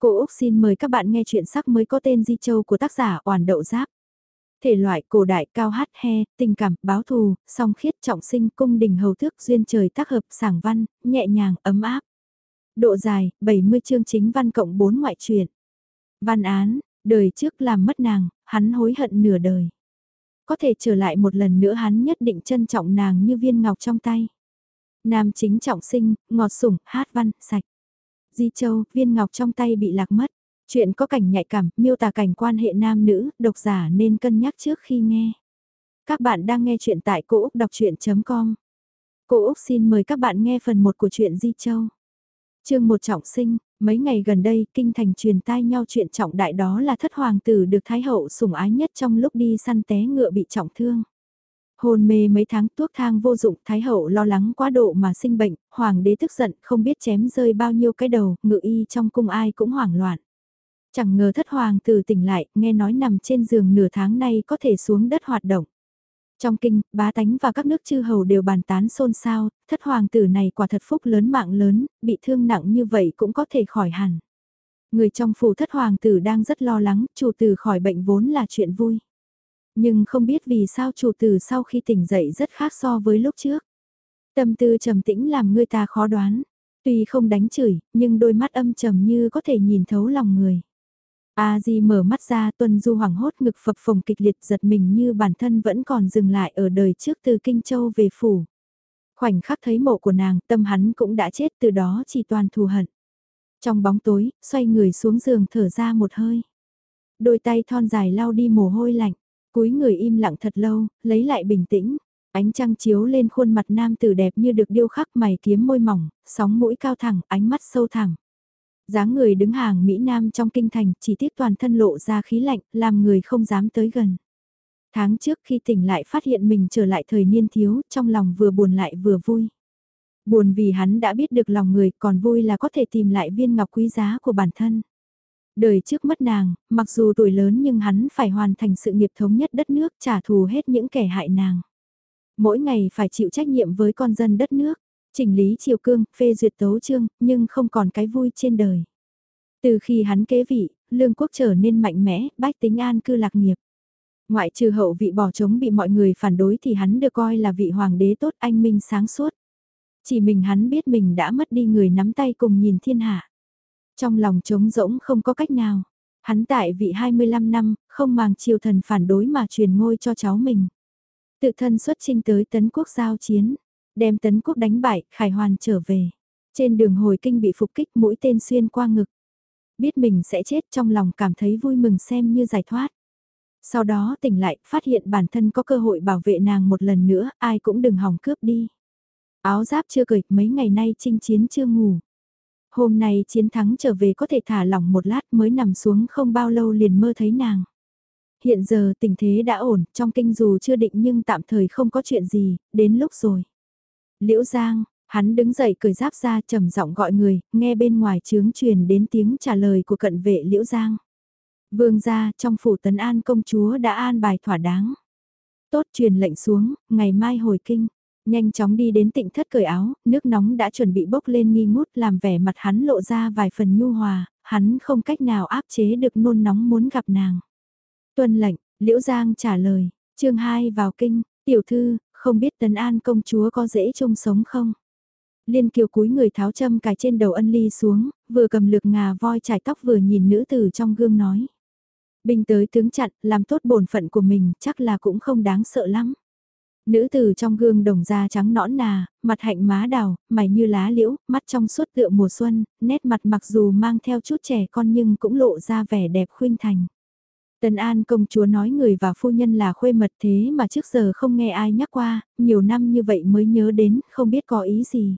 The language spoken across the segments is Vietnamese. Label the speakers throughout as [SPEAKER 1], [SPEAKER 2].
[SPEAKER 1] Cô Úc xin mời các bạn nghe chuyện sắc mới có tên Di Châu của tác giả Oản Đậu Giáp. Thể loại cổ đại cao hát he, tình cảm, báo thù, song khiết trọng sinh cung đình hầu thước duyên trời tác hợp sảng văn, nhẹ nhàng, ấm áp. Độ dài, 70 chương chính văn cộng 4 ngoại truyện. Văn án, đời trước làm mất nàng, hắn hối hận nửa đời. Có thể trở lại một lần nữa hắn nhất định trân trọng nàng như viên ngọc trong tay. Nam chính trọng sinh, ngọt sủng, hát văn, sạch. Di Châu, viên ngọc trong tay bị lạc mất. Chuyện có cảnh nhạy cảm, miêu tả cảnh quan hệ nam nữ, độc giả nên cân nhắc trước khi nghe. Các bạn đang nghe chuyện tại Cô Úc Đọc Chuyện.com Cô Úc xin mời các bạn nghe phần 1 của truyện Di Châu. chương một trọng sinh, mấy ngày gần đây kinh thành truyền tai nhau chuyện trọng đại đó là thất hoàng tử được Thái hậu sủng ái nhất trong lúc đi săn té ngựa bị trọng thương. Hôn mê mấy tháng thuốc thang vô dụng, Thái hậu lo lắng quá độ mà sinh bệnh, hoàng đế tức giận không biết chém rơi bao nhiêu cái đầu, ngự y trong cung ai cũng hoảng loạn. Chẳng ngờ thất hoàng tử tỉnh lại, nghe nói nằm trên giường nửa tháng nay có thể xuống đất hoạt động. Trong kinh, bá tánh và các nước chư hầu đều bàn tán xôn xao, thất hoàng tử này quả thật phúc lớn mạng lớn, bị thương nặng như vậy cũng có thể khỏi hẳn. Người trong phủ thất hoàng tử đang rất lo lắng, chủ tử khỏi bệnh vốn là chuyện vui. Nhưng không biết vì sao chủ tử sau khi tỉnh dậy rất khác so với lúc trước. Tâm tư trầm tĩnh làm người ta khó đoán. Tuy không đánh chửi, nhưng đôi mắt âm trầm như có thể nhìn thấu lòng người. A Di mở mắt ra tuần du hoảng hốt ngực phập phồng kịch liệt giật mình như bản thân vẫn còn dừng lại ở đời trước từ Kinh Châu về phủ. Khoảnh khắc thấy mộ của nàng, tâm hắn cũng đã chết từ đó chỉ toàn thù hận. Trong bóng tối, xoay người xuống giường thở ra một hơi. Đôi tay thon dài lau đi mồ hôi lạnh. Cúi người im lặng thật lâu, lấy lại bình tĩnh. Ánh trăng chiếu lên khuôn mặt nam tử đẹp như được điêu khắc mày kiếm môi mỏng, sóng mũi cao thẳng, ánh mắt sâu thẳng. dáng người đứng hàng Mỹ Nam trong kinh thành, chỉ tiếc toàn thân lộ ra khí lạnh, làm người không dám tới gần. Tháng trước khi tỉnh lại phát hiện mình trở lại thời niên thiếu, trong lòng vừa buồn lại vừa vui. Buồn vì hắn đã biết được lòng người, còn vui là có thể tìm lại viên ngọc quý giá của bản thân. Đời trước mất nàng, mặc dù tuổi lớn nhưng hắn phải hoàn thành sự nghiệp thống nhất đất nước trả thù hết những kẻ hại nàng. Mỗi ngày phải chịu trách nhiệm với con dân đất nước, chỉnh lý triều cương, phê duyệt tấu chương, nhưng không còn cái vui trên đời. Từ khi hắn kế vị, lương quốc trở nên mạnh mẽ, bách tính an cư lạc nghiệp. Ngoại trừ hậu vị bỏ trống bị mọi người phản đối thì hắn được coi là vị hoàng đế tốt anh minh sáng suốt. Chỉ mình hắn biết mình đã mất đi người nắm tay cùng nhìn thiên hạ. Trong lòng trống rỗng không có cách nào. Hắn tại vị 25 năm, không màng triều thần phản đối mà truyền ngôi cho cháu mình. Tự thân xuất chinh tới tấn quốc giao chiến, đem tấn quốc đánh bại, khải hoàn trở về. Trên đường hồi kinh bị phục kích mũi tên xuyên qua ngực. Biết mình sẽ chết trong lòng cảm thấy vui mừng xem như giải thoát. Sau đó tỉnh lại, phát hiện bản thân có cơ hội bảo vệ nàng một lần nữa, ai cũng đừng hỏng cướp đi. Áo giáp chưa cởi, mấy ngày nay chinh chiến chưa ngủ. Hôm nay chiến thắng trở về có thể thả lỏng một lát mới nằm xuống không bao lâu liền mơ thấy nàng. Hiện giờ tình thế đã ổn, trong kinh dù chưa định nhưng tạm thời không có chuyện gì, đến lúc rồi. Liễu Giang, hắn đứng dậy cười giáp ra trầm giọng gọi người, nghe bên ngoài trướng truyền đến tiếng trả lời của cận vệ Liễu Giang. Vương gia trong phủ tấn an công chúa đã an bài thỏa đáng. Tốt truyền lệnh xuống, ngày mai hồi kinh. Nhanh chóng đi đến tịnh thất cởi áo, nước nóng đã chuẩn bị bốc lên nghi ngút làm vẻ mặt hắn lộ ra vài phần nhu hòa, hắn không cách nào áp chế được nôn nóng muốn gặp nàng. Tuân lệnh, Liễu Giang trả lời, chương 2 vào kinh, tiểu thư, không biết tấn an công chúa có dễ chung sống không? Liên kiều cúi người tháo châm cài trên đầu ân ly xuống, vừa cầm lược ngà voi trải tóc vừa nhìn nữ tử trong gương nói. Bình tới tướng chặn, làm tốt bổn phận của mình, chắc là cũng không đáng sợ lắm. Nữ tử trong gương đồng da trắng nõn nà, mặt hạnh má đào, mày như lá liễu, mắt trong suốt tựa mùa xuân, nét mặt mặc dù mang theo chút trẻ con nhưng cũng lộ ra vẻ đẹp khuynh thành. Tần An công chúa nói người và phu nhân là khuê mật thế mà trước giờ không nghe ai nhắc qua, nhiều năm như vậy mới nhớ đến, không biết có ý gì.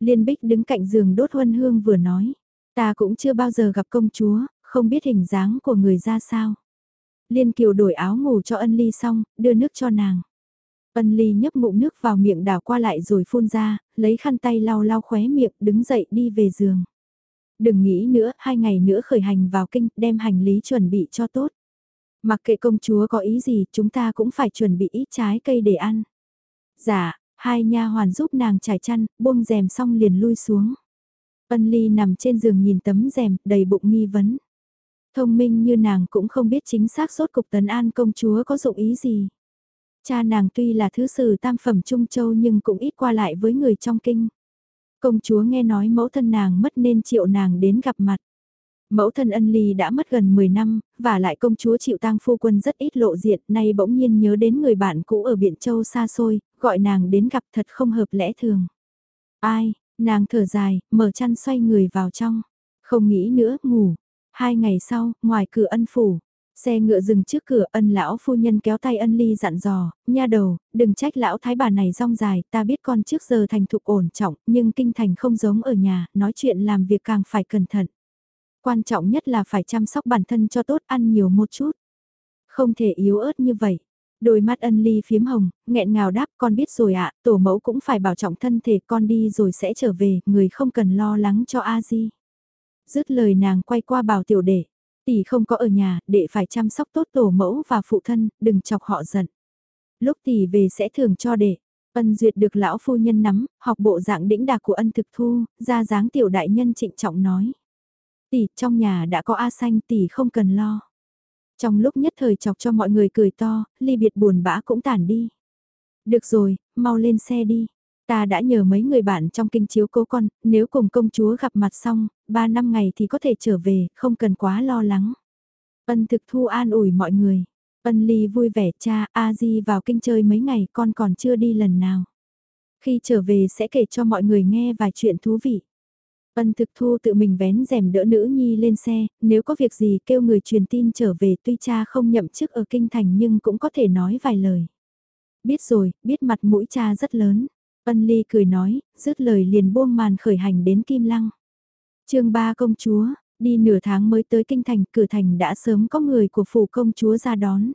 [SPEAKER 1] Liên Bích đứng cạnh giường đốt huân hương vừa nói, ta cũng chưa bao giờ gặp công chúa, không biết hình dáng của người ra sao. Liên Kiều đổi áo ngủ cho ân ly xong, đưa nước cho nàng. Ân ly nhấp ngụm nước vào miệng đảo qua lại rồi phun ra, lấy khăn tay lau lau khóe miệng, đứng dậy đi về giường. Đừng nghĩ nữa, hai ngày nữa khởi hành vào kinh, đem hành lý chuẩn bị cho tốt. Mặc kệ công chúa có ý gì, chúng ta cũng phải chuẩn bị ít trái cây để ăn. Dạ, hai nha hoàn giúp nàng trải chăn, buông rèm xong liền lui xuống. Ân Ly nằm trên giường nhìn tấm rèm, đầy bụng nghi vấn. Thông minh như nàng cũng không biết chính xác sốt cục tấn an công chúa có dụng ý gì. Cha nàng tuy là thứ sử tam phẩm Trung Châu nhưng cũng ít qua lại với người trong kinh. Công chúa nghe nói mẫu thân nàng mất nên triệu nàng đến gặp mặt. Mẫu thân ân ly đã mất gần 10 năm, và lại công chúa chịu tang phu quân rất ít lộ diện, nay bỗng nhiên nhớ đến người bạn cũ ở Biển Châu xa xôi, gọi nàng đến gặp thật không hợp lẽ thường. Ai, nàng thở dài, mở chăn xoay người vào trong. Không nghĩ nữa, ngủ. Hai ngày sau, ngoài cửa ân phủ, Xe ngựa dừng trước cửa ân lão phu nhân kéo tay ân ly dặn dò, nha đầu, đừng trách lão thái bà này rong dài, ta biết con trước giờ thành thục ổn trọng, nhưng kinh thành không giống ở nhà, nói chuyện làm việc càng phải cẩn thận. Quan trọng nhất là phải chăm sóc bản thân cho tốt ăn nhiều một chút. Không thể yếu ớt như vậy. Đôi mắt ân ly phiếm hồng, nghẹn ngào đáp con biết rồi ạ, tổ mẫu cũng phải bảo trọng thân thể con đi rồi sẽ trở về, người không cần lo lắng cho A-di. Dứt lời nàng quay qua bảo tiểu đệ, tỷ không có ở nhà, đệ phải chăm sóc tốt tổ mẫu và phụ thân, đừng chọc họ giận. Lúc tỷ về sẽ thường cho đệ, ân duyệt được lão phu nhân nắm, học bộ dạng đĩnh đạc của ân thực thu, ra dáng tiểu đại nhân trịnh trọng nói. Tỷ, trong nhà đã có A xanh tỷ không cần lo. Trong lúc nhất thời chọc cho mọi người cười to, ly biệt buồn bã cũng tản đi. Được rồi, mau lên xe đi. Ta đã nhờ mấy người bạn trong kinh chiếu cố con, nếu cùng công chúa gặp mặt xong, ba năm ngày thì có thể trở về, không cần quá lo lắng. Ân thực thu an ủi mọi người. Ân ly vui vẻ cha, A Di vào kinh chơi mấy ngày con còn chưa đi lần nào. Khi trở về sẽ kể cho mọi người nghe vài chuyện thú vị. Ân thực thu tự mình vén rèm đỡ nữ nhi lên xe, nếu có việc gì kêu người truyền tin trở về tuy cha không nhậm chức ở kinh thành nhưng cũng có thể nói vài lời. Biết rồi, biết mặt mũi cha rất lớn. Ân ly cười nói, dứt lời liền buông màn khởi hành đến Kim Lăng. chương ba công chúa, đi nửa tháng mới tới kinh thành, cửa thành đã sớm có người của phủ công chúa ra đón.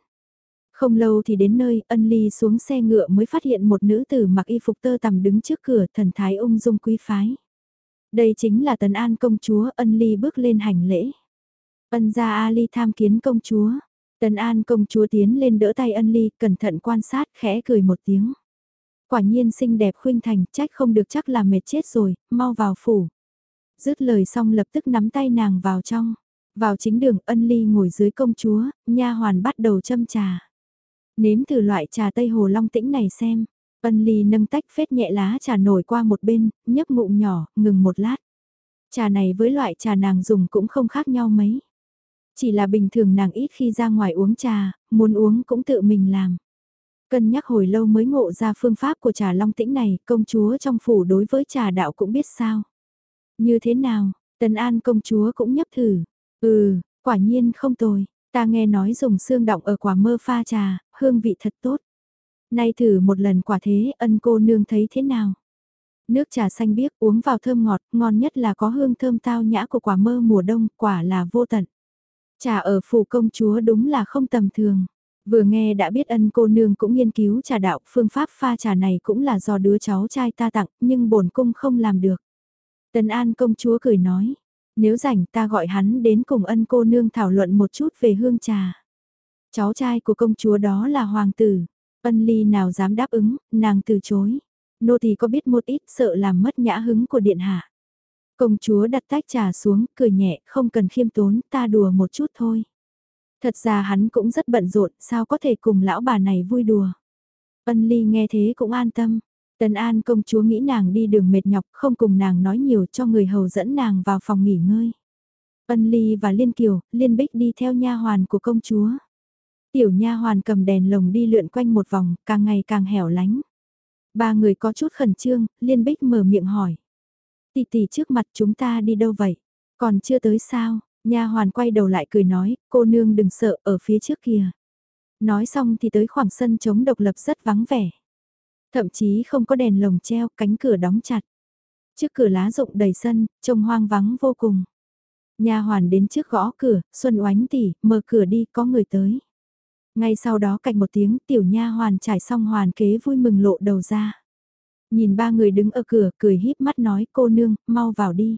[SPEAKER 1] Không lâu thì đến nơi, ân ly xuống xe ngựa mới phát hiện một nữ tử mặc y phục tơ tằm đứng trước cửa thần thái ung dung quý phái. Đây chính là tần an công chúa, ân ly bước lên hành lễ. Ân gia A ly tham kiến công chúa. Tần an công chúa tiến lên đỡ tay ân ly, cẩn thận quan sát, khẽ cười một tiếng. Quả nhiên xinh đẹp khuynh thành, trách không được chắc là mệt chết rồi, mau vào phủ. Dứt lời xong lập tức nắm tay nàng vào trong. Vào chính đường ân ly ngồi dưới công chúa, nha hoàn bắt đầu châm trà. Nếm thử loại trà Tây Hồ Long tĩnh này xem. Ân ly nâng tách phết nhẹ lá trà nổi qua một bên, nhấp ngụm nhỏ, ngừng một lát. Trà này với loại trà nàng dùng cũng không khác nhau mấy. Chỉ là bình thường nàng ít khi ra ngoài uống trà, muốn uống cũng tự mình làm. Cân nhắc hồi lâu mới ngộ ra phương pháp của trà long tĩnh này, công chúa trong phủ đối với trà đạo cũng biết sao. Như thế nào, tần an công chúa cũng nhấp thử. Ừ, quả nhiên không tồi, ta nghe nói dùng xương động ở quả mơ pha trà, hương vị thật tốt. Nay thử một lần quả thế, ân cô nương thấy thế nào? Nước trà xanh biếc uống vào thơm ngọt, ngon nhất là có hương thơm tao nhã của quả mơ mùa đông, quả là vô tận. Trà ở phủ công chúa đúng là không tầm thường. Vừa nghe đã biết ân cô nương cũng nghiên cứu trà đạo, phương pháp pha trà này cũng là do đứa cháu trai ta tặng, nhưng bổn cung không làm được. Tần An công chúa cười nói, nếu rảnh ta gọi hắn đến cùng ân cô nương thảo luận một chút về hương trà. Cháu trai của công chúa đó là hoàng tử, ân ly nào dám đáp ứng, nàng từ chối. Nô thì có biết một ít sợ làm mất nhã hứng của điện hạ. Công chúa đặt tách trà xuống, cười nhẹ, không cần khiêm tốn, ta đùa một chút thôi. Thật ra hắn cũng rất bận rộn, sao có thể cùng lão bà này vui đùa. Ân ly nghe thế cũng an tâm. Tần An công chúa nghĩ nàng đi đường mệt nhọc, không cùng nàng nói nhiều cho người hầu dẫn nàng vào phòng nghỉ ngơi. Ân ly và Liên Kiều, Liên Bích đi theo nha hoàn của công chúa. Tiểu nha hoàn cầm đèn lồng đi lượn quanh một vòng, càng ngày càng hẻo lánh. Ba người có chút khẩn trương, Liên Bích mở miệng hỏi. Tỷ tỷ trước mặt chúng ta đi đâu vậy? Còn chưa tới sao? Nha hoàn quay đầu lại cười nói, cô nương đừng sợ ở phía trước kia. Nói xong thì tới khoảng sân chống độc lập rất vắng vẻ. Thậm chí không có đèn lồng treo, cánh cửa đóng chặt. Trước cửa lá rụng đầy sân, trông hoang vắng vô cùng. Nha hoàn đến trước gõ cửa, Xuân oánh tỉ, mở cửa đi, có người tới. Ngay sau đó cạnh một tiếng, tiểu nha hoàn trải xong hoàn kế vui mừng lộ đầu ra. Nhìn ba người đứng ở cửa, cười híp mắt nói cô nương, mau vào đi.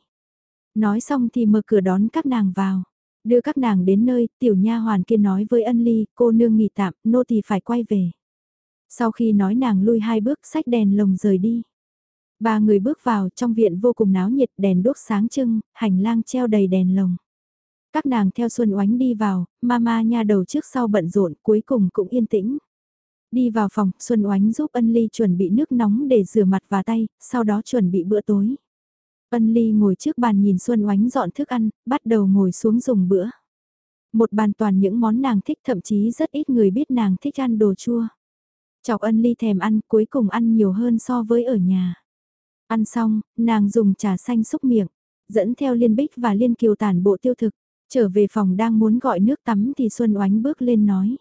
[SPEAKER 1] Nói xong thì mở cửa đón các nàng vào. Đưa các nàng đến nơi, tiểu nha hoàn kia nói với ân ly, cô nương nghỉ tạm, nô tỳ phải quay về. Sau khi nói nàng lui hai bước sách đèn lồng rời đi. Ba người bước vào trong viện vô cùng náo nhiệt đèn đốt sáng trưng, hành lang treo đầy đèn lồng. Các nàng theo Xuân Oánh đi vào, mama nha đầu trước sau bận rộn cuối cùng cũng yên tĩnh. Đi vào phòng, Xuân Oánh giúp Ân Ly chuẩn bị nước nóng để rửa mặt và tay, sau đó chuẩn bị bữa tối. Ân Ly ngồi trước bàn nhìn Xuân Oánh dọn thức ăn, bắt đầu ngồi xuống dùng bữa. Một bàn toàn những món nàng thích thậm chí rất ít người biết nàng thích ăn đồ chua. Chọc Ân Ly thèm ăn cuối cùng ăn nhiều hơn so với ở nhà. Ăn xong, nàng dùng trà xanh xúc miệng, dẫn theo Liên Bích và Liên Kiều tản bộ tiêu thực. Trở về phòng đang muốn gọi nước tắm thì Xuân Oánh bước lên nói.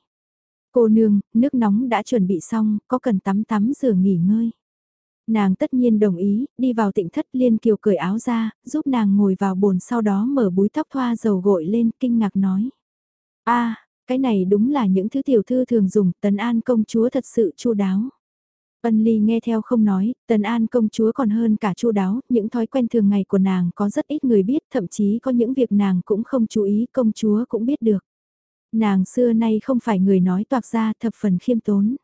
[SPEAKER 1] Cô nương, nước nóng đã chuẩn bị xong, có cần tắm tắm rửa nghỉ ngơi. Nàng tất nhiên đồng ý, đi vào tịnh thất liên kiều cởi áo ra, giúp nàng ngồi vào bồn sau đó mở búi tóc thoa dầu gội lên kinh ngạc nói. a cái này đúng là những thứ tiểu thư thường dùng, tấn an công chúa thật sự chu đáo. Ân Ly nghe theo không nói, Tần An công chúa còn hơn cả chu đáo, những thói quen thường ngày của nàng có rất ít người biết, thậm chí có những việc nàng cũng không chú ý, công chúa cũng biết được. Nàng xưa nay không phải người nói toạc ra thập phần khiêm tốn.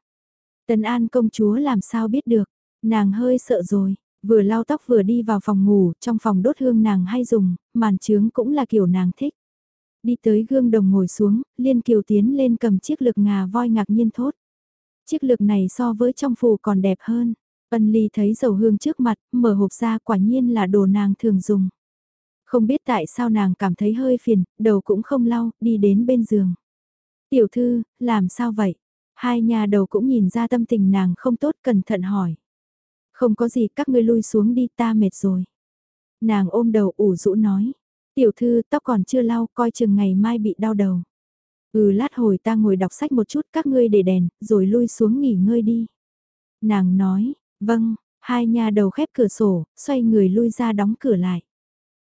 [SPEAKER 1] Tần An công chúa làm sao biết được, nàng hơi sợ rồi, vừa lau tóc vừa đi vào phòng ngủ, trong phòng đốt hương nàng hay dùng, màn trướng cũng là kiểu nàng thích. Đi tới gương đồng ngồi xuống, Liên Kiều tiến lên cầm chiếc lực ngà voi ngạc nhiên thốt. Chiếc lực này so với trong phù còn đẹp hơn. Ân Ly thấy dầu hương trước mặt, mở hộp ra quả nhiên là đồ nàng thường dùng. Không biết tại sao nàng cảm thấy hơi phiền, đầu cũng không lau, đi đến bên giường. Tiểu thư, làm sao vậy? Hai nhà đầu cũng nhìn ra tâm tình nàng không tốt cẩn thận hỏi. Không có gì các ngươi lui xuống đi ta mệt rồi. Nàng ôm đầu ủ rũ nói. Tiểu thư tóc còn chưa lau coi chừng ngày mai bị đau đầu. Ừ lát hồi ta ngồi đọc sách một chút các ngươi để đèn, rồi lui xuống nghỉ ngơi đi. Nàng nói, vâng, hai nhà đầu khép cửa sổ, xoay người lui ra đóng cửa lại.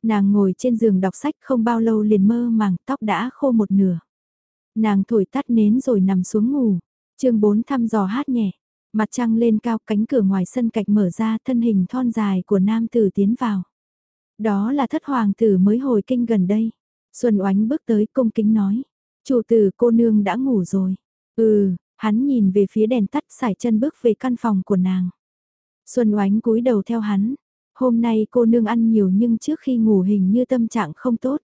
[SPEAKER 1] Nàng ngồi trên giường đọc sách không bao lâu liền mơ màng tóc đã khô một nửa. Nàng thổi tắt nến rồi nằm xuống ngủ. chương 4 thăm dò hát nhẹ. Mặt trăng lên cao cánh cửa ngoài sân cạch mở ra thân hình thon dài của nam tử tiến vào. Đó là thất hoàng tử mới hồi kinh gần đây. Xuân oánh bước tới cung kính nói. Chủ tử cô nương đã ngủ rồi. Ừ, hắn nhìn về phía đèn tắt sải chân bước về căn phòng của nàng. Xuân oánh cúi đầu theo hắn. Hôm nay cô nương ăn nhiều nhưng trước khi ngủ hình như tâm trạng không tốt.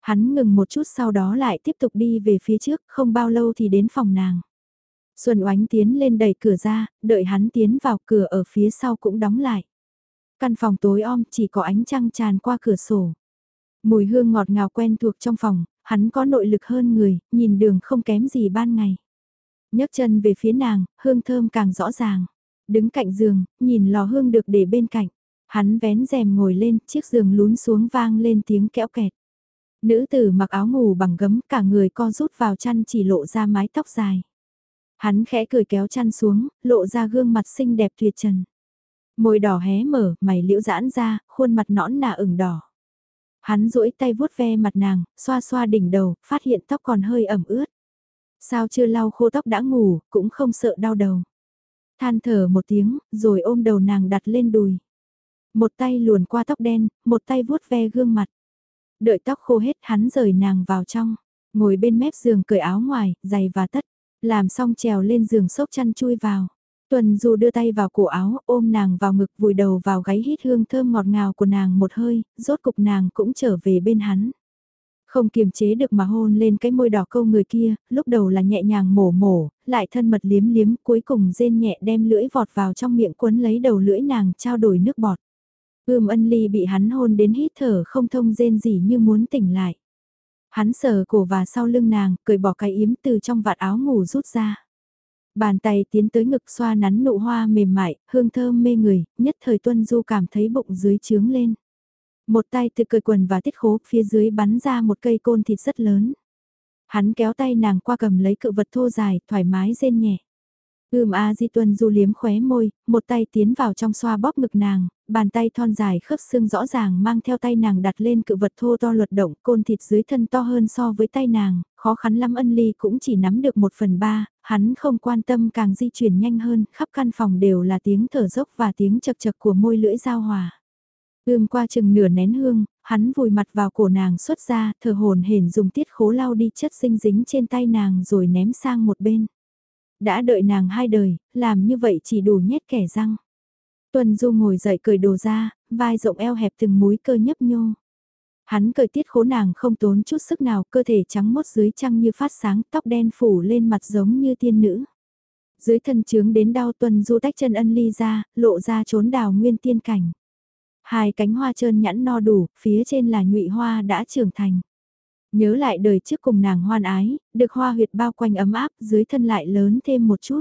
[SPEAKER 1] Hắn ngừng một chút sau đó lại tiếp tục đi về phía trước, không bao lâu thì đến phòng nàng. Xuân oánh tiến lên đẩy cửa ra, đợi hắn tiến vào cửa ở phía sau cũng đóng lại. Căn phòng tối om chỉ có ánh trăng tràn qua cửa sổ. Mùi hương ngọt ngào quen thuộc trong phòng, hắn có nội lực hơn người, nhìn đường không kém gì ban ngày. nhấc chân về phía nàng, hương thơm càng rõ ràng. Đứng cạnh giường, nhìn lò hương được để bên cạnh. Hắn vén rèm ngồi lên, chiếc giường lún xuống vang lên tiếng kẽo kẹt. Nữ tử mặc áo ngủ bằng gấm, cả người co rút vào chăn chỉ lộ ra mái tóc dài. Hắn khẽ cười kéo chăn xuống, lộ ra gương mặt xinh đẹp tuyệt trần. Môi đỏ hé mở, mày liễu giãn ra, khuôn mặt nõn nà ửng đỏ. Hắn duỗi tay vuốt ve mặt nàng, xoa xoa đỉnh đầu, phát hiện tóc còn hơi ẩm ướt. Sao chưa lau khô tóc đã ngủ, cũng không sợ đau đầu. Than thở một tiếng, rồi ôm đầu nàng đặt lên đùi. Một tay luồn qua tóc đen, một tay vuốt ve gương mặt. Đợi tóc khô hết hắn rời nàng vào trong, ngồi bên mép giường cởi áo ngoài, giày và tất. Làm xong trèo lên giường xốc chăn chui vào. Tuần Du đưa tay vào cổ áo, ôm nàng vào ngực vùi đầu vào gáy hít hương thơm ngọt ngào của nàng một hơi, rốt cục nàng cũng trở về bên hắn. Không kiềm chế được mà hôn lên cái môi đỏ câu người kia, lúc đầu là nhẹ nhàng mổ mổ, lại thân mật liếm liếm, cuối cùng rên nhẹ đem lưỡi vọt vào trong miệng quấn lấy đầu lưỡi nàng trao đổi nước bọt. Ưm ân ly bị hắn hôn đến hít thở không thông rên gì như muốn tỉnh lại. Hắn sờ cổ và sau lưng nàng, cởi bỏ cái yếm từ trong vạt áo ngủ rút ra. Bàn tay tiến tới ngực xoa nắn nụ hoa mềm mại, hương thơm mê người, nhất thời tuân du cảm thấy bụng dưới trướng lên. Một tay từ cởi quần và tiết khố, phía dưới bắn ra một cây côn thịt rất lớn. Hắn kéo tay nàng qua cầm lấy cự vật thô dài, thoải mái rên nhẹ. Ưm A Di Tuân du liếm khóe môi, một tay tiến vào trong xoa bóp ngực nàng, bàn tay thon dài khớp xương rõ ràng mang theo tay nàng đặt lên cự vật thô to luật động, côn thịt dưới thân to hơn so với tay nàng, khó khăn lắm ân ly cũng chỉ nắm được một phần ba, hắn không quan tâm càng di chuyển nhanh hơn, khắp căn phòng đều là tiếng thở dốc và tiếng chật chật của môi lưỡi giao hòa. Ưm qua chừng nửa nén hương, hắn vùi mặt vào cổ nàng xuất ra, thở hồn hển dùng tiết khố lau đi chất sinh dính trên tay nàng rồi ném sang một bên. Đã đợi nàng hai đời, làm như vậy chỉ đủ nhét kẻ răng. Tuần Du ngồi dậy cười đồ ra, vai rộng eo hẹp từng múi cơ nhấp nhô. Hắn cười tiết khố nàng không tốn chút sức nào, cơ thể trắng mốt dưới trăng như phát sáng, tóc đen phủ lên mặt giống như tiên nữ. Dưới thân trướng đến đau Tuần du tách chân ân ly ra, lộ ra trốn đào nguyên tiên cảnh. Hai cánh hoa trơn nhẵn no đủ, phía trên là nhụy hoa đã trưởng thành. Nhớ lại đời trước cùng nàng hoan ái, được hoa huyệt bao quanh ấm áp, dưới thân lại lớn thêm một chút.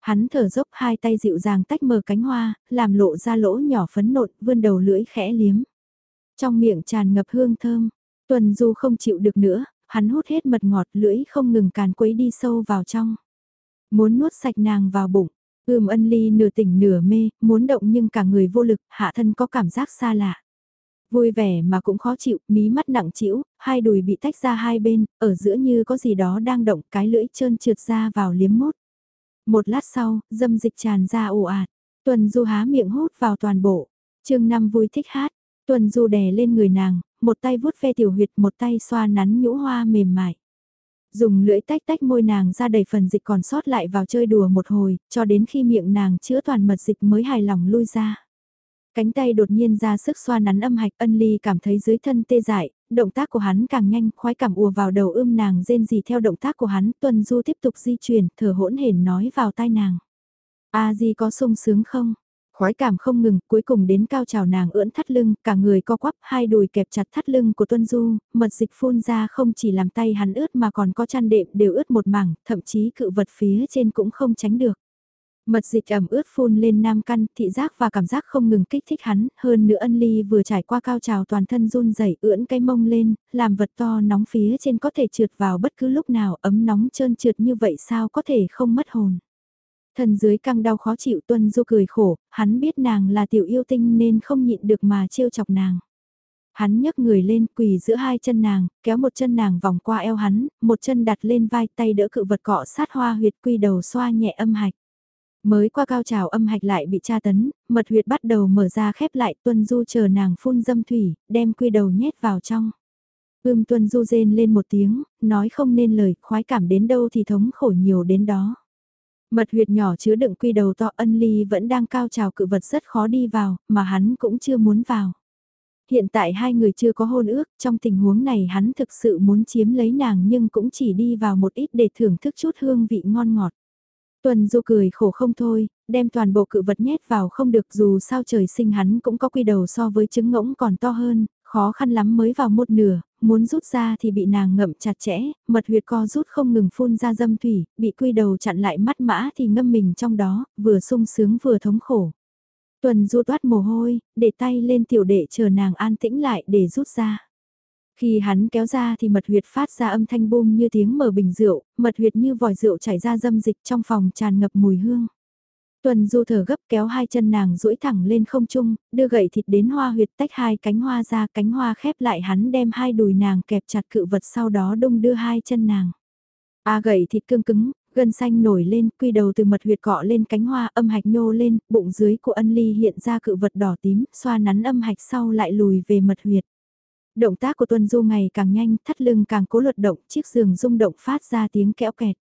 [SPEAKER 1] Hắn thở dốc hai tay dịu dàng tách mở cánh hoa, làm lộ ra lỗ nhỏ phấn nộn, vươn đầu lưỡi khẽ liếm. Trong miệng tràn ngập hương thơm, tuần du không chịu được nữa, hắn hút hết mật ngọt lưỡi không ngừng càn quấy đi sâu vào trong. Muốn nuốt sạch nàng vào bụng, ươm ân ly nửa tỉnh nửa mê, muốn động nhưng cả người vô lực, hạ thân có cảm giác xa lạ. Vui vẻ mà cũng khó chịu, mí mắt nặng trĩu, hai đùi bị tách ra hai bên, ở giữa như có gì đó đang động, cái lưỡi trơn trượt ra vào liếm mốt. Một lát sau, dâm dịch tràn ra ồ ạt, tuần du há miệng hút vào toàn bộ. chương năm vui thích hát, tuần du đè lên người nàng, một tay vuốt ve tiểu huyệt, một tay xoa nắn nhũ hoa mềm mại dùng lưỡi tách tách môi nàng ra đầy phần dịch còn sót lại vào chơi đùa một hồi, cho đến khi miệng nàng chữa toàn mật dịch mới hài lòng lui ra. Cánh tay đột nhiên ra sức xoa nắn âm hạch ân ly cảm thấy dưới thân tê dại, động tác của hắn càng nhanh, khoái cảm ùa vào đầu ươm nàng rên gì theo động tác của hắn, tuần du tiếp tục di chuyển, thở hỗn hển nói vào tai nàng. a di có sung sướng không? Khói cảm không ngừng, cuối cùng đến cao trào nàng ưỡn thắt lưng, cả người co quắp, hai đùi kẹp chặt thắt lưng của Tuân Du, mật dịch phun ra không chỉ làm tay hắn ướt mà còn có chăn đệm đều ướt một mảng, thậm chí cự vật phía trên cũng không tránh được. Mật dịch ẩm ướt phun lên nam căn, thị giác và cảm giác không ngừng kích thích hắn, hơn nữa ân ly vừa trải qua cao trào toàn thân run rẩy ưỡn cái mông lên, làm vật to nóng phía trên có thể trượt vào bất cứ lúc nào, ấm nóng trơn trượt như vậy sao có thể không mất hồn. Thân dưới căng đau khó chịu tuân du cười khổ, hắn biết nàng là tiểu yêu tinh nên không nhịn được mà trêu chọc nàng. Hắn nhấc người lên quỳ giữa hai chân nàng, kéo một chân nàng vòng qua eo hắn, một chân đặt lên vai tay đỡ cự vật cọ sát hoa huyệt quy đầu xoa nhẹ âm hạch. Mới qua cao trào âm hạch lại bị tra tấn, mật huyệt bắt đầu mở ra khép lại tuân du chờ nàng phun dâm thủy, đem quy đầu nhét vào trong. Ưm tuân du rên lên một tiếng, nói không nên lời, khoái cảm đến đâu thì thống khổ nhiều đến đó. Mật huyệt nhỏ chứa đựng quy đầu to ân ly vẫn đang cao trào cự vật rất khó đi vào, mà hắn cũng chưa muốn vào. Hiện tại hai người chưa có hôn ước, trong tình huống này hắn thực sự muốn chiếm lấy nàng nhưng cũng chỉ đi vào một ít để thưởng thức chút hương vị ngon ngọt. Tuần Du cười khổ không thôi, đem toàn bộ cự vật nhét vào không được dù sao trời sinh hắn cũng có quy đầu so với trứng ngỗng còn to hơn, khó khăn lắm mới vào một nửa, muốn rút ra thì bị nàng ngậm chặt chẽ, mật huyệt co rút không ngừng phun ra dâm thủy, bị quy đầu chặn lại mắt mã thì ngâm mình trong đó, vừa sung sướng vừa thống khổ. Tuần Du toát mồ hôi, để tay lên tiểu đệ chờ nàng an tĩnh lại để rút ra. Khi hắn kéo ra thì mật huyệt phát ra âm thanh bum như tiếng mở bình rượu, mật huyệt như vòi rượu chảy ra dâm dịch trong phòng tràn ngập mùi hương. Tuần du thở gấp kéo hai chân nàng duỗi thẳng lên không trung, đưa gậy thịt đến hoa huyệt tách hai cánh hoa ra cánh hoa khép lại hắn đem hai đùi nàng kẹp chặt cự vật sau đó đung đưa hai chân nàng. A gậy thịt cương cứng, gân xanh nổi lên, quy đầu từ mật huyệt cọ lên cánh hoa âm hạch nhô lên, bụng dưới của ân ly hiện ra cự vật đỏ tím, xoa nắn âm hạch sau lại lùi về mật huyệt. Động tác của Tuân Du ngày càng nhanh, thắt lưng càng cố luật động, chiếc giường rung động phát ra tiếng kẽo kẹt.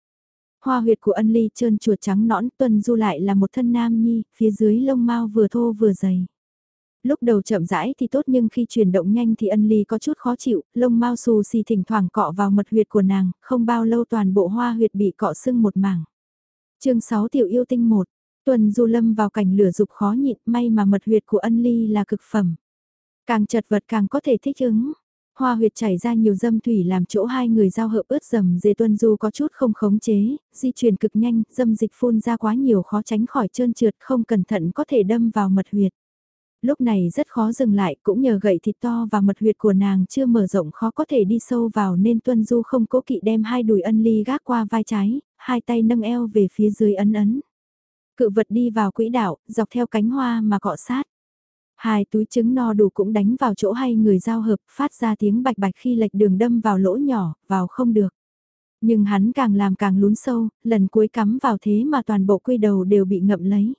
[SPEAKER 1] Hoa huyệt của ân ly trơn chuột trắng nõn, Tuân Du lại là một thân nam nhi, phía dưới lông mau vừa thô vừa dày. Lúc đầu chậm rãi thì tốt nhưng khi chuyển động nhanh thì ân ly có chút khó chịu, lông mau xù xì thỉnh thoảng cọ vào mật huyệt của nàng, không bao lâu toàn bộ hoa huyệt bị cọ sưng một mảng. chương 6 tiểu yêu tinh 1, Tuần Du lâm vào cảnh lửa dục khó nhịn, may mà mật huyệt của ân ly là cực phẩm. Càng chật vật càng có thể thích ứng. Hoa huyệt chảy ra nhiều dâm thủy làm chỗ hai người giao hợp ướt dầm dề tuân du có chút không khống chế, di chuyển cực nhanh, dâm dịch phun ra quá nhiều khó tránh khỏi trơn trượt không cẩn thận có thể đâm vào mật huyệt. Lúc này rất khó dừng lại cũng nhờ gậy thịt to và mật huyệt của nàng chưa mở rộng khó có thể đi sâu vào nên tuân du không cố kỵ đem hai đùi ân ly gác qua vai trái, hai tay nâng eo về phía dưới ấn ấn. Cự vật đi vào quỹ đạo, dọc theo cánh hoa mà cọ sát. Hai túi trứng no đủ cũng đánh vào chỗ hay người giao hợp, phát ra tiếng bạch bạch khi lệch đường đâm vào lỗ nhỏ, vào không được. Nhưng hắn càng làm càng lún sâu, lần cuối cắm vào thế mà toàn bộ quy đầu đều bị ngậm lấy.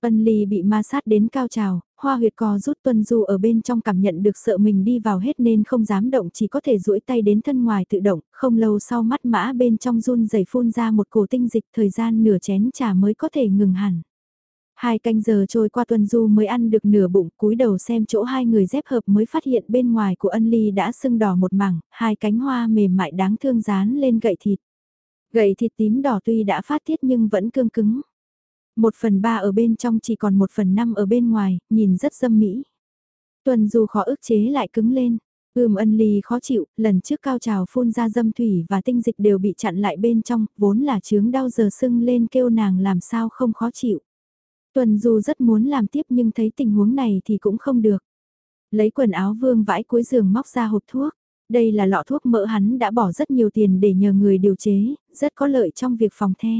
[SPEAKER 1] Ân ly bị ma sát đến cao trào, hoa huyệt cò rút tuân du ở bên trong cảm nhận được sợ mình đi vào hết nên không dám động chỉ có thể duỗi tay đến thân ngoài tự động, không lâu sau mắt mã bên trong run rẩy phun ra một cổ tinh dịch thời gian nửa chén trà mới có thể ngừng hẳn. Hai canh giờ trôi qua tuần du mới ăn được nửa bụng cúi đầu xem chỗ hai người dép hợp mới phát hiện bên ngoài của ân ly đã sưng đỏ một mảng, hai cánh hoa mềm mại đáng thương dán lên gậy thịt. Gậy thịt tím đỏ tuy đã phát tiết nhưng vẫn cương cứng. Một phần ba ở bên trong chỉ còn một phần năm ở bên ngoài, nhìn rất dâm mỹ. Tuần du khó ức chế lại cứng lên. Ưm ân ly khó chịu, lần trước cao trào phun ra dâm thủy và tinh dịch đều bị chặn lại bên trong, vốn là chướng đau giờ sưng lên kêu nàng làm sao không khó chịu. Tuần Du rất muốn làm tiếp nhưng thấy tình huống này thì cũng không được. Lấy quần áo vương vãi cuối giường móc ra hộp thuốc. Đây là lọ thuốc mỡ hắn đã bỏ rất nhiều tiền để nhờ người điều chế, rất có lợi trong việc phòng the.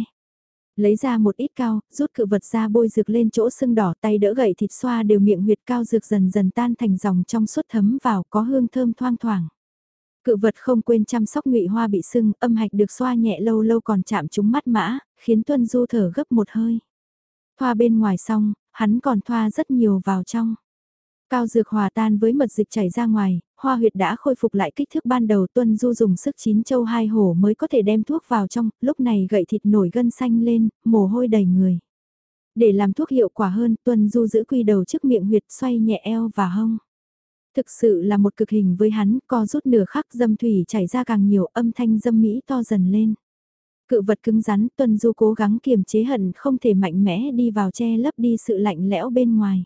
[SPEAKER 1] Lấy ra một ít cao, rút cự vật ra bôi dược lên chỗ sưng đỏ tay đỡ gậy thịt xoa đều miệng huyệt cao dược dần dần tan thành dòng trong suốt thấm vào có hương thơm thoang thoảng. Cự vật không quên chăm sóc ngụy hoa bị sưng, âm hạch được xoa nhẹ lâu lâu còn chạm trúng mắt mã, khiến Tuân Du thở gấp một hơi. Thoa bên ngoài xong, hắn còn thoa rất nhiều vào trong. Cao dược hòa tan với mật dịch chảy ra ngoài, hoa huyệt đã khôi phục lại kích thước ban đầu tuân du dùng sức chín châu hai hổ mới có thể đem thuốc vào trong, lúc này gậy thịt nổi gân xanh lên, mồ hôi đầy người. Để làm thuốc hiệu quả hơn, tuân du giữ quy đầu trước miệng huyệt xoay nhẹ eo và hông. Thực sự là một cực hình với hắn, co rút nửa khắc dâm thủy chảy ra càng nhiều âm thanh dâm mỹ to dần lên. Cự vật cứng rắn tuân du cố gắng kiềm chế hận không thể mạnh mẽ đi vào che lấp đi sự lạnh lẽo bên ngoài.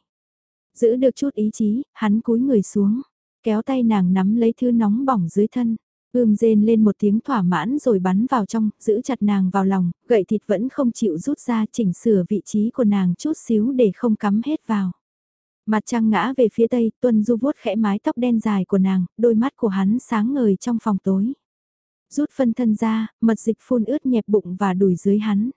[SPEAKER 1] Giữ được chút ý chí, hắn cúi người xuống, kéo tay nàng nắm lấy thứ nóng bỏng dưới thân. Ưm rên lên một tiếng thỏa mãn rồi bắn vào trong, giữ chặt nàng vào lòng, gậy thịt vẫn không chịu rút ra chỉnh sửa vị trí của nàng chút xíu để không cắm hết vào. Mặt trăng ngã về phía tây, tuân du vuốt khẽ mái tóc đen dài của nàng, đôi mắt của hắn sáng ngời trong phòng tối. Rút phân thân ra, mật dịch phun ướt nhẹp bụng và đùi dưới hắn.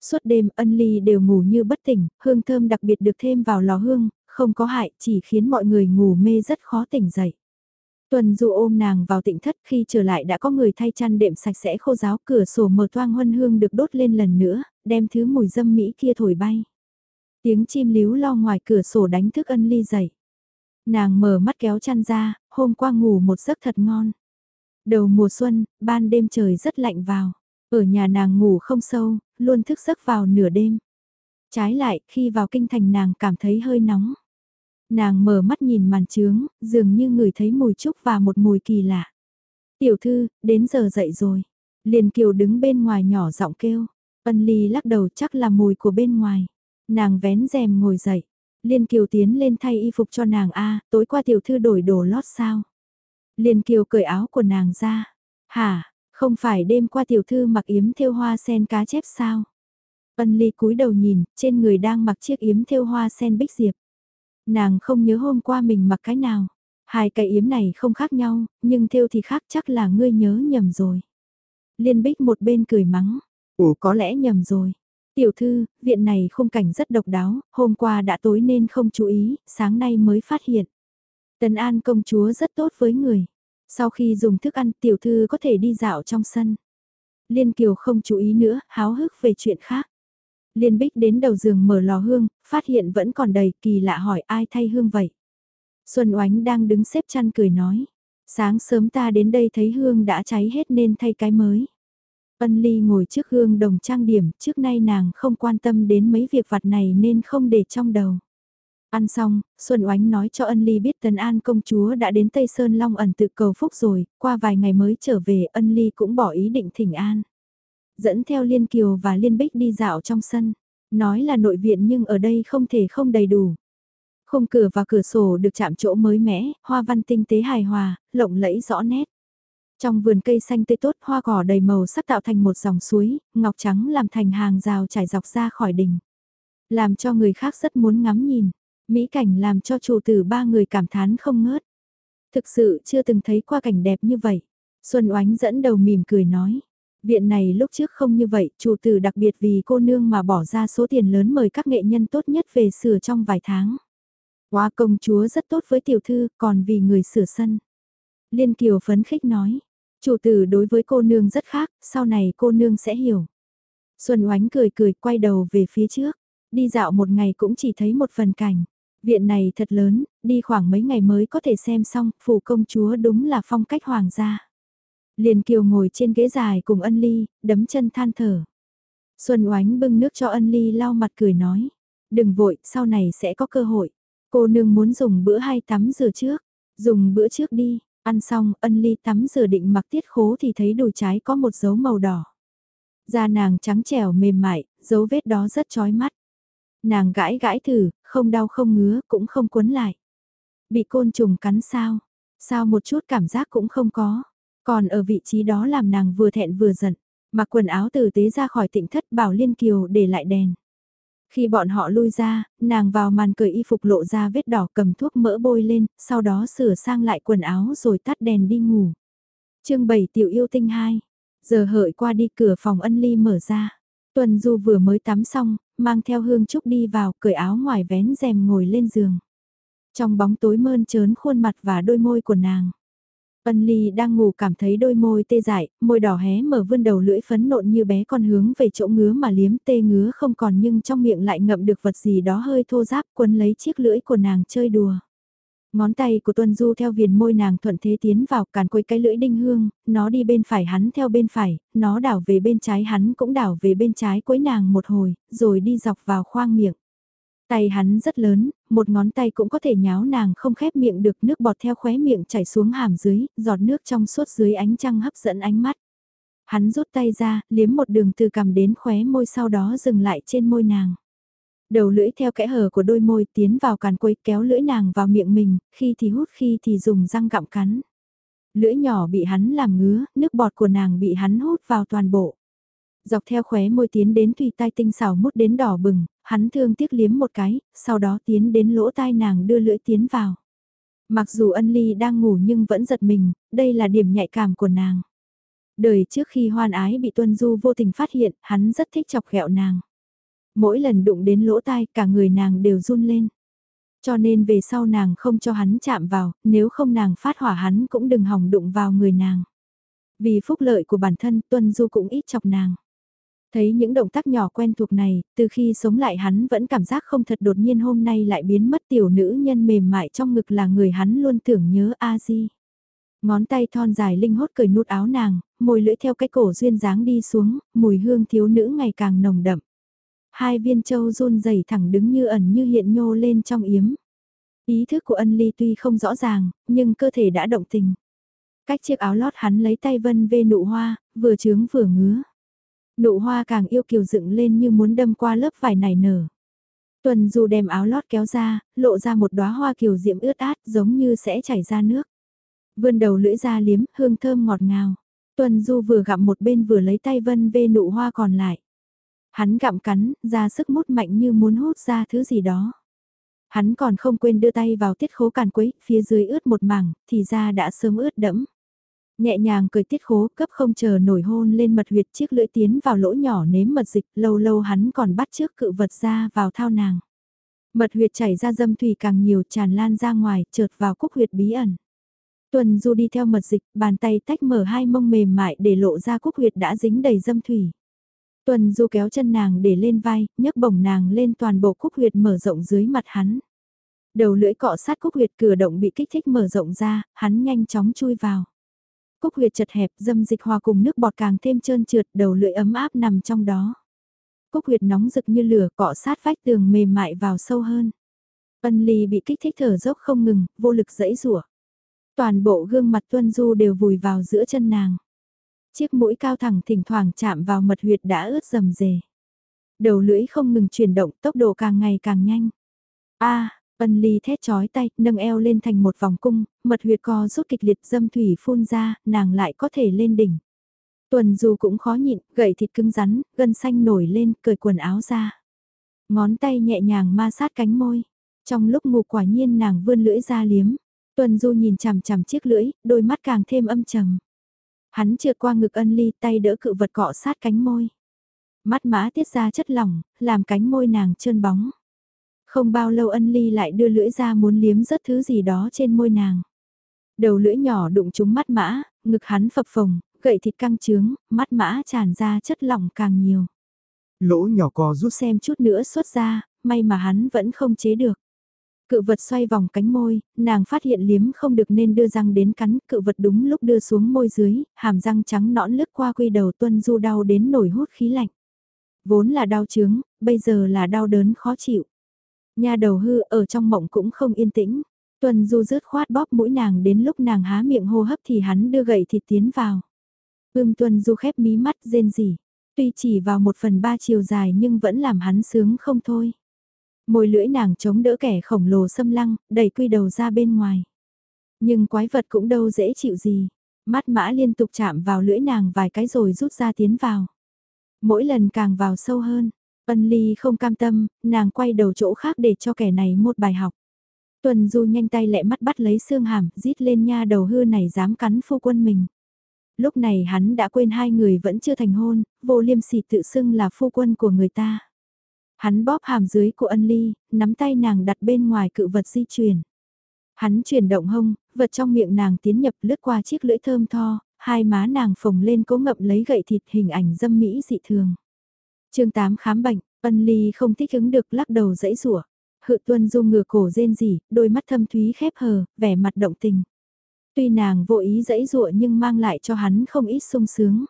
[SPEAKER 1] Suốt đêm ân ly đều ngủ như bất tỉnh, hương thơm đặc biệt được thêm vào lò hương, không có hại, chỉ khiến mọi người ngủ mê rất khó tỉnh dậy. Tuần du ôm nàng vào tịnh thất khi trở lại đã có người thay chăn đệm sạch sẽ khô ráo cửa sổ mở toang huân hương được đốt lên lần nữa, đem thứ mùi dâm mỹ kia thổi bay. Tiếng chim líu lo ngoài cửa sổ đánh thức ân ly dậy. Nàng mở mắt kéo chăn ra, hôm qua ngủ một giấc thật ngon. Đầu mùa xuân, ban đêm trời rất lạnh vào. Ở nhà nàng ngủ không sâu, luôn thức giấc vào nửa đêm. Trái lại, khi vào kinh thành nàng cảm thấy hơi nóng. Nàng mở mắt nhìn màn trướng, dường như ngửi thấy mùi trúc và một mùi kỳ lạ. Tiểu thư, đến giờ dậy rồi. Liền kiều đứng bên ngoài nhỏ giọng kêu. Ân ly lắc đầu chắc là mùi của bên ngoài. Nàng vén rèm ngồi dậy. Liên kiều tiến lên thay y phục cho nàng A, tối qua tiểu thư đổi đồ lót sao. Liên kiều cởi áo của nàng ra. Hả, không phải đêm qua tiểu thư mặc yếm thêu hoa sen cá chép sao? Ân ly cúi đầu nhìn, trên người đang mặc chiếc yếm thêu hoa sen bích diệp. Nàng không nhớ hôm qua mình mặc cái nào. Hai cái yếm này không khác nhau, nhưng thêu thì khác chắc là ngươi nhớ nhầm rồi. Liên bích một bên cười mắng. Ủa có lẽ nhầm rồi. Tiểu thư, viện này khung cảnh rất độc đáo, hôm qua đã tối nên không chú ý, sáng nay mới phát hiện. Tần An công chúa rất tốt với người. Sau khi dùng thức ăn tiểu thư có thể đi dạo trong sân. Liên Kiều không chú ý nữa, háo hức về chuyện khác. Liên Bích đến đầu giường mở lò hương, phát hiện vẫn còn đầy, kỳ lạ hỏi ai thay hương vậy. Xuân Oánh đang đứng xếp chăn cười nói. Sáng sớm ta đến đây thấy hương đã cháy hết nên thay cái mới. Ân Ly ngồi trước hương đồng trang điểm, trước nay nàng không quan tâm đến mấy việc vặt này nên không để trong đầu. Ăn xong, Xuân Oánh nói cho Ân Ly biết Tần An công chúa đã đến Tây Sơn Long ẩn tự cầu phúc rồi, qua vài ngày mới trở về Ân Ly cũng bỏ ý định thỉnh an. Dẫn theo Liên Kiều và Liên Bích đi dạo trong sân, nói là nội viện nhưng ở đây không thể không đầy đủ. Khung cửa và cửa sổ được chạm chỗ mới mẻ, hoa văn tinh tế hài hòa, lộng lẫy rõ nét. Trong vườn cây xanh tươi tốt hoa cỏ đầy màu sắc tạo thành một dòng suối, ngọc trắng làm thành hàng rào trải dọc ra khỏi đỉnh, Làm cho người khác rất muốn ngắm nhìn. Mỹ cảnh làm cho chủ tử ba người cảm thán không ngớt. Thực sự chưa từng thấy qua cảnh đẹp như vậy. Xuân Oánh dẫn đầu mỉm cười nói. Viện này lúc trước không như vậy, chủ tử đặc biệt vì cô nương mà bỏ ra số tiền lớn mời các nghệ nhân tốt nhất về sửa trong vài tháng. quá công chúa rất tốt với tiểu thư, còn vì người sửa sân. Liên Kiều phấn khích nói, chủ tử đối với cô nương rất khác, sau này cô nương sẽ hiểu. Xuân Oánh cười cười quay đầu về phía trước, đi dạo một ngày cũng chỉ thấy một phần cảnh. Viện này thật lớn, đi khoảng mấy ngày mới có thể xem xong, phủ công chúa đúng là phong cách hoàng gia. Liền Kiều ngồi trên ghế dài cùng ân ly, đấm chân than thở. Xuân oánh bưng nước cho ân ly lau mặt cười nói. Đừng vội, sau này sẽ có cơ hội. Cô nương muốn dùng bữa hay tắm rửa trước? Dùng bữa trước đi, ăn xong, ân ly tắm rửa định mặc tiết khố thì thấy đùi trái có một dấu màu đỏ. Da nàng trắng trẻo mềm mại, dấu vết đó rất chói mắt. Nàng gãi gãi thử, không đau không ngứa, cũng không cuốn lại. Bị côn trùng cắn sao? Sao một chút cảm giác cũng không có? Còn ở vị trí đó làm nàng vừa thẹn vừa giận. Mặc quần áo tử tế ra khỏi tịnh thất bảo Liên Kiều để lại đèn. Khi bọn họ lui ra, nàng vào màn cởi y phục lộ ra vết đỏ cầm thuốc mỡ bôi lên, sau đó sửa sang lại quần áo rồi tắt đèn đi ngủ. chương 7 tiểu yêu tinh 2. Giờ hợi qua đi cửa phòng ân ly mở ra. Tuần Du vừa mới tắm xong, mang theo hương trúc đi vào, cởi áo ngoài vén rèm ngồi lên giường. Trong bóng tối mơn trớn khuôn mặt và đôi môi của nàng. Ân Ly đang ngủ cảm thấy đôi môi tê dại, môi đỏ hé mở vươn đầu lưỡi phấn nộn như bé con hướng về chỗ ngứa mà liếm tê ngứa không còn nhưng trong miệng lại ngậm được vật gì đó hơi thô ráp quấn lấy chiếc lưỡi của nàng chơi đùa. Ngón tay của Tuân Du theo viền môi nàng thuận thế tiến vào càn quấy cái lưỡi đinh hương, nó đi bên phải hắn theo bên phải, nó đảo về bên trái hắn cũng đảo về bên trái quấy nàng một hồi, rồi đi dọc vào khoang miệng. Tay hắn rất lớn, một ngón tay cũng có thể nháo nàng không khép miệng được nước bọt theo khóe miệng chảy xuống hàm dưới, giọt nước trong suốt dưới ánh trăng hấp dẫn ánh mắt. Hắn rút tay ra, liếm một đường từ cằm đến khóe môi sau đó dừng lại trên môi nàng. Đầu lưỡi theo kẽ hở của đôi môi tiến vào càn quấy kéo lưỡi nàng vào miệng mình, khi thì hút khi thì dùng răng gặm cắn. Lưỡi nhỏ bị hắn làm ngứa, nước bọt của nàng bị hắn hút vào toàn bộ. Dọc theo khóe môi tiến đến tùy tai tinh xảo mút đến đỏ bừng, hắn thương tiếc liếm một cái, sau đó tiến đến lỗ tai nàng đưa lưỡi tiến vào. Mặc dù ân ly đang ngủ nhưng vẫn giật mình, đây là điểm nhạy cảm của nàng. Đời trước khi hoan ái bị tuân du vô tình phát hiện, hắn rất thích chọc ghẹo nàng. Mỗi lần đụng đến lỗ tai cả người nàng đều run lên. Cho nên về sau nàng không cho hắn chạm vào, nếu không nàng phát hỏa hắn cũng đừng hỏng đụng vào người nàng. Vì phúc lợi của bản thân Tuân Du cũng ít chọc nàng. Thấy những động tác nhỏ quen thuộc này, từ khi sống lại hắn vẫn cảm giác không thật đột nhiên hôm nay lại biến mất tiểu nữ nhân mềm mại trong ngực là người hắn luôn tưởng nhớ a di. Ngón tay thon dài linh hốt cởi nút áo nàng, môi lưỡi theo cái cổ duyên dáng đi xuống, mùi hương thiếu nữ ngày càng nồng đậm. Hai viên châu run rẩy thẳng đứng như ẩn như hiện nhô lên trong yếm. Ý thức của ân ly tuy không rõ ràng, nhưng cơ thể đã động tình. Cách chiếc áo lót hắn lấy tay vân vê nụ hoa, vừa trướng vừa ngứa. Nụ hoa càng yêu kiều dựng lên như muốn đâm qua lớp vải nảy nở. Tuần dù đem áo lót kéo ra, lộ ra một đóa hoa kiều diễm ướt át giống như sẽ chảy ra nước. Vươn đầu lưỡi ra liếm, hương thơm ngọt ngào. Tuần du vừa gặm một bên vừa lấy tay vân vê nụ hoa còn lại. Hắn gặm cắn, ra sức mút mạnh như muốn hút ra thứ gì đó. Hắn còn không quên đưa tay vào tiết khố càn quấy, phía dưới ướt một mảng, thì ra đã sớm ướt đẫm. Nhẹ nhàng cười tiết khố cấp không chờ nổi hôn lên mật huyệt chiếc lưỡi tiến vào lỗ nhỏ nếm mật dịch, lâu lâu hắn còn bắt trước cự vật ra vào thao nàng. Mật huyệt chảy ra dâm thủy càng nhiều tràn lan ra ngoài, trượt vào cúc huyệt bí ẩn. Tuần du đi theo mật dịch, bàn tay tách mở hai mông mềm mại để lộ ra cúc huyệt đã dính đầy dâm thủy. Tuần du kéo chân nàng để lên vai, nhấc bổng nàng lên toàn bộ cúc huyệt mở rộng dưới mặt hắn. Đầu lưỡi cọ sát cúc huyệt cửa động bị kích thích mở rộng ra, hắn nhanh chóng chui vào. Cúc huyệt chật hẹp, dâm dịch hòa cùng nước bọt càng thêm trơn trượt, đầu lưỡi ấm áp nằm trong đó. Cúc huyệt nóng rực như lửa cọ sát vách tường mềm mại vào sâu hơn. Ân ly bị kích thích thở dốc không ngừng, vô lực dẫy rủa. Toàn bộ gương mặt tuân du đều vùi vào giữa chân nàng. Chiếc mũi cao thẳng thỉnh thoảng chạm vào mật huyệt đã ướt rầm rề. Đầu lưỡi không ngừng chuyển động, tốc độ càng ngày càng nhanh. A, Ân ly thét chói tay, nâng eo lên thành một vòng cung, mật huyệt co rút kịch liệt dâm thủy phun ra, nàng lại có thể lên đỉnh. Tuần dù cũng khó nhịn, gậy thịt cứng rắn, gân xanh nổi lên, cởi quần áo ra. Ngón tay nhẹ nhàng ma sát cánh môi. Trong lúc ngủ quả nhiên nàng vươn lưỡi ra liếm. Tuần du nhìn chằm chằm chiếc lưỡi, đôi mắt càng thêm âm trầm. Hắn trượt qua ngực ân ly tay đỡ cự vật cọ sát cánh môi. Mắt mã tiết ra chất lỏng, làm cánh môi nàng trơn bóng. Không bao lâu ân ly lại đưa lưỡi ra muốn liếm rớt thứ gì đó trên môi nàng. Đầu lưỡi nhỏ đụng trúng mắt mã, ngực hắn phập phồng, gậy thịt căng trướng, mắt mã tràn ra chất lỏng càng nhiều.
[SPEAKER 2] Lỗ nhỏ co rút
[SPEAKER 1] xem chút nữa xuất ra, may mà hắn vẫn không chế được. Cự vật xoay vòng cánh môi, nàng phát hiện liếm không được nên đưa răng đến cắn, cự vật đúng lúc đưa xuống môi dưới, hàm răng trắng nõn lướt qua quy đầu tuân du đau đến nổi hút khí lạnh. Vốn là đau chướng, bây giờ là đau đớn khó chịu. Nhà đầu hư ở trong mộng cũng không yên tĩnh. tuân Du rớt khoát bóp mũi nàng đến lúc nàng há miệng hô hấp thì hắn đưa gậy thịt tiến vào. Ưm tuân Du khép mí mắt rên rỉ. Tuy chỉ vào một phần ba chiều dài nhưng vẫn làm hắn sướng không thôi. Môi lưỡi nàng chống đỡ kẻ khổng lồ xâm lăng, đẩy quy đầu ra bên ngoài. Nhưng quái vật cũng đâu dễ chịu gì. Mắt mã liên tục chạm vào lưỡi nàng vài cái rồi rút ra tiến vào. Mỗi lần càng vào sâu hơn, ân ly không cam tâm, nàng quay đầu chỗ khác để cho kẻ này một bài học. Tuần du nhanh tay lẹ mắt bắt lấy xương hàm, rít lên nha đầu hư này dám cắn phu quân mình. Lúc này hắn đã quên hai người vẫn chưa thành hôn, vô liêm sỉ tự xưng là phu quân của người ta. Hắn bóp hàm dưới của ân ly, nắm tay nàng đặt bên ngoài cự vật di chuyển. Hắn chuyển động hông, vật trong miệng nàng tiến nhập lướt qua chiếc lưỡi thơm tho, hai má nàng phồng lên cố ngậm lấy gậy thịt hình ảnh dâm mỹ dị thường. chương 8 khám bệnh, ân ly không thích ứng được lắc đầu dãy rủa Hự tuân dung ngửa cổ rên rỉ, đôi mắt thâm thúy khép hờ, vẻ mặt động tình. Tuy nàng vô ý dãy rụa nhưng mang lại cho hắn không ít sung sướng.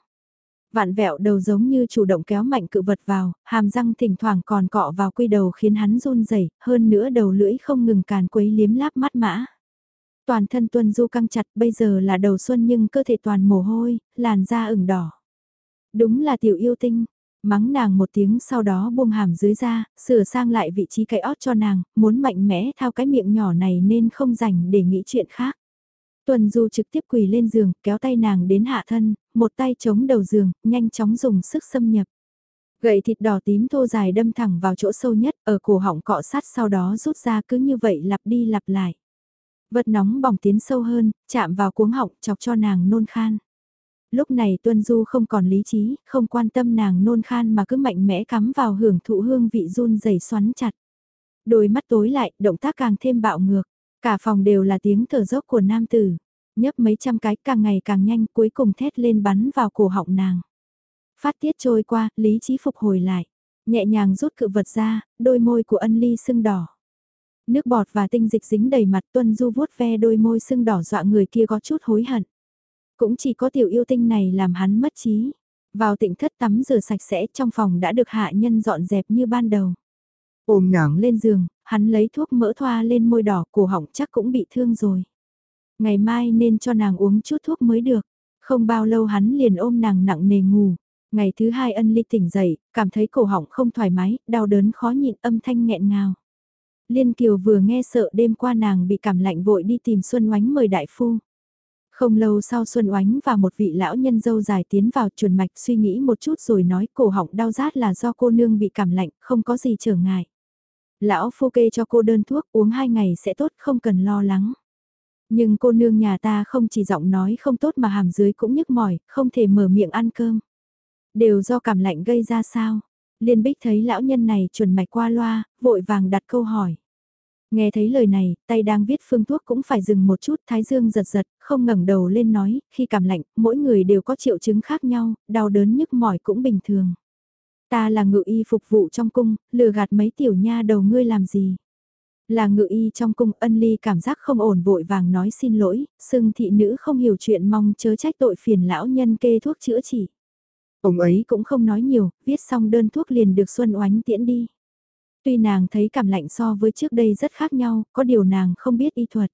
[SPEAKER 1] Vạn vẹo đầu giống như chủ động kéo mạnh cự vật vào, hàm răng thỉnh thoảng còn cọ vào quy đầu khiến hắn run rẩy hơn nữa đầu lưỡi không ngừng càn quấy liếm láp mắt mã. Toàn thân tuân du căng chặt bây giờ là đầu xuân nhưng cơ thể toàn mồ hôi, làn da ửng đỏ. Đúng là tiểu yêu tinh, mắng nàng một tiếng sau đó buông hàm dưới ra, sửa sang lại vị trí cái ót cho nàng, muốn mạnh mẽ thao cái miệng nhỏ này nên không rảnh để nghĩ chuyện khác. Tuần Du trực tiếp quỳ lên giường, kéo tay nàng đến hạ thân, một tay chống đầu giường, nhanh chóng dùng sức xâm nhập. Gậy thịt đỏ tím thô dài đâm thẳng vào chỗ sâu nhất, ở cổ họng cọ sát sau đó rút ra cứ như vậy lặp đi lặp lại. Vật nóng bỏng tiến sâu hơn, chạm vào cuống họng chọc cho nàng nôn khan. Lúc này Tuân Du không còn lý trí, không quan tâm nàng nôn khan mà cứ mạnh mẽ cắm vào hưởng thụ hương vị run rẩy xoắn chặt. Đôi mắt tối lại, động tác càng thêm bạo ngược. Cả phòng đều là tiếng thở dốc của nam tử. Nhấp mấy trăm cái càng ngày càng nhanh cuối cùng thét lên bắn vào cổ họng nàng. Phát tiết trôi qua, lý trí phục hồi lại. Nhẹ nhàng rút cự vật ra, đôi môi của ân ly sưng đỏ. Nước bọt và tinh dịch dính đầy mặt tuân du vuốt ve đôi môi sưng đỏ dọa người kia có chút hối hận. Cũng chỉ có tiểu yêu tinh này làm hắn mất trí. Vào tịnh thất tắm rửa sạch sẽ trong phòng đã được hạ nhân dọn dẹp như ban đầu. Ôm nàng lên giường, hắn lấy thuốc mỡ thoa lên môi đỏ cổ họng chắc cũng bị thương rồi. Ngày mai nên cho nàng uống chút thuốc mới được. Không bao lâu hắn liền ôm nàng nặng nề ngủ. Ngày thứ hai ân ly tỉnh dậy, cảm thấy cổ họng không thoải mái, đau đớn khó nhịn âm thanh nghẹn ngào. Liên Kiều vừa nghe sợ đêm qua nàng bị cảm lạnh vội đi tìm Xuân Oánh mời đại phu. Không lâu sau Xuân Oánh và một vị lão nhân dâu dài tiến vào chuẩn mạch suy nghĩ một chút rồi nói cổ họng đau rát là do cô nương bị cảm lạnh, không có gì trở ngại. Lão phu kê cho cô đơn thuốc uống hai ngày sẽ tốt không cần lo lắng. Nhưng cô nương nhà ta không chỉ giọng nói không tốt mà hàm dưới cũng nhức mỏi, không thể mở miệng ăn cơm. Đều do cảm lạnh gây ra sao? Liên Bích thấy lão nhân này chuẩn mạch qua loa, vội vàng đặt câu hỏi. Nghe thấy lời này, tay đang viết phương thuốc cũng phải dừng một chút, thái dương giật giật, không ngẩng đầu lên nói, khi cảm lạnh, mỗi người đều có triệu chứng khác nhau, đau đớn nhức mỏi cũng bình thường. Ta là ngự y phục vụ trong cung, lừa gạt mấy tiểu nha đầu ngươi làm gì? Là ngự y trong cung ân ly cảm giác không ổn vội vàng nói xin lỗi, xưng thị nữ không hiểu chuyện mong chớ trách tội phiền lão nhân kê thuốc chữa trị. Ông ấy cũng không nói nhiều, viết xong đơn thuốc liền được Xuân Oánh tiễn đi. Tuy nàng thấy cảm lạnh so với trước đây rất khác nhau, có điều nàng không biết y thuật.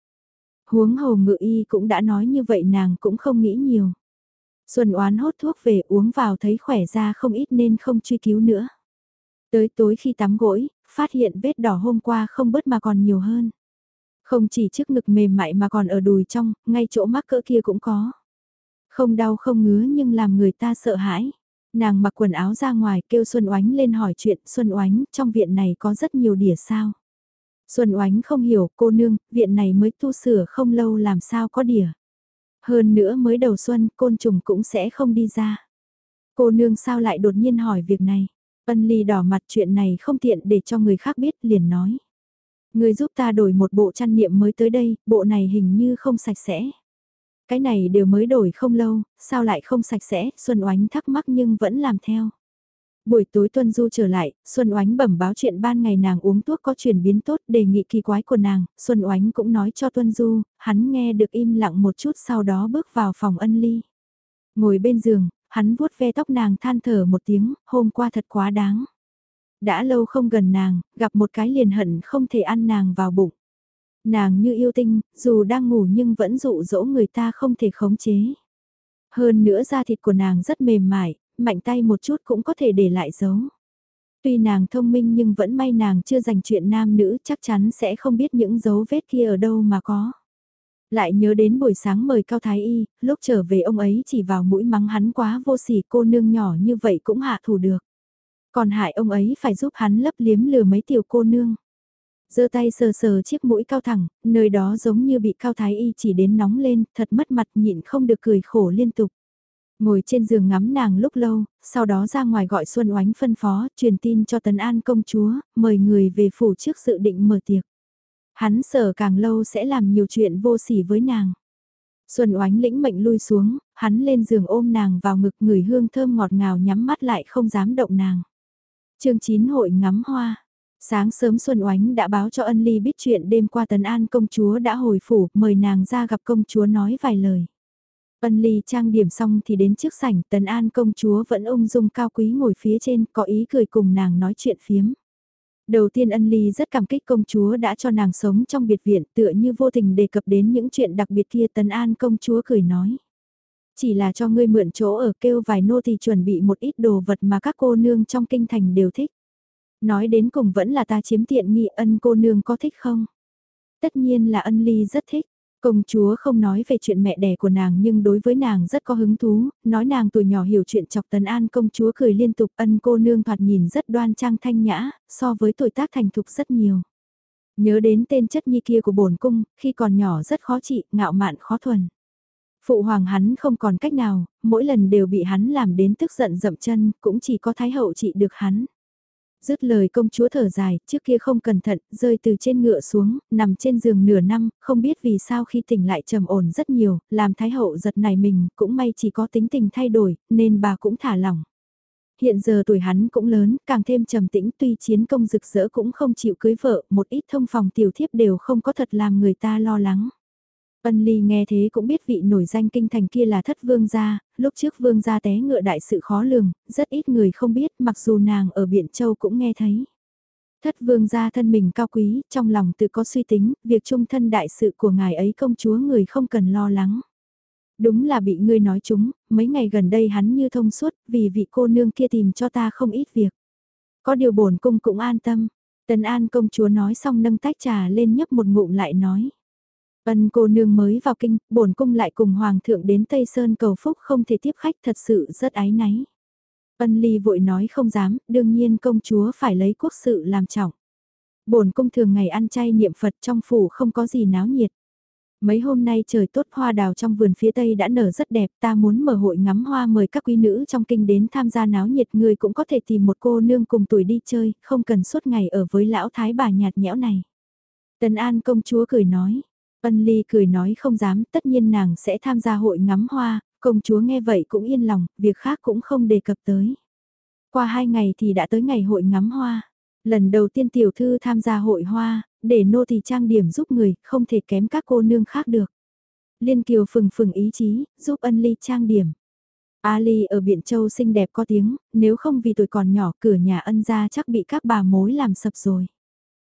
[SPEAKER 1] Huống hồ ngự y cũng đã nói như vậy nàng cũng không nghĩ nhiều. Xuân oán hốt thuốc về uống vào thấy khỏe ra không ít nên không truy cứu nữa. Tới tối khi tắm gội, phát hiện vết đỏ hôm qua không bớt mà còn nhiều hơn. Không chỉ trước ngực mềm mại mà còn ở đùi trong, ngay chỗ mắc cỡ kia cũng có. Không đau không ngứa nhưng làm người ta sợ hãi. Nàng mặc quần áo ra ngoài kêu Xuân Oánh lên hỏi chuyện Xuân Oánh trong viện này có rất nhiều đỉa sao. Xuân Oánh không hiểu cô nương, viện này mới tu sửa không lâu làm sao có đỉa. Hơn nữa mới đầu xuân côn trùng cũng sẽ không đi ra. Cô nương sao lại đột nhiên hỏi việc này. Ân ly đỏ mặt chuyện này không tiện để cho người khác biết liền nói. Người giúp ta đổi một bộ chăn niệm mới tới đây, bộ này hình như không sạch sẽ. Cái này đều mới đổi không lâu, sao lại không sạch sẽ, Xuân Oánh thắc mắc nhưng vẫn làm theo. Buổi tối Tuân Du trở lại, Xuân Oánh bẩm báo chuyện ban ngày nàng uống thuốc có chuyển biến tốt đề nghị kỳ quái của nàng, Xuân Oánh cũng nói cho Tuân Du, hắn nghe được im lặng một chút sau đó bước vào phòng ân ly. Ngồi bên giường, hắn vuốt ve tóc nàng than thở một tiếng, hôm qua thật quá đáng. Đã lâu không gần nàng, gặp một cái liền hận không thể ăn nàng vào bụng. Nàng như yêu tinh, dù đang ngủ nhưng vẫn dụ dỗ người ta không thể khống chế. Hơn nữa da thịt của nàng rất mềm mại, mạnh tay một chút cũng có thể để lại dấu. Tuy nàng thông minh nhưng vẫn may nàng chưa dành chuyện nam nữ chắc chắn sẽ không biết những dấu vết kia ở đâu mà có. Lại nhớ đến buổi sáng mời Cao Thái Y, lúc trở về ông ấy chỉ vào mũi mắng hắn quá vô sỉ cô nương nhỏ như vậy cũng hạ thủ được. Còn hại ông ấy phải giúp hắn lấp liếm lừa mấy tiểu cô nương giơ tay sờ sờ chiếc mũi cao thẳng, nơi đó giống như bị cao thái y chỉ đến nóng lên, thật mất mặt nhịn không được cười khổ liên tục. Ngồi trên giường ngắm nàng lúc lâu, sau đó ra ngoài gọi Xuân Oánh phân phó, truyền tin cho Tấn An công chúa, mời người về phủ trước sự định mở tiệc. Hắn sợ càng lâu sẽ làm nhiều chuyện vô sỉ với nàng. Xuân Oánh lĩnh mệnh lui xuống, hắn lên giường ôm nàng vào ngực người hương thơm ngọt ngào nhắm mắt lại không dám động nàng. chương 9 hội ngắm hoa. Sáng sớm Xuân Oánh đã báo cho ân ly biết chuyện đêm qua Tấn An công chúa đã hồi phủ, mời nàng ra gặp công chúa nói vài lời. Ân ly trang điểm xong thì đến trước sảnh, Tần An công chúa vẫn ung dung cao quý ngồi phía trên, có ý cười cùng nàng nói chuyện phiếm. Đầu tiên ân ly rất cảm kích công chúa đã cho nàng sống trong biệt viện tựa như vô tình đề cập đến những chuyện đặc biệt kia Tấn An công chúa cười nói. Chỉ là cho ngươi mượn chỗ ở kêu vài nô thì chuẩn bị một ít đồ vật mà các cô nương trong kinh thành đều thích. Nói đến cùng vẫn là ta chiếm tiện nghi ân cô nương có thích không? Tất nhiên là ân ly rất thích. Công chúa không nói về chuyện mẹ đẻ của nàng nhưng đối với nàng rất có hứng thú, nói nàng tuổi nhỏ hiểu chuyện chọc tấn an công chúa cười liên tục ân cô nương thoạt nhìn rất đoan trang thanh nhã, so với tuổi tác thành thục rất nhiều. Nhớ đến tên chất nhi kia của bổn cung, khi còn nhỏ rất khó trị, ngạo mạn khó thuần. Phụ hoàng hắn không còn cách nào, mỗi lần đều bị hắn làm đến tức giận dậm chân, cũng chỉ có thái hậu trị được hắn. Dứt lời công chúa thở dài, trước kia không cẩn thận, rơi từ trên ngựa xuống, nằm trên giường nửa năm, không biết vì sao khi tỉnh lại trầm ổn rất nhiều, làm thái hậu giật này mình, cũng may chỉ có tính tình thay đổi, nên bà cũng thả lỏng. Hiện giờ tuổi hắn cũng lớn, càng thêm trầm tĩnh tuy chiến công rực rỡ cũng không chịu cưới vợ, một ít thông phòng tiểu thiếp đều không có thật làm người ta lo lắng. Ân Ly nghe thế cũng biết vị nổi danh kinh thành kia là thất vương gia, lúc trước vương gia té ngựa đại sự khó lường, rất ít người không biết mặc dù nàng ở Biện Châu cũng nghe thấy. Thất vương gia thân mình cao quý, trong lòng tự có suy tính, việc trung thân đại sự của ngài ấy công chúa người không cần lo lắng. Đúng là bị ngươi nói chúng, mấy ngày gần đây hắn như thông suốt, vì vị cô nương kia tìm cho ta không ít việc. Có điều bổn cung cũng an tâm. Tần An công chúa nói xong nâng tách trà lên nhấp một ngụm lại nói. Ân cô nương mới vào kinh, bổn cung lại cùng hoàng thượng đến Tây Sơn cầu phúc không thể tiếp khách thật sự rất ái náy. Ân ly vội nói không dám, đương nhiên công chúa phải lấy quốc sự làm trọng. Bổn cung thường ngày ăn chay niệm Phật trong phủ không có gì náo nhiệt. Mấy hôm nay trời tốt hoa đào trong vườn phía tây đã nở rất đẹp, ta muốn mở hội ngắm hoa mời các quý nữ trong kinh đến tham gia náo nhiệt người cũng có thể tìm một cô nương cùng tuổi đi chơi, không cần suốt ngày ở với lão thái bà nhạt nhẽo này. Tần An công chúa cười nói, Ân Ly cười nói không dám, tất nhiên nàng sẽ tham gia hội ngắm hoa, công chúa nghe vậy cũng yên lòng, việc khác cũng không đề cập tới. Qua hai ngày thì đã tới ngày hội ngắm hoa. Lần đầu tiên tiểu thư tham gia hội hoa, để nô thì trang điểm giúp người, không thể kém các cô nương khác được. Liên Kiều phừng phừng ý chí, giúp ân ly trang điểm. Ali ở Biện Châu xinh đẹp có tiếng, nếu không vì tuổi còn nhỏ cửa nhà ân gia chắc bị các bà mối làm sập rồi.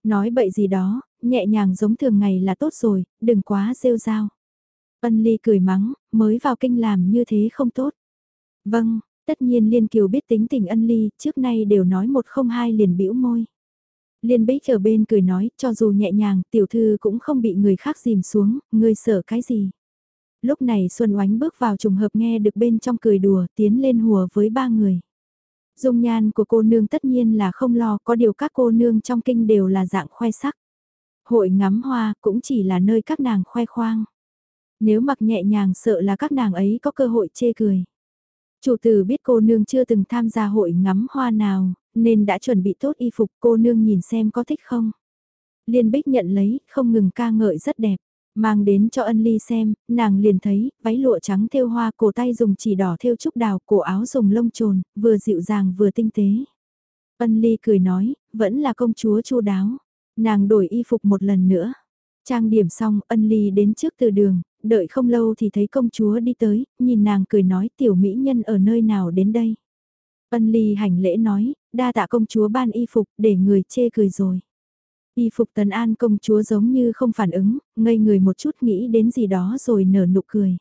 [SPEAKER 1] Nói bậy gì đó, nhẹ nhàng giống thường ngày là tốt rồi, đừng quá rêu rao. Ân Ly cười mắng, mới vào kinh làm như thế không tốt. Vâng, tất nhiên Liên Kiều biết tính tình Ân Ly, trước nay đều nói một không hai liền bĩu môi. Liên Bích ở bên cười nói, cho dù nhẹ nhàng, tiểu thư cũng không bị người khác dìm xuống, ngươi sợ cái gì. Lúc này Xuân Oánh bước vào trùng hợp nghe được bên trong cười đùa, tiến lên hùa với ba người. Dung nhan của cô nương tất nhiên là không lo, có điều các cô nương trong kinh đều là dạng khoe sắc. Hội ngắm hoa cũng chỉ là nơi các nàng khoe khoang. Nếu mặc nhẹ nhàng sợ là các nàng ấy có cơ hội chê cười. Chủ tử biết cô nương chưa từng tham gia hội ngắm hoa nào, nên đã chuẩn bị tốt y phục cô nương nhìn xem có thích không. Liên Bích nhận lấy, không ngừng ca ngợi rất đẹp. Mang đến cho ân ly xem, nàng liền thấy, váy lụa trắng thêu hoa cổ tay dùng chỉ đỏ thêu trúc đào, cổ áo dùng lông trồn, vừa dịu dàng vừa tinh tế. Ân ly cười nói, vẫn là công chúa chu đáo. Nàng đổi y phục một lần nữa. Trang điểm xong, ân ly đến trước từ đường, đợi không lâu thì thấy công chúa đi tới, nhìn nàng cười nói tiểu mỹ nhân ở nơi nào đến đây. Ân ly hành lễ nói, đa tạ công chúa ban y phục để người chê cười rồi. Y phục tần an công chúa giống như không phản ứng, ngây người một chút nghĩ đến gì đó rồi nở nụ cười.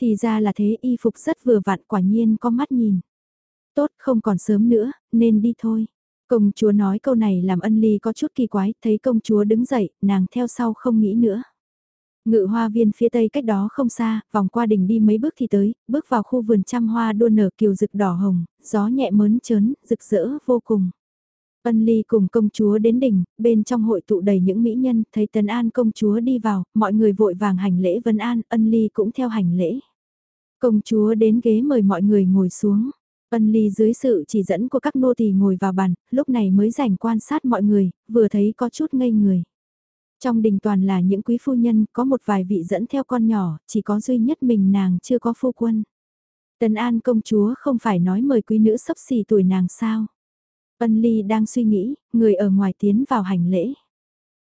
[SPEAKER 1] Thì ra là thế y phục rất vừa vặn quả nhiên có mắt nhìn. Tốt không còn sớm nữa, nên đi thôi. Công chúa nói câu này làm ân ly có chút kỳ quái, thấy công chúa đứng dậy, nàng theo sau không nghĩ nữa. Ngự hoa viên phía tây cách đó không xa, vòng qua đỉnh đi mấy bước thì tới, bước vào khu vườn trăm hoa đua nở kiều rực đỏ hồng, gió nhẹ mớn chớn, rực rỡ vô cùng. Ân ly cùng công chúa đến đỉnh, bên trong hội tụ đầy những mỹ nhân, thấy tần an công chúa đi vào, mọi người vội vàng hành lễ vân an, ân ly cũng theo hành lễ. Công chúa đến ghế mời mọi người ngồi xuống. Ân ly dưới sự chỉ dẫn của các nô tỳ ngồi vào bàn, lúc này mới rảnh quan sát mọi người, vừa thấy có chút ngây người. Trong đình toàn là những quý phu nhân, có một vài vị dẫn theo con nhỏ, chỉ có duy nhất mình nàng chưa có phu quân. Tần An công chúa không phải nói mời quý nữ sắp xì tuổi nàng sao. Ân ly đang suy nghĩ, người ở ngoài tiến vào hành lễ.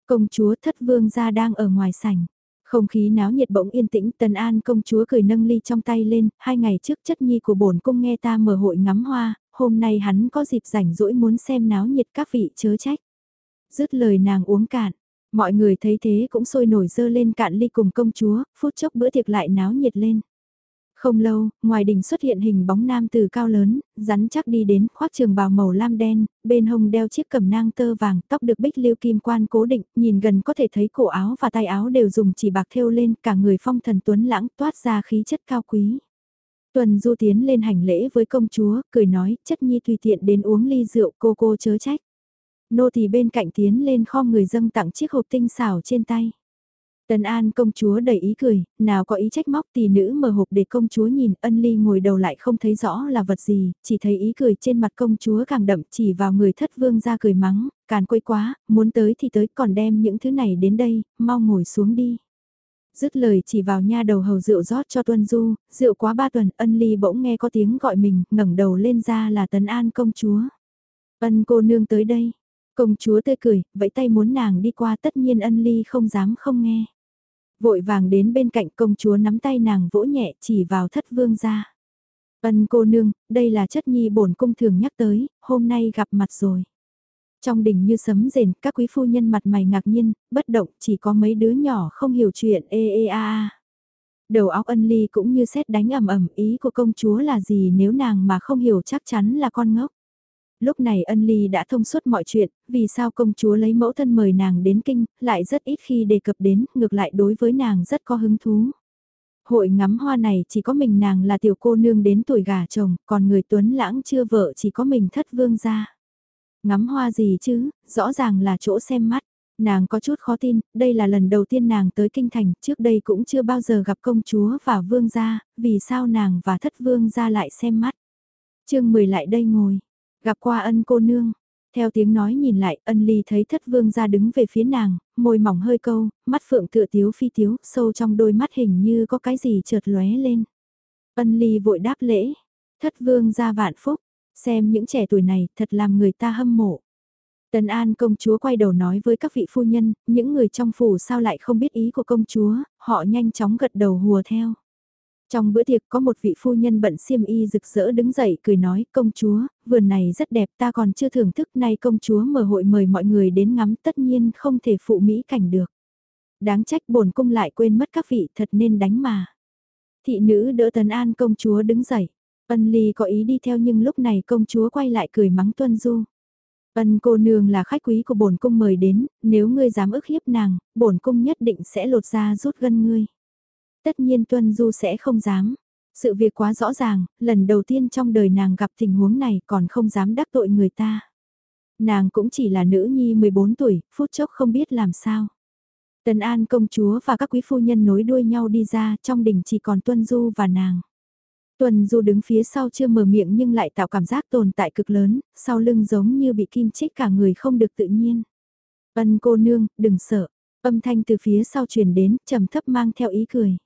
[SPEAKER 1] Công chúa thất vương gia đang ở ngoài sảnh. Không khí náo nhiệt bỗng yên tĩnh, Tần An công chúa cười nâng ly trong tay lên, hai ngày trước chất nhi của bổn cung nghe ta mở hội ngắm hoa, hôm nay hắn có dịp rảnh rỗi muốn xem náo nhiệt các vị chớ trách. Dứt lời nàng uống cạn, mọi người thấy thế cũng sôi nổi dơ lên cạn ly cùng công chúa, phút chốc bữa tiệc lại náo nhiệt lên. Không lâu, ngoài đỉnh xuất hiện hình bóng nam từ cao lớn, rắn chắc đi đến khoác trường bào màu lam đen, bên hông đeo chiếc cầm nang tơ vàng, tóc được bích liêu kim quan cố định, nhìn gần có thể thấy cổ áo và tay áo đều dùng chỉ bạc thêu lên, cả người phong thần tuấn lãng toát ra khí chất cao quý. Tuần Du tiến lên hành lễ với công chúa, cười nói, chất nhi tùy tiện đến uống ly rượu cô cô chớ trách. Nô thì bên cạnh tiến lên kho người dâng tặng chiếc hộp tinh xảo trên tay. Tần An công chúa đầy ý cười, nào có ý trách móc tỷ nữ mở hộp để công chúa nhìn ân ly ngồi đầu lại không thấy rõ là vật gì, chỉ thấy ý cười trên mặt công chúa càng đậm chỉ vào người thất vương ra cười mắng, càn quấy quá, muốn tới thì tới còn đem những thứ này đến đây, mau ngồi xuống đi. Dứt lời chỉ vào nha đầu hầu rượu rót cho tuân du, rượu quá ba tuần ân ly bỗng nghe có tiếng gọi mình, ngẩng đầu lên ra là tần an công chúa. Ân cô nương tới đây. Công chúa tươi cười, vẫy tay muốn nàng đi qua tất nhiên ân ly không dám không nghe. Vội vàng đến bên cạnh công chúa nắm tay nàng vỗ nhẹ chỉ vào thất vương ra. Ân cô nương, đây là chất nhi bổn cung thường nhắc tới, hôm nay gặp mặt rồi. Trong đỉnh như sấm rền, các quý phu nhân mặt mày ngạc nhiên, bất động, chỉ có mấy đứa nhỏ không hiểu chuyện ê ê a a. Đầu óc ân ly cũng như xét đánh ầm ầm ý của công chúa là gì nếu nàng mà không hiểu chắc chắn là con ngốc lúc này ân ly đã thông suốt mọi chuyện, vì sao công chúa lấy mẫu thân mời nàng đến kinh, lại rất ít khi đề cập đến, ngược lại đối với nàng rất có hứng thú. Hội ngắm hoa này chỉ có mình nàng là tiểu cô nương đến tuổi gả chồng, còn người tuấn lãng chưa vợ chỉ có mình thất vương gia. Ngắm hoa gì chứ, rõ ràng là chỗ xem mắt. Nàng có chút khó tin, đây là lần đầu tiên nàng tới kinh thành, trước đây cũng chưa bao giờ gặp công chúa và vương gia, vì sao nàng và thất vương gia lại xem mắt. chương 10 lại đây ngồi, Gặp qua ân cô nương. Theo tiếng nói nhìn lại, ân ly thấy thất vương ra đứng về phía nàng, môi mỏng hơi câu, mắt phượng tựa tiếu phi tiếu, sâu trong đôi mắt hình như có cái gì chợt lóe lên. Ân ly vội đáp lễ, thất vương ra vạn phúc, xem những trẻ tuổi này thật làm người ta hâm mộ. Tần An công chúa quay đầu nói với các vị phu nhân, những người trong phủ sao lại không biết ý của công chúa, họ nhanh chóng gật đầu hùa theo. Trong bữa tiệc có một vị phu nhân bận xiêm y rực rỡ đứng dậy cười nói công chúa, vườn này rất đẹp ta còn chưa thưởng thức nay công chúa mở hội mời mọi người đến ngắm tất nhiên không thể phụ mỹ cảnh được. Đáng trách bổn cung lại quên mất các vị thật nên đánh mà. Thị nữ đỡ tấn an công chúa đứng dậy. Ân ly có ý đi theo nhưng lúc này công chúa quay lại cười mắng tuân du. Ân cô nương là khách quý của bổn cung mời đến, nếu ngươi dám ức hiếp nàng, bổn cung nhất định sẽ lột ra rút gân ngươi. Tất nhiên Tuân Du sẽ không dám. Sự việc quá rõ ràng, lần đầu tiên trong đời nàng gặp tình huống này còn không dám đắc tội người ta. Nàng cũng chỉ là nữ nhi 14 tuổi, phút chốc không biết làm sao. Tần An công chúa và các quý phu nhân nối đuôi nhau đi ra, trong đình chỉ còn Tuân Du và nàng. Tuân Du đứng phía sau chưa mở miệng nhưng lại tạo cảm giác tồn tại cực lớn, sau lưng giống như bị kim chích cả người không được tự nhiên. Ân cô nương, đừng sợ. Âm thanh từ phía sau truyền đến, trầm thấp mang theo ý cười.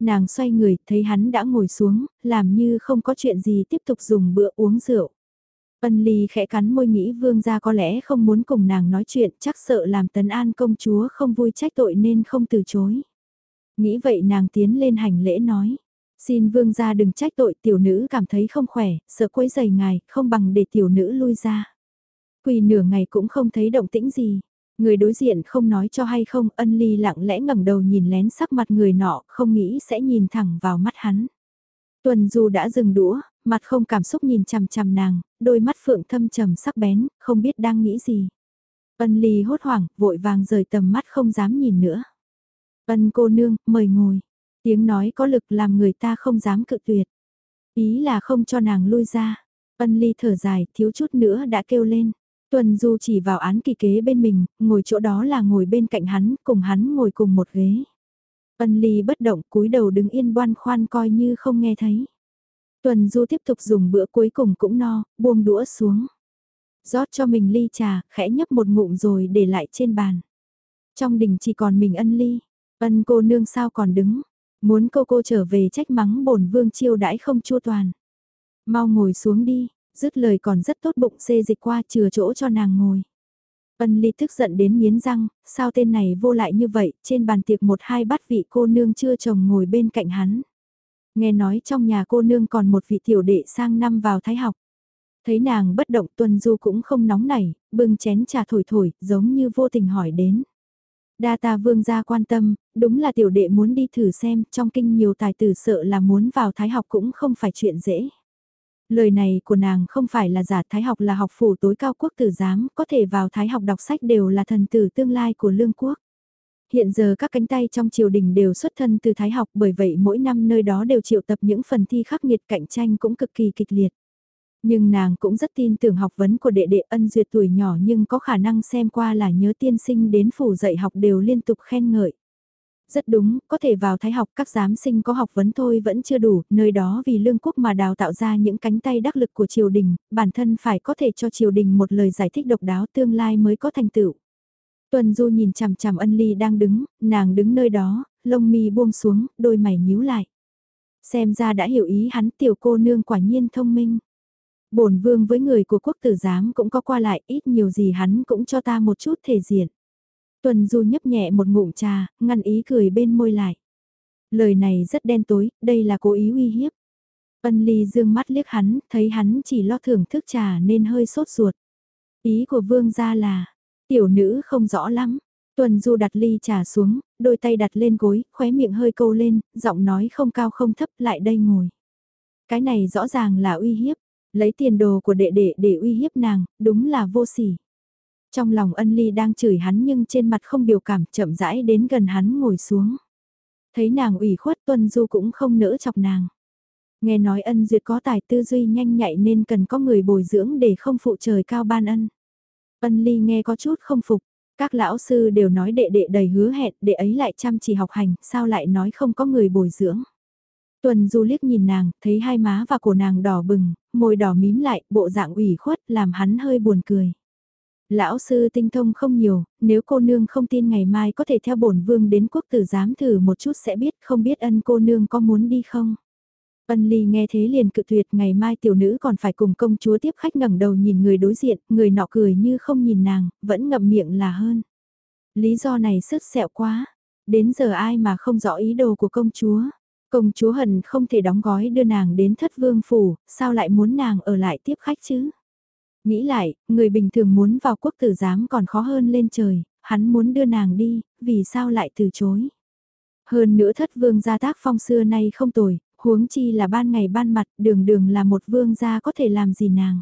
[SPEAKER 1] Nàng xoay người, thấy hắn đã ngồi xuống, làm như không có chuyện gì tiếp tục dùng bữa uống rượu. Ân ly khẽ cắn môi nghĩ vương gia có lẽ không muốn cùng nàng nói chuyện, chắc sợ làm tấn an công chúa không vui trách tội nên không từ chối. Nghĩ vậy nàng tiến lên hành lễ nói. Xin vương gia đừng trách tội tiểu nữ cảm thấy không khỏe, sợ quấy giày ngài, không bằng để tiểu nữ lui ra. Quỳ nửa ngày cũng không thấy động tĩnh gì. Người đối diện không nói cho hay không, ân ly lặng lẽ ngẩng đầu nhìn lén sắc mặt người nọ, không nghĩ sẽ nhìn thẳng vào mắt hắn. Tuần Du đã dừng đũa, mặt không cảm xúc nhìn chằm chằm nàng, đôi mắt phượng thâm trầm sắc bén, không biết đang nghĩ gì. Ân ly hốt hoảng, vội vàng rời tầm mắt không dám nhìn nữa. Ân cô nương, mời ngồi. Tiếng nói có lực làm người ta không dám cự tuyệt. Ý là không cho nàng lui ra. Ân ly thở dài, thiếu chút nữa đã kêu lên. Tuần Du chỉ vào án kỳ kế bên mình, ngồi chỗ đó là ngồi bên cạnh hắn, cùng hắn ngồi cùng một ghế. Ân ly bất động cúi đầu đứng yên boan khoan coi như không nghe thấy. Tuần Du tiếp tục dùng bữa cuối cùng cũng no, buông đũa xuống. rót cho mình ly trà, khẽ nhấp một ngụm rồi để lại trên bàn. Trong đình chỉ còn mình ân ly. Ân cô nương sao còn đứng. Muốn cô cô trở về trách mắng bổn vương chiêu đãi không chua toàn. Mau ngồi xuống đi, dứt lời còn rất tốt bụng xê dịch qua chừa chỗ cho nàng ngồi. Ân ly tức giận đến nghiến răng, sao tên này vô lại như vậy, trên bàn tiệc một hai bát vị cô nương chưa chồng ngồi bên cạnh hắn. Nghe nói trong nhà cô nương còn một vị tiểu đệ sang năm vào thái học. Thấy nàng bất động tuần du cũng không nóng nảy, bưng chén trà thổi thổi, giống như vô tình hỏi đến. Đa ta vương gia quan tâm, đúng là tiểu đệ muốn đi thử xem, trong kinh nhiều tài tử sợ là muốn vào thái học cũng không phải chuyện dễ. Lời này của nàng không phải là giả thái học là học phủ tối cao quốc tử giám, có thể vào thái học đọc sách đều là thần tử tương lai của lương quốc. Hiện giờ các cánh tay trong triều đình đều xuất thân từ thái học bởi vậy mỗi năm nơi đó đều triệu tập những phần thi khắc nghiệt cạnh tranh cũng cực kỳ kịch liệt. Nhưng nàng cũng rất tin tưởng học vấn của đệ đệ ân duyệt tuổi nhỏ nhưng có khả năng xem qua là nhớ tiên sinh đến phủ dạy học đều liên tục khen ngợi. Rất đúng, có thể vào thái học các giám sinh có học vấn thôi vẫn chưa đủ, nơi đó vì lương quốc mà đào tạo ra những cánh tay đắc lực của triều đình, bản thân phải có thể cho triều đình một lời giải thích độc đáo tương lai mới có thành tựu. Tuần Du nhìn chằm chằm ân ly đang đứng, nàng đứng nơi đó, lông mi buông xuống, đôi mày nhíu lại. Xem ra đã hiểu ý hắn tiểu cô nương quả nhiên thông minh. bổn vương với người của quốc tử giám cũng có qua lại ít nhiều gì hắn cũng cho ta một chút thể diện. Tuần Du nhấp nhẹ một ngụm trà, ngăn ý cười bên môi lại. Lời này rất đen tối, đây là cố ý uy hiếp. Ân Ly dương mắt liếc hắn, thấy hắn chỉ lo thưởng thức trà nên hơi sốt ruột. Ý của vương gia là, tiểu nữ không rõ lắm. Tuần Du đặt ly trà xuống, đôi tay đặt lên gối, khóe miệng hơi câu lên, giọng nói không cao không thấp lại đây ngồi. Cái này rõ ràng là uy hiếp, lấy tiền đồ của đệ đệ để uy hiếp nàng, đúng là vô sỉ. Trong lòng ân ly đang chửi hắn nhưng trên mặt không biểu cảm chậm rãi đến gần hắn ngồi xuống. Thấy nàng ủy khuất tuân du cũng không nỡ chọc nàng. Nghe nói ân duyệt có tài tư duy nhanh nhạy nên cần có người bồi dưỡng để không phụ trời cao ban ân. Ân ly nghe có chút không phục. Các lão sư đều nói đệ đệ đầy hứa hẹn, đệ ấy lại chăm chỉ học hành, sao lại nói không có người bồi dưỡng. Tuần du liếc nhìn nàng, thấy hai má và cổ nàng đỏ bừng, môi đỏ mím lại, bộ dạng ủy khuất, làm hắn hơi buồn cười. Lão sư tinh thông không nhiều, nếu cô nương không tin ngày mai có thể theo bổn vương đến quốc tử giám thử một chút sẽ biết không biết ân cô nương có muốn đi không. Ân ly nghe thế liền cự tuyệt ngày mai tiểu nữ còn phải cùng công chúa tiếp khách ngẩng đầu nhìn người đối diện, người nọ cười như không nhìn nàng, vẫn ngậm miệng là hơn. Lý do này sứt sẹo quá, đến giờ ai mà không rõ ý đồ của công chúa. Công chúa hận không thể đóng gói đưa nàng đến thất vương phủ, sao lại muốn nàng ở lại tiếp khách chứ? Nghĩ lại, người bình thường muốn vào quốc tử giám còn khó hơn lên trời, hắn muốn đưa nàng đi, vì sao lại từ chối. Hơn nữa thất vương gia tác phong xưa nay không tồi, huống chi là ban ngày ban mặt, đường đường là một vương gia có thể làm gì nàng.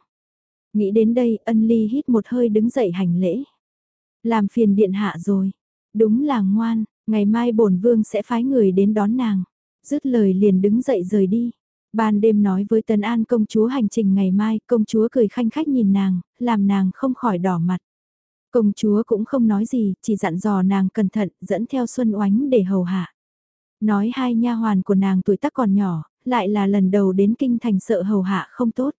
[SPEAKER 1] Nghĩ đến đây, ân ly hít một hơi đứng dậy hành lễ. Làm phiền điện hạ rồi. Đúng là ngoan, ngày mai bổn vương sẽ phái người đến đón nàng. Dứt lời liền đứng dậy rời đi. Ban đêm nói với Tần An công chúa hành trình ngày mai, công chúa cười khanh khách nhìn nàng, làm nàng không khỏi đỏ mặt. Công chúa cũng không nói gì, chỉ dặn dò nàng cẩn thận, dẫn theo Xuân Oánh để hầu hạ. Nói hai nha hoàn của nàng tuổi tác còn nhỏ, lại là lần đầu đến kinh thành sợ hầu hạ không tốt.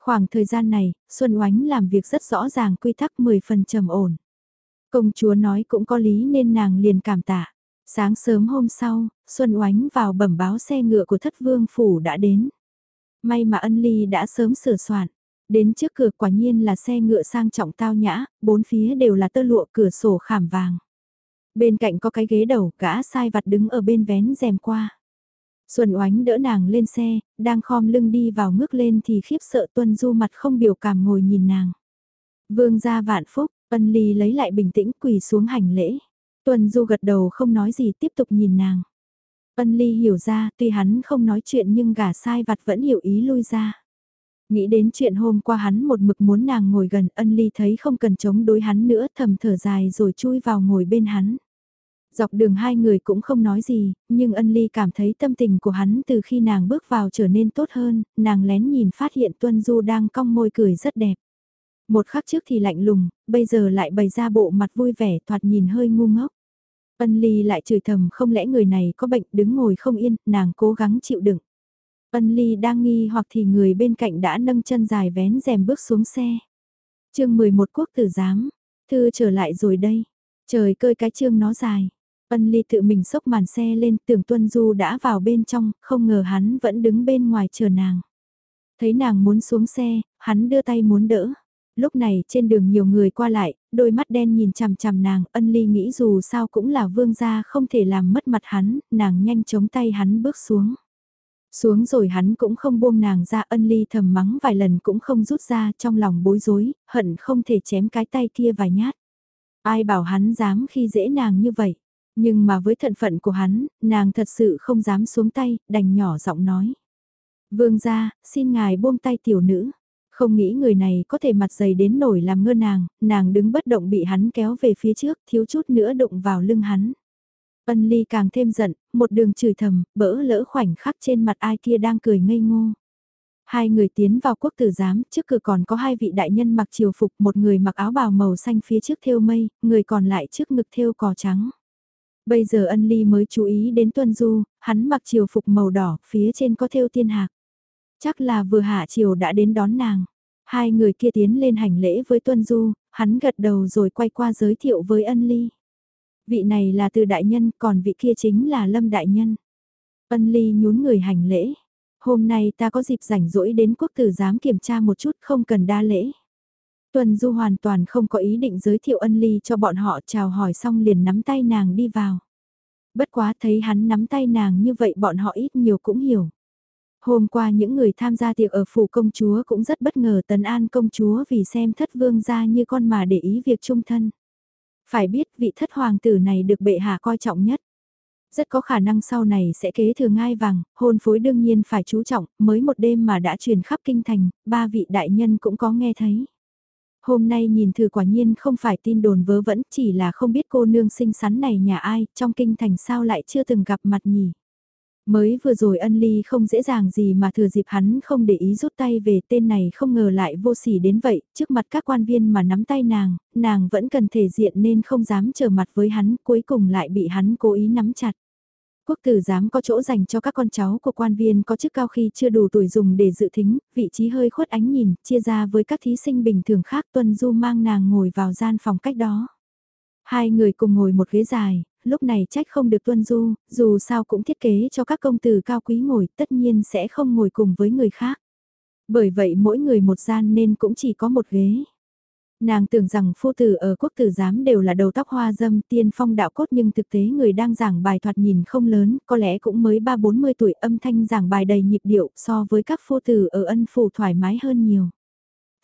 [SPEAKER 1] Khoảng thời gian này, Xuân Oánh làm việc rất rõ ràng quy tắc 10 phần trầm ổn. Công chúa nói cũng có lý nên nàng liền cảm tạ. Sáng sớm hôm sau, Xuân Oánh vào bẩm báo xe ngựa của thất vương phủ đã đến. May mà ân ly đã sớm sửa soạn. Đến trước cửa quả nhiên là xe ngựa sang trọng tao nhã, bốn phía đều là tơ lụa cửa sổ khảm vàng. Bên cạnh có cái ghế đầu, gã sai vặt đứng ở bên vén rèm qua. Xuân oánh đỡ nàng lên xe, đang khom lưng đi vào ngước lên thì khiếp sợ tuân du mặt không biểu cảm ngồi nhìn nàng. Vương gia vạn phúc, ân ly lấy lại bình tĩnh quỳ xuống hành lễ. Tuân du gật đầu không nói gì tiếp tục nhìn nàng. Ân ly hiểu ra tuy hắn không nói chuyện nhưng gả sai vặt vẫn hiểu ý lui ra. Nghĩ đến chuyện hôm qua hắn một mực muốn nàng ngồi gần ân ly thấy không cần chống đối hắn nữa thầm thở dài rồi chui vào ngồi bên hắn. Dọc đường hai người cũng không nói gì, nhưng ân ly cảm thấy tâm tình của hắn từ khi nàng bước vào trở nên tốt hơn, nàng lén nhìn phát hiện Tuân Du đang cong môi cười rất đẹp. Một khắc trước thì lạnh lùng, bây giờ lại bày ra bộ mặt vui vẻ thoạt nhìn hơi ngu ngốc. Ân ly lại chửi thầm không lẽ người này có bệnh đứng ngồi không yên, nàng cố gắng chịu đựng. Ân ly đang nghi hoặc thì người bên cạnh đã nâng chân dài vén rèm bước xuống xe. chương 11 quốc tử giám, thư trở lại rồi đây. Trời cơi cái chương nó dài. Ân ly tự mình sốc màn xe lên tưởng Tuân Du đã vào bên trong, không ngờ hắn vẫn đứng bên ngoài chờ nàng. Thấy nàng muốn xuống xe, hắn đưa tay muốn đỡ. Lúc này trên đường nhiều người qua lại, đôi mắt đen nhìn chằm chằm nàng, ân ly nghĩ dù sao cũng là vương gia không thể làm mất mặt hắn, nàng nhanh chóng tay hắn bước xuống. Xuống rồi hắn cũng không buông nàng ra ân ly thầm mắng vài lần cũng không rút ra trong lòng bối rối, hận không thể chém cái tay kia vài nhát. Ai bảo hắn dám khi dễ nàng như vậy. Nhưng mà với thận phận của hắn, nàng thật sự không dám xuống tay, đành nhỏ giọng nói. Vương gia, xin ngài buông tay tiểu nữ. Không nghĩ người này có thể mặt dày đến nổi làm ngơ nàng, nàng đứng bất động bị hắn kéo về phía trước, thiếu chút nữa đụng vào lưng hắn. Ân ly càng thêm giận, một đường chửi thầm, bỡ lỡ khoảnh khắc trên mặt ai kia đang cười ngây ngô. Hai người tiến vào quốc tử giám, trước cửa còn có hai vị đại nhân mặc triều phục, một người mặc áo bào màu xanh phía trước thêu mây, người còn lại trước ngực thêu cò trắng. Bây giờ ân ly mới chú ý đến tuân du, hắn mặc triều phục màu đỏ, phía trên có thêu tiên hạc. Chắc là vừa hạ triều đã đến đón nàng. Hai người kia tiến lên hành lễ với tuân du, hắn gật đầu rồi quay qua giới thiệu với ân ly. Vị này là từ đại nhân, còn vị kia chính là lâm đại nhân. Ân ly nhún người hành lễ. Hôm nay ta có dịp rảnh rỗi đến quốc tử giám kiểm tra một chút không cần đa lễ. Tuần Du hoàn toàn không có ý định giới thiệu ân ly cho bọn họ chào hỏi xong liền nắm tay nàng đi vào. Bất quá thấy hắn nắm tay nàng như vậy bọn họ ít nhiều cũng hiểu. Hôm qua những người tham gia tiệc ở phủ công chúa cũng rất bất ngờ tấn an công chúa vì xem thất vương ra như con mà để ý việc trung thân. Phải biết vị thất hoàng tử này được bệ hạ coi trọng nhất. Rất có khả năng sau này sẽ kế thừa ngai vàng, hôn phối đương nhiên phải chú trọng, mới một đêm mà đã truyền khắp kinh thành, ba vị đại nhân cũng có nghe thấy. Hôm nay nhìn thử quả nhiên không phải tin đồn vớ vẩn, chỉ là không biết cô nương xinh xắn này nhà ai, trong kinh thành sao lại chưa từng gặp mặt nhỉ. Mới vừa rồi ân ly không dễ dàng gì mà thừa dịp hắn không để ý rút tay về tên này không ngờ lại vô sỉ đến vậy, trước mặt các quan viên mà nắm tay nàng, nàng vẫn cần thể diện nên không dám trở mặt với hắn, cuối cùng lại bị hắn cố ý nắm chặt. Quốc tử dám có chỗ dành cho các con cháu của quan viên có chức cao khi chưa đủ tuổi dùng để dự thính, vị trí hơi khuất ánh nhìn, chia ra với các thí sinh bình thường khác tuân du mang nàng ngồi vào gian phòng cách đó. Hai người cùng ngồi một ghế dài, lúc này trách không được tuân du, dù sao cũng thiết kế cho các công tử cao quý ngồi, tất nhiên sẽ không ngồi cùng với người khác. Bởi vậy mỗi người một gian nên cũng chỉ có một ghế. Nàng tưởng rằng phu tử ở quốc tử giám đều là đầu tóc hoa dâm tiên phong đạo cốt nhưng thực tế người đang giảng bài thoạt nhìn không lớn, có lẽ cũng mới 3-40 tuổi âm thanh giảng bài đầy nhịp điệu so với các phu tử ở ân phủ thoải mái hơn nhiều.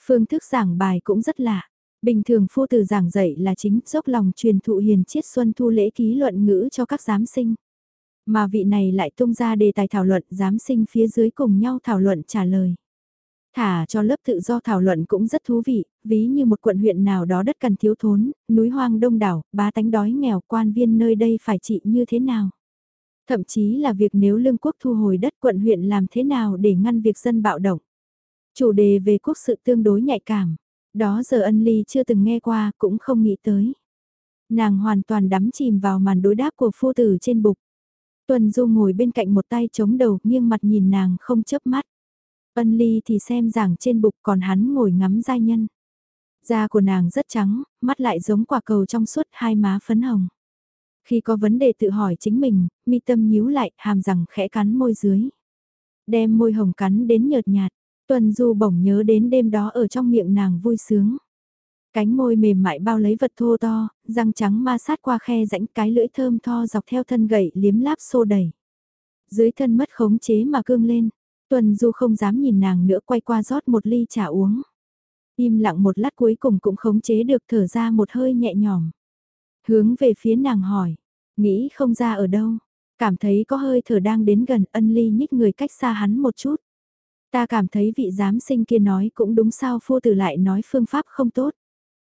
[SPEAKER 1] Phương thức giảng bài cũng rất lạ. Bình thường phu tử giảng dạy là chính dốc lòng truyền thụ hiền chiết xuân thu lễ ký luận ngữ cho các giám sinh. Mà vị này lại tung ra đề tài thảo luận giám sinh phía dưới cùng nhau thảo luận trả lời. Thả cho lớp tự do thảo luận cũng rất thú vị, ví như một quận huyện nào đó đất cần thiếu thốn, núi hoang đông đảo, bá tánh đói nghèo quan viên nơi đây phải trị như thế nào. Thậm chí là việc nếu lương quốc thu hồi đất quận huyện làm thế nào để ngăn việc dân bạo động. Chủ đề về quốc sự tương đối nhạy cảm, đó giờ ân ly chưa từng nghe qua cũng không nghĩ tới. Nàng hoàn toàn đắm chìm vào màn đối đáp của phu tử trên bục. Tuần Du ngồi bên cạnh một tay chống đầu nghiêng mặt nhìn nàng không chớp mắt. Ân ly thì xem giảng trên bục còn hắn ngồi ngắm giai nhân. Da của nàng rất trắng, mắt lại giống quả cầu trong suốt hai má phấn hồng. Khi có vấn đề tự hỏi chính mình, mi tâm nhíu lại, hàm rằng khẽ cắn môi dưới. Đem môi hồng cắn đến nhợt nhạt, Tuần Du bỗng nhớ đến đêm đó ở trong miệng nàng vui sướng. Cánh môi mềm mại bao lấy vật thô to, răng trắng ma sát qua khe rãnh cái lưỡi thơm tho dọc theo thân gậy liếm láp xô đẩy Dưới thân mất khống chế mà cương lên, Tuần Du không dám nhìn nàng nữa quay qua rót một ly trà uống. Im lặng một lát cuối cùng cũng khống chế được thở ra một hơi nhẹ nhõm. Hướng về phía nàng hỏi, nghĩ không ra ở đâu, cảm thấy có hơi thở đang đến gần ân ly nhích người cách xa hắn một chút. Ta cảm thấy vị giám sinh kia nói cũng đúng sao phu tử lại nói phương pháp không tốt.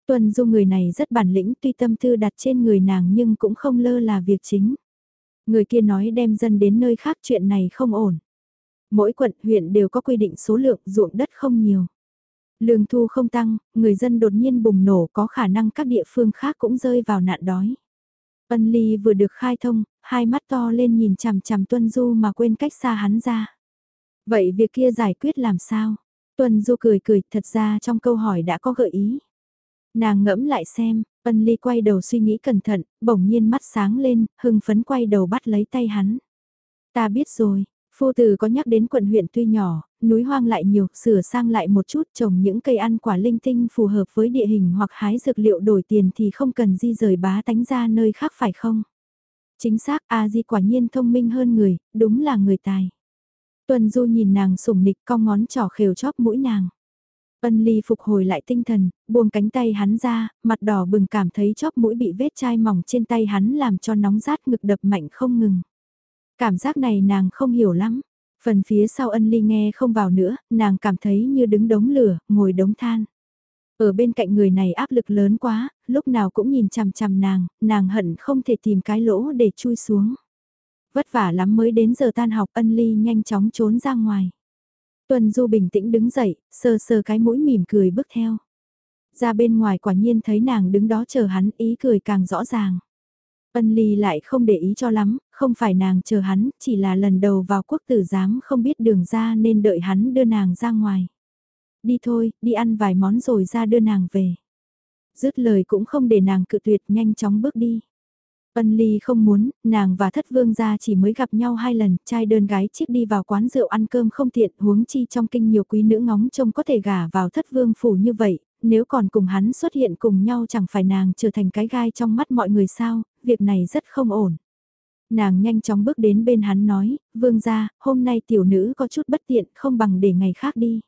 [SPEAKER 1] Tuần du người này rất bản lĩnh tuy tâm tư đặt trên người nàng nhưng cũng không lơ là việc chính. Người kia nói đem dân đến nơi khác chuyện này không ổn. Mỗi quận huyện đều có quy định số lượng ruộng đất không nhiều. Lương thu không tăng, người dân đột nhiên bùng nổ có khả năng các địa phương khác cũng rơi vào nạn đói. Ân ly vừa được khai thông, hai mắt to lên nhìn chằm chằm tuân du mà quên cách xa hắn ra. Vậy việc kia giải quyết làm sao? Tuân du cười cười, thật ra trong câu hỏi đã có gợi ý. Nàng ngẫm lại xem, ân ly quay đầu suy nghĩ cẩn thận, bỗng nhiên mắt sáng lên, hưng phấn quay đầu bắt lấy tay hắn. Ta biết rồi, Phu tử có nhắc đến quận huyện tuy nhỏ, núi hoang lại nhiều, sửa sang lại một chút trồng những cây ăn quả linh tinh phù hợp với địa hình hoặc hái dược liệu đổi tiền thì không cần di rời bá tánh ra nơi khác phải không? Chính xác, A Di quả nhiên thông minh hơn người, đúng là người tài. Tuần Du nhìn nàng sủng nịch cong ngón trỏ khều chóp mũi nàng. Ân Ly phục hồi lại tinh thần, buông cánh tay hắn ra, mặt đỏ bừng cảm thấy chóp mũi bị vết chai mỏng trên tay hắn làm cho nóng rát ngực đập mạnh không ngừng. Cảm giác này nàng không hiểu lắm. Phần phía sau ân ly nghe không vào nữa, nàng cảm thấy như đứng đống lửa, ngồi đống than. Ở bên cạnh người này áp lực lớn quá, lúc nào cũng nhìn chằm chằm nàng, nàng hận không thể tìm cái lỗ để chui xuống. Vất vả lắm mới đến giờ tan học ân ly nhanh chóng trốn ra ngoài. Tuần Du bình tĩnh đứng dậy, sờ sờ cái mũi mỉm cười bước theo. Ra bên ngoài quả nhiên thấy nàng đứng đó chờ hắn ý cười càng rõ ràng. Ân ly lại không để ý cho lắm, không phải nàng chờ hắn, chỉ là lần đầu vào quốc tử giám không biết đường ra nên đợi hắn đưa nàng ra ngoài. Đi thôi, đi ăn vài món rồi ra đưa nàng về. Dứt lời cũng không để nàng cự tuyệt nhanh chóng bước đi. Ân Ly không muốn, nàng và thất vương gia chỉ mới gặp nhau hai lần, trai đơn gái chiếc đi vào quán rượu ăn cơm không tiện, huống chi trong kinh nhiều quý nữ ngóng trông có thể gả vào thất vương phủ như vậy, nếu còn cùng hắn xuất hiện cùng nhau chẳng phải nàng trở thành cái gai trong mắt mọi người sao, việc này rất không ổn. Nàng nhanh chóng bước đến bên hắn nói, vương gia, hôm nay tiểu nữ có chút bất tiện, không bằng để ngày khác đi.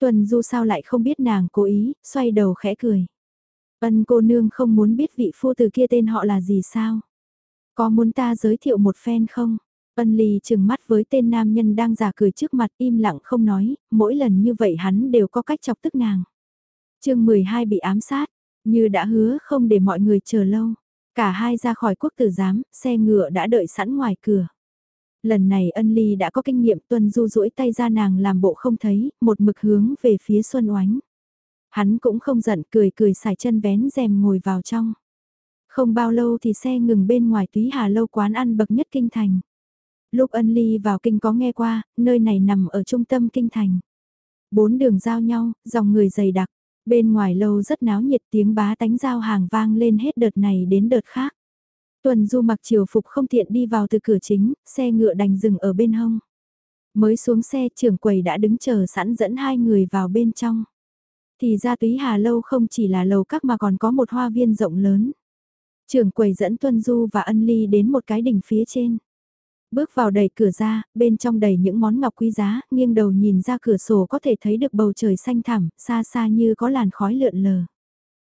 [SPEAKER 1] Tuần du sao lại không biết nàng cố ý, xoay đầu khẽ cười. Ân cô nương không muốn biết vị phu từ kia tên họ là gì sao? Có muốn ta giới thiệu một phen không? Ân lì chừng mắt với tên nam nhân đang giả cười trước mặt im lặng không nói, mỗi lần như vậy hắn đều có cách chọc tức nàng. chương 12 bị ám sát, như đã hứa không để mọi người chờ lâu. Cả hai ra khỏi quốc tử giám, xe ngựa đã đợi sẵn ngoài cửa. Lần này ân ly đã có kinh nghiệm tuân du duỗi tay ra nàng làm bộ không thấy, một mực hướng về phía Xuân Oánh. Hắn cũng không giận cười cười xài chân vén rèm ngồi vào trong. Không bao lâu thì xe ngừng bên ngoài túy hà lâu quán ăn bậc nhất kinh thành. Lúc ân ly vào kinh có nghe qua, nơi này nằm ở trung tâm kinh thành. Bốn đường giao nhau, dòng người dày đặc. Bên ngoài lâu rất náo nhiệt tiếng bá tánh giao hàng vang lên hết đợt này đến đợt khác. Tuần du mặc chiều phục không tiện đi vào từ cửa chính, xe ngựa đành dừng ở bên hông. Mới xuống xe trưởng quầy đã đứng chờ sẵn dẫn hai người vào bên trong. Thì ra túy hà lâu không chỉ là lầu các mà còn có một hoa viên rộng lớn. Trưởng quầy dẫn Tuân Du và Ân Ly đến một cái đỉnh phía trên. Bước vào đầy cửa ra, bên trong đầy những món ngọc quý giá, nghiêng đầu nhìn ra cửa sổ có thể thấy được bầu trời xanh thẳm, xa xa như có làn khói lượn lờ.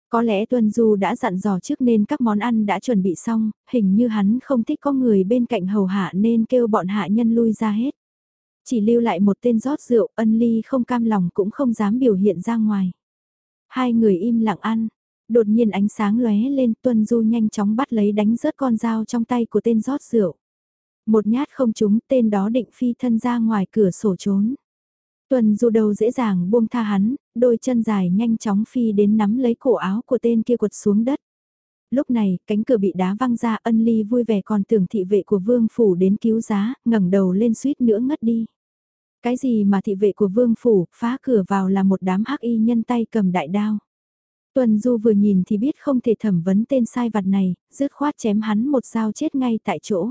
[SPEAKER 1] Có lẽ Tuân Du đã dặn dò trước nên các món ăn đã chuẩn bị xong, hình như hắn không thích có người bên cạnh hầu hạ nên kêu bọn hạ nhân lui ra hết. Chỉ lưu lại một tên rót rượu, ân ly không cam lòng cũng không dám biểu hiện ra ngoài. Hai người im lặng ăn, đột nhiên ánh sáng lóe lên Tuân Du nhanh chóng bắt lấy đánh rớt con dao trong tay của tên rót rượu. Một nhát không trúng tên đó định phi thân ra ngoài cửa sổ trốn. Tuần Du đầu dễ dàng buông tha hắn, đôi chân dài nhanh chóng phi đến nắm lấy cổ áo của tên kia quật xuống đất. Lúc này, cánh cửa bị đá văng ra ân ly vui vẻ còn tưởng thị vệ của vương phủ đến cứu giá, ngẩng đầu lên suýt nữa ngất đi. Cái gì mà thị vệ của vương phủ, phá cửa vào là một đám hắc y nhân tay cầm đại đao. Tuần Du vừa nhìn thì biết không thể thẩm vấn tên sai vặt này, dứt khoát chém hắn một dao chết ngay tại chỗ.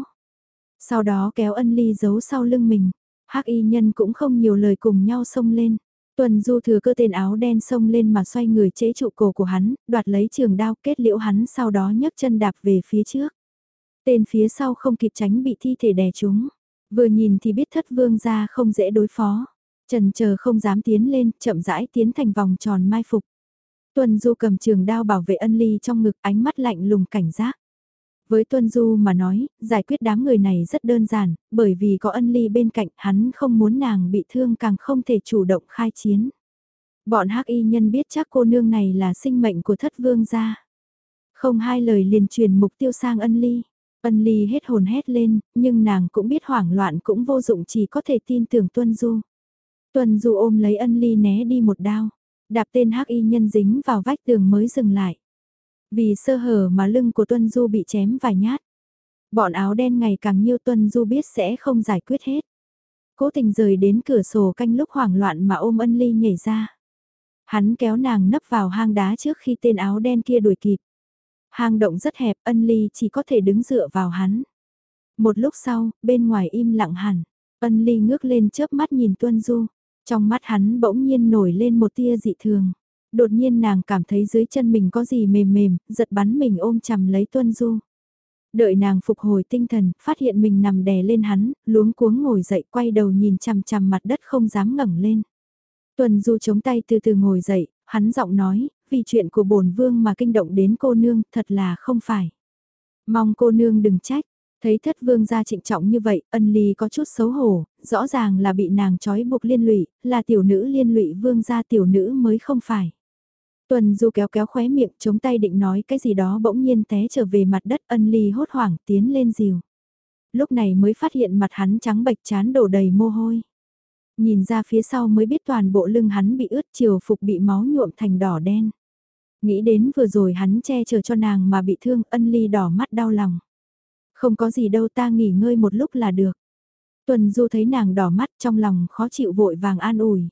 [SPEAKER 1] Sau đó kéo ân ly giấu sau lưng mình, hắc y nhân cũng không nhiều lời cùng nhau xông lên. Tuần Du thừa cơ tên áo đen xông lên mà xoay người chế trụ cổ của hắn, đoạt lấy trường đao kết liễu hắn sau đó nhấc chân đạp về phía trước. Tên phía sau không kịp tránh bị thi thể đè trúng. Vừa nhìn thì biết thất vương ra không dễ đối phó. Trần chờ không dám tiến lên, chậm rãi tiến thành vòng tròn mai phục. Tuân Du cầm trường đao bảo vệ ân ly trong ngực ánh mắt lạnh lùng cảnh giác. Với Tuân Du mà nói, giải quyết đám người này rất đơn giản, bởi vì có ân ly bên cạnh hắn không muốn nàng bị thương càng không thể chủ động khai chiến. Bọn hắc y nhân biết chắc cô nương này là sinh mệnh của thất vương gia. Không hai lời liền truyền mục tiêu sang ân ly. Ân ly hết hồn hét lên, nhưng nàng cũng biết hoảng loạn cũng vô dụng chỉ có thể tin tưởng Tuân Du. Tuân Du ôm lấy ân ly né đi một đao, đạp tên hắc y nhân dính vào vách tường mới dừng lại. Vì sơ hở mà lưng của Tuân Du bị chém vài nhát. Bọn áo đen ngày càng nhiều Tuân Du biết sẽ không giải quyết hết. Cố tình rời đến cửa sổ canh lúc hoảng loạn mà ôm ân ly nhảy ra. Hắn kéo nàng nấp vào hang đá trước khi tên áo đen kia đuổi kịp. Hang động rất hẹp, ân ly chỉ có thể đứng dựa vào hắn. Một lúc sau, bên ngoài im lặng hẳn, ân ly ngước lên chớp mắt nhìn Tuân Du. Trong mắt hắn bỗng nhiên nổi lên một tia dị thường. Đột nhiên nàng cảm thấy dưới chân mình có gì mềm mềm, giật bắn mình ôm chầm lấy Tuân Du. Đợi nàng phục hồi tinh thần, phát hiện mình nằm đè lên hắn, luống cuống ngồi dậy quay đầu nhìn chằm chằm mặt đất không dám ngẩng lên. Tuân Du chống tay từ từ ngồi dậy, hắn giọng nói, vì chuyện của bổn vương mà kinh động đến cô nương, thật là không phải. Mong cô nương đừng trách, thấy thất vương gia trịnh trọng như vậy, ân ly có chút xấu hổ, rõ ràng là bị nàng trói buộc liên lụy, là tiểu nữ liên lụy vương gia tiểu nữ mới không phải. Tuần du kéo kéo khóe miệng chống tay định nói cái gì đó bỗng nhiên té trở về mặt đất ân ly hốt hoảng tiến lên dìu. Lúc này mới phát hiện mặt hắn trắng bệch chán đổ đầy mồ hôi. Nhìn ra phía sau mới biết toàn bộ lưng hắn bị ướt chiều phục bị máu nhuộm thành đỏ đen. Nghĩ đến vừa rồi hắn che chở cho nàng mà bị thương ân ly đỏ mắt đau lòng. Không có gì đâu ta nghỉ ngơi một lúc là được. Tuần du thấy nàng đỏ mắt trong lòng khó chịu vội vàng an ủi.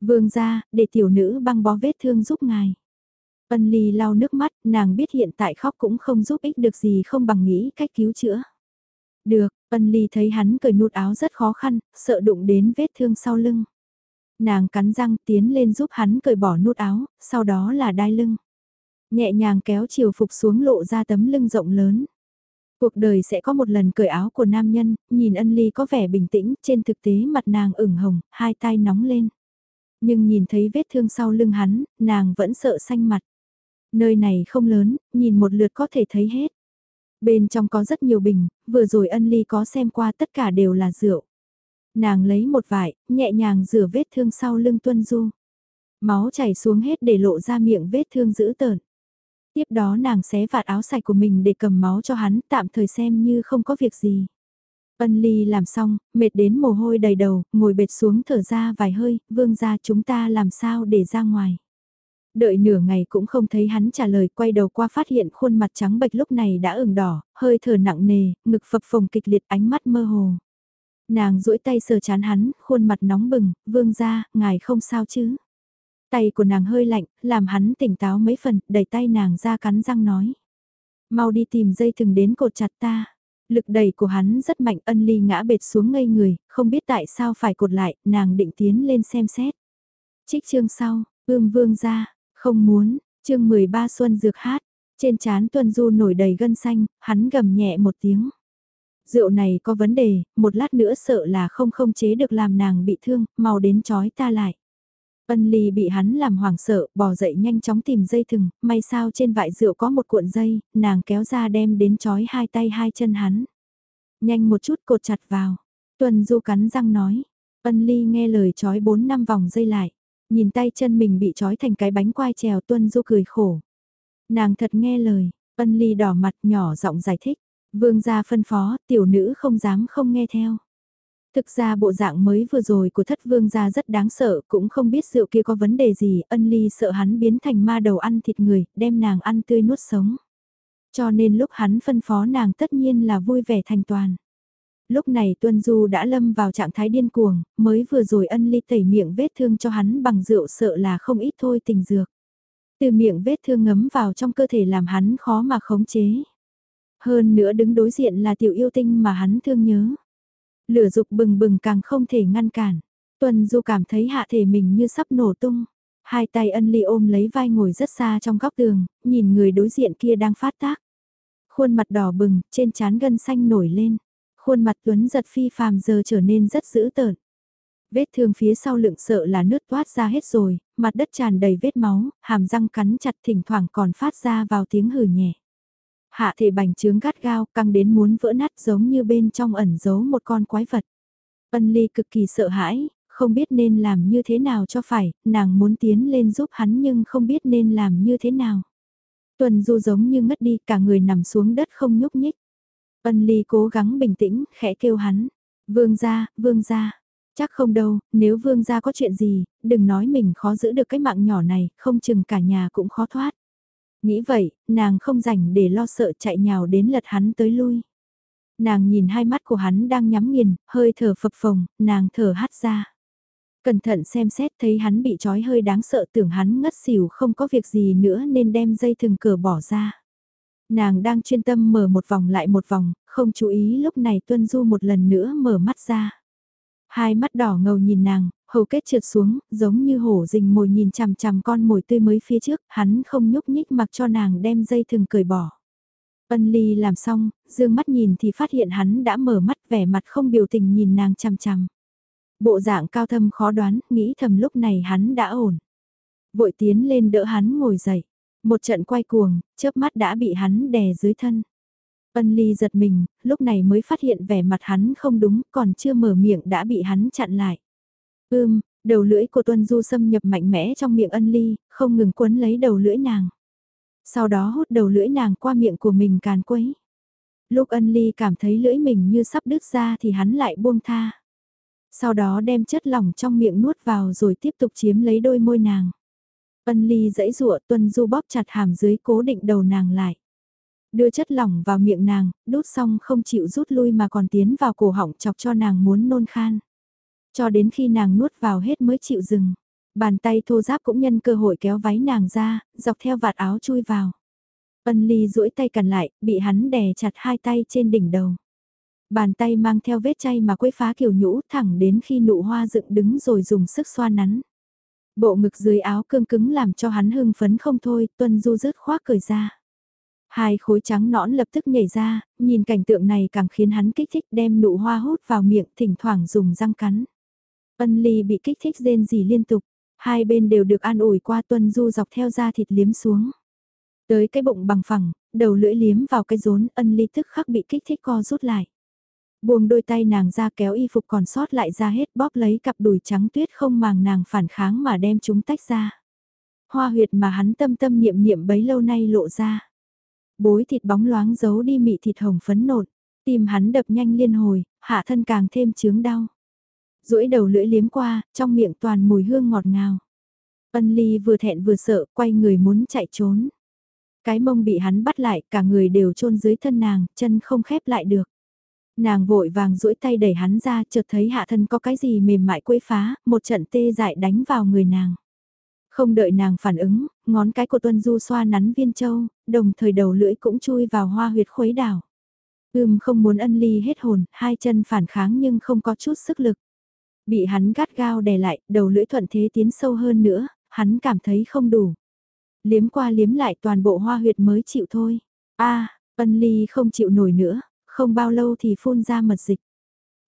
[SPEAKER 1] Vương ra, để tiểu nữ băng bó vết thương giúp ngài. Ân ly lau nước mắt, nàng biết hiện tại khóc cũng không giúp ích được gì không bằng nghĩ cách cứu chữa. Được, ân ly thấy hắn cởi nút áo rất khó khăn, sợ đụng đến vết thương sau lưng. Nàng cắn răng tiến lên giúp hắn cởi bỏ nút áo, sau đó là đai lưng. Nhẹ nhàng kéo chiều phục xuống lộ ra tấm lưng rộng lớn. Cuộc đời sẽ có một lần cởi áo của nam nhân, nhìn ân ly có vẻ bình tĩnh, trên thực tế mặt nàng ửng hồng, hai tay nóng lên. Nhưng nhìn thấy vết thương sau lưng hắn, nàng vẫn sợ xanh mặt. Nơi này không lớn, nhìn một lượt có thể thấy hết. Bên trong có rất nhiều bình, vừa rồi ân ly có xem qua tất cả đều là rượu. Nàng lấy một vải, nhẹ nhàng rửa vết thương sau lưng tuân du. Máu chảy xuống hết để lộ ra miệng vết thương dữ tợn. Tiếp đó nàng xé vạt áo sạch của mình để cầm máu cho hắn tạm thời xem như không có việc gì. Ân ly làm xong, mệt đến mồ hôi đầy đầu, ngồi bệt xuống thở ra vài hơi, vương ra chúng ta làm sao để ra ngoài. Đợi nửa ngày cũng không thấy hắn trả lời quay đầu qua phát hiện khuôn mặt trắng bệch lúc này đã ửng đỏ, hơi thở nặng nề, ngực phập phồng kịch liệt ánh mắt mơ hồ. Nàng duỗi tay sờ chán hắn, khuôn mặt nóng bừng, vương ra, ngài không sao chứ. Tay của nàng hơi lạnh, làm hắn tỉnh táo mấy phần, đẩy tay nàng ra cắn răng nói. Mau đi tìm dây thừng đến cột chặt ta. Lực đẩy của hắn rất mạnh ân ly ngã bệt xuống ngây người, không biết tại sao phải cột lại, nàng định tiến lên xem xét. Trích chương sau, ương vương ra, không muốn, chương 13 xuân dược hát, trên chán tuân du nổi đầy gân xanh, hắn gầm nhẹ một tiếng. Rượu này có vấn đề, một lát nữa sợ là không không chế được làm nàng bị thương, mau đến chói ta lại. Ân ly bị hắn làm hoảng sợ, bò dậy nhanh chóng tìm dây thừng, may sao trên vại rượu có một cuộn dây, nàng kéo ra đem đến chói hai tay hai chân hắn. Nhanh một chút cột chặt vào. Tuần du cắn răng nói. Ân ly nghe lời chói bốn năm vòng dây lại. Nhìn tay chân mình bị chói thành cái bánh quai trèo tuân du cười khổ. Nàng thật nghe lời, ân ly đỏ mặt nhỏ giọng giải thích. Vương gia phân phó, tiểu nữ không dám không nghe theo. Thực ra bộ dạng mới vừa rồi của thất vương gia rất đáng sợ, cũng không biết rượu kia có vấn đề gì, ân ly sợ hắn biến thành ma đầu ăn thịt người, đem nàng ăn tươi nuốt sống. Cho nên lúc hắn phân phó nàng tất nhiên là vui vẻ thành toàn. Lúc này Tuân Du đã lâm vào trạng thái điên cuồng, mới vừa rồi ân ly tẩy miệng vết thương cho hắn bằng rượu sợ là không ít thôi tình dược. Từ miệng vết thương ngấm vào trong cơ thể làm hắn khó mà khống chế. Hơn nữa đứng đối diện là tiểu yêu tinh mà hắn thương nhớ. Lửa dục bừng bừng càng không thể ngăn cản. tuần Du cảm thấy hạ thể mình như sắp nổ tung. Hai tay ân ly ôm lấy vai ngồi rất xa trong góc tường, nhìn người đối diện kia đang phát tác. Khuôn mặt đỏ bừng, trên trán gân xanh nổi lên. Khuôn mặt Tuấn giật phi phàm giờ trở nên rất dữ tợn. Vết thương phía sau lựng sợ là nước toát ra hết rồi, mặt đất tràn đầy vết máu, hàm răng cắn chặt thỉnh thoảng còn phát ra vào tiếng hừ nhẹ. Hạ thể bành trướng gắt gao, căng đến muốn vỡ nát giống như bên trong ẩn giấu một con quái vật. Ân ly cực kỳ sợ hãi, không biết nên làm như thế nào cho phải, nàng muốn tiến lên giúp hắn nhưng không biết nên làm như thế nào. Tuần du giống như ngất đi, cả người nằm xuống đất không nhúc nhích. Ân ly cố gắng bình tĩnh, khẽ kêu hắn. Vương gia, vương gia. Chắc không đâu, nếu vương gia có chuyện gì, đừng nói mình khó giữ được cái mạng nhỏ này, không chừng cả nhà cũng khó thoát. Nghĩ vậy, nàng không rảnh để lo sợ chạy nhào đến lật hắn tới lui. Nàng nhìn hai mắt của hắn đang nhắm nghiền, hơi thở phập phồng, nàng thở hắt ra. Cẩn thận xem xét thấy hắn bị trói hơi đáng sợ tưởng hắn ngất xỉu không có việc gì nữa nên đem dây thừng cửa bỏ ra. Nàng đang chuyên tâm mở một vòng lại một vòng, không chú ý lúc này Tuân Du một lần nữa mở mắt ra. Hai mắt đỏ ngầu nhìn nàng, hầu kết trượt xuống, giống như hổ rình mồi nhìn chằm chằm con mồi tươi mới phía trước, hắn không nhúc nhích mặc cho nàng đem dây thừng cởi bỏ. Ân ly làm xong, dương mắt nhìn thì phát hiện hắn đã mở mắt vẻ mặt không biểu tình nhìn nàng chằm chằm. Bộ dạng cao thâm khó đoán, nghĩ thầm lúc này hắn đã ổn. Vội tiến lên đỡ hắn ngồi dậy. Một trận quay cuồng, chớp mắt đã bị hắn đè dưới thân. Ân ly giật mình, lúc này mới phát hiện vẻ mặt hắn không đúng, còn chưa mở miệng đã bị hắn chặn lại. Ưm, đầu lưỡi của Tuân Du xâm nhập mạnh mẽ trong miệng ân ly, không ngừng quấn lấy đầu lưỡi nàng. Sau đó hút đầu lưỡi nàng qua miệng của mình càn quấy. Lúc ân ly cảm thấy lưỡi mình như sắp đứt ra thì hắn lại buông tha. Sau đó đem chất lỏng trong miệng nuốt vào rồi tiếp tục chiếm lấy đôi môi nàng. Ân ly dãy rụa tuân du bóp chặt hàm dưới cố định đầu nàng lại. Đưa chất lỏng vào miệng nàng, đút xong không chịu rút lui mà còn tiến vào cổ họng chọc cho nàng muốn nôn khan. Cho đến khi nàng nuốt vào hết mới chịu dừng. Bàn tay thô giáp cũng nhân cơ hội kéo váy nàng ra, dọc theo vạt áo chui vào. Ân ly duỗi tay cằn lại, bị hắn đè chặt hai tay trên đỉnh đầu. Bàn tay mang theo vết chay mà quấy phá kiểu nhũ thẳng đến khi nụ hoa dựng đứng rồi dùng sức xoa nắn. Bộ ngực dưới áo cương cứng làm cho hắn hưng phấn không thôi, tuân du rớt khoác cởi ra. Hai khối trắng nõn lập tức nhảy ra, nhìn cảnh tượng này càng khiến hắn kích thích đem nụ hoa hút vào miệng thỉnh thoảng dùng răng cắn. Ân ly bị kích thích rên rỉ liên tục, hai bên đều được an ủi qua tuân du dọc theo da thịt liếm xuống. Tới cái bụng bằng phẳng, đầu lưỡi liếm vào cái rốn ân ly tức khắc bị kích thích co rút lại. Buông đôi tay nàng ra kéo y phục còn sót lại ra hết bóp lấy cặp đùi trắng tuyết không màng nàng phản kháng mà đem chúng tách ra. Hoa huyệt mà hắn tâm tâm niệm niệm bấy lâu nay lộ ra. Bối thịt bóng loáng giấu đi mị thịt hồng phấn nộn, tim hắn đập nhanh liên hồi, hạ thân càng thêm chướng đau. duỗi đầu lưỡi liếm qua, trong miệng toàn mùi hương ngọt ngào. Ân ly vừa thẹn vừa sợ, quay người muốn chạy trốn. Cái mông bị hắn bắt lại, cả người đều chôn dưới thân nàng, chân không khép lại được. Nàng vội vàng duỗi tay đẩy hắn ra chợt thấy hạ thân có cái gì mềm mại quấy phá, một trận tê dại đánh vào người nàng. Không đợi nàng phản ứng, ngón cái của Tuân Du xoa nắn viên châu, đồng thời đầu lưỡi cũng chui vào hoa huyệt khuấy đảo. Ưm không muốn ân ly hết hồn, hai chân phản kháng nhưng không có chút sức lực. Bị hắn gắt gao đè lại, đầu lưỡi thuận thế tiến sâu hơn nữa, hắn cảm thấy không đủ. Liếm qua liếm lại toàn bộ hoa huyệt mới chịu thôi. a ân ly không chịu nổi nữa, không bao lâu thì phun ra mật dịch.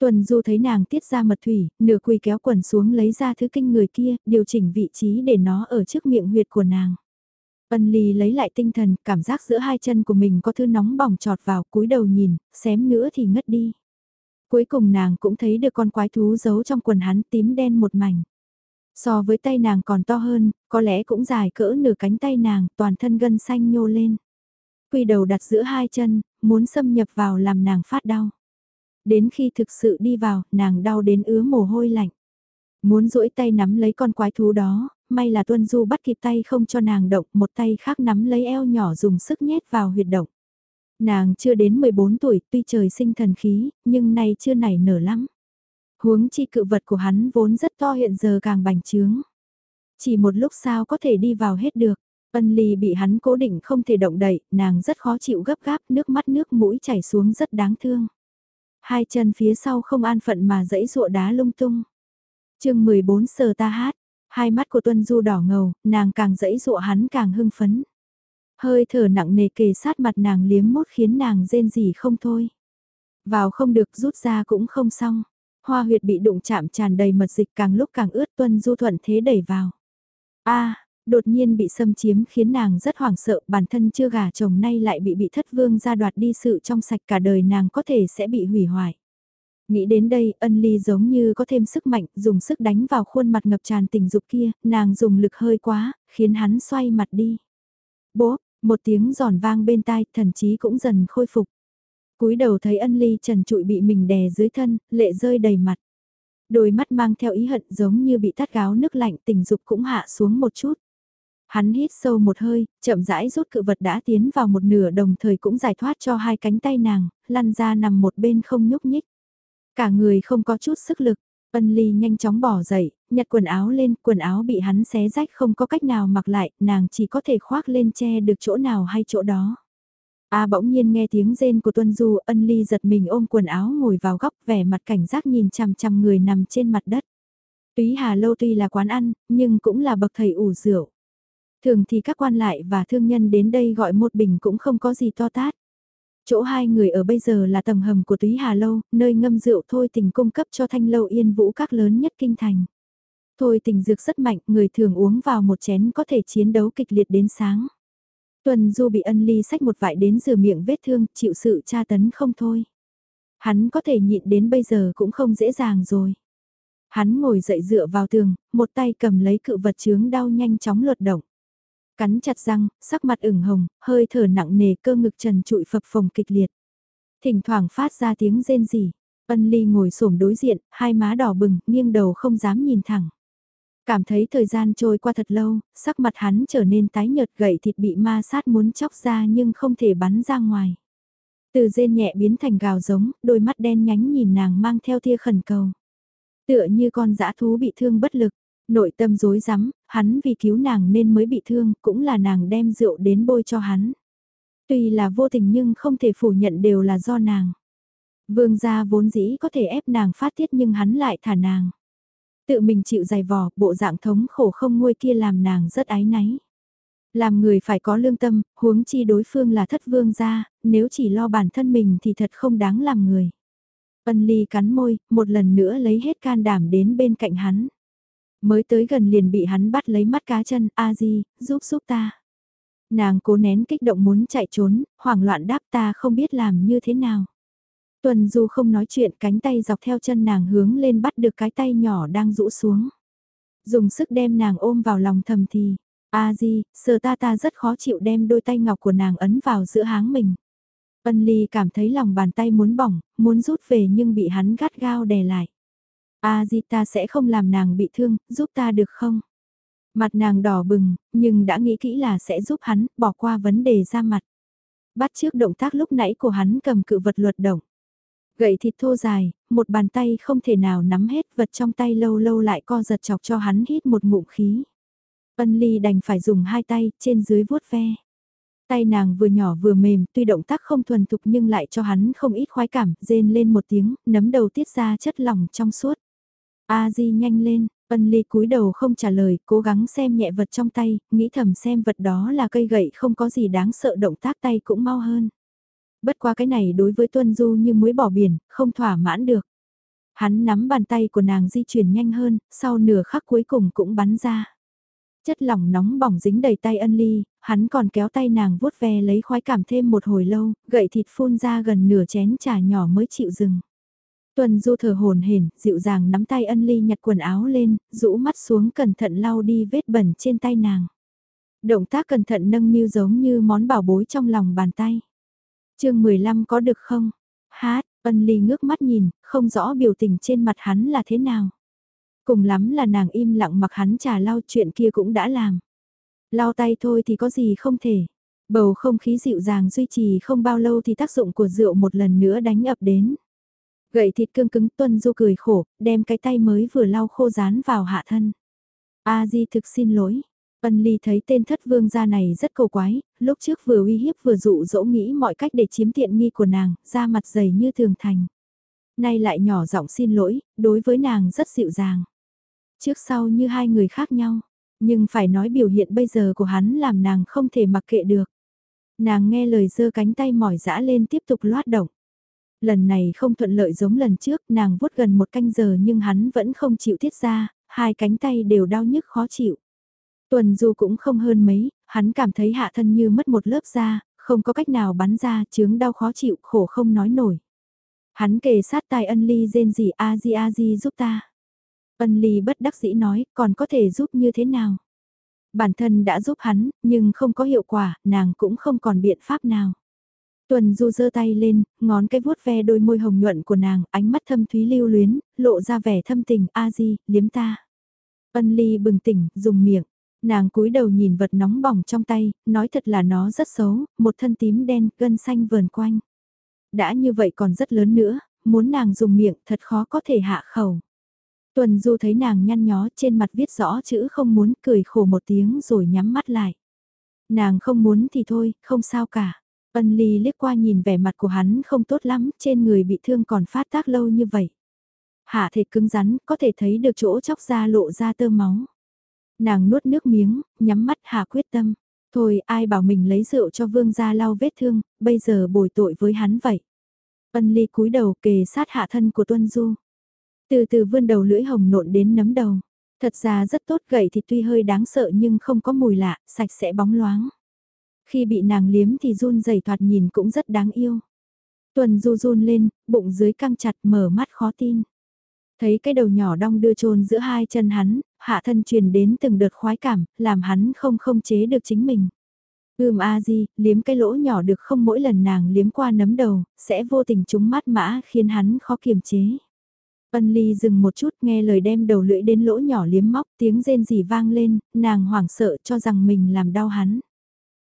[SPEAKER 1] Tuần Du thấy nàng tiết ra mật thủy, nửa quỳ kéo quần xuống lấy ra thứ kinh người kia, điều chỉnh vị trí để nó ở trước miệng huyệt của nàng. Ân Ly lấy lại tinh thần, cảm giác giữa hai chân của mình có thứ nóng bỏng trọt vào, cúi đầu nhìn, xém nữa thì ngất đi. Cuối cùng nàng cũng thấy được con quái thú giấu trong quần hắn tím đen một mảnh. So với tay nàng còn to hơn, có lẽ cũng dài cỡ nửa cánh tay nàng, toàn thân gân xanh nhô lên. Quỳ đầu đặt giữa hai chân, muốn xâm nhập vào làm nàng phát đau. Đến khi thực sự đi vào, nàng đau đến ứa mồ hôi lạnh. Muốn duỗi tay nắm lấy con quái thú đó, may là Tuân Du bắt kịp tay không cho nàng động, một tay khác nắm lấy eo nhỏ dùng sức nhét vào huyệt động. Nàng chưa đến 14 tuổi, tuy trời sinh thần khí, nhưng nay chưa nảy nở lắm. Huống chi cự vật của hắn vốn rất to hiện giờ càng bành trướng. Chỉ một lúc sao có thể đi vào hết được. Ân ly bị hắn cố định không thể động đậy, nàng rất khó chịu gấp gáp, nước mắt nước mũi chảy xuống rất đáng thương. Hai chân phía sau không an phận mà dẫy dụa đá lung tung. chương 14 sờ ta hát, hai mắt của Tuân Du đỏ ngầu, nàng càng dẫy dụa hắn càng hưng phấn. Hơi thở nặng nề kề sát mặt nàng liếm mốt khiến nàng rên rỉ không thôi. Vào không được rút ra cũng không xong. Hoa huyệt bị đụng chạm tràn đầy mật dịch càng lúc càng ướt tuân du thuận thế đẩy vào. a đột nhiên bị xâm chiếm khiến nàng rất hoảng sợ bản thân chưa gả chồng nay lại bị bị thất vương ra đoạt đi sự trong sạch cả đời nàng có thể sẽ bị hủy hoại. Nghĩ đến đây, ân ly giống như có thêm sức mạnh, dùng sức đánh vào khuôn mặt ngập tràn tình dục kia, nàng dùng lực hơi quá, khiến hắn xoay mặt đi. Bố, một tiếng giòn vang bên tai, thần chí cũng dần khôi phục. cúi đầu thấy ân ly trần trụi bị mình đè dưới thân, lệ rơi đầy mặt. Đôi mắt mang theo ý hận giống như bị tắt gáo nước lạnh tình dục cũng hạ xuống một chút. Hắn hít sâu một hơi, chậm rãi rút cự vật đã tiến vào một nửa đồng thời cũng giải thoát cho hai cánh tay nàng, lăn ra nằm một bên không nhúc nhích. Cả người không có chút sức lực, ân ly nhanh chóng bỏ dậy, nhặt quần áo lên, quần áo bị hắn xé rách không có cách nào mặc lại, nàng chỉ có thể khoác lên che được chỗ nào hay chỗ đó. A bỗng nhiên nghe tiếng rên của Tuân Du, ân ly giật mình ôm quần áo ngồi vào góc vẻ mặt cảnh giác nhìn chằm chằm người nằm trên mặt đất. Túy Hà Lâu tuy là quán ăn, nhưng cũng là bậc thầy ủ rượu. Thường thì các quan lại và thương nhân đến đây gọi một bình cũng không có gì to tát. Chỗ hai người ở bây giờ là tầng hầm của túy Hà Lâu, nơi ngâm rượu thôi tình cung cấp cho thanh lâu yên vũ các lớn nhất kinh thành. Thôi tình dược rất mạnh, người thường uống vào một chén có thể chiến đấu kịch liệt đến sáng. Tuần Du bị ân ly sách một vại đến rửa miệng vết thương, chịu sự tra tấn không thôi. Hắn có thể nhịn đến bây giờ cũng không dễ dàng rồi. Hắn ngồi dậy dựa vào tường, một tay cầm lấy cự vật chướng đau nhanh chóng luật động. Cắn chặt răng, sắc mặt ửng hồng, hơi thở nặng nề cơ ngực trần trụi phập phồng kịch liệt. Thỉnh thoảng phát ra tiếng rên rỉ. Ân ly ngồi xổm đối diện, hai má đỏ bừng, nghiêng đầu không dám nhìn thẳng. Cảm thấy thời gian trôi qua thật lâu, sắc mặt hắn trở nên tái nhợt gậy thịt bị ma sát muốn chóc ra nhưng không thể bắn ra ngoài. Từ rên nhẹ biến thành gào giống, đôi mắt đen nhánh nhìn nàng mang theo tia khẩn cầu. Tựa như con dã thú bị thương bất lực, nội tâm rối rắm, hắn vì cứu nàng nên mới bị thương, cũng là nàng đem rượu đến bôi cho hắn. Tuy là vô tình nhưng không thể phủ nhận đều là do nàng. Vương gia vốn dĩ có thể ép nàng phát tiết nhưng hắn lại thả nàng. Tự mình chịu dày vò, bộ dạng thống khổ không nguôi kia làm nàng rất ái náy. Làm người phải có lương tâm, huống chi đối phương là thất vương gia, nếu chỉ lo bản thân mình thì thật không đáng làm người. Ân ly cắn môi, một lần nữa lấy hết can đảm đến bên cạnh hắn. Mới tới gần liền bị hắn bắt lấy mắt cá chân, a di, giúp giúp ta. Nàng cố nén kích động muốn chạy trốn, hoảng loạn đáp ta không biết làm như thế nào. Tuần Du không nói chuyện cánh tay dọc theo chân nàng hướng lên bắt được cái tay nhỏ đang rũ xuống. Dùng sức đem nàng ôm vào lòng thầm thì, a di, sờ ta ta rất khó chịu đem đôi tay ngọc của nàng ấn vào giữa háng mình. Ân ly cảm thấy lòng bàn tay muốn bỏng, muốn rút về nhưng bị hắn gắt gao đè lại. A di ta sẽ không làm nàng bị thương, giúp ta được không? Mặt nàng đỏ bừng, nhưng đã nghĩ kỹ là sẽ giúp hắn, bỏ qua vấn đề ra mặt. Bắt trước động tác lúc nãy của hắn cầm cự vật luật động. Gậy thịt thô dài, một bàn tay không thể nào nắm hết vật trong tay lâu lâu lại co giật chọc cho hắn hít một ngụm khí. Ân ly đành phải dùng hai tay, trên dưới vuốt ve. Tay nàng vừa nhỏ vừa mềm, tuy động tác không thuần thục nhưng lại cho hắn không ít khoái cảm, rên lên một tiếng, nấm đầu tiết ra chất lỏng trong suốt. A Di nhanh lên, Ân Ly cúi đầu không trả lời, cố gắng xem nhẹ vật trong tay, nghĩ thầm xem vật đó là cây gậy không có gì đáng sợ động tác tay cũng mau hơn. Bất qua cái này đối với Tuân Du như muối bỏ biển, không thỏa mãn được. Hắn nắm bàn tay của nàng di chuyển nhanh hơn, sau nửa khắc cuối cùng cũng bắn ra. Chất lỏng nóng bỏng dính đầy tay ân ly, hắn còn kéo tay nàng vuốt ve lấy khoái cảm thêm một hồi lâu, gậy thịt phun ra gần nửa chén trà nhỏ mới chịu dừng. Tuần du thở hồn hển, dịu dàng nắm tay ân ly nhặt quần áo lên, rũ mắt xuống cẩn thận lau đi vết bẩn trên tay nàng. Động tác cẩn thận nâng niu giống như món bảo bối trong lòng bàn tay. chương 15 có được không? Hát, ân ly ngước mắt nhìn, không rõ biểu tình trên mặt hắn là thế nào. Cùng lắm là nàng im lặng mặc hắn trà lau chuyện kia cũng đã làm. Lau tay thôi thì có gì không thể. Bầu không khí dịu dàng duy trì không bao lâu thì tác dụng của rượu một lần nữa đánh ập đến. Gậy thịt cương cứng tuân du cười khổ, đem cái tay mới vừa lau khô dán vào hạ thân. A Di thực xin lỗi. Ân Ly thấy tên thất vương gia này rất cầu quái, lúc trước vừa uy hiếp vừa dụ dỗ nghĩ mọi cách để chiếm tiện nghi của nàng, ra mặt dày như thường thành. Nay lại nhỏ giọng xin lỗi, đối với nàng rất dịu dàng. Trước sau như hai người khác nhau, nhưng phải nói biểu hiện bây giờ của hắn làm nàng không thể mặc kệ được. Nàng nghe lời giơ cánh tay mỏi dã lên tiếp tục loát động. Lần này không thuận lợi giống lần trước, nàng vuốt gần một canh giờ nhưng hắn vẫn không chịu tiết ra, hai cánh tay đều đau nhức khó chịu. Tuần du cũng không hơn mấy, hắn cảm thấy hạ thân như mất một lớp da, không có cách nào bắn ra, chướng đau khó chịu, khổ không nói nổi. Hắn kề sát tai ân ly rên gì a di a di giúp ta. Ân ly bất đắc dĩ nói, còn có thể giúp như thế nào? Bản thân đã giúp hắn, nhưng không có hiệu quả, nàng cũng không còn biện pháp nào. Tuần Du giơ tay lên, ngón cái vuốt ve đôi môi hồng nhuận của nàng, ánh mắt thâm thúy lưu luyến, lộ ra vẻ thâm tình, a di, liếm ta. Ân ly bừng tỉnh, dùng miệng. Nàng cúi đầu nhìn vật nóng bỏng trong tay, nói thật là nó rất xấu, một thân tím đen, gân xanh vờn quanh. Đã như vậy còn rất lớn nữa, muốn nàng dùng miệng thật khó có thể hạ khẩu. Tuần Du thấy nàng nhăn nhó trên mặt viết rõ chữ không muốn cười khổ một tiếng rồi nhắm mắt lại. Nàng không muốn thì thôi, không sao cả. Ân ly liếc qua nhìn vẻ mặt của hắn không tốt lắm, trên người bị thương còn phát tác lâu như vậy. Hạ thể cứng rắn, có thể thấy được chỗ chóc ra lộ ra tơ máu. Nàng nuốt nước miếng, nhắm mắt hạ quyết tâm. Thôi ai bảo mình lấy rượu cho vương gia lau vết thương, bây giờ bồi tội với hắn vậy. Ân ly cúi đầu kề sát hạ thân của Tuân Du. Từ từ vươn đầu lưỡi hồng nộn đến nấm đầu. Thật ra rất tốt gậy thì tuy hơi đáng sợ nhưng không có mùi lạ, sạch sẽ bóng loáng. Khi bị nàng liếm thì run rẩy thoạt nhìn cũng rất đáng yêu. Tuần du run lên, bụng dưới căng chặt mở mắt khó tin. Thấy cái đầu nhỏ đong đưa trồn giữa hai chân hắn, hạ thân truyền đến từng đợt khoái cảm, làm hắn không không chế được chính mình. Ưm a di, liếm cái lỗ nhỏ được không mỗi lần nàng liếm qua nấm đầu, sẽ vô tình trúng mát mã khiến hắn khó kiềm chế. Ân ly dừng một chút nghe lời đem đầu lưỡi đến lỗ nhỏ liếm móc tiếng rên rỉ vang lên, nàng hoảng sợ cho rằng mình làm đau hắn.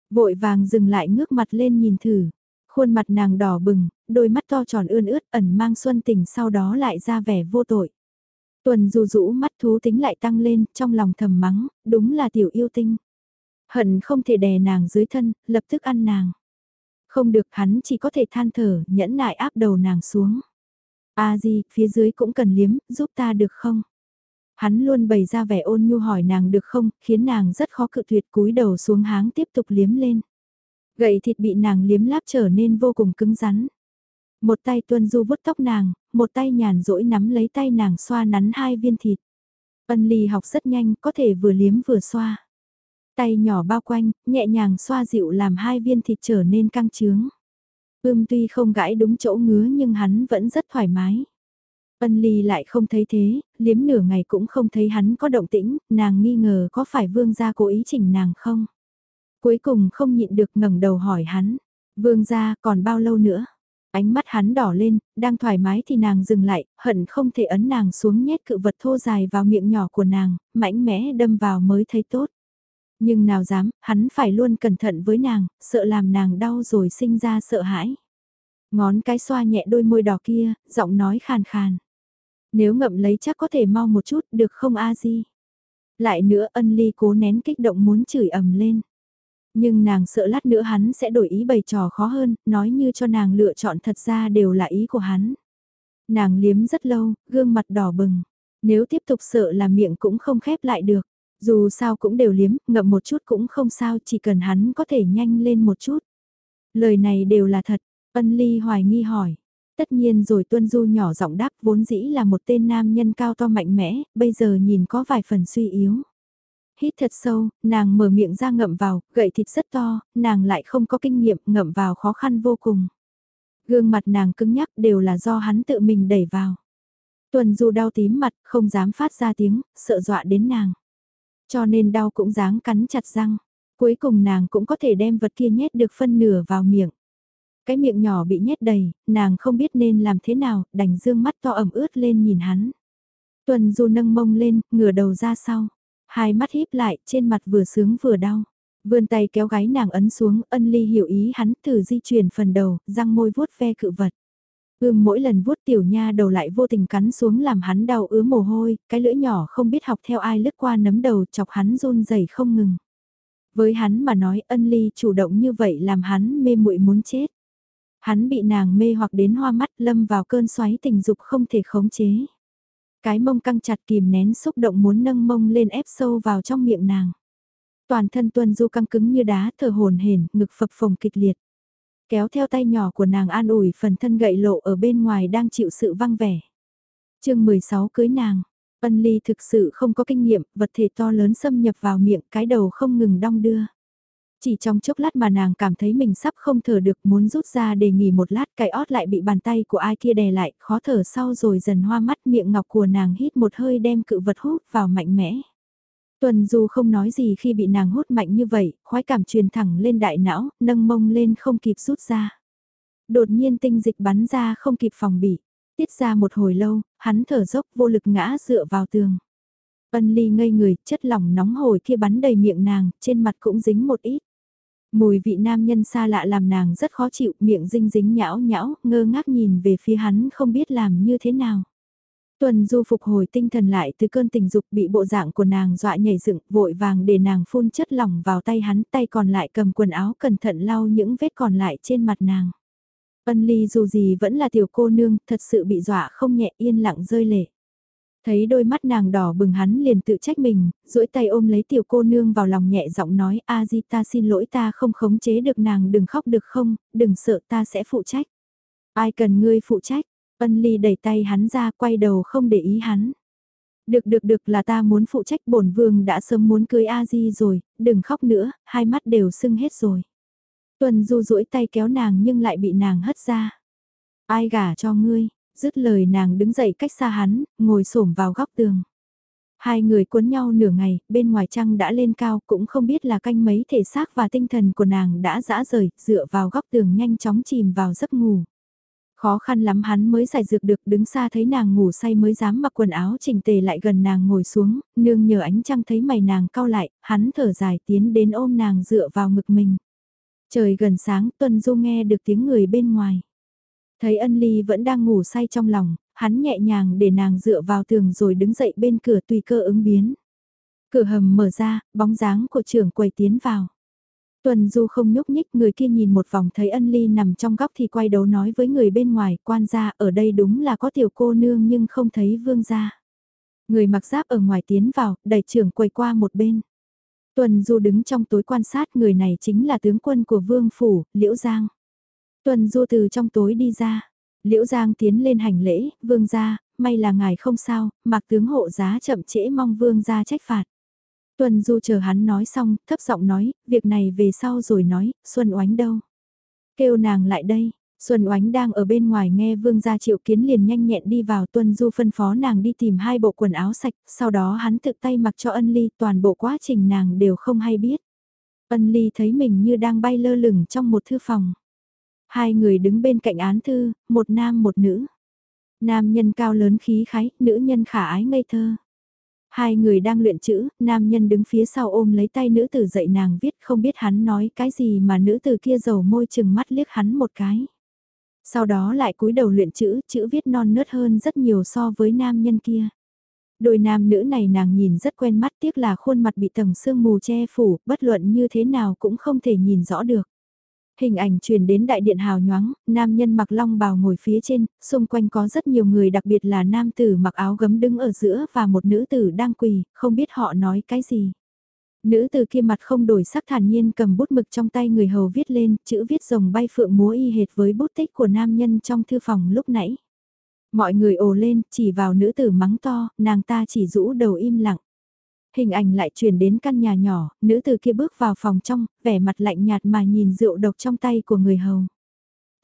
[SPEAKER 1] Vội vàng dừng lại ngước mặt lên nhìn thử. Khuôn mặt nàng đỏ bừng, đôi mắt to tròn ươn ướt ẩn mang xuân tình sau đó lại ra vẻ vô tội. Tuần dù rũ mắt thú tính lại tăng lên, trong lòng thầm mắng, đúng là tiểu yêu tinh. Hận không thể đè nàng dưới thân, lập tức ăn nàng. Không được hắn chỉ có thể than thở, nhẫn nại áp đầu nàng xuống. A di, phía dưới cũng cần liếm, giúp ta được không? Hắn luôn bày ra vẻ ôn nhu hỏi nàng được không, khiến nàng rất khó cự tuyệt cúi đầu xuống háng tiếp tục liếm lên. Gậy thịt bị nàng liếm láp trở nên vô cùng cứng rắn. Một tay tuân du vuốt tóc nàng, một tay nhàn rỗi nắm lấy tay nàng xoa nắn hai viên thịt. Ân ly học rất nhanh, có thể vừa liếm vừa xoa. Tay nhỏ bao quanh, nhẹ nhàng xoa dịu làm hai viên thịt trở nên căng trướng. Ưm tuy không gãi đúng chỗ ngứa nhưng hắn vẫn rất thoải mái. Ân ly lại không thấy thế, liếm nửa ngày cũng không thấy hắn có động tĩnh, nàng nghi ngờ có phải vương gia cố ý chỉnh nàng không. Cuối cùng không nhịn được ngẩng đầu hỏi hắn, vương gia còn bao lâu nữa? Ánh mắt hắn đỏ lên, đang thoải mái thì nàng dừng lại, hận không thể ấn nàng xuống nhét cự vật thô dài vào miệng nhỏ của nàng, mãnh mẽ đâm vào mới thấy tốt. Nhưng nào dám, hắn phải luôn cẩn thận với nàng, sợ làm nàng đau rồi sinh ra sợ hãi. Ngón cái xoa nhẹ đôi môi đỏ kia, giọng nói khàn khàn. Nếu ngậm lấy chắc có thể mau một chút, được không a di? Lại nữa ân ly cố nén kích động muốn chửi ầm lên. Nhưng nàng sợ lát nữa hắn sẽ đổi ý bày trò khó hơn, nói như cho nàng lựa chọn thật ra đều là ý của hắn. Nàng liếm rất lâu, gương mặt đỏ bừng. Nếu tiếp tục sợ là miệng cũng không khép lại được. Dù sao cũng đều liếm, ngậm một chút cũng không sao, chỉ cần hắn có thể nhanh lên một chút. Lời này đều là thật, ân ly hoài nghi hỏi. Tất nhiên rồi Tuân Du nhỏ giọng đáp vốn dĩ là một tên nam nhân cao to mạnh mẽ, bây giờ nhìn có vài phần suy yếu. Hít thật sâu, nàng mở miệng ra ngậm vào, gậy thịt rất to, nàng lại không có kinh nghiệm ngậm vào khó khăn vô cùng. Gương mặt nàng cứng nhắc đều là do hắn tự mình đẩy vào. Tuần Du đau tím mặt, không dám phát ra tiếng, sợ dọa đến nàng. Cho nên đau cũng dáng cắn chặt răng. Cuối cùng nàng cũng có thể đem vật kia nhét được phân nửa vào miệng. Cái miệng nhỏ bị nhét đầy, nàng không biết nên làm thế nào, đành dương mắt to ẩm ướt lên nhìn hắn. Tuần Du nâng mông lên, ngửa đầu ra sau. Hai mắt híp lại, trên mặt vừa sướng vừa đau. Vươn tay kéo gáy nàng ấn xuống, ân ly hiểu ý hắn thử di chuyển phần đầu, răng môi vuốt ve cự vật. Ưm mỗi lần vuốt tiểu nha đầu lại vô tình cắn xuống làm hắn đau ứa mồ hôi, cái lưỡi nhỏ không biết học theo ai lướt qua nấm đầu chọc hắn run rẩy không ngừng. Với hắn mà nói ân ly chủ động như vậy làm hắn mê muội muốn chết. Hắn bị nàng mê hoặc đến hoa mắt lâm vào cơn xoáy tình dục không thể khống chế. Cái mông căng chặt kìm nén xúc động muốn nâng mông lên ép sâu vào trong miệng nàng. Toàn thân tuân du căng cứng như đá thở hồn hển ngực phập phồng kịch liệt. kéo theo tay nhỏ của nàng an ủi phần thân gậy lộ ở bên ngoài đang chịu sự văng vẻ. chương 16 cưới nàng, ân ly thực sự không có kinh nghiệm, vật thể to lớn xâm nhập vào miệng cái đầu không ngừng đong đưa. Chỉ trong chốc lát mà nàng cảm thấy mình sắp không thở được muốn rút ra để nghỉ một lát cái ót lại bị bàn tay của ai kia đè lại, khó thở sau rồi dần hoa mắt miệng ngọc của nàng hít một hơi đem cự vật hút vào mạnh mẽ. Tuần Du không nói gì khi bị nàng hút mạnh như vậy, khoái cảm truyền thẳng lên đại não, nâng mông lên không kịp rút ra. Đột nhiên tinh dịch bắn ra không kịp phòng bị. Tiết ra một hồi lâu, hắn thở dốc vô lực ngã dựa vào tường. Ân ly ngây người, chất lỏng nóng hổi kia bắn đầy miệng nàng, trên mặt cũng dính một ít. Mùi vị nam nhân xa lạ làm nàng rất khó chịu, miệng dinh dính nhão nhão, ngơ ngác nhìn về phía hắn không biết làm như thế nào. Tuần du phục hồi tinh thần lại từ cơn tình dục bị bộ dạng của nàng dọa nhảy dựng vội vàng để nàng phun chất lỏng vào tay hắn tay còn lại cầm quần áo cẩn thận lau những vết còn lại trên mặt nàng. Ân ly dù gì vẫn là tiểu cô nương thật sự bị dọa không nhẹ yên lặng rơi lệ. Thấy đôi mắt nàng đỏ bừng hắn liền tự trách mình, duỗi tay ôm lấy tiểu cô nương vào lòng nhẹ giọng nói a di ta xin lỗi ta không khống chế được nàng đừng khóc được không, đừng sợ ta sẽ phụ trách. Ai cần ngươi phụ trách, ân ly đẩy tay hắn ra quay đầu không để ý hắn. Được được được là ta muốn phụ trách bổn vương đã sớm muốn cưới a di rồi, đừng khóc nữa, hai mắt đều sưng hết rồi. Tuần du duỗi tay kéo nàng nhưng lại bị nàng hất ra. Ai gả cho ngươi, dứt lời nàng đứng dậy cách xa hắn, ngồi xổm vào góc tường. Hai người cuốn nhau nửa ngày, bên ngoài trăng đã lên cao, cũng không biết là canh mấy thể xác và tinh thần của nàng đã dã rời, dựa vào góc tường nhanh chóng chìm vào giấc ngủ. Khó khăn lắm hắn mới giải dược được đứng xa thấy nàng ngủ say mới dám mặc quần áo chỉnh tề lại gần nàng ngồi xuống, nương nhờ ánh trăng thấy mày nàng cau lại, hắn thở dài tiến đến ôm nàng dựa vào ngực mình. Trời gần sáng Tuân Du nghe được tiếng người bên ngoài. Thấy ân ly vẫn đang ngủ say trong lòng, hắn nhẹ nhàng để nàng dựa vào tường rồi đứng dậy bên cửa tùy cơ ứng biến. Cửa hầm mở ra, bóng dáng của trưởng quầy tiến vào. Tuần Du không nhúc nhích, người kia nhìn một vòng thấy ân ly nằm trong góc thì quay đầu nói với người bên ngoài, quan gia ở đây đúng là có tiểu cô nương nhưng không thấy vương gia. Người mặc giáp ở ngoài tiến vào, đẩy trưởng quầy qua một bên. Tuần Du đứng trong tối quan sát người này chính là tướng quân của vương phủ, Liễu Giang. Tuần Du từ trong tối đi ra. Liễu Giang tiến lên hành lễ, vương gia, may là ngài không sao, mặc tướng hộ giá chậm trễ mong vương gia trách phạt. Tuần Du chờ hắn nói xong, thấp giọng nói, việc này về sau rồi nói, Xuân Oánh đâu? Kêu nàng lại đây, Xuân Oánh đang ở bên ngoài nghe vương gia triệu kiến liền nhanh nhẹn đi vào Tuần Du phân phó nàng đi tìm hai bộ quần áo sạch, sau đó hắn tự tay mặc cho ân ly toàn bộ quá trình nàng đều không hay biết. Ân ly thấy mình như đang bay lơ lửng trong một thư phòng. Hai người đứng bên cạnh án thư, một nam một nữ. Nam nhân cao lớn khí khái, nữ nhân khả ái ngây thơ. Hai người đang luyện chữ, nam nhân đứng phía sau ôm lấy tay nữ tử dạy nàng viết không biết hắn nói cái gì mà nữ tử kia dầu môi chừng mắt liếc hắn một cái. Sau đó lại cúi đầu luyện chữ, chữ viết non nớt hơn rất nhiều so với nam nhân kia. Đôi nam nữ này nàng nhìn rất quen mắt tiếc là khuôn mặt bị tầng sương mù che phủ, bất luận như thế nào cũng không thể nhìn rõ được. Hình ảnh truyền đến đại điện hào nhoáng, nam nhân mặc long bào ngồi phía trên, xung quanh có rất nhiều người đặc biệt là nam tử mặc áo gấm đứng ở giữa và một nữ tử đang quỳ, không biết họ nói cái gì. Nữ tử kia mặt không đổi sắc thản nhiên cầm bút mực trong tay người hầu viết lên, chữ viết rồng bay phượng múa y hệt với bút tích của nam nhân trong thư phòng lúc nãy. Mọi người ồ lên, chỉ vào nữ tử mắng to, nàng ta chỉ rũ đầu im lặng. Hình ảnh lại chuyển đến căn nhà nhỏ, nữ từ kia bước vào phòng trong, vẻ mặt lạnh nhạt mà nhìn rượu độc trong tay của người hầu.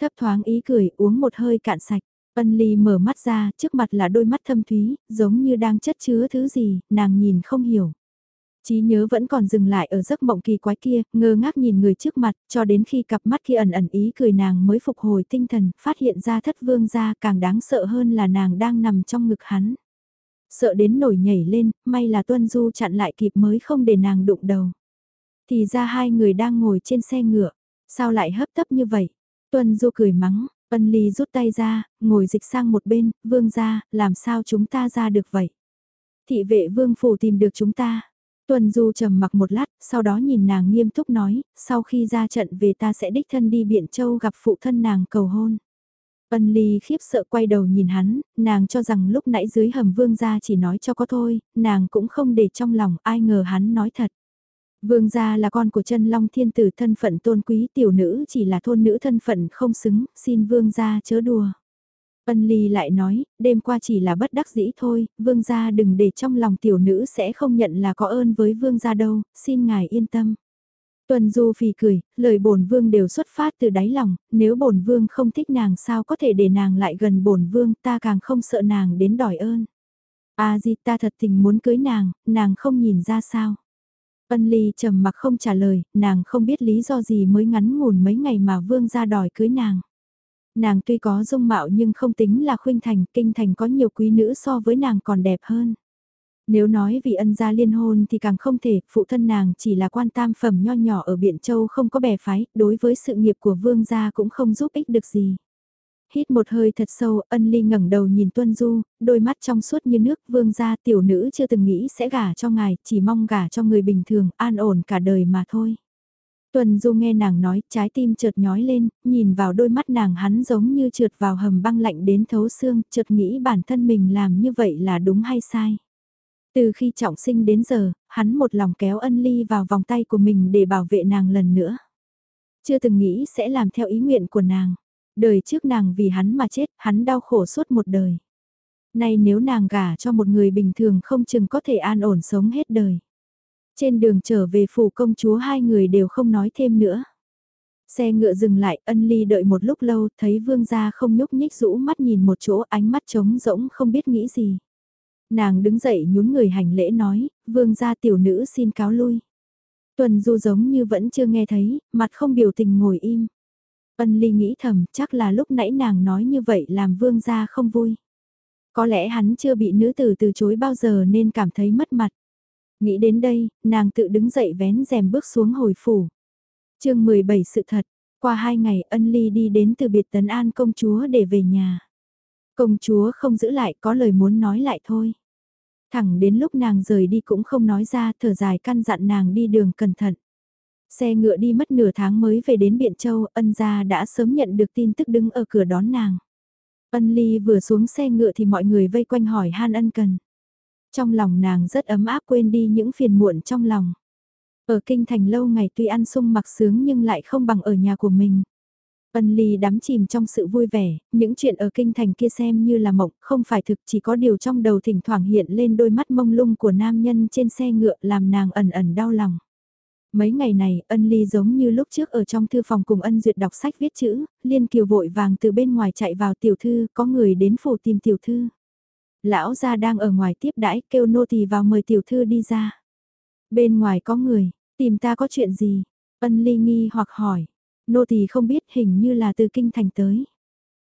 [SPEAKER 1] Thấp thoáng ý cười uống một hơi cạn sạch. Ân Ly mở mắt ra, trước mặt là đôi mắt thâm thúy, giống như đang chất chứa thứ gì, nàng nhìn không hiểu. Chí nhớ vẫn còn dừng lại ở giấc mộng kỳ quái kia, ngơ ngác nhìn người trước mặt, cho đến khi cặp mắt kia ẩn ẩn ý cười nàng mới phục hồi tinh thần, phát hiện ra thất vương gia càng đáng sợ hơn là nàng đang nằm trong ngực hắn sợ đến nổi nhảy lên, may là Tuân Du chặn lại kịp mới không để nàng đụng đầu. Thì ra hai người đang ngồi trên xe ngựa, sao lại hấp tấp như vậy? Tuân Du cười mắng, Ân Ly rút tay ra, ngồi dịch sang một bên, vương ra, làm sao chúng ta ra được vậy? Thị vệ vương phủ tìm được chúng ta. Tuân Du trầm mặc một lát, sau đó nhìn nàng nghiêm túc nói, sau khi ra trận về ta sẽ đích thân đi Biện Châu gặp phụ thân nàng cầu hôn. Ân Ly khiếp sợ quay đầu nhìn hắn, nàng cho rằng lúc nãy dưới hầm vương gia chỉ nói cho có thôi, nàng cũng không để trong lòng ai ngờ hắn nói thật. Vương gia là con của chân long thiên tử thân phận tôn quý tiểu nữ chỉ là thôn nữ thân phận không xứng, xin vương gia chớ đùa. Ân ly lại nói, đêm qua chỉ là bất đắc dĩ thôi, vương gia đừng để trong lòng tiểu nữ sẽ không nhận là có ơn với vương gia đâu, xin ngài yên tâm. Tuần Du phì cười, lời bổn vương đều xuất phát từ đáy lòng, nếu bổn vương không thích nàng sao có thể để nàng lại gần bổn vương, ta càng không sợ nàng đến đòi ơn. A Di ta thật tình muốn cưới nàng, nàng không nhìn ra sao. Ân Ly trầm mặc không trả lời, nàng không biết lý do gì mới ngắn ngủn mấy ngày mà vương ra đòi cưới nàng. Nàng tuy có dung mạo nhưng không tính là khuynh thành, kinh thành có nhiều quý nữ so với nàng còn đẹp hơn. Nếu nói vì ân gia liên hôn thì càng không thể, phụ thân nàng chỉ là quan tam phẩm nho nhỏ ở Biện Châu không có bè phái, đối với sự nghiệp của vương gia cũng không giúp ích được gì. Hít một hơi thật sâu, ân ly ngẩng đầu nhìn Tuân Du, đôi mắt trong suốt như nước vương gia tiểu nữ chưa từng nghĩ sẽ gả cho ngài, chỉ mong gả cho người bình thường, an ổn cả đời mà thôi. Tuân Du nghe nàng nói, trái tim chợt nhói lên, nhìn vào đôi mắt nàng hắn giống như trượt vào hầm băng lạnh đến thấu xương, chợt nghĩ bản thân mình làm như vậy là đúng hay sai. Từ khi trọng sinh đến giờ, hắn một lòng kéo ân ly vào vòng tay của mình để bảo vệ nàng lần nữa. Chưa từng nghĩ sẽ làm theo ý nguyện của nàng. Đời trước nàng vì hắn mà chết, hắn đau khổ suốt một đời. Nay nếu nàng gả cho một người bình thường không chừng có thể an ổn sống hết đời. Trên đường trở về phủ công chúa hai người đều không nói thêm nữa. Xe ngựa dừng lại, ân ly đợi một lúc lâu, thấy vương gia không nhúc nhích rũ mắt nhìn một chỗ ánh mắt trống rỗng không biết nghĩ gì. Nàng đứng dậy nhún người hành lễ nói, vương gia tiểu nữ xin cáo lui. Tuần du giống như vẫn chưa nghe thấy, mặt không biểu tình ngồi im. Ân ly nghĩ thầm, chắc là lúc nãy nàng nói như vậy làm vương gia không vui. Có lẽ hắn chưa bị nữ tử từ chối bao giờ nên cảm thấy mất mặt. Nghĩ đến đây, nàng tự đứng dậy vén rèm bước xuống hồi phủ. chương 17 sự thật, qua hai ngày ân ly đi đến từ biệt tấn an công chúa để về nhà. Công chúa không giữ lại có lời muốn nói lại thôi. Thẳng đến lúc nàng rời đi cũng không nói ra thở dài căn dặn nàng đi đường cẩn thận. Xe ngựa đi mất nửa tháng mới về đến Biện Châu, ân gia đã sớm nhận được tin tức đứng ở cửa đón nàng. Ân ly vừa xuống xe ngựa thì mọi người vây quanh hỏi han ân cần. Trong lòng nàng rất ấm áp quên đi những phiền muộn trong lòng. Ở kinh thành lâu ngày tuy ăn sung mặc sướng nhưng lại không bằng ở nhà của mình. Ân ly đắm chìm trong sự vui vẻ, những chuyện ở kinh thành kia xem như là mộng, không phải thực chỉ có điều trong đầu thỉnh thoảng hiện lên đôi mắt mông lung của nam nhân trên xe ngựa làm nàng ẩn ẩn đau lòng. Mấy ngày này, ân ly giống như lúc trước ở trong thư phòng cùng ân duyệt đọc sách viết chữ, liên kiều vội vàng từ bên ngoài chạy vào tiểu thư, có người đến phủ tìm tiểu thư. Lão gia đang ở ngoài tiếp đãi kêu nô tỳ vào mời tiểu thư đi ra. Bên ngoài có người, tìm ta có chuyện gì? Ân ly nghi hoặc hỏi. Nô tỳ không biết hình như là từ kinh thành tới.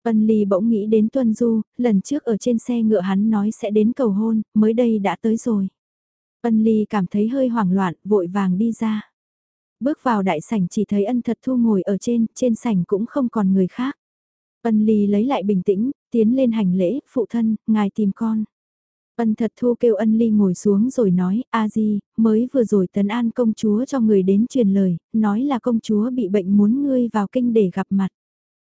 [SPEAKER 1] Ân ly bỗng nghĩ đến Tuân Du, lần trước ở trên xe ngựa hắn nói sẽ đến cầu hôn, mới đây đã tới rồi. Ân ly cảm thấy hơi hoảng loạn, vội vàng đi ra. Bước vào đại sảnh chỉ thấy ân thật thu ngồi ở trên, trên sảnh cũng không còn người khác. Ân ly lấy lại bình tĩnh, tiến lên hành lễ, phụ thân, ngài tìm con. Ân thật thu kêu ân ly ngồi xuống rồi nói, a di, mới vừa rồi tấn an công chúa cho người đến truyền lời, nói là công chúa bị bệnh muốn ngươi vào kinh để gặp mặt.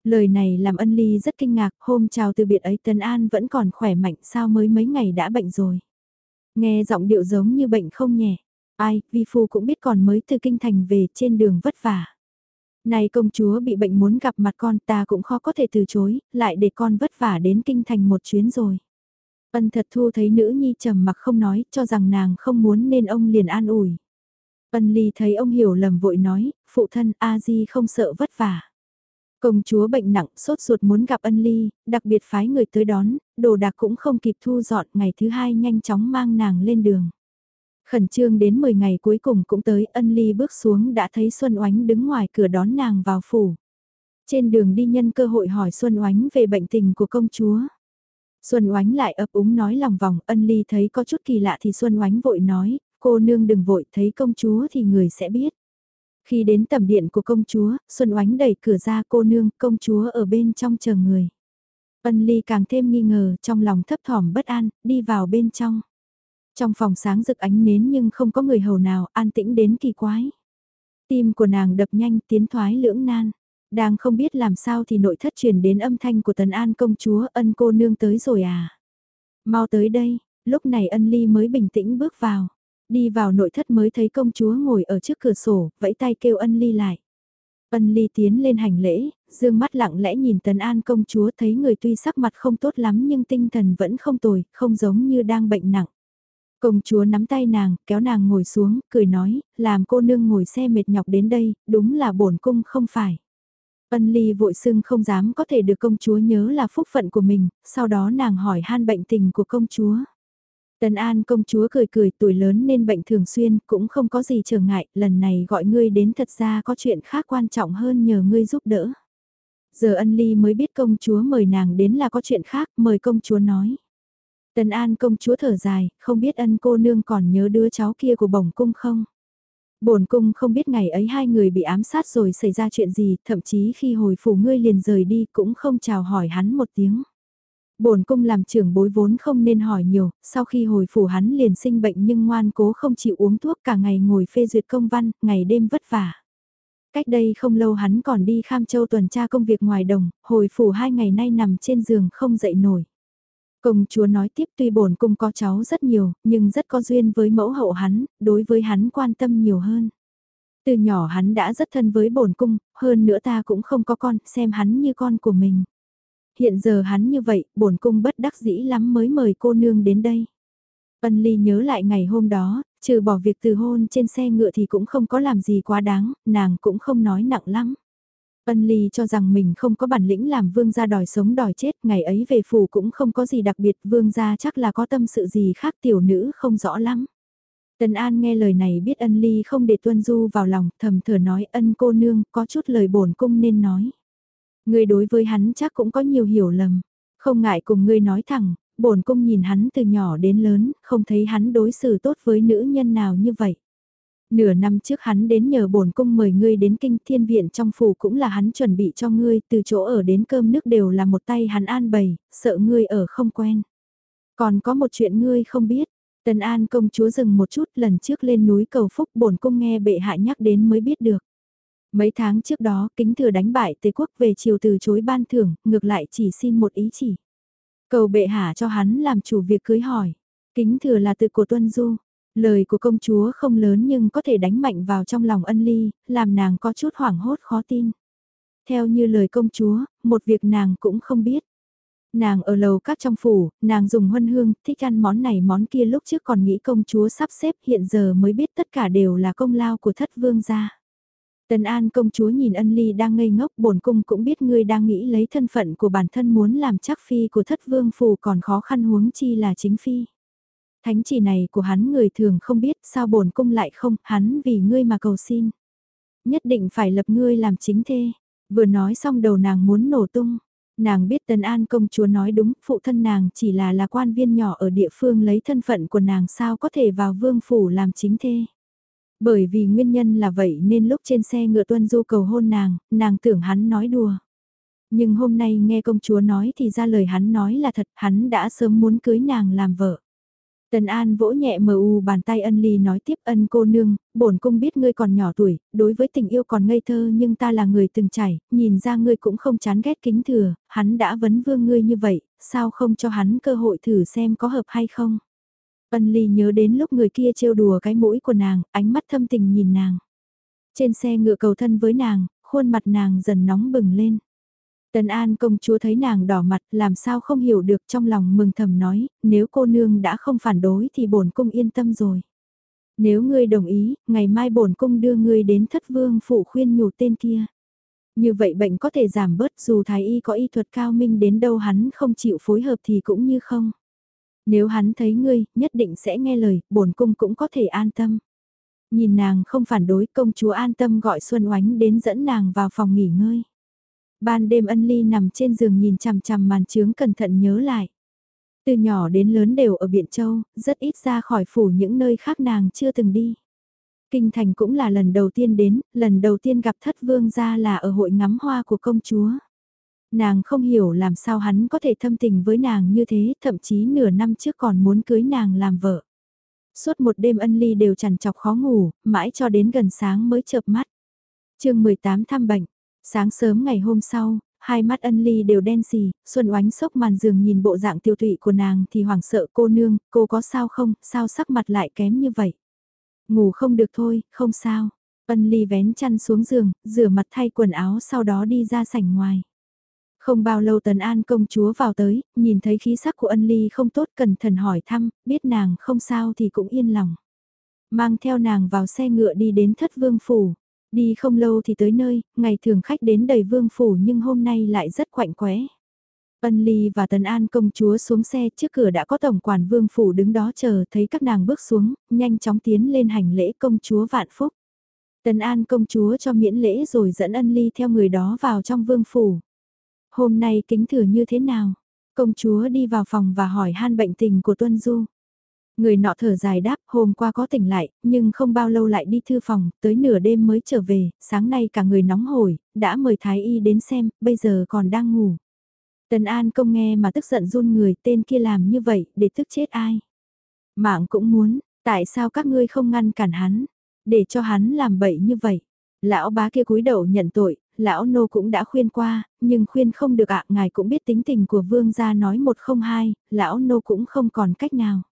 [SPEAKER 1] Lời này làm ân ly rất kinh ngạc, hôm chào từ biệt ấy tấn an vẫn còn khỏe mạnh sao mới mấy ngày đã bệnh rồi. Nghe giọng điệu giống như bệnh không nhẹ. Ai, vi phu cũng biết còn mới từ kinh thành về trên đường vất vả. Này công chúa bị bệnh muốn gặp mặt con ta cũng khó có thể từ chối, lại để con vất vả đến kinh thành một chuyến rồi. Ân thật thu thấy nữ nhi trầm mặc không nói, cho rằng nàng không muốn nên ông liền an ủi. Ân ly thấy ông hiểu lầm vội nói, phụ thân A-di không sợ vất vả. Công chúa bệnh nặng, sốt ruột muốn gặp ân ly, đặc biệt phái người tới đón, đồ đạc cũng không kịp thu dọn, ngày thứ hai nhanh chóng mang nàng lên đường. Khẩn trương đến 10 ngày cuối cùng cũng tới, ân ly bước xuống đã thấy Xuân Oánh đứng ngoài cửa đón nàng vào phủ. Trên đường đi nhân cơ hội hỏi Xuân Oánh về bệnh tình của công chúa. Xuân Oánh lại ấp úng nói lòng vòng, ân ly thấy có chút kỳ lạ thì Xuân Oánh vội nói, cô nương đừng vội, thấy công chúa thì người sẽ biết. Khi đến tầm điện của công chúa, Xuân Oánh đẩy cửa ra cô nương, công chúa ở bên trong chờ người. Ân ly càng thêm nghi ngờ, trong lòng thấp thỏm bất an, đi vào bên trong. Trong phòng sáng rực ánh nến nhưng không có người hầu nào, an tĩnh đến kỳ quái. Tim của nàng đập nhanh, tiến thoái lưỡng nan. Đang không biết làm sao thì nội thất truyền đến âm thanh của tần an công chúa ân cô nương tới rồi à. Mau tới đây, lúc này ân ly mới bình tĩnh bước vào. Đi vào nội thất mới thấy công chúa ngồi ở trước cửa sổ, vẫy tay kêu ân ly lại. Ân ly tiến lên hành lễ, dương mắt lặng lẽ nhìn tần an công chúa thấy người tuy sắc mặt không tốt lắm nhưng tinh thần vẫn không tồi, không giống như đang bệnh nặng. Công chúa nắm tay nàng, kéo nàng ngồi xuống, cười nói, làm cô nương ngồi xe mệt nhọc đến đây, đúng là bổn cung không phải. Ân ly vội xưng không dám có thể được công chúa nhớ là phúc phận của mình, sau đó nàng hỏi han bệnh tình của công chúa. Tần An công chúa cười cười tuổi lớn nên bệnh thường xuyên cũng không có gì trở ngại, lần này gọi ngươi đến thật ra có chuyện khác quan trọng hơn nhờ ngươi giúp đỡ. Giờ ân ly mới biết công chúa mời nàng đến là có chuyện khác, mời công chúa nói. Tần An công chúa thở dài, không biết ân cô nương còn nhớ đứa cháu kia của bổng cung không? Bổn cung không biết ngày ấy hai người bị ám sát rồi xảy ra chuyện gì, thậm chí khi hồi phủ ngươi liền rời đi cũng không chào hỏi hắn một tiếng. Bổn cung làm trưởng bối vốn không nên hỏi nhiều, sau khi hồi phủ hắn liền sinh bệnh nhưng ngoan cố không chịu uống thuốc cả ngày ngồi phê duyệt công văn, ngày đêm vất vả. Cách đây không lâu hắn còn đi kham châu tuần tra công việc ngoài đồng, hồi phủ hai ngày nay nằm trên giường không dậy nổi. Công chúa nói tiếp tuy bổn cung có cháu rất nhiều, nhưng rất có duyên với mẫu hậu hắn, đối với hắn quan tâm nhiều hơn. Từ nhỏ hắn đã rất thân với bổn cung, hơn nữa ta cũng không có con, xem hắn như con của mình. Hiện giờ hắn như vậy, bổn cung bất đắc dĩ lắm mới mời cô nương đến đây. Ân Ly nhớ lại ngày hôm đó, trừ bỏ việc từ hôn trên xe ngựa thì cũng không có làm gì quá đáng, nàng cũng không nói nặng lắm. Ân Ly cho rằng mình không có bản lĩnh làm vương gia đòi sống đòi chết, ngày ấy về phủ cũng không có gì đặc biệt, vương gia chắc là có tâm sự gì khác tiểu nữ không rõ lắm. Tần An nghe lời này biết ân ly không để tuân du vào lòng, thầm thở nói ân cô nương, có chút lời bổn cung nên nói. Người đối với hắn chắc cũng có nhiều hiểu lầm, không ngại cùng ngươi nói thẳng, bổn cung nhìn hắn từ nhỏ đến lớn, không thấy hắn đối xử tốt với nữ nhân nào như vậy. Nửa năm trước hắn đến nhờ bổn cung mời ngươi đến kinh thiên viện trong phủ cũng là hắn chuẩn bị cho ngươi, từ chỗ ở đến cơm nước đều là một tay hắn an bày, sợ ngươi ở không quen. Còn có một chuyện ngươi không biết, Tần An công chúa dừng một chút lần trước lên núi cầu phúc bổn cung nghe bệ hạ nhắc đến mới biết được. Mấy tháng trước đó, kính thừa đánh bại Tề quốc về chiều từ chối ban thưởng, ngược lại chỉ xin một ý chỉ. Cầu bệ hạ cho hắn làm chủ việc cưới hỏi. Kính thừa là từ của Tuân Du. Lời của công chúa không lớn nhưng có thể đánh mạnh vào trong lòng ân ly, làm nàng có chút hoảng hốt khó tin. Theo như lời công chúa, một việc nàng cũng không biết. Nàng ở lầu các trong phủ, nàng dùng huân hương, thích ăn món này món kia lúc trước còn nghĩ công chúa sắp xếp hiện giờ mới biết tất cả đều là công lao của thất vương gia. Tần An công chúa nhìn ân ly đang ngây ngốc bổn cung cũng biết ngươi đang nghĩ lấy thân phận của bản thân muốn làm chắc phi của thất vương phủ còn khó khăn huống chi là chính phi. Thánh chỉ này của hắn người thường không biết sao bổn cung lại không, hắn vì ngươi mà cầu xin. Nhất định phải lập ngươi làm chính thê. Vừa nói xong đầu nàng muốn nổ tung. Nàng biết Tần An công chúa nói đúng, phụ thân nàng chỉ là là quan viên nhỏ ở địa phương lấy thân phận của nàng sao có thể vào vương phủ làm chính thê. Bởi vì nguyên nhân là vậy nên lúc trên xe ngựa tuân du cầu hôn nàng, nàng tưởng hắn nói đùa. Nhưng hôm nay nghe công chúa nói thì ra lời hắn nói là thật, hắn đã sớm muốn cưới nàng làm vợ. Tần An vỗ nhẹ mờ u bàn tay ân ly nói tiếp ân cô nương, bổn cung biết ngươi còn nhỏ tuổi, đối với tình yêu còn ngây thơ nhưng ta là người từng trải, nhìn ra ngươi cũng không chán ghét kính thừa, hắn đã vấn vương ngươi như vậy, sao không cho hắn cơ hội thử xem có hợp hay không. Ân ly nhớ đến lúc người kia trêu đùa cái mũi của nàng, ánh mắt thâm tình nhìn nàng. Trên xe ngựa cầu thân với nàng, khuôn mặt nàng dần nóng bừng lên. Tần An công chúa thấy nàng đỏ mặt làm sao không hiểu được trong lòng mừng thầm nói, nếu cô nương đã không phản đối thì bổn cung yên tâm rồi. Nếu ngươi đồng ý, ngày mai bổn cung đưa ngươi đến thất vương phụ khuyên nhủ tên kia. Như vậy bệnh có thể giảm bớt dù thái y có y thuật cao minh đến đâu hắn không chịu phối hợp thì cũng như không. Nếu hắn thấy ngươi, nhất định sẽ nghe lời, bổn cung cũng có thể an tâm. Nhìn nàng không phản đối công chúa an tâm gọi Xuân Oánh đến dẫn nàng vào phòng nghỉ ngơi. Ban đêm ân ly nằm trên giường nhìn chằm chằm màn trướng cẩn thận nhớ lại. Từ nhỏ đến lớn đều ở Biện Châu, rất ít ra khỏi phủ những nơi khác nàng chưa từng đi. Kinh thành cũng là lần đầu tiên đến, lần đầu tiên gặp thất vương gia là ở hội ngắm hoa của công chúa. Nàng không hiểu làm sao hắn có thể thâm tình với nàng như thế, thậm chí nửa năm trước còn muốn cưới nàng làm vợ. Suốt một đêm ân ly đều chằn chọc khó ngủ, mãi cho đến gần sáng mới chợp mắt. chương 18 thăm bệnh, Sáng sớm ngày hôm sau, hai mắt ân ly đều đen xì, Xuân oánh sốc màn giường nhìn bộ dạng tiêu tụy của nàng thì hoảng sợ cô nương, cô có sao không, sao sắc mặt lại kém như vậy. Ngủ không được thôi, không sao. Ân ly vén chăn xuống giường, rửa mặt thay quần áo sau đó đi ra sảnh ngoài. Không bao lâu Tần An công chúa vào tới, nhìn thấy khí sắc của ân ly không tốt cẩn thận hỏi thăm, biết nàng không sao thì cũng yên lòng. Mang theo nàng vào xe ngựa đi đến thất vương phủ. Đi không lâu thì tới nơi, ngày thường khách đến đầy vương phủ nhưng hôm nay lại rất quạnh quẽ. Ân Ly và Tần An công chúa xuống xe trước cửa đã có tổng quản vương phủ đứng đó chờ thấy các nàng bước xuống, nhanh chóng tiến lên hành lễ công chúa vạn phúc. Tần An công chúa cho miễn lễ rồi dẫn Ân Ly theo người đó vào trong vương phủ. Hôm nay kính thừa như thế nào? Công chúa đi vào phòng và hỏi han bệnh tình của Tuân Du. Người nọ thở dài đáp hôm qua có tỉnh lại, nhưng không bao lâu lại đi thư phòng, tới nửa đêm mới trở về, sáng nay cả người nóng hổi, đã mời Thái Y đến xem, bây giờ còn đang ngủ. Tần An công nghe mà tức giận run người tên kia làm như vậy để tức chết ai. Mạng cũng muốn, tại sao các ngươi không ngăn cản hắn, để cho hắn làm bậy như vậy. Lão bá kia cúi đầu nhận tội, lão nô cũng đã khuyên qua, nhưng khuyên không được ạ, ngài cũng biết tính tình của vương gia nói một không hai, lão nô cũng không còn cách nào.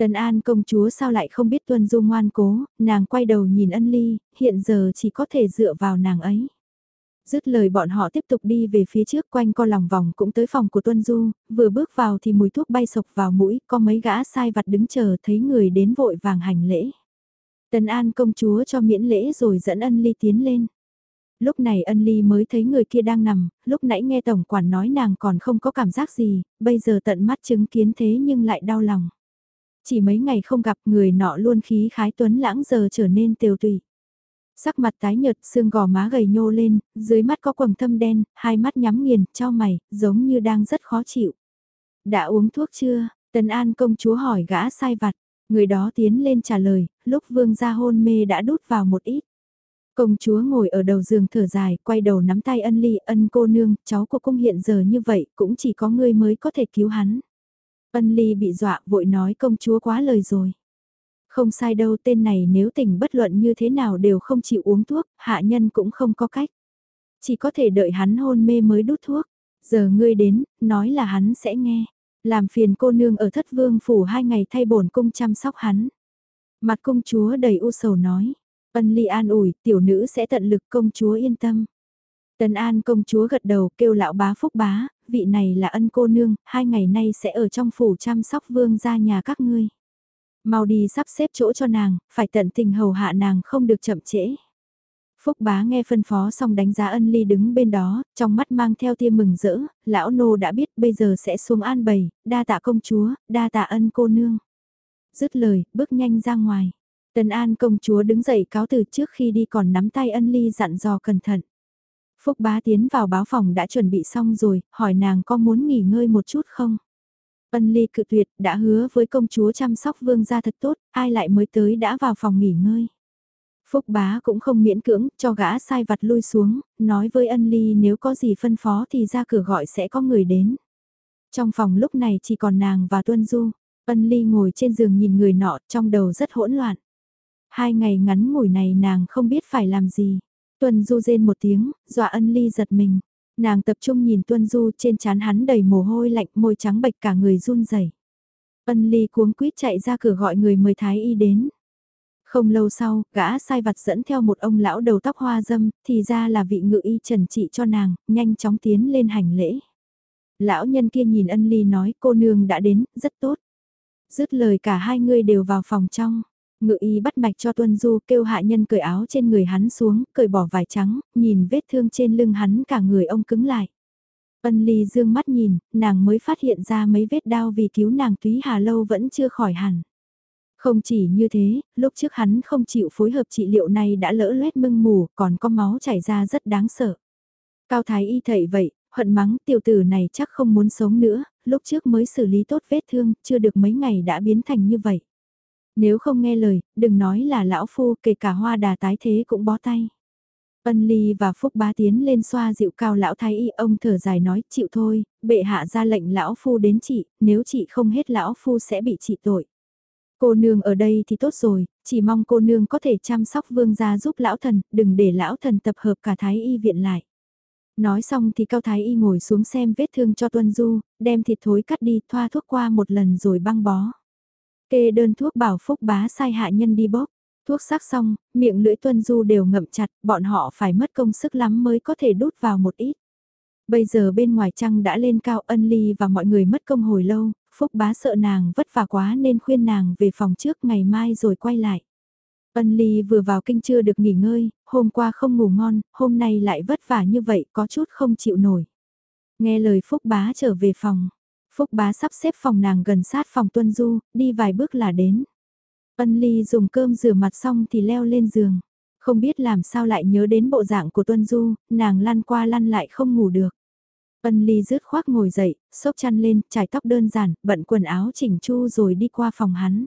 [SPEAKER 1] Tần An công chúa sao lại không biết tuân du ngoan cố, nàng quay đầu nhìn ân ly, hiện giờ chỉ có thể dựa vào nàng ấy. Dứt lời bọn họ tiếp tục đi về phía trước quanh co lòng vòng cũng tới phòng của Tuân Du, vừa bước vào thì mùi thuốc bay sộc vào mũi, có mấy gã sai vặt đứng chờ thấy người đến vội vàng hành lễ. Tần An công chúa cho miễn lễ rồi dẫn ân ly tiến lên. Lúc này ân ly mới thấy người kia đang nằm, lúc nãy nghe tổng quản nói nàng còn không có cảm giác gì, bây giờ tận mắt chứng kiến thế nhưng lại đau lòng. Chỉ mấy ngày không gặp người nọ luôn khí khái tuấn lãng giờ trở nên tiều tùy. Sắc mặt tái nhợt, xương gò má gầy nhô lên, dưới mắt có quầng thâm đen, hai mắt nhắm nghiền, cho mày, giống như đang rất khó chịu. Đã uống thuốc chưa? Tần An công chúa hỏi gã sai vặt. Người đó tiến lên trả lời, lúc vương gia hôn mê đã đút vào một ít. Công chúa ngồi ở đầu giường thở dài, quay đầu nắm tay ân ly, ân cô nương, cháu của cung hiện giờ như vậy, cũng chỉ có ngươi mới có thể cứu hắn. Ân ly bị dọa, vội nói công chúa quá lời rồi. Không sai đâu tên này nếu tỉnh bất luận như thế nào đều không chịu uống thuốc, hạ nhân cũng không có cách. Chỉ có thể đợi hắn hôn mê mới đút thuốc. Giờ ngươi đến, nói là hắn sẽ nghe. Làm phiền cô nương ở thất vương phủ hai ngày thay bổn cung chăm sóc hắn. Mặt công chúa đầy u sầu nói. Ân ly an ủi, tiểu nữ sẽ tận lực công chúa yên tâm. Tần An công chúa gật đầu kêu lão bá phúc bá, vị này là ân cô nương, hai ngày nay sẽ ở trong phủ chăm sóc vương gia nhà các ngươi. Mau đi sắp xếp chỗ cho nàng, phải tận tình hầu hạ nàng không được chậm trễ. Phúc bá nghe phân phó xong đánh giá ân ly đứng bên đó, trong mắt mang theo tia mừng rỡ, lão nô đã biết bây giờ sẽ xuống an bầy, đa tạ công chúa, đa tạ ân cô nương. Dứt lời, bước nhanh ra ngoài. Tần An công chúa đứng dậy cáo từ trước khi đi còn nắm tay ân ly dặn dò cẩn thận. Phúc bá tiến vào báo phòng đã chuẩn bị xong rồi, hỏi nàng có muốn nghỉ ngơi một chút không? Ân ly cự tuyệt đã hứa với công chúa chăm sóc vương gia thật tốt, ai lại mới tới đã vào phòng nghỉ ngơi. Phúc bá cũng không miễn cưỡng, cho gã sai vặt lui xuống, nói với ân ly nếu có gì phân phó thì ra cửa gọi sẽ có người đến. Trong phòng lúc này chỉ còn nàng và Tuân Du, ân ly ngồi trên giường nhìn người nọ trong đầu rất hỗn loạn. Hai ngày ngắn ngủi này nàng không biết phải làm gì. Tuân Du rên một tiếng, dọa ân ly giật mình. Nàng tập trung nhìn Tuân Du trên chán hắn đầy mồ hôi lạnh môi trắng bệch cả người run rẩy. Ân ly cuống quýt chạy ra cửa gọi người mời Thái Y đến. Không lâu sau, gã sai vặt dẫn theo một ông lão đầu tóc hoa dâm, thì ra là vị ngự y trần trị cho nàng, nhanh chóng tiến lên hành lễ. Lão nhân kia nhìn ân ly nói cô nương đã đến, rất tốt. Dứt lời cả hai người đều vào phòng trong. Ngự y bắt mạch cho Tuân Du kêu hạ nhân cởi áo trên người hắn xuống, cởi bỏ vải trắng, nhìn vết thương trên lưng hắn cả người ông cứng lại. Ân ly dương mắt nhìn, nàng mới phát hiện ra mấy vết đau vì cứu nàng túy hà lâu vẫn chưa khỏi hẳn. Không chỉ như thế, lúc trước hắn không chịu phối hợp trị liệu này đã lỡ loét mưng mù, còn có máu chảy ra rất đáng sợ. Cao Thái Y thầy vậy, hận mắng tiểu tử này chắc không muốn sống nữa, lúc trước mới xử lý tốt vết thương, chưa được mấy ngày đã biến thành như vậy. Nếu không nghe lời, đừng nói là lão phu kể cả hoa đà tái thế cũng bó tay. Ân Ly và Phúc Bá tiến lên xoa dịu cao lão thái y ông thở dài nói chịu thôi, bệ hạ ra lệnh lão phu đến chị, nếu chị không hết lão phu sẽ bị trị tội. Cô nương ở đây thì tốt rồi, chỉ mong cô nương có thể chăm sóc vương gia giúp lão thần, đừng để lão thần tập hợp cả thái y viện lại. Nói xong thì cao thái y ngồi xuống xem vết thương cho Tuân Du, đem thịt thối cắt đi thoa thuốc qua một lần rồi băng bó. Kê đơn thuốc bảo phúc bá sai hạ nhân đi bốc. Thuốc sắc xong, miệng lưỡi tuân du đều ngậm chặt, bọn họ phải mất công sức lắm mới có thể đút vào một ít. Bây giờ bên ngoài trăng đã lên cao ân ly và mọi người mất công hồi lâu, Phúc bá sợ nàng vất vả quá nên khuyên nàng về phòng trước ngày mai rồi quay lại. Ân ly vừa vào kinh chưa được nghỉ ngơi, hôm qua không ngủ ngon, hôm nay lại vất vả như vậy có chút không chịu nổi. Nghe lời Phúc bá trở về phòng. Phúc bá sắp xếp phòng nàng gần sát phòng tuân du, đi vài bước là đến. Ân ly dùng cơm rửa mặt xong thì leo lên giường. Không biết làm sao lại nhớ đến bộ dạng của tuân du, nàng lăn qua lăn lại không ngủ được. Ân ly rứt khoác ngồi dậy, xốc chăn lên, trải tóc đơn giản, bận quần áo chỉnh chu rồi đi qua phòng hắn.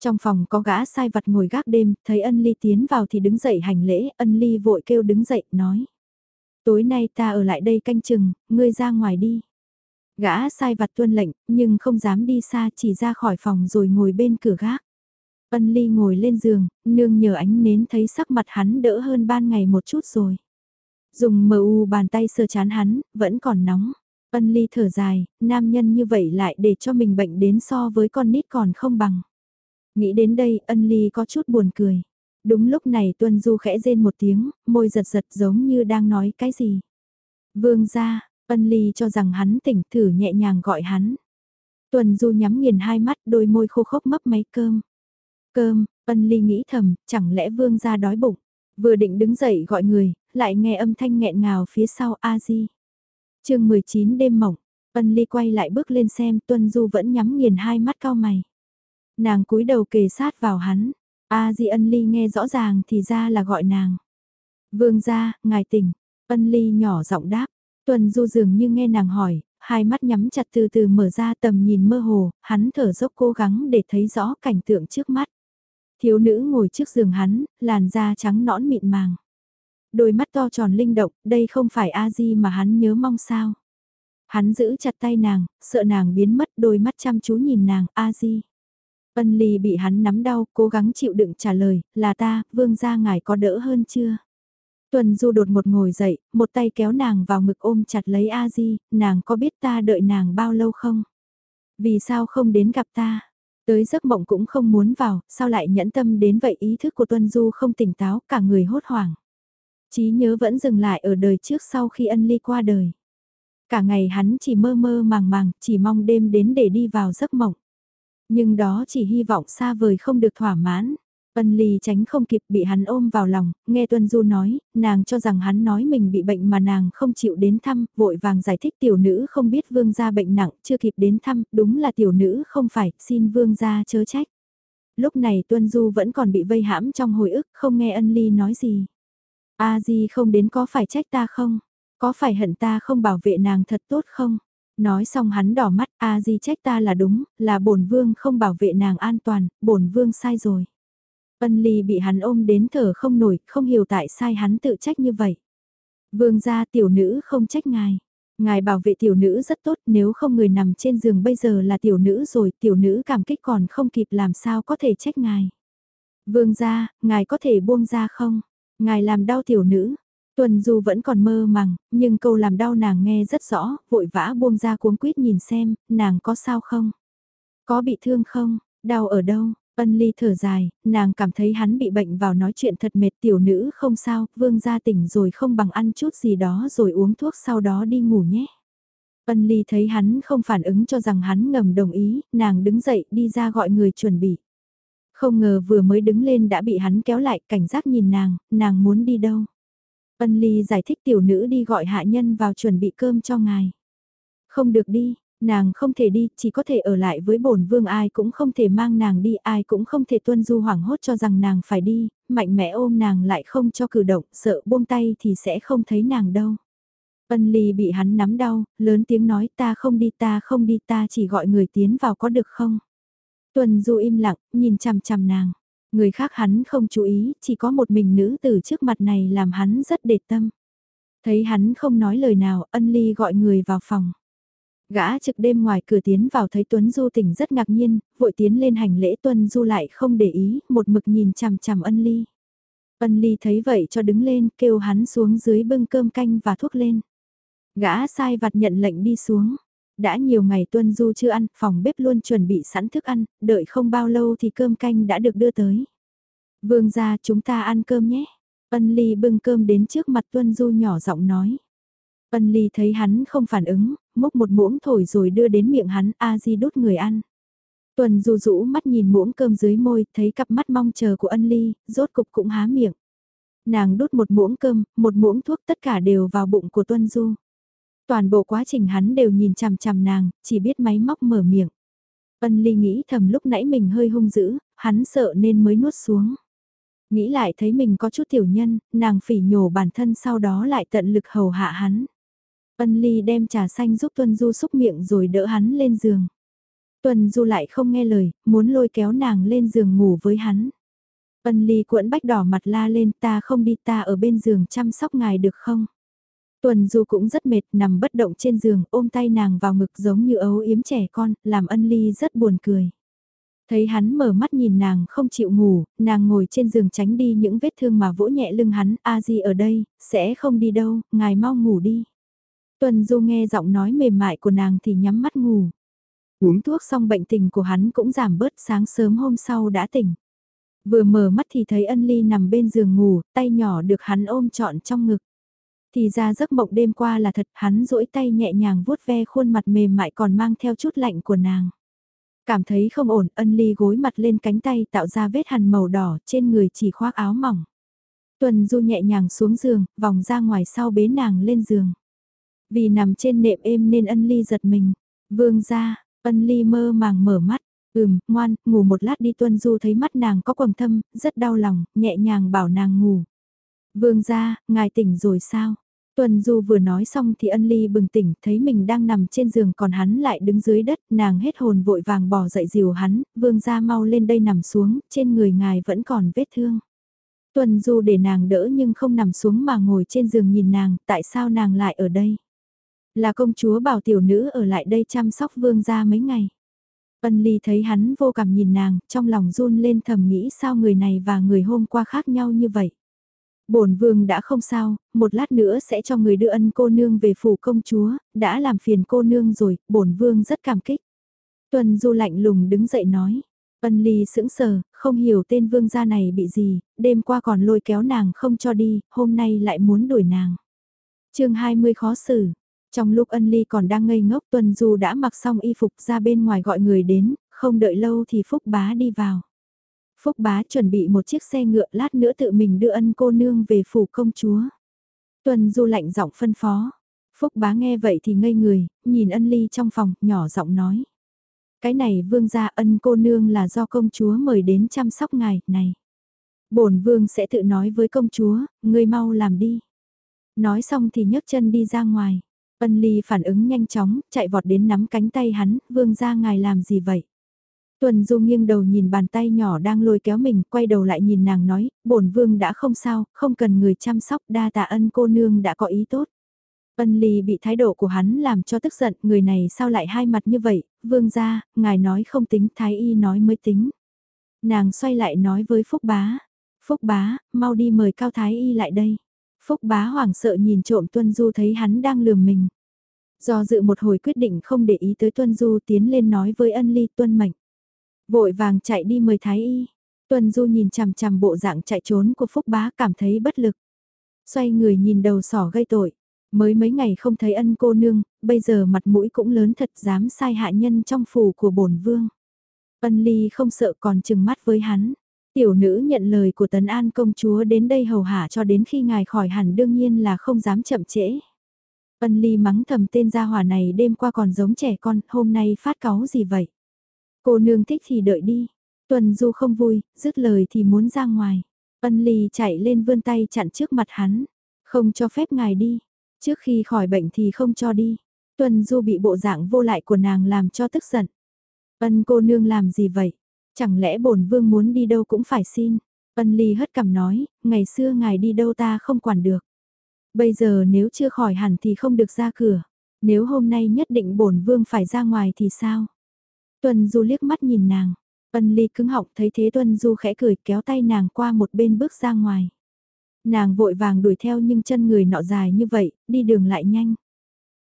[SPEAKER 1] Trong phòng có gã sai vặt ngồi gác đêm, thấy ân ly tiến vào thì đứng dậy hành lễ, ân ly vội kêu đứng dậy, nói. Tối nay ta ở lại đây canh chừng, ngươi ra ngoài đi. Gã sai vặt tuân lệnh, nhưng không dám đi xa chỉ ra khỏi phòng rồi ngồi bên cửa gác. Ân ly ngồi lên giường, nương nhờ ánh nến thấy sắc mặt hắn đỡ hơn ban ngày một chút rồi. Dùng mờ u bàn tay sờ chán hắn, vẫn còn nóng. Ân ly thở dài, nam nhân như vậy lại để cho mình bệnh đến so với con nít còn không bằng. Nghĩ đến đây, ân ly có chút buồn cười. Đúng lúc này Tuân Du khẽ rên một tiếng, môi giật giật giống như đang nói cái gì. Vương ra, ân ly cho rằng hắn tỉnh thử nhẹ nhàng gọi hắn. Tuần Du nhắm nghiền hai mắt đôi môi khô khốc mấp máy cơm. Cơm, ân ly nghĩ thầm, chẳng lẽ vương ra đói bụng. Vừa định đứng dậy gọi người, lại nghe âm thanh nghẹn ngào phía sau A-di. chương 19 đêm mộng, ân ly quay lại bước lên xem Tuân Du vẫn nhắm nghiền hai mắt cao mày. Nàng cúi đầu kề sát vào hắn, A-di ân ly nghe rõ ràng thì ra là gọi nàng. Vương gia, ngài tỉnh, ân ly nhỏ giọng đáp, Tuần Du dường như nghe nàng hỏi, hai mắt nhắm chặt từ từ mở ra tầm nhìn mơ hồ, hắn thở dốc cố gắng để thấy rõ cảnh tượng trước mắt. Thiếu nữ ngồi trước giường hắn, làn da trắng nõn mịn màng. Đôi mắt to tròn linh động, đây không phải A-di mà hắn nhớ mong sao. Hắn giữ chặt tay nàng, sợ nàng biến mất đôi mắt chăm chú nhìn nàng, A-di. Ân ly bị hắn nắm đau, cố gắng chịu đựng trả lời, là ta, vương gia ngài có đỡ hơn chưa? Tuần du đột một ngồi dậy, một tay kéo nàng vào ngực ôm chặt lấy A-di, nàng có biết ta đợi nàng bao lâu không? Vì sao không đến gặp ta? Tới giấc mộng cũng không muốn vào, sao lại nhẫn tâm đến vậy ý thức của Tuân Du không tỉnh táo, cả người hốt hoảng. Chí nhớ vẫn dừng lại ở đời trước sau khi ân ly qua đời. Cả ngày hắn chỉ mơ mơ màng màng, chỉ mong đêm đến để đi vào giấc mộng. Nhưng đó chỉ hy vọng xa vời không được thỏa mãn. Ân Ly tránh không kịp bị hắn ôm vào lòng, nghe Tuân Du nói, nàng cho rằng hắn nói mình bị bệnh mà nàng không chịu đến thăm, vội vàng giải thích tiểu nữ không biết vương gia bệnh nặng, chưa kịp đến thăm, đúng là tiểu nữ không phải, xin vương gia chớ trách. Lúc này Tuân Du vẫn còn bị vây hãm trong hồi ức, không nghe Ân Ly nói gì. A Di không đến có phải trách ta không? Có phải hận ta không bảo vệ nàng thật tốt không? Nói xong hắn đỏ mắt, A Di trách ta là đúng, là bổn vương không bảo vệ nàng an toàn, bổn vương sai rồi. Ân ly bị hắn ôm đến thở không nổi, không hiểu tại sai hắn tự trách như vậy. Vương gia tiểu nữ không trách ngài. Ngài bảo vệ tiểu nữ rất tốt nếu không người nằm trên giường bây giờ là tiểu nữ rồi tiểu nữ cảm kích còn không kịp làm sao có thể trách ngài. Vương gia, ngài có thể buông ra không? Ngài làm đau tiểu nữ. Tuần Du vẫn còn mơ màng, nhưng câu làm đau nàng nghe rất rõ, vội vã buông ra cuống quýt nhìn xem, nàng có sao không? Có bị thương không? Đau ở đâu? Ân ly thở dài, nàng cảm thấy hắn bị bệnh vào nói chuyện thật mệt tiểu nữ không sao, vương gia tỉnh rồi không bằng ăn chút gì đó rồi uống thuốc sau đó đi ngủ nhé. Ân ly thấy hắn không phản ứng cho rằng hắn ngầm đồng ý, nàng đứng dậy đi ra gọi người chuẩn bị. Không ngờ vừa mới đứng lên đã bị hắn kéo lại cảnh giác nhìn nàng, nàng muốn đi đâu. Ân ly giải thích tiểu nữ đi gọi hạ nhân vào chuẩn bị cơm cho ngài. Không được đi, Nàng không thể đi, chỉ có thể ở lại với bổn vương ai cũng không thể mang nàng đi, ai cũng không thể tuân du hoảng hốt cho rằng nàng phải đi, mạnh mẽ ôm nàng lại không cho cử động, sợ buông tay thì sẽ không thấy nàng đâu. Ân ly bị hắn nắm đau, lớn tiếng nói ta không đi ta không đi ta chỉ gọi người tiến vào có được không? Tuân du im lặng, nhìn chằm chằm nàng. Người khác hắn không chú ý, chỉ có một mình nữ từ trước mặt này làm hắn rất để tâm. Thấy hắn không nói lời nào, ân ly gọi người vào phòng. Gã trực đêm ngoài cửa tiến vào thấy Tuấn Du tỉnh rất ngạc nhiên, vội tiến lên hành lễ Tuấn Du lại không để ý, một mực nhìn chằm chằm ân ly. Ân ly thấy vậy cho đứng lên, kêu hắn xuống dưới bưng cơm canh và thuốc lên. Gã sai vặt nhận lệnh đi xuống. Đã nhiều ngày Tuân Du chưa ăn, phòng bếp luôn chuẩn bị sẵn thức ăn, đợi không bao lâu thì cơm canh đã được đưa tới. Vương gia chúng ta ăn cơm nhé. Ân Ly bưng cơm đến trước mặt Tuân Du nhỏ giọng nói. Ân Ly thấy hắn không phản ứng, múc một muỗng thổi rồi đưa đến miệng hắn, a di đút người ăn. Tuần Du rũ mắt nhìn muỗng cơm dưới môi, thấy cặp mắt mong chờ của Ân Ly, rốt cục cũng há miệng. Nàng đút một muỗng cơm, một muỗng thuốc tất cả đều vào bụng của Tuân Du. Toàn bộ quá trình hắn đều nhìn chằm chằm nàng, chỉ biết máy móc mở miệng. Ân Ly nghĩ thầm lúc nãy mình hơi hung dữ, hắn sợ nên mới nuốt xuống. Nghĩ lại thấy mình có chút tiểu nhân, nàng phỉ nhổ bản thân sau đó lại tận lực hầu hạ hắn. Ân Ly đem trà xanh giúp Tuân Du xúc miệng rồi đỡ hắn lên giường. Tuân Du lại không nghe lời, muốn lôi kéo nàng lên giường ngủ với hắn. Ân Ly cuộn bách đỏ mặt la lên ta không đi ta ở bên giường chăm sóc ngài được không? Tuần Du cũng rất mệt nằm bất động trên giường ôm tay nàng vào ngực giống như ấu yếm trẻ con, làm ân ly rất buồn cười. Thấy hắn mở mắt nhìn nàng không chịu ngủ, nàng ngồi trên giường tránh đi những vết thương mà vỗ nhẹ lưng hắn, a di ở đây, sẽ không đi đâu, ngài mau ngủ đi. Tuần Du nghe giọng nói mềm mại của nàng thì nhắm mắt ngủ. Uống thuốc xong bệnh tình của hắn cũng giảm bớt sáng sớm hôm sau đã tỉnh. Vừa mở mắt thì thấy ân ly nằm bên giường ngủ, tay nhỏ được hắn ôm trọn trong ngực. Thì ra giấc mộng đêm qua là thật, hắn duỗi tay nhẹ nhàng vuốt ve khuôn mặt mềm mại còn mang theo chút lạnh của nàng. Cảm thấy không ổn, ân ly gối mặt lên cánh tay tạo ra vết hằn màu đỏ trên người chỉ khoác áo mỏng. Tuần du nhẹ nhàng xuống giường, vòng ra ngoài sau bế nàng lên giường. Vì nằm trên nệm êm nên ân ly giật mình. Vương ra, ân ly mơ màng mở mắt. Ừm, ngoan, ngủ một lát đi tuân du thấy mắt nàng có quầng thâm, rất đau lòng, nhẹ nhàng bảo nàng ngủ. Vương ra, ngài tỉnh rồi sao? Tuần Du vừa nói xong thì ân ly bừng tỉnh, thấy mình đang nằm trên giường còn hắn lại đứng dưới đất, nàng hết hồn vội vàng bỏ dậy dìu hắn, vương ra mau lên đây nằm xuống, trên người ngài vẫn còn vết thương. Tuần Du để nàng đỡ nhưng không nằm xuống mà ngồi trên giường nhìn nàng, tại sao nàng lại ở đây? Là công chúa bảo tiểu nữ ở lại đây chăm sóc vương gia mấy ngày. Ân ly thấy hắn vô cảm nhìn nàng, trong lòng run lên thầm nghĩ sao người này và người hôm qua khác nhau như vậy bổn vương đã không sao, một lát nữa sẽ cho người đưa ân cô nương về phủ công chúa, đã làm phiền cô nương rồi, bổn vương rất cảm kích. Tuần du lạnh lùng đứng dậy nói, ân ly sững sờ, không hiểu tên vương gia này bị gì, đêm qua còn lôi kéo nàng không cho đi, hôm nay lại muốn đuổi nàng. chương 20 khó xử, trong lúc ân ly còn đang ngây ngốc tuần du đã mặc xong y phục ra bên ngoài gọi người đến, không đợi lâu thì phúc bá đi vào. Phúc bá chuẩn bị một chiếc xe ngựa lát nữa tự mình đưa ân cô nương về phủ công chúa. Tuần du lạnh giọng phân phó. Phúc bá nghe vậy thì ngây người, nhìn ân ly trong phòng, nhỏ giọng nói. Cái này vương gia ân cô nương là do công chúa mời đến chăm sóc ngài, này. bổn vương sẽ tự nói với công chúa, ngươi mau làm đi. Nói xong thì nhấc chân đi ra ngoài. Ân ly phản ứng nhanh chóng, chạy vọt đến nắm cánh tay hắn, vương gia ngài làm gì vậy? Tuần Du nghiêng đầu nhìn bàn tay nhỏ đang lôi kéo mình, quay đầu lại nhìn nàng nói, bổn vương đã không sao, không cần người chăm sóc, đa tạ ân cô nương đã có ý tốt. Ân Ly bị thái độ của hắn làm cho tức giận, người này sao lại hai mặt như vậy, vương gia, ngài nói không tính, thái y nói mới tính. Nàng xoay lại nói với Phúc Bá, Phúc Bá, mau đi mời Cao Thái y lại đây. Phúc Bá hoảng sợ nhìn trộm Tuân Du thấy hắn đang lườm mình. Do dự một hồi quyết định không để ý tới Tuân Du tiến lên nói với ân ly tuân mệnh. Vội vàng chạy đi mời thái y. Tuân Du nhìn chằm chằm bộ dạng chạy trốn của Phúc Bá cảm thấy bất lực. Xoay người nhìn đầu sỏ gây tội. Mới mấy ngày không thấy ân cô nương, bây giờ mặt mũi cũng lớn thật dám sai hạ nhân trong phủ của bổn vương. Ân ly không sợ còn chừng mắt với hắn. Tiểu nữ nhận lời của Tấn An công chúa đến đây hầu hạ cho đến khi ngài khỏi hẳn đương nhiên là không dám chậm trễ. Ân ly mắng thầm tên gia hỏa này đêm qua còn giống trẻ con, hôm nay phát cáu gì vậy? Cô nương thích thì đợi đi. Tuần Du không vui, dứt lời thì muốn ra ngoài. Ân Ly chạy lên vươn tay chặn trước mặt hắn. Không cho phép ngài đi. Trước khi khỏi bệnh thì không cho đi. Tuần Du bị bộ dạng vô lại của nàng làm cho tức giận. Ân cô nương làm gì vậy? Chẳng lẽ bổn vương muốn đi đâu cũng phải xin? Ân Ly hất cằm nói, ngày xưa ngài đi đâu ta không quản được. Bây giờ nếu chưa khỏi hẳn thì không được ra cửa. Nếu hôm nay nhất định bổn vương phải ra ngoài thì sao? tuần Du liếc mắt nhìn nàng. Ân ly cứng họng thấy thế Tuân Du khẽ cười kéo tay nàng qua một bên bước ra ngoài. Nàng vội vàng đuổi theo nhưng chân người nọ dài như vậy, đi đường lại nhanh.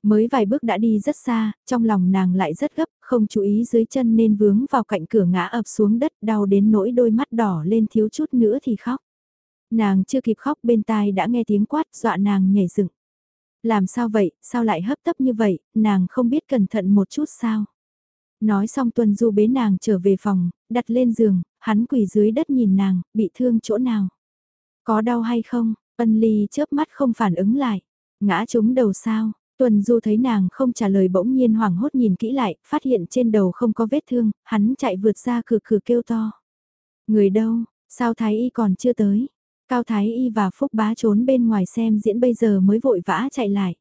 [SPEAKER 1] Mới vài bước đã đi rất xa, trong lòng nàng lại rất gấp, không chú ý dưới chân nên vướng vào cạnh cửa ngã ập xuống đất đau đến nỗi đôi mắt đỏ lên thiếu chút nữa thì khóc. Nàng chưa kịp khóc bên tai đã nghe tiếng quát dọa nàng nhảy dựng. Làm sao vậy, sao lại hấp tấp như vậy, nàng không biết cẩn thận một chút sao. Nói xong Tuân Du bế nàng trở về phòng, đặt lên giường, hắn quỳ dưới đất nhìn nàng, bị thương chỗ nào. Có đau hay không, ân ly chớp mắt không phản ứng lại, ngã trúng đầu sao. Tuần Du thấy nàng không trả lời bỗng nhiên hoảng hốt nhìn kỹ lại, phát hiện trên đầu không có vết thương, hắn chạy vượt ra cửa cửa kêu to. Người đâu, sao Thái Y còn chưa tới? Cao Thái Y và Phúc Bá trốn bên ngoài xem diễn bây giờ mới vội vã chạy lại.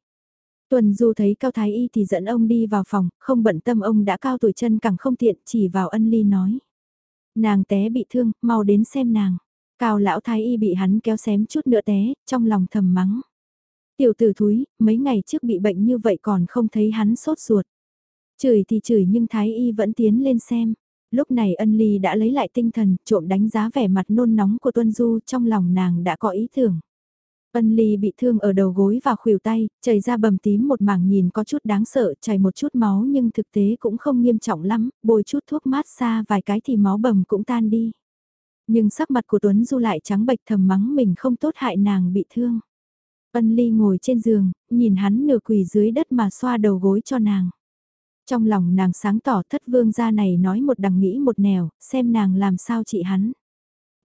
[SPEAKER 1] Tuần Du thấy Cao Thái Y thì dẫn ông đi vào phòng, không bận tâm ông đã cao tuổi chân càng không tiện, chỉ vào ân ly nói. Nàng té bị thương, mau đến xem nàng. Cao lão Thái Y bị hắn kéo xém chút nữa té, trong lòng thầm mắng. Tiểu tử thúi, mấy ngày trước bị bệnh như vậy còn không thấy hắn sốt ruột. Chửi thì chửi nhưng Thái Y vẫn tiến lên xem. Lúc này ân ly đã lấy lại tinh thần, trộm đánh giá vẻ mặt nôn nóng của Tuân Du trong lòng nàng đã có ý tưởng. Ân ly bị thương ở đầu gối và khuỷu tay, chảy ra bầm tím một mảng nhìn có chút đáng sợ, chảy một chút máu nhưng thực tế cũng không nghiêm trọng lắm, bôi chút thuốc mát xa vài cái thì máu bầm cũng tan đi. Nhưng sắc mặt của Tuấn Du lại trắng bệch thầm mắng mình không tốt hại nàng bị thương. Ân ly ngồi trên giường, nhìn hắn nửa quỳ dưới đất mà xoa đầu gối cho nàng. Trong lòng nàng sáng tỏ thất vương gia này nói một đằng nghĩ một nẻo, xem nàng làm sao trị hắn.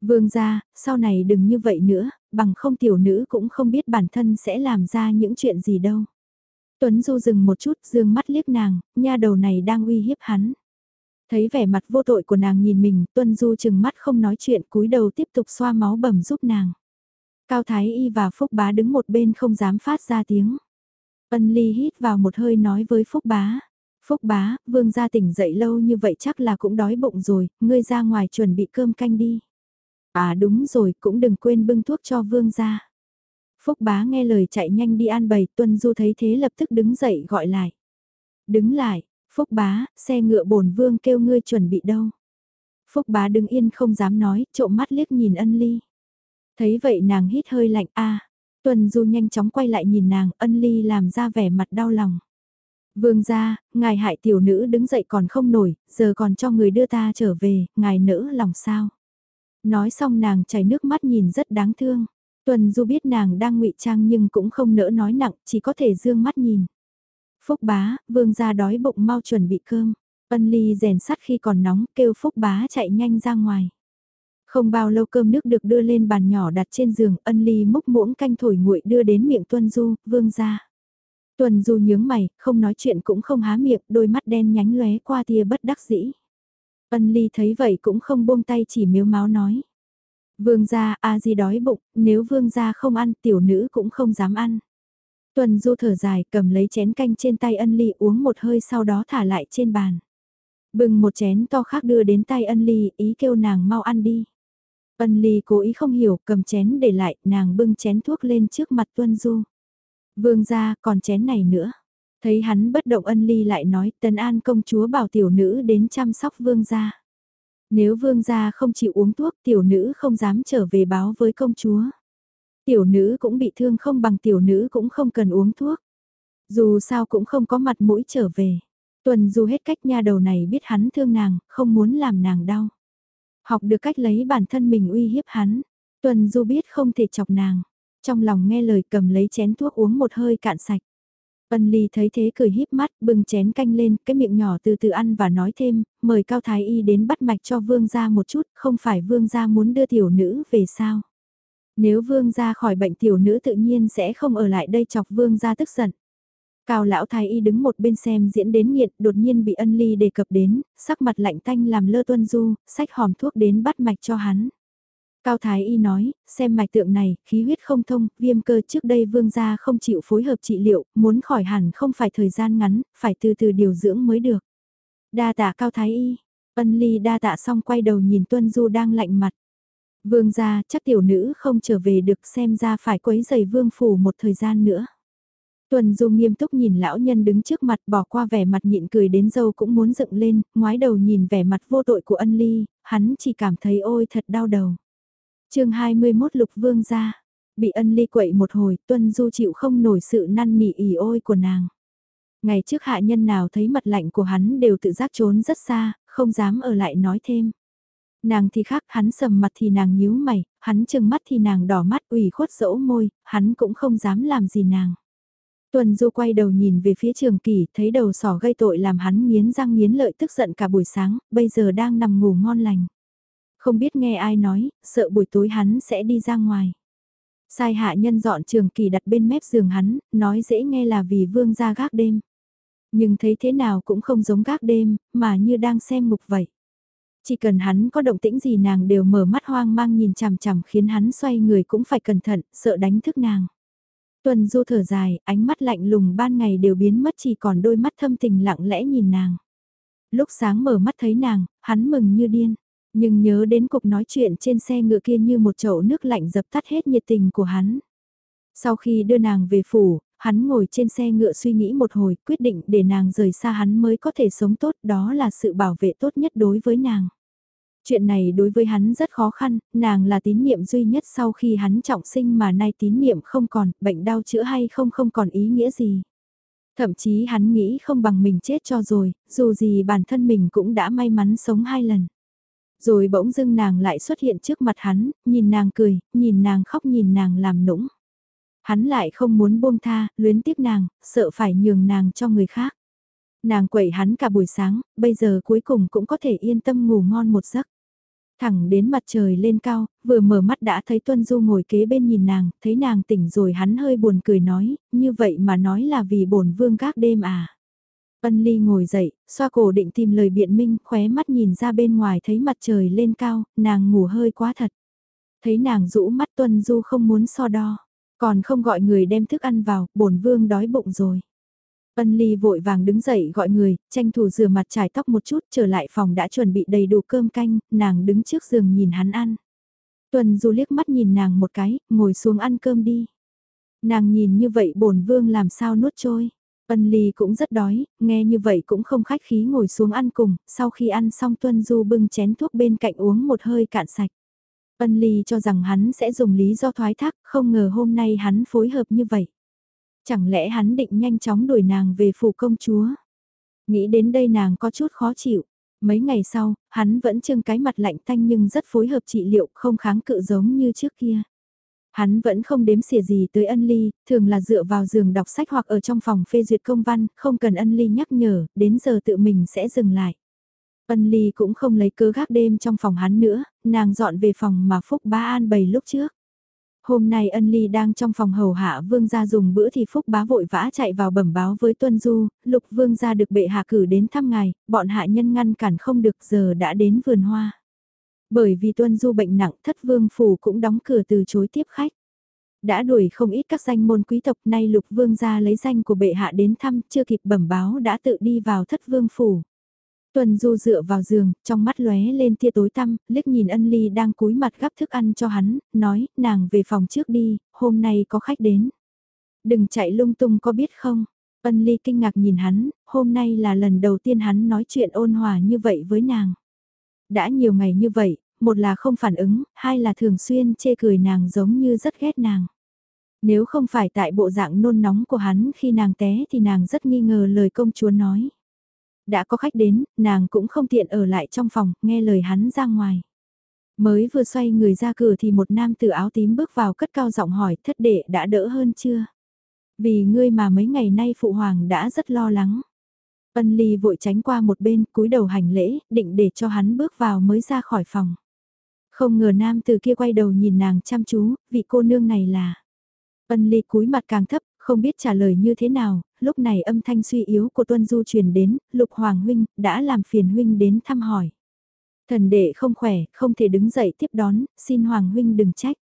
[SPEAKER 1] Vương gia, sau này đừng như vậy nữa, bằng không tiểu nữ cũng không biết bản thân sẽ làm ra những chuyện gì đâu. Tuấn Du dừng một chút, dương mắt liếc nàng, nha đầu này đang uy hiếp hắn. Thấy vẻ mặt vô tội của nàng nhìn mình, Tuân Du chừng mắt không nói chuyện cúi đầu tiếp tục xoa máu bầm giúp nàng. Cao Thái Y và Phúc Bá đứng một bên không dám phát ra tiếng. Ân Ly hít vào một hơi nói với Phúc Bá. Phúc Bá, vương gia tỉnh dậy lâu như vậy chắc là cũng đói bụng rồi, ngươi ra ngoài chuẩn bị cơm canh đi. À đúng rồi, cũng đừng quên bưng thuốc cho vương gia. Phúc Bá nghe lời chạy nhanh đi an bày, Tuân Du thấy thế lập tức đứng dậy gọi lại. Đứng lại, Phúc Bá, xe ngựa bổn vương kêu ngươi chuẩn bị đâu. Phúc Bá đứng yên không dám nói, trộm mắt liếc nhìn ân ly. Thấy vậy nàng hít hơi lạnh a Tuần Du nhanh chóng quay lại nhìn nàng, ân ly làm ra vẻ mặt đau lòng. Vương gia, ngài hại tiểu nữ đứng dậy còn không nổi, giờ còn cho người đưa ta trở về, ngài nỡ lòng sao? Nói xong nàng chảy nước mắt nhìn rất đáng thương. Tuần Du biết nàng đang ngụy trang nhưng cũng không nỡ nói nặng, chỉ có thể dương mắt nhìn. Phúc bá, vương gia đói bụng mau chuẩn bị cơm. Ân ly rèn sắt khi còn nóng, kêu Phúc bá chạy nhanh ra ngoài. Không bao lâu cơm nước được đưa lên bàn nhỏ đặt trên giường, ân ly múc muỗng canh thổi nguội đưa đến miệng Tuân Du, vương ra. Tuân Du nhướng mày, không nói chuyện cũng không há miệng, đôi mắt đen nhánh lóe qua tia bất đắc dĩ. Ân ly thấy vậy cũng không buông tay chỉ miếu máu nói. Vương gia, a di đói bụng, nếu vương gia không ăn, tiểu nữ cũng không dám ăn. Tuần du thở dài, cầm lấy chén canh trên tay ân ly uống một hơi sau đó thả lại trên bàn. Bừng một chén to khác đưa đến tay ân ly, ý kêu nàng mau ăn đi. Ân ly cố ý không hiểu, cầm chén để lại, nàng bưng chén thuốc lên trước mặt Tuân Du. Vương ra, còn chén này nữa. Thấy hắn bất động ân ly lại nói, tần an công chúa bảo tiểu nữ đến chăm sóc vương gia. Nếu vương gia không chịu uống thuốc, tiểu nữ không dám trở về báo với công chúa. Tiểu nữ cũng bị thương không bằng tiểu nữ cũng không cần uống thuốc. Dù sao cũng không có mặt mũi trở về. Tuần du hết cách nha đầu này biết hắn thương nàng, không muốn làm nàng đau. Học được cách lấy bản thân mình uy hiếp hắn. Tuần Du biết không thể chọc nàng. Trong lòng nghe lời cầm lấy chén thuốc uống một hơi cạn sạch. Ân Ly thấy thế cười híp mắt, bưng chén canh lên, cái miệng nhỏ từ từ ăn và nói thêm, mời Cao Thái Y đến bắt mạch cho Vương gia một chút, không phải Vương gia muốn đưa tiểu nữ về sao? Nếu Vương gia khỏi bệnh tiểu nữ tự nhiên sẽ không ở lại đây chọc Vương gia tức giận. Cao lão thái y đứng một bên xem diễn đến nghiện, đột nhiên bị ân ly đề cập đến, sắc mặt lạnh tanh làm lơ tuân du, sách hòm thuốc đến bắt mạch cho hắn. Cao thái y nói, xem mạch tượng này, khí huyết không thông, viêm cơ trước đây vương gia không chịu phối hợp trị liệu, muốn khỏi hẳn không phải thời gian ngắn, phải từ từ điều dưỡng mới được. Đa tạ cao thái y, ân ly đa tạ xong quay đầu nhìn tuân du đang lạnh mặt. Vương gia chắc tiểu nữ không trở về được xem ra phải quấy giày vương phủ một thời gian nữa. Tuần Du nghiêm túc nhìn lão nhân đứng trước mặt bỏ qua vẻ mặt nhịn cười đến dâu cũng muốn dựng lên, ngoái đầu nhìn vẻ mặt vô tội của ân ly, hắn chỉ cảm thấy ôi thật đau đầu. chương 21 Lục Vương ra, bị ân ly quậy một hồi, Tuân Du chịu không nổi sự năn nỉ ỉ ôi của nàng. Ngày trước hạ nhân nào thấy mặt lạnh của hắn đều tự giác trốn rất xa, không dám ở lại nói thêm. Nàng thì khác, hắn sầm mặt thì nàng nhíu mày, hắn chừng mắt thì nàng đỏ mắt ủy khuất dỗ môi, hắn cũng không dám làm gì nàng. Tuần Du quay đầu nhìn về phía trường kỳ, thấy đầu sỏ gây tội làm hắn nghiến răng nghiến lợi tức giận cả buổi sáng, bây giờ đang nằm ngủ ngon lành. Không biết nghe ai nói, sợ buổi tối hắn sẽ đi ra ngoài. Sai hạ nhân dọn trường kỳ đặt bên mép giường hắn, nói dễ nghe là vì vương ra gác đêm. Nhưng thấy thế nào cũng không giống gác đêm, mà như đang xem mục vậy. Chỉ cần hắn có động tĩnh gì nàng đều mở mắt hoang mang nhìn chằm chằm khiến hắn xoay người cũng phải cẩn thận, sợ đánh thức nàng. Tuần du thở dài, ánh mắt lạnh lùng ban ngày đều biến mất chỉ còn đôi mắt thâm tình lặng lẽ nhìn nàng. Lúc sáng mở mắt thấy nàng, hắn mừng như điên. Nhưng nhớ đến cuộc nói chuyện trên xe ngựa kia như một chậu nước lạnh dập tắt hết nhiệt tình của hắn. Sau khi đưa nàng về phủ, hắn ngồi trên xe ngựa suy nghĩ một hồi, quyết định để nàng rời xa hắn mới có thể sống tốt, đó là sự bảo vệ tốt nhất đối với nàng. Chuyện này đối với hắn rất khó khăn, nàng là tín niệm duy nhất sau khi hắn trọng sinh mà nay tín niệm không còn, bệnh đau chữa hay không không còn ý nghĩa gì. Thậm chí hắn nghĩ không bằng mình chết cho rồi, dù gì bản thân mình cũng đã may mắn sống hai lần. Rồi bỗng dưng nàng lại xuất hiện trước mặt hắn, nhìn nàng cười, nhìn nàng khóc nhìn nàng làm nũng. Hắn lại không muốn buông tha, luyến tiếc nàng, sợ phải nhường nàng cho người khác. Nàng quậy hắn cả buổi sáng, bây giờ cuối cùng cũng có thể yên tâm ngủ ngon một giấc. Thẳng đến mặt trời lên cao, vừa mở mắt đã thấy Tuân Du ngồi kế bên nhìn nàng, thấy nàng tỉnh rồi hắn hơi buồn cười nói, như vậy mà nói là vì bổn vương gác đêm à. Ân Ly ngồi dậy, xoa cổ định tìm lời biện minh, khóe mắt nhìn ra bên ngoài thấy mặt trời lên cao, nàng ngủ hơi quá thật. Thấy nàng rũ mắt Tuân Du không muốn so đo, còn không gọi người đem thức ăn vào, bổn vương đói bụng rồi. Ân Ly vội vàng đứng dậy gọi người, tranh thủ rửa mặt trải tóc một chút trở lại phòng đã chuẩn bị đầy đủ cơm canh, nàng đứng trước giường nhìn hắn ăn. Tuần Du liếc mắt nhìn nàng một cái, ngồi xuống ăn cơm đi. Nàng nhìn như vậy bổn vương làm sao nuốt trôi. Ân Ly cũng rất đói, nghe như vậy cũng không khách khí ngồi xuống ăn cùng, sau khi ăn xong Tuân Du bưng chén thuốc bên cạnh uống một hơi cạn sạch. Ân Ly cho rằng hắn sẽ dùng lý do thoái thác, không ngờ hôm nay hắn phối hợp như vậy. Chẳng lẽ hắn định nhanh chóng đuổi nàng về phủ công chúa? Nghĩ đến đây nàng có chút khó chịu. Mấy ngày sau, hắn vẫn trưng cái mặt lạnh tanh nhưng rất phối hợp trị liệu không kháng cự giống như trước kia. Hắn vẫn không đếm xỉa gì tới ân ly, thường là dựa vào giường đọc sách hoặc ở trong phòng phê duyệt công văn, không cần ân ly nhắc nhở, đến giờ tự mình sẽ dừng lại. Ân ly cũng không lấy cớ gác đêm trong phòng hắn nữa, nàng dọn về phòng mà Phúc ba An bày lúc trước. Hôm nay ân ly đang trong phòng hầu hạ vương gia dùng bữa thì Phúc bá vội vã chạy vào bẩm báo với Tuân Du, lục vương gia được bệ hạ cử đến thăm ngài, bọn hạ nhân ngăn cản không được giờ đã đến vườn hoa. Bởi vì Tuân Du bệnh nặng thất vương phủ cũng đóng cửa từ chối tiếp khách. Đã đuổi không ít các danh môn quý tộc nay lục vương gia lấy danh của bệ hạ đến thăm chưa kịp bẩm báo đã tự đi vào thất vương phủ. Tuần Du dựa vào giường, trong mắt lóe lên tia tối tăm, liếc nhìn ân ly đang cúi mặt gắp thức ăn cho hắn, nói, nàng về phòng trước đi, hôm nay có khách đến. Đừng chạy lung tung có biết không? Ân ly kinh ngạc nhìn hắn, hôm nay là lần đầu tiên hắn nói chuyện ôn hòa như vậy với nàng. Đã nhiều ngày như vậy, một là không phản ứng, hai là thường xuyên chê cười nàng giống như rất ghét nàng. Nếu không phải tại bộ dạng nôn nóng của hắn khi nàng té thì nàng rất nghi ngờ lời công chúa nói. Đã có khách đến, nàng cũng không tiện ở lại trong phòng, nghe lời hắn ra ngoài. Mới vừa xoay người ra cửa thì một nam tử áo tím bước vào cất cao giọng hỏi thất đệ đã đỡ hơn chưa? Vì ngươi mà mấy ngày nay phụ hoàng đã rất lo lắng. Ân ly vội tránh qua một bên cúi đầu hành lễ, định để cho hắn bước vào mới ra khỏi phòng. Không ngờ nam từ kia quay đầu nhìn nàng chăm chú, vị cô nương này là. Ân ly cúi mặt càng thấp, không biết trả lời như thế nào, lúc này âm thanh suy yếu của Tuân Du truyền đến, Lục Hoàng Huynh, đã làm phiền Huynh đến thăm hỏi. Thần đệ không khỏe, không thể đứng dậy tiếp đón, xin Hoàng Huynh đừng trách.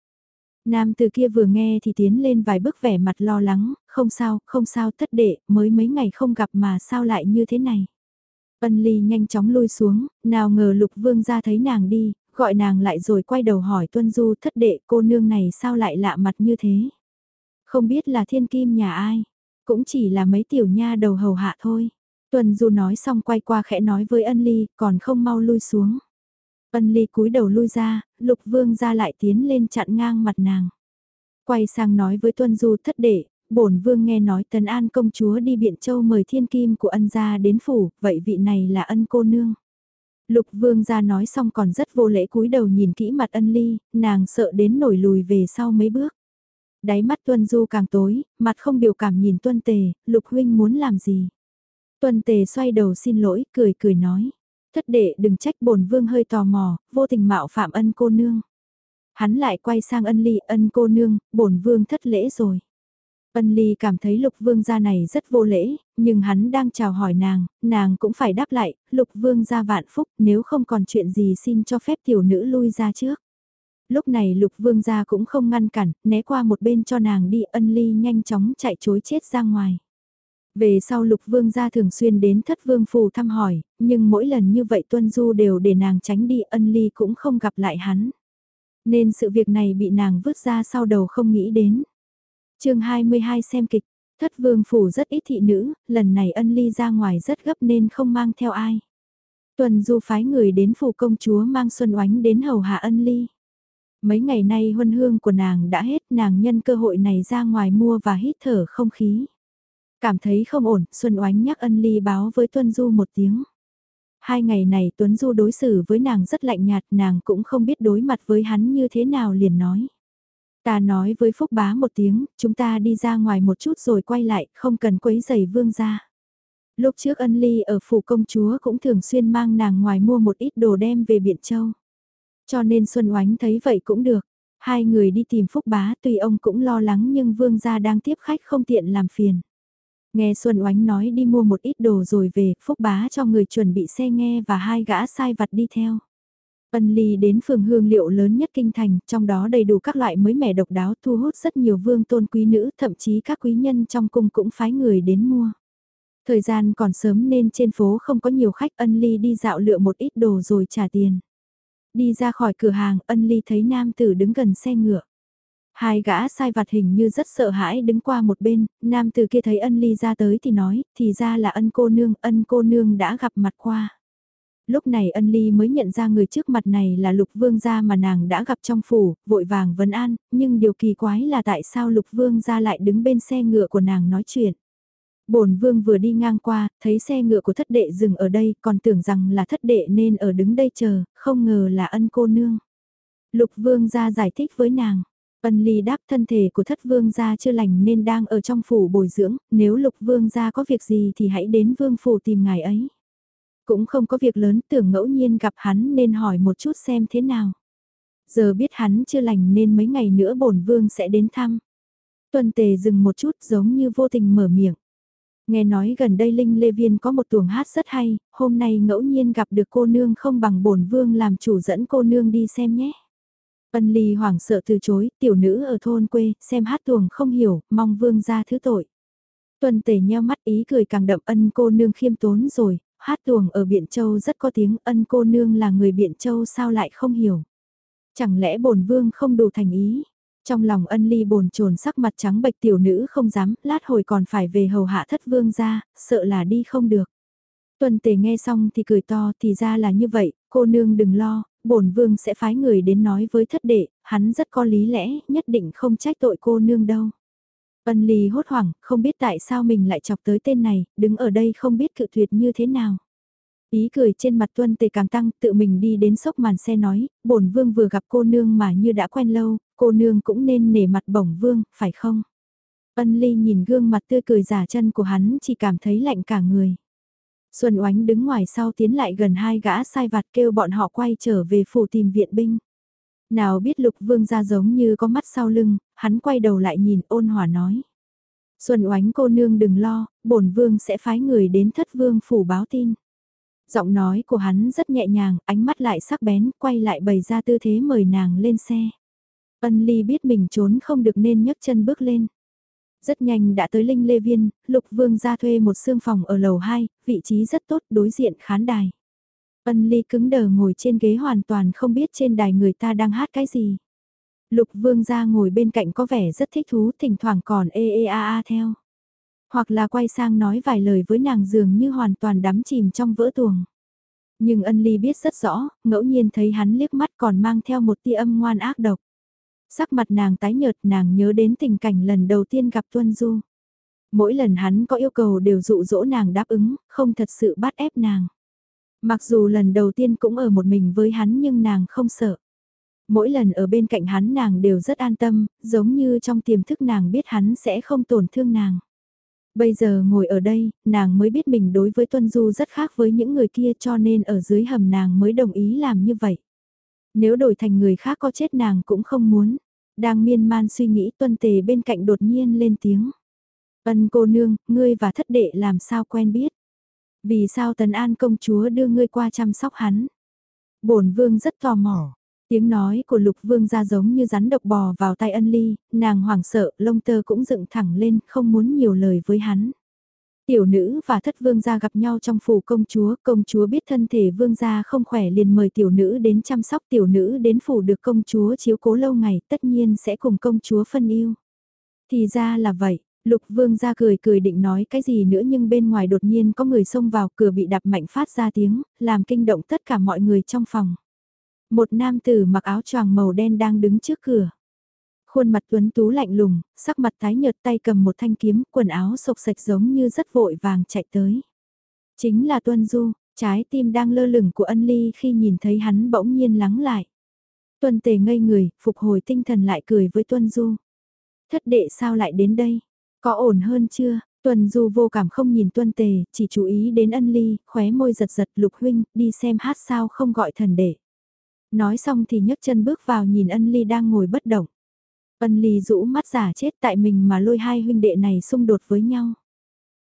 [SPEAKER 1] Nam từ kia vừa nghe thì tiến lên vài bước vẻ mặt lo lắng, không sao, không sao thất đệ, mới mấy ngày không gặp mà sao lại như thế này. Ân ly nhanh chóng lui xuống, nào ngờ lục vương ra thấy nàng đi, gọi nàng lại rồi quay đầu hỏi tuân du thất đệ cô nương này sao lại lạ mặt như thế. Không biết là thiên kim nhà ai, cũng chỉ là mấy tiểu nha đầu hầu hạ thôi. Tuần Du nói xong quay qua khẽ nói với ân ly, còn không mau lui xuống. Ân ly cúi đầu lui ra, lục vương ra lại tiến lên chặn ngang mặt nàng. Quay sang nói với Tuân Du thất đệ, bổn vương nghe nói tần An công chúa đi Biện Châu mời thiên kim của ân gia đến phủ, vậy vị này là ân cô nương. Lục vương gia nói xong còn rất vô lễ cúi đầu nhìn kỹ mặt ân ly, nàng sợ đến nổi lùi về sau mấy bước. Đáy mắt tuân du càng tối, mặt không biểu cảm nhìn tuân tề, lục huynh muốn làm gì. Tuân tề xoay đầu xin lỗi, cười cười nói. Thất đệ đừng trách bổn vương hơi tò mò, vô tình mạo phạm ân cô nương. Hắn lại quay sang ân ly, ân cô nương, bổn vương thất lễ rồi. Ân ly cảm thấy lục vương gia này rất vô lễ, nhưng hắn đang chào hỏi nàng, nàng cũng phải đáp lại, lục vương gia vạn phúc nếu không còn chuyện gì xin cho phép tiểu nữ lui ra trước. Lúc này lục vương gia cũng không ngăn cản, né qua một bên cho nàng đi ân ly nhanh chóng chạy chối chết ra ngoài. Về sau lục vương gia thường xuyên đến thất vương phù thăm hỏi, nhưng mỗi lần như vậy tuân du đều để nàng tránh đi ân ly cũng không gặp lại hắn. Nên sự việc này bị nàng vứt ra sau đầu không nghĩ đến. chương 22 xem kịch, thất vương phủ rất ít thị nữ, lần này ân ly ra ngoài rất gấp nên không mang theo ai. Tuần du phái người đến phủ công chúa mang xuân oánh đến hầu hạ ân ly. Mấy ngày nay huân hương của nàng đã hết nàng nhân cơ hội này ra ngoài mua và hít thở không khí. Cảm thấy không ổn, Xuân Oánh nhắc ân ly báo với Tuân Du một tiếng. Hai ngày này Tuấn Du đối xử với nàng rất lạnh nhạt, nàng cũng không biết đối mặt với hắn như thế nào liền nói. Ta nói với Phúc Bá một tiếng, chúng ta đi ra ngoài một chút rồi quay lại, không cần quấy giày vương ra. Lúc trước ân ly ở phủ công chúa cũng thường xuyên mang nàng ngoài mua một ít đồ đem về Biện Châu. Cho nên Xuân Oánh thấy vậy cũng được. Hai người đi tìm Phúc Bá tuy ông cũng lo lắng nhưng vương gia đang tiếp khách không tiện làm phiền. Nghe Xuân Oánh nói đi mua một ít đồ rồi về, Phúc Bá cho người chuẩn bị xe nghe và hai gã sai vặt đi theo. Ân Ly đến phường hương liệu lớn nhất kinh thành, trong đó đầy đủ các loại mới mẻ độc đáo thu hút rất nhiều vương tôn quý nữ, thậm chí các quý nhân trong cung cũng phái người đến mua. Thời gian còn sớm nên trên phố không có nhiều khách Ân Ly đi dạo lựa một ít đồ rồi trả tiền. Đi ra khỏi cửa hàng, Ân Ly thấy nam tử đứng gần xe ngựa. Hai gã sai vặt hình như rất sợ hãi đứng qua một bên, nam từ kia thấy ân ly ra tới thì nói, thì ra là ân cô nương, ân cô nương đã gặp mặt qua. Lúc này ân ly mới nhận ra người trước mặt này là lục vương gia mà nàng đã gặp trong phủ, vội vàng vấn an, nhưng điều kỳ quái là tại sao lục vương gia lại đứng bên xe ngựa của nàng nói chuyện bổn vương vừa đi ngang qua, thấy xe ngựa của thất đệ dừng ở đây, còn tưởng rằng là thất đệ nên ở đứng đây chờ, không ngờ là ân cô nương. Lục vương gia giải thích với nàng, Ân ly đáp thân thể của thất vương gia chưa lành nên đang ở trong phủ bồi dưỡng, nếu lục vương gia có việc gì thì hãy đến vương phủ tìm ngài ấy. Cũng không có việc lớn tưởng ngẫu nhiên gặp hắn nên hỏi một chút xem thế nào. Giờ biết hắn chưa lành nên mấy ngày nữa bổn vương sẽ đến thăm. Tuần tề dừng một chút giống như vô tình mở miệng. Nghe nói gần đây Linh Lê Viên có một tuồng hát rất hay, hôm nay ngẫu nhiên gặp được cô nương không bằng bổn vương làm chủ dẫn cô nương đi xem nhé. Ân ly hoảng sợ từ chối, tiểu nữ ở thôn quê, xem hát tuồng không hiểu, mong vương ra thứ tội. Tuần tề nheo mắt ý cười càng đậm ân cô nương khiêm tốn rồi, hát tuồng ở Biện Châu rất có tiếng ân cô nương là người Biện Châu sao lại không hiểu. Chẳng lẽ bổn vương không đủ thành ý. Trong lòng ân ly bồn chồn sắc mặt trắng bệch tiểu nữ không dám, lát hồi còn phải về hầu hạ thất vương ra, sợ là đi không được. Tuần tề nghe xong thì cười to thì ra là như vậy, cô nương đừng lo, bổn vương sẽ phái người đến nói với thất đệ, hắn rất có lý lẽ, nhất định không trách tội cô nương đâu. Ân Ly hốt hoảng, không biết tại sao mình lại chọc tới tên này, đứng ở đây không biết cự tuyệt như thế nào. Ý cười trên mặt tuân tề càng tăng, tự mình đi đến sốc màn xe nói, bổn vương vừa gặp cô nương mà như đã quen lâu, cô nương cũng nên nể mặt bổng vương, phải không? Ân Ly nhìn gương mặt tươi cười giả chân của hắn chỉ cảm thấy lạnh cả người. Xuân Oánh đứng ngoài sau tiến lại gần hai gã sai vặt kêu bọn họ quay trở về phủ tìm viện binh. Nào biết lục vương ra giống như có mắt sau lưng, hắn quay đầu lại nhìn ôn hòa nói. Xuân Oánh cô nương đừng lo, bổn vương sẽ phái người đến thất vương phủ báo tin. Giọng nói của hắn rất nhẹ nhàng, ánh mắt lại sắc bén, quay lại bày ra tư thế mời nàng lên xe. Ân ly biết mình trốn không được nên nhấc chân bước lên. Rất nhanh đã tới Linh Lê Viên, Lục Vương ra thuê một xương phòng ở lầu 2, vị trí rất tốt đối diện khán đài. Ân Ly cứng đờ ngồi trên ghế hoàn toàn không biết trên đài người ta đang hát cái gì. Lục Vương ra ngồi bên cạnh có vẻ rất thích thú thỉnh thoảng còn ê ê a a theo. Hoặc là quay sang nói vài lời với nàng dường như hoàn toàn đắm chìm trong vỡ tuồng. Nhưng ân ly biết rất rõ, ngẫu nhiên thấy hắn liếc mắt còn mang theo một tia âm ngoan ác độc. Sắc mặt nàng tái nhợt nàng nhớ đến tình cảnh lần đầu tiên gặp Tuân Du. Mỗi lần hắn có yêu cầu đều dụ dỗ nàng đáp ứng, không thật sự bắt ép nàng. Mặc dù lần đầu tiên cũng ở một mình với hắn nhưng nàng không sợ. Mỗi lần ở bên cạnh hắn nàng đều rất an tâm, giống như trong tiềm thức nàng biết hắn sẽ không tổn thương nàng. Bây giờ ngồi ở đây, nàng mới biết mình đối với Tuân Du rất khác với những người kia cho nên ở dưới hầm nàng mới đồng ý làm như vậy. Nếu đổi thành người khác có chết nàng cũng không muốn. Đang miên man suy nghĩ Tuân Tề bên cạnh đột nhiên lên tiếng. Ân cô nương, ngươi và thất đệ làm sao quen biết? Vì sao Tần An công chúa đưa ngươi qua chăm sóc hắn? bổn vương rất tò mò. Tiếng nói của lục vương ra giống như rắn độc bò vào tay ân ly, nàng hoảng sợ, lông tơ cũng dựng thẳng lên, không muốn nhiều lời với hắn. Tiểu nữ và thất vương gia gặp nhau trong phủ công chúa, công chúa biết thân thể vương gia không khỏe liền mời tiểu nữ đến chăm sóc tiểu nữ đến phủ được công chúa chiếu cố lâu ngày, tất nhiên sẽ cùng công chúa phân yêu. Thì ra là vậy, lục vương gia cười cười định nói cái gì nữa nhưng bên ngoài đột nhiên có người xông vào cửa bị đập mạnh phát ra tiếng, làm kinh động tất cả mọi người trong phòng. Một nam tử mặc áo choàng màu đen đang đứng trước cửa. Khuôn mặt tuấn tú lạnh lùng, sắc mặt tái nhợt tay cầm một thanh kiếm, quần áo sộc sạch giống như rất vội vàng chạy tới. Chính là Tuân Du, trái tim đang lơ lửng của ân ly khi nhìn thấy hắn bỗng nhiên lắng lại. Tuân tề ngây người, phục hồi tinh thần lại cười với Tuân Du. Thất đệ sao lại đến đây? Có ổn hơn chưa? Tuân Du vô cảm không nhìn Tuân tề, chỉ chú ý đến ân ly, khóe môi giật giật lục huynh, đi xem hát sao không gọi thần đệ. Nói xong thì nhấc chân bước vào nhìn ân ly đang ngồi bất động. Ân ly rũ mắt giả chết tại mình mà lôi hai huynh đệ này xung đột với nhau.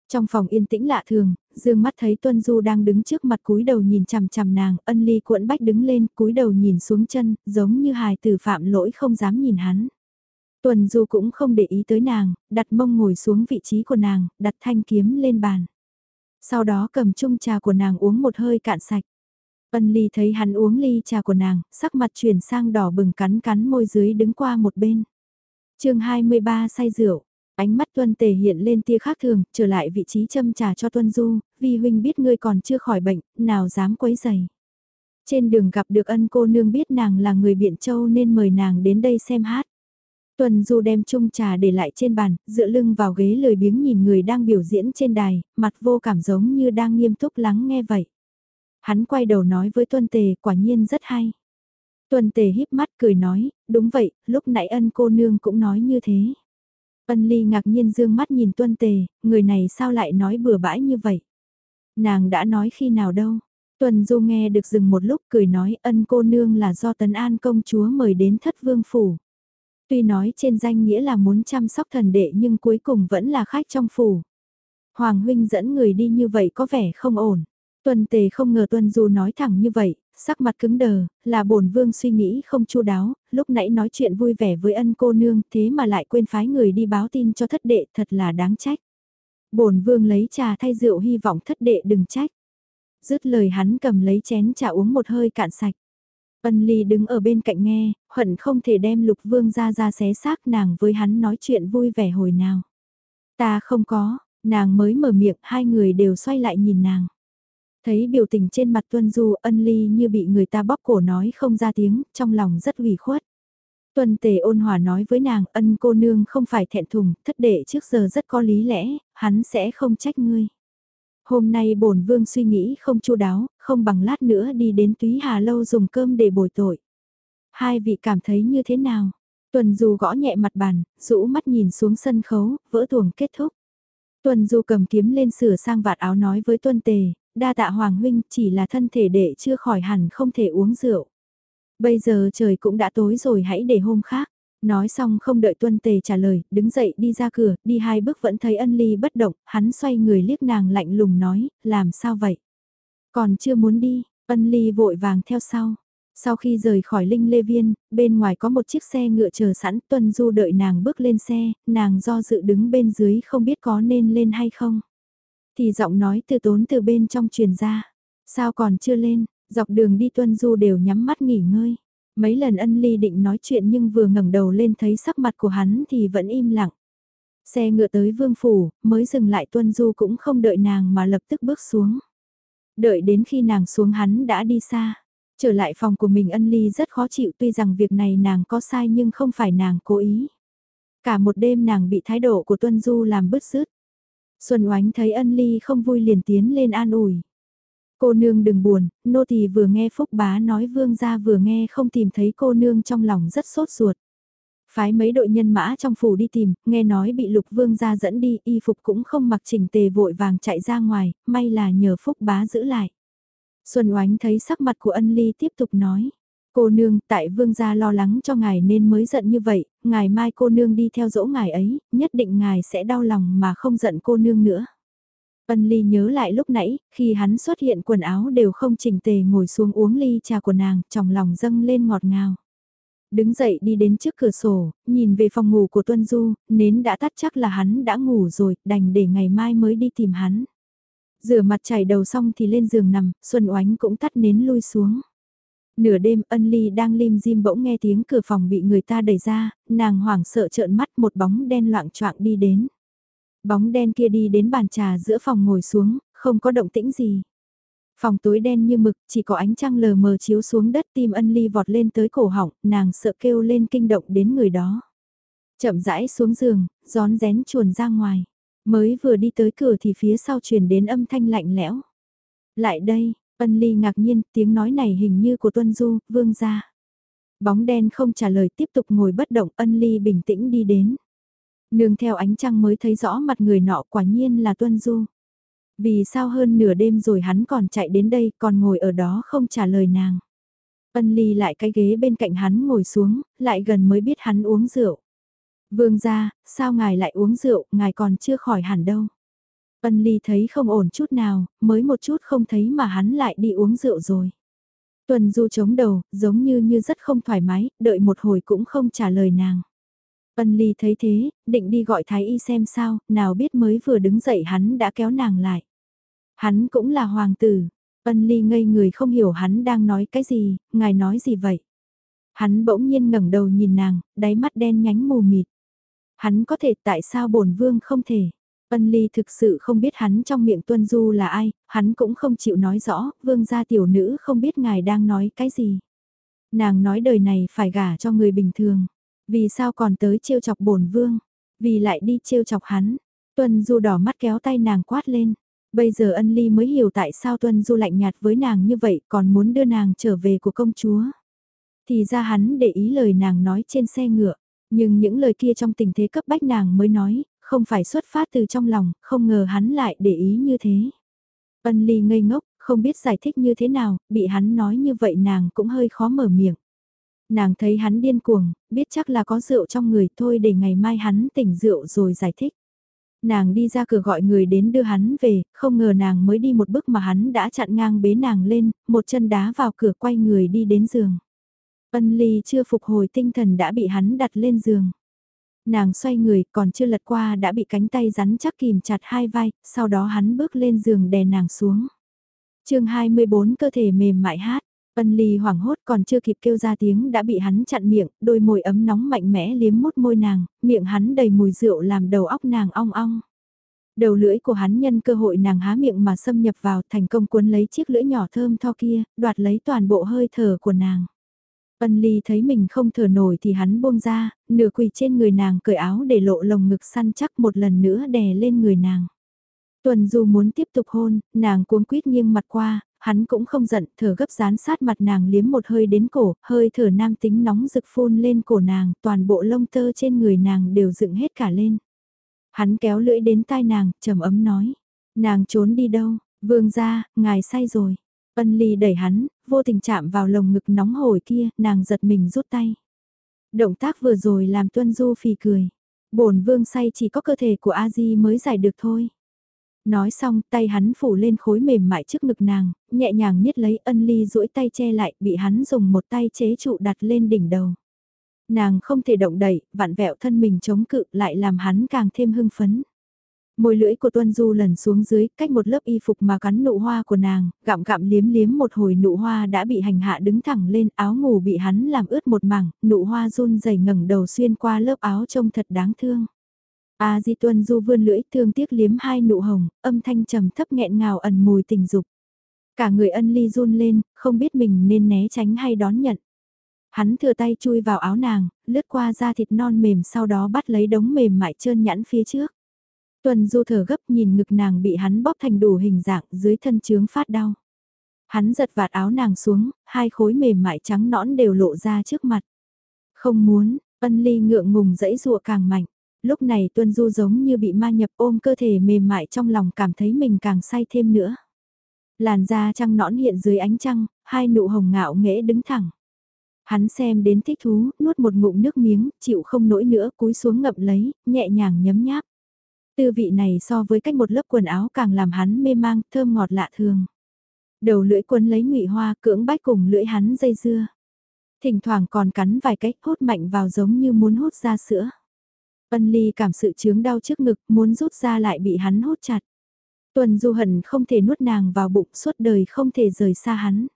[SPEAKER 1] Trong phòng yên tĩnh lạ thường, dương mắt thấy Tuân Du đang đứng trước mặt cúi đầu nhìn chằm chằm nàng, ân ly cuộn bách đứng lên, cúi đầu nhìn xuống chân, giống như hài tử phạm lỗi không dám nhìn hắn. Tuân Du cũng không để ý tới nàng, đặt mông ngồi xuống vị trí của nàng, đặt thanh kiếm lên bàn. Sau đó cầm chung trà của nàng uống một hơi cạn sạch. Ân ly thấy hắn uống ly trà của nàng, sắc mặt chuyển sang đỏ bừng cắn cắn môi dưới đứng qua một bên. chương 23 say rượu, ánh mắt tuân tề hiện lên tia khác thường, trở lại vị trí châm trà cho tuân du, vì huynh biết ngươi còn chưa khỏi bệnh, nào dám quấy giày. Trên đường gặp được ân cô nương biết nàng là người Biện Châu nên mời nàng đến đây xem hát. Tuần Du đem chung trà để lại trên bàn, dựa lưng vào ghế lười biếng nhìn người đang biểu diễn trên đài, mặt vô cảm giống như đang nghiêm túc lắng nghe vậy. Hắn quay đầu nói với Tuân Tề quả nhiên rất hay. Tuân Tề híp mắt cười nói, đúng vậy, lúc nãy ân cô nương cũng nói như thế. Ân Ly ngạc nhiên dương mắt nhìn Tuân Tề, người này sao lại nói bừa bãi như vậy? Nàng đã nói khi nào đâu? Tuần Du nghe được dừng một lúc cười nói ân cô nương là do Tấn An công chúa mời đến thất vương phủ. Tuy nói trên danh nghĩa là muốn chăm sóc thần đệ nhưng cuối cùng vẫn là khách trong phủ. Hoàng huynh dẫn người đi như vậy có vẻ không ổn. Tuân tề không ngờ Tuân Du nói thẳng như vậy, sắc mặt cứng đờ, là bổn vương suy nghĩ không chu đáo, lúc nãy nói chuyện vui vẻ với ân cô nương thế mà lại quên phái người đi báo tin cho thất đệ thật là đáng trách. bổn vương lấy trà thay rượu hy vọng thất đệ đừng trách. Dứt lời hắn cầm lấy chén trà uống một hơi cạn sạch. Ân ly đứng ở bên cạnh nghe, hận không thể đem lục vương ra ra xé xác nàng với hắn nói chuyện vui vẻ hồi nào. Ta không có, nàng mới mở miệng hai người đều xoay lại nhìn nàng. Thấy biểu tình trên mặt Tuân Du ân ly như bị người ta bóp cổ nói không ra tiếng, trong lòng rất ủy khuất. Tuân tề ôn hòa nói với nàng ân cô nương không phải thẹn thùng, thất đệ trước giờ rất có lý lẽ, hắn sẽ không trách ngươi. Hôm nay bổn vương suy nghĩ không chu đáo, không bằng lát nữa đi đến túy hà lâu dùng cơm để bồi tội. Hai vị cảm thấy như thế nào? Tuần Du gõ nhẹ mặt bàn, rũ mắt nhìn xuống sân khấu, vỡ tuồng kết thúc. Tuần Du cầm kiếm lên sửa sang vạt áo nói với Tuân Tề, đa tạ Hoàng Huynh chỉ là thân thể đệ chưa khỏi hẳn không thể uống rượu. Bây giờ trời cũng đã tối rồi hãy để hôm khác. Nói xong không đợi tuân tề trả lời, đứng dậy đi ra cửa, đi hai bước vẫn thấy ân ly bất động, hắn xoay người liếc nàng lạnh lùng nói, làm sao vậy? Còn chưa muốn đi, ân ly vội vàng theo sau. Sau khi rời khỏi Linh Lê Viên, bên ngoài có một chiếc xe ngựa chờ sẵn, Tuân Du đợi nàng bước lên xe, nàng do dự đứng bên dưới không biết có nên lên hay không. Thì giọng nói từ tốn từ bên trong truyền ra, sao còn chưa lên, dọc đường đi Tuân Du đều nhắm mắt nghỉ ngơi. Mấy lần ân ly định nói chuyện nhưng vừa ngẩng đầu lên thấy sắc mặt của hắn thì vẫn im lặng. Xe ngựa tới vương phủ, mới dừng lại Tuân Du cũng không đợi nàng mà lập tức bước xuống. Đợi đến khi nàng xuống hắn đã đi xa. Trở lại phòng của mình ân ly rất khó chịu tuy rằng việc này nàng có sai nhưng không phải nàng cố ý. Cả một đêm nàng bị thái độ của Tuân Du làm bứt rứt. Xuân oánh thấy ân ly không vui liền tiến lên an ủi. Cô nương đừng buồn, nô tỳ vừa nghe Phúc Bá nói vương gia vừa nghe không tìm thấy cô nương trong lòng rất sốt ruột. Phái mấy đội nhân mã trong phủ đi tìm, nghe nói bị lục vương gia dẫn đi, y phục cũng không mặc chỉnh tề vội vàng chạy ra ngoài, may là nhờ Phúc Bá giữ lại. Xuân Oánh thấy sắc mặt của ân ly tiếp tục nói. Cô nương, tại vương gia lo lắng cho ngài nên mới giận như vậy, ngài mai cô nương đi theo dỗ ngài ấy, nhất định ngài sẽ đau lòng mà không giận cô nương nữa. Ân ly nhớ lại lúc nãy, khi hắn xuất hiện quần áo đều không chỉnh tề ngồi xuống uống ly trà của nàng, trong lòng dâng lên ngọt ngào. Đứng dậy đi đến trước cửa sổ, nhìn về phòng ngủ của Tuân Du, nến đã tắt chắc là hắn đã ngủ rồi, đành để ngày mai mới đi tìm hắn. Rửa mặt chảy đầu xong thì lên giường nằm, Xuân Oánh cũng tắt nến lui xuống. Nửa đêm ân ly đang lim dim bỗng nghe tiếng cửa phòng bị người ta đẩy ra, nàng hoảng sợ trợn mắt một bóng đen loạn choạng đi đến. Bóng đen kia đi đến bàn trà giữa phòng ngồi xuống, không có động tĩnh gì. Phòng tối đen như mực, chỉ có ánh trăng lờ mờ chiếu xuống đất tim ân ly vọt lên tới cổ họng, nàng sợ kêu lên kinh động đến người đó. Chậm rãi xuống giường, gión rén chuồn ra ngoài. Mới vừa đi tới cửa thì phía sau truyền đến âm thanh lạnh lẽo. Lại đây, ân ly ngạc nhiên, tiếng nói này hình như của Tuân Du, vương gia. Bóng đen không trả lời tiếp tục ngồi bất động, ân ly bình tĩnh đi đến. Nương theo ánh trăng mới thấy rõ mặt người nọ quả nhiên là Tuân Du. Vì sao hơn nửa đêm rồi hắn còn chạy đến đây còn ngồi ở đó không trả lời nàng. Ân ly lại cái ghế bên cạnh hắn ngồi xuống, lại gần mới biết hắn uống rượu. Vương gia, sao ngài lại uống rượu, ngài còn chưa khỏi hẳn đâu. Ân ly thấy không ổn chút nào, mới một chút không thấy mà hắn lại đi uống rượu rồi. Tuần du chống đầu, giống như như rất không thoải mái, đợi một hồi cũng không trả lời nàng. Ân ly thấy thế, định đi gọi thái y xem sao, nào biết mới vừa đứng dậy hắn đã kéo nàng lại. Hắn cũng là hoàng tử. Ân ly ngây người không hiểu hắn đang nói cái gì, ngài nói gì vậy. Hắn bỗng nhiên ngẩng đầu nhìn nàng, đáy mắt đen nhánh mù mịt. Hắn có thể tại sao bổn vương không thể. Ân ly thực sự không biết hắn trong miệng tuân du là ai, hắn cũng không chịu nói rõ, vương gia tiểu nữ không biết ngài đang nói cái gì. Nàng nói đời này phải gả cho người bình thường. Vì sao còn tới trêu chọc bổn vương? Vì lại đi trêu chọc hắn. Tuân Du đỏ mắt kéo tay nàng quát lên. Bây giờ ân ly mới hiểu tại sao Tuân Du lạnh nhạt với nàng như vậy còn muốn đưa nàng trở về của công chúa. Thì ra hắn để ý lời nàng nói trên xe ngựa. Nhưng những lời kia trong tình thế cấp bách nàng mới nói, không phải xuất phát từ trong lòng, không ngờ hắn lại để ý như thế. Ân ly ngây ngốc, không biết giải thích như thế nào, bị hắn nói như vậy nàng cũng hơi khó mở miệng. Nàng thấy hắn điên cuồng, biết chắc là có rượu trong người thôi để ngày mai hắn tỉnh rượu rồi giải thích. Nàng đi ra cửa gọi người đến đưa hắn về, không ngờ nàng mới đi một bước mà hắn đã chặn ngang bế nàng lên, một chân đá vào cửa quay người đi đến giường. Ân ly chưa phục hồi tinh thần đã bị hắn đặt lên giường. Nàng xoay người còn chưa lật qua đã bị cánh tay rắn chắc kìm chặt hai vai, sau đó hắn bước lên giường đè nàng xuống. chương 24 cơ thể mềm mại hát. Ân ly hoảng hốt còn chưa kịp kêu ra tiếng đã bị hắn chặn miệng, đôi môi ấm nóng mạnh mẽ liếm mút môi nàng, miệng hắn đầy mùi rượu làm đầu óc nàng ong ong. Đầu lưỡi của hắn nhân cơ hội nàng há miệng mà xâm nhập vào thành công cuốn lấy chiếc lưỡi nhỏ thơm tho kia, đoạt lấy toàn bộ hơi thở của nàng. Ân ly thấy mình không thở nổi thì hắn buông ra, nửa quỳ trên người nàng cởi áo để lộ lồng ngực săn chắc một lần nữa đè lên người nàng. Tuần Du muốn tiếp tục hôn, nàng cuống quýt nghiêng mặt qua, hắn cũng không giận, thở gấp dán sát mặt nàng liếm một hơi đến cổ, hơi thở nam tính nóng rực phun lên cổ nàng, toàn bộ lông tơ trên người nàng đều dựng hết cả lên. Hắn kéo lưỡi đến tai nàng, trầm ấm nói, nàng trốn đi đâu, vương ra, ngài say rồi. Ân ly đẩy hắn, vô tình chạm vào lồng ngực nóng hổi kia, nàng giật mình rút tay. Động tác vừa rồi làm tuân du phì cười. bổn vương say chỉ có cơ thể của A-di mới giải được thôi. Nói xong tay hắn phủ lên khối mềm mại trước ngực nàng, nhẹ nhàng niết lấy ân ly duỗi tay che lại bị hắn dùng một tay chế trụ đặt lên đỉnh đầu. Nàng không thể động đậy, vặn vẹo thân mình chống cự lại làm hắn càng thêm hưng phấn. Môi lưỡi của Tuân Du lần xuống dưới, cách một lớp y phục mà cắn nụ hoa của nàng, gặm gặm liếm liếm một hồi nụ hoa đã bị hành hạ đứng thẳng lên, áo ngủ bị hắn làm ướt một mảng, nụ hoa run rẩy ngẩng đầu xuyên qua lớp áo trông thật đáng thương. A Di Tuân Du vươn lưỡi thương tiếc liếm hai nụ hồng, âm thanh trầm thấp nghẹn ngào ẩn mùi tình dục. Cả người ân ly run lên, không biết mình nên né tránh hay đón nhận. Hắn thừa tay chui vào áo nàng, lướt qua da thịt non mềm sau đó bắt lấy đống mềm mại trơn nhẵn phía trước. Tuần du thở gấp nhìn ngực nàng bị hắn bóp thành đủ hình dạng dưới thân chướng phát đau. Hắn giật vạt áo nàng xuống, hai khối mềm mại trắng nõn đều lộ ra trước mặt. Không muốn, ân ly ngượng ngùng dẫy dụa càng mạnh. Lúc này tuân du giống như bị ma nhập ôm cơ thể mềm mại trong lòng cảm thấy mình càng say thêm nữa. Làn da trăng nõn hiện dưới ánh trăng, hai nụ hồng ngạo nghễ đứng thẳng. Hắn xem đến thích thú, nuốt một ngụm nước miếng, chịu không nổi nữa, cúi xuống ngậm lấy, nhẹ nhàng nhấm nháp. Tư vị này so với cách một lớp quần áo càng làm hắn mê mang, thơm ngọt lạ thường. Đầu lưỡi cuốn lấy ngụy hoa cưỡng bách cùng lưỡi hắn dây dưa. Thỉnh thoảng còn cắn vài cách hút mạnh vào giống như muốn hút ra sữa. Ân ly cảm sự chướng đau trước ngực muốn rút ra lại bị hắn hút chặt. Tuần du hận không thể nuốt nàng vào bụng suốt đời không thể rời xa hắn.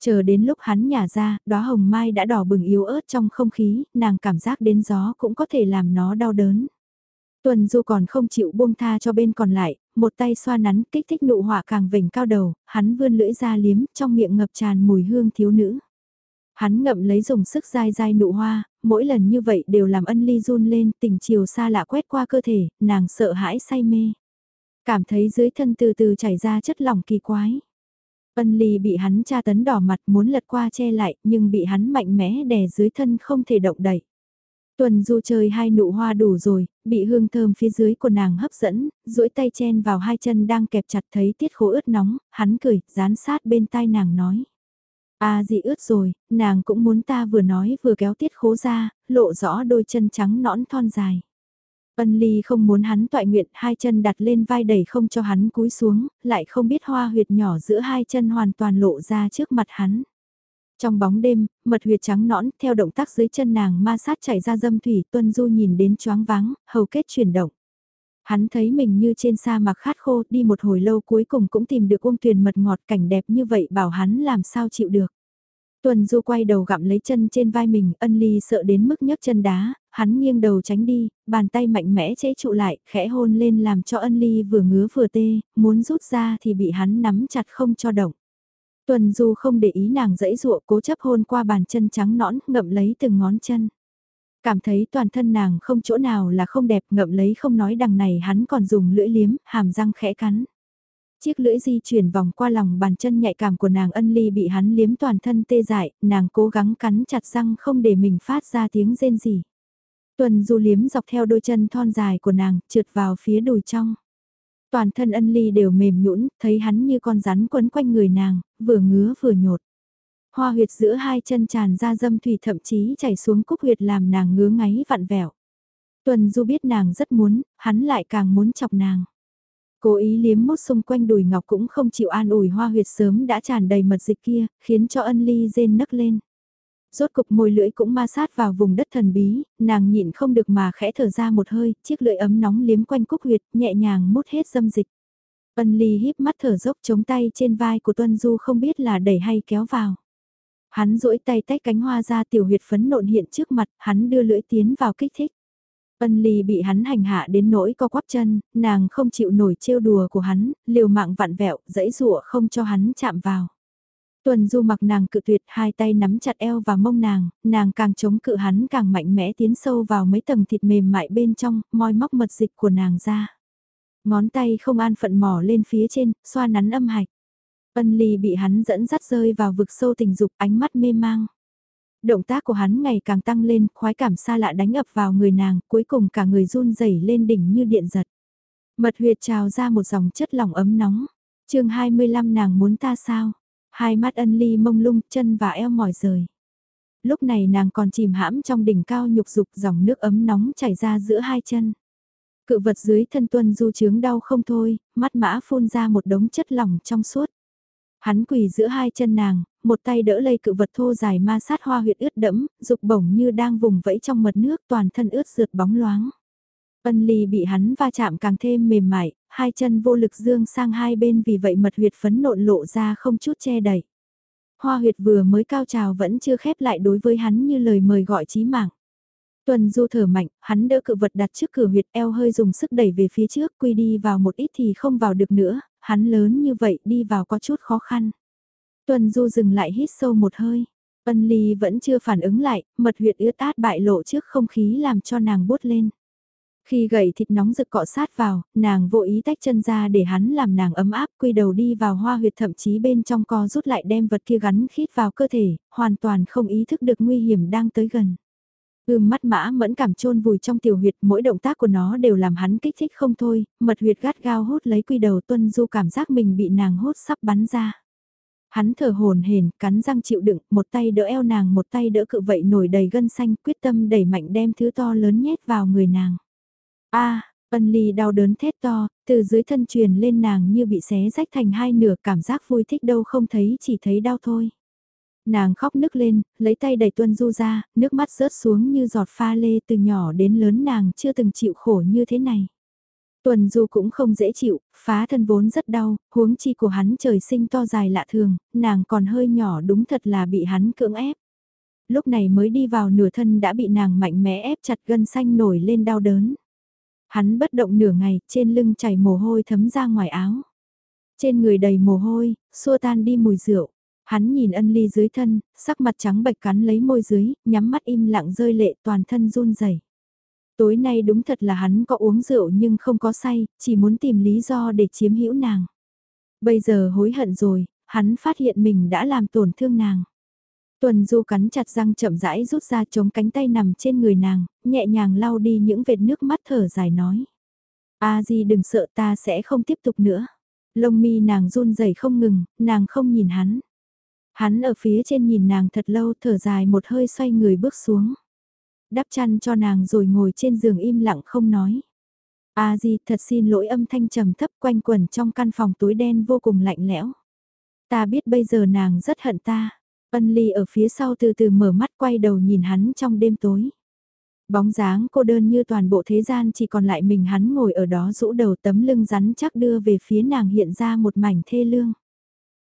[SPEAKER 1] Chờ đến lúc hắn nhả ra, đóa hồng mai đã đỏ bừng yếu ớt trong không khí, nàng cảm giác đến gió cũng có thể làm nó đau đớn. Tuần Du còn không chịu buông tha cho bên còn lại, một tay xoa nắn kích thích nụ hỏa càng vểnh cao đầu, hắn vươn lưỡi ra liếm trong miệng ngập tràn mùi hương thiếu nữ. Hắn ngậm lấy dùng sức dai dai nụ hoa, mỗi lần như vậy đều làm ân ly run lên tình chiều xa lạ quét qua cơ thể, nàng sợ hãi say mê. Cảm thấy dưới thân từ từ chảy ra chất lỏng kỳ quái. Ân ly bị hắn tra tấn đỏ mặt muốn lật qua che lại nhưng bị hắn mạnh mẽ đè dưới thân không thể động đậy. Tuần du chơi hai nụ hoa đủ rồi, bị hương thơm phía dưới của nàng hấp dẫn, duỗi tay chen vào hai chân đang kẹp chặt thấy tiết khố ướt nóng, hắn cười, dán sát bên tai nàng nói. À dị ướt rồi, nàng cũng muốn ta vừa nói vừa kéo tiết khố ra, lộ rõ đôi chân trắng nõn thon dài. Ân ly không muốn hắn toại nguyện hai chân đặt lên vai đẩy không cho hắn cúi xuống, lại không biết hoa huyệt nhỏ giữa hai chân hoàn toàn lộ ra trước mặt hắn. Trong bóng đêm, mật huyệt trắng nõn, theo động tác dưới chân nàng ma sát chảy ra dâm thủy, tuân du nhìn đến choáng váng, hầu kết chuyển động. Hắn thấy mình như trên sa mạc khát khô, đi một hồi lâu cuối cùng cũng tìm được ung tuyền mật ngọt cảnh đẹp như vậy bảo hắn làm sao chịu được. Tuần Du quay đầu gặm lấy chân trên vai mình, ân ly sợ đến mức nhấc chân đá, hắn nghiêng đầu tránh đi, bàn tay mạnh mẽ chế trụ lại, khẽ hôn lên làm cho ân ly vừa ngứa vừa tê, muốn rút ra thì bị hắn nắm chặt không cho động. Tuần Du không để ý nàng dẫy dụa cố chấp hôn qua bàn chân trắng nõn, ngậm lấy từng ngón chân. Cảm thấy toàn thân nàng không chỗ nào là không đẹp ngậm lấy không nói đằng này hắn còn dùng lưỡi liếm, hàm răng khẽ cắn. Chiếc lưỡi di chuyển vòng qua lòng bàn chân nhạy cảm của nàng ân ly bị hắn liếm toàn thân tê dại, nàng cố gắng cắn chặt răng không để mình phát ra tiếng rên gì. Tuần du liếm dọc theo đôi chân thon dài của nàng, trượt vào phía đùi trong. Toàn thân ân ly đều mềm nhũn, thấy hắn như con rắn quấn quanh người nàng, vừa ngứa vừa nhột. Hoa huyệt giữa hai chân tràn ra dâm thủy thậm chí chảy xuống cúc huyệt làm nàng ngứa ngáy vặn vẹo. Tuần du biết nàng rất muốn, hắn lại càng muốn chọc nàng. Cố ý liếm mút xung quanh đùi ngọc cũng không chịu an ủi hoa huyệt sớm đã tràn đầy mật dịch kia, khiến cho ân ly rên nấc lên. Rốt cục môi lưỡi cũng ma sát vào vùng đất thần bí, nàng nhịn không được mà khẽ thở ra một hơi, chiếc lưỡi ấm nóng liếm quanh cúc huyệt, nhẹ nhàng mút hết dâm dịch. Ân ly híp mắt thở dốc chống tay trên vai của Tuân Du không biết là đẩy hay kéo vào. Hắn duỗi tay tách cánh hoa ra tiểu huyệt phấn nộn hiện trước mặt, hắn đưa lưỡi tiến vào kích thích. Ân ly bị hắn hành hạ đến nỗi co quắp chân, nàng không chịu nổi trêu đùa của hắn, liều mạng vặn vẹo, dãy rụa không cho hắn chạm vào. Tuần du mặc nàng cự tuyệt hai tay nắm chặt eo và mông nàng, nàng càng chống cự hắn càng mạnh mẽ tiến sâu vào mấy tầng thịt mềm mại bên trong, moi móc mật dịch của nàng ra. Ngón tay không an phận mỏ lên phía trên, xoa nắn âm hạch. Ân ly bị hắn dẫn dắt rơi vào vực sâu tình dục ánh mắt mê mang. Động tác của hắn ngày càng tăng lên, khoái cảm xa lạ đánh ập vào người nàng, cuối cùng cả người run rẩy lên đỉnh như điện giật. Mật huyệt trào ra một dòng chất lỏng ấm nóng. chương 25 nàng muốn ta sao? Hai mắt ân ly mông lung, chân và eo mỏi rời. Lúc này nàng còn chìm hãm trong đỉnh cao nhục dục dòng nước ấm nóng chảy ra giữa hai chân. Cự vật dưới thân tuân du chướng đau không thôi, mắt mã phun ra một đống chất lỏng trong suốt. Hắn quỳ giữa hai chân nàng, một tay đỡ lấy cự vật thô dài ma sát hoa huyệt ướt đẫm, dục bổng như đang vùng vẫy trong mật nước toàn thân ướt rượt bóng loáng. Ân ly bị hắn va chạm càng thêm mềm mại, hai chân vô lực dương sang hai bên vì vậy mật huyệt phấn nộn lộ ra không chút che đẩy. Hoa huyệt vừa mới cao trào vẫn chưa khép lại đối với hắn như lời mời gọi chí mạng. Tuần du thở mạnh, hắn đỡ cự vật đặt trước cửa huyệt eo hơi dùng sức đẩy về phía trước, quy đi vào một ít thì không vào được nữa, hắn lớn như vậy đi vào có chút khó khăn. Tuần du dừng lại hít sâu một hơi. Ân ly vẫn chưa phản ứng lại, mật huyệt ướt át bại lộ trước không khí làm cho nàng bút lên. Khi gậy thịt nóng rực cọ sát vào, nàng vô ý tách chân ra để hắn làm nàng ấm áp quy đầu đi vào hoa huyệt thậm chí bên trong co rút lại đem vật kia gắn khít vào cơ thể, hoàn toàn không ý thức được nguy hiểm đang tới gần. Ưm mắt mã mẫn cảm trôn vùi trong tiểu huyệt, mỗi động tác của nó đều làm hắn kích thích không thôi, mật huyệt gắt gao hút lấy quy đầu tuân du cảm giác mình bị nàng hút sắp bắn ra. Hắn thở hồn hển, cắn răng chịu đựng, một tay đỡ eo nàng, một tay đỡ cự vậy nổi đầy gân xanh, quyết tâm đẩy mạnh đem thứ to lớn nhét vào người nàng. À, A, ân ly đau đớn thét to, từ dưới thân truyền lên nàng như bị xé rách thành hai nửa, cảm giác vui thích đâu không thấy chỉ thấy đau thôi. Nàng khóc nức lên, lấy tay đẩy tuân du ra, nước mắt rớt xuống như giọt pha lê từ nhỏ đến lớn nàng chưa từng chịu khổ như thế này. Tuần du cũng không dễ chịu, phá thân vốn rất đau, huống chi của hắn trời sinh to dài lạ thường, nàng còn hơi nhỏ đúng thật là bị hắn cưỡng ép. Lúc này mới đi vào nửa thân đã bị nàng mạnh mẽ ép chặt gân xanh nổi lên đau đớn. Hắn bất động nửa ngày, trên lưng chảy mồ hôi thấm ra ngoài áo. Trên người đầy mồ hôi, xua tan đi mùi rượu. Hắn nhìn ân ly dưới thân, sắc mặt trắng bệch cắn lấy môi dưới, nhắm mắt im lặng rơi lệ toàn thân run rẩy. Tối nay đúng thật là hắn có uống rượu nhưng không có say, chỉ muốn tìm lý do để chiếm hữu nàng. Bây giờ hối hận rồi, hắn phát hiện mình đã làm tổn thương nàng. Tuần du cắn chặt răng chậm rãi rút ra chống cánh tay nằm trên người nàng, nhẹ nhàng lau đi những vệt nước mắt thở dài nói. A di đừng sợ ta sẽ không tiếp tục nữa. Lông mi nàng run rẩy không ngừng, nàng không nhìn hắn. Hắn ở phía trên nhìn nàng thật lâu thở dài một hơi xoay người bước xuống. Đắp chăn cho nàng rồi ngồi trên giường im lặng không nói. A di thật xin lỗi âm thanh trầm thấp quanh quẩn trong căn phòng tối đen vô cùng lạnh lẽo. Ta biết bây giờ nàng rất hận ta. Ân ly ở phía sau từ từ mở mắt quay đầu nhìn hắn trong đêm tối. Bóng dáng cô đơn như toàn bộ thế gian chỉ còn lại mình hắn ngồi ở đó rũ đầu tấm lưng rắn chắc đưa về phía nàng hiện ra một mảnh thê lương.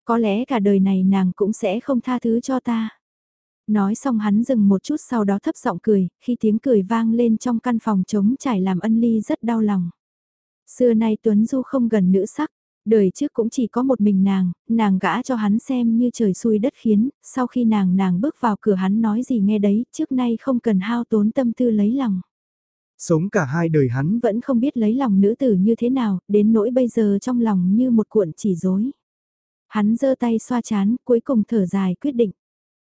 [SPEAKER 1] Có lẽ cả đời này nàng cũng sẽ không tha thứ cho ta. Nói xong hắn dừng một chút sau đó thấp giọng cười, khi tiếng cười vang lên trong căn phòng trống trải làm ân ly rất đau lòng. Xưa nay Tuấn Du không gần nữ sắc, đời trước cũng chỉ có một mình nàng, nàng gã cho hắn xem như trời xui đất khiến, sau khi nàng nàng bước vào cửa hắn nói gì nghe đấy, trước nay không cần hao tốn tâm tư lấy lòng.
[SPEAKER 2] Sống cả hai đời hắn
[SPEAKER 1] vẫn không biết lấy lòng nữ tử như thế nào, đến nỗi bây giờ trong lòng như một cuộn chỉ rối. Hắn giơ tay xoa chán, cuối cùng thở dài quyết định.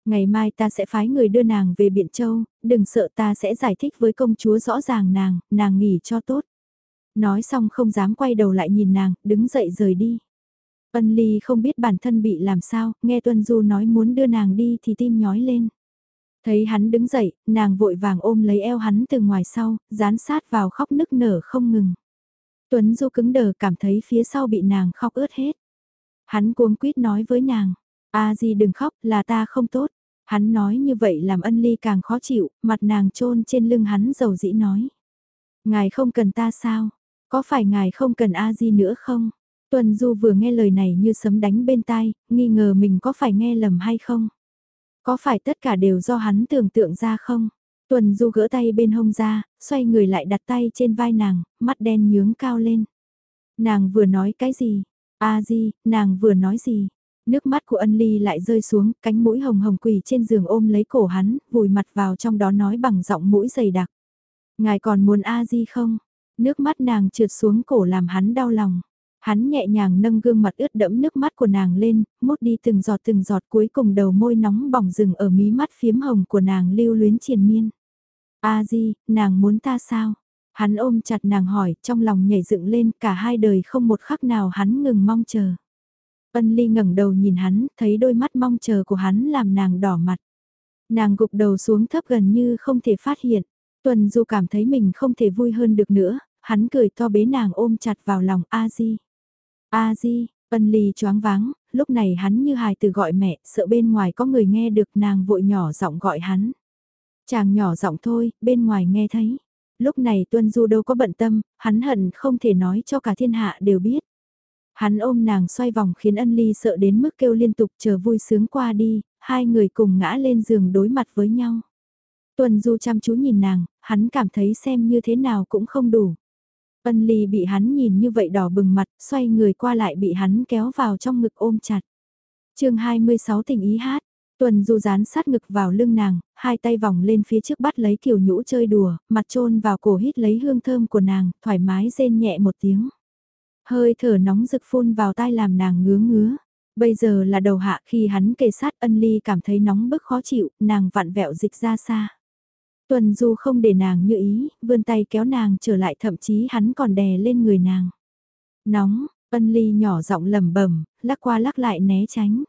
[SPEAKER 1] Ngày mai ta sẽ phái người đưa nàng về Biện Châu, đừng sợ ta sẽ giải thích với công chúa rõ ràng nàng, nàng nghỉ cho tốt. Nói xong không dám quay đầu lại nhìn nàng, đứng dậy rời đi. Ân Ly không biết bản thân bị làm sao, nghe Tuân Du nói muốn đưa nàng đi thì tim nhói lên. Thấy hắn đứng dậy, nàng vội vàng ôm lấy eo hắn từ ngoài sau, dán sát vào khóc nức nở không ngừng. Tuấn Du cứng đờ cảm thấy phía sau bị nàng khóc ướt hết. Hắn cuống quýt nói với nàng, a di đừng khóc là ta không tốt. Hắn nói như vậy làm ân ly càng khó chịu, mặt nàng trôn trên lưng hắn dầu dĩ nói. Ngài không cần ta sao? Có phải ngài không cần a di nữa không? Tuần Du vừa nghe lời này như sấm đánh bên tai, nghi ngờ mình có phải nghe lầm hay không? Có phải tất cả đều do hắn tưởng tượng ra không? Tuần Du gỡ tay bên hông ra, xoay người lại đặt tay trên vai nàng, mắt đen nhướng cao lên. Nàng vừa nói cái gì? A di, nàng vừa nói gì? Nước mắt của ân ly lại rơi xuống, cánh mũi hồng hồng quỳ trên giường ôm lấy cổ hắn, vùi mặt vào trong đó nói bằng giọng mũi dày đặc. Ngài còn muốn A di không? Nước mắt nàng trượt xuống cổ làm hắn đau lòng. Hắn nhẹ nhàng nâng gương mặt ướt đẫm nước mắt của nàng lên, mút đi từng giọt từng giọt cuối cùng đầu môi nóng bỏng rừng ở mí mắt phiếm hồng của nàng lưu luyến triền miên. A di, nàng muốn ta sao? Hắn ôm chặt nàng hỏi, trong lòng nhảy dựng lên, cả hai đời không một khắc nào hắn ngừng mong chờ. Ân ly ngẩng đầu nhìn hắn, thấy đôi mắt mong chờ của hắn làm nàng đỏ mặt. Nàng gục đầu xuống thấp gần như không thể phát hiện. Tuần Du cảm thấy mình không thể vui hơn được nữa, hắn cười to bế nàng ôm chặt vào lòng A Di. A Di, ân ly choáng váng, lúc này hắn như hài từ gọi mẹ, sợ bên ngoài có người nghe được nàng vội nhỏ giọng gọi hắn. Chàng nhỏ giọng thôi, bên ngoài nghe thấy. Lúc này Tuân Du đâu có bận tâm, hắn hận không thể nói cho cả thiên hạ đều biết. Hắn ôm nàng xoay vòng khiến ân ly sợ đến mức kêu liên tục chờ vui sướng qua đi, hai người cùng ngã lên giường đối mặt với nhau. Tuần Du chăm chú nhìn nàng, hắn cảm thấy xem như thế nào cũng không đủ. Ân ly bị hắn nhìn như vậy đỏ bừng mặt, xoay người qua lại bị hắn kéo vào trong ngực ôm chặt. chương 26 tình ý hát, Tuần Du dán sát ngực vào lưng nàng, hai tay vòng lên phía trước bắt lấy kiều nhũ chơi đùa, mặt trôn vào cổ hít lấy hương thơm của nàng, thoải mái rên nhẹ một tiếng. Hơi thở nóng rực phun vào tai làm nàng ngứa ngứa. Bây giờ là đầu hạ khi hắn kề sát ân ly cảm thấy nóng bức khó chịu, nàng vặn vẹo dịch ra xa. Tuần Du không để nàng như ý, vươn tay kéo nàng trở lại thậm chí hắn còn đè lên người nàng. Nóng, ân ly nhỏ giọng lầm bẩm lắc qua lắc lại né tránh.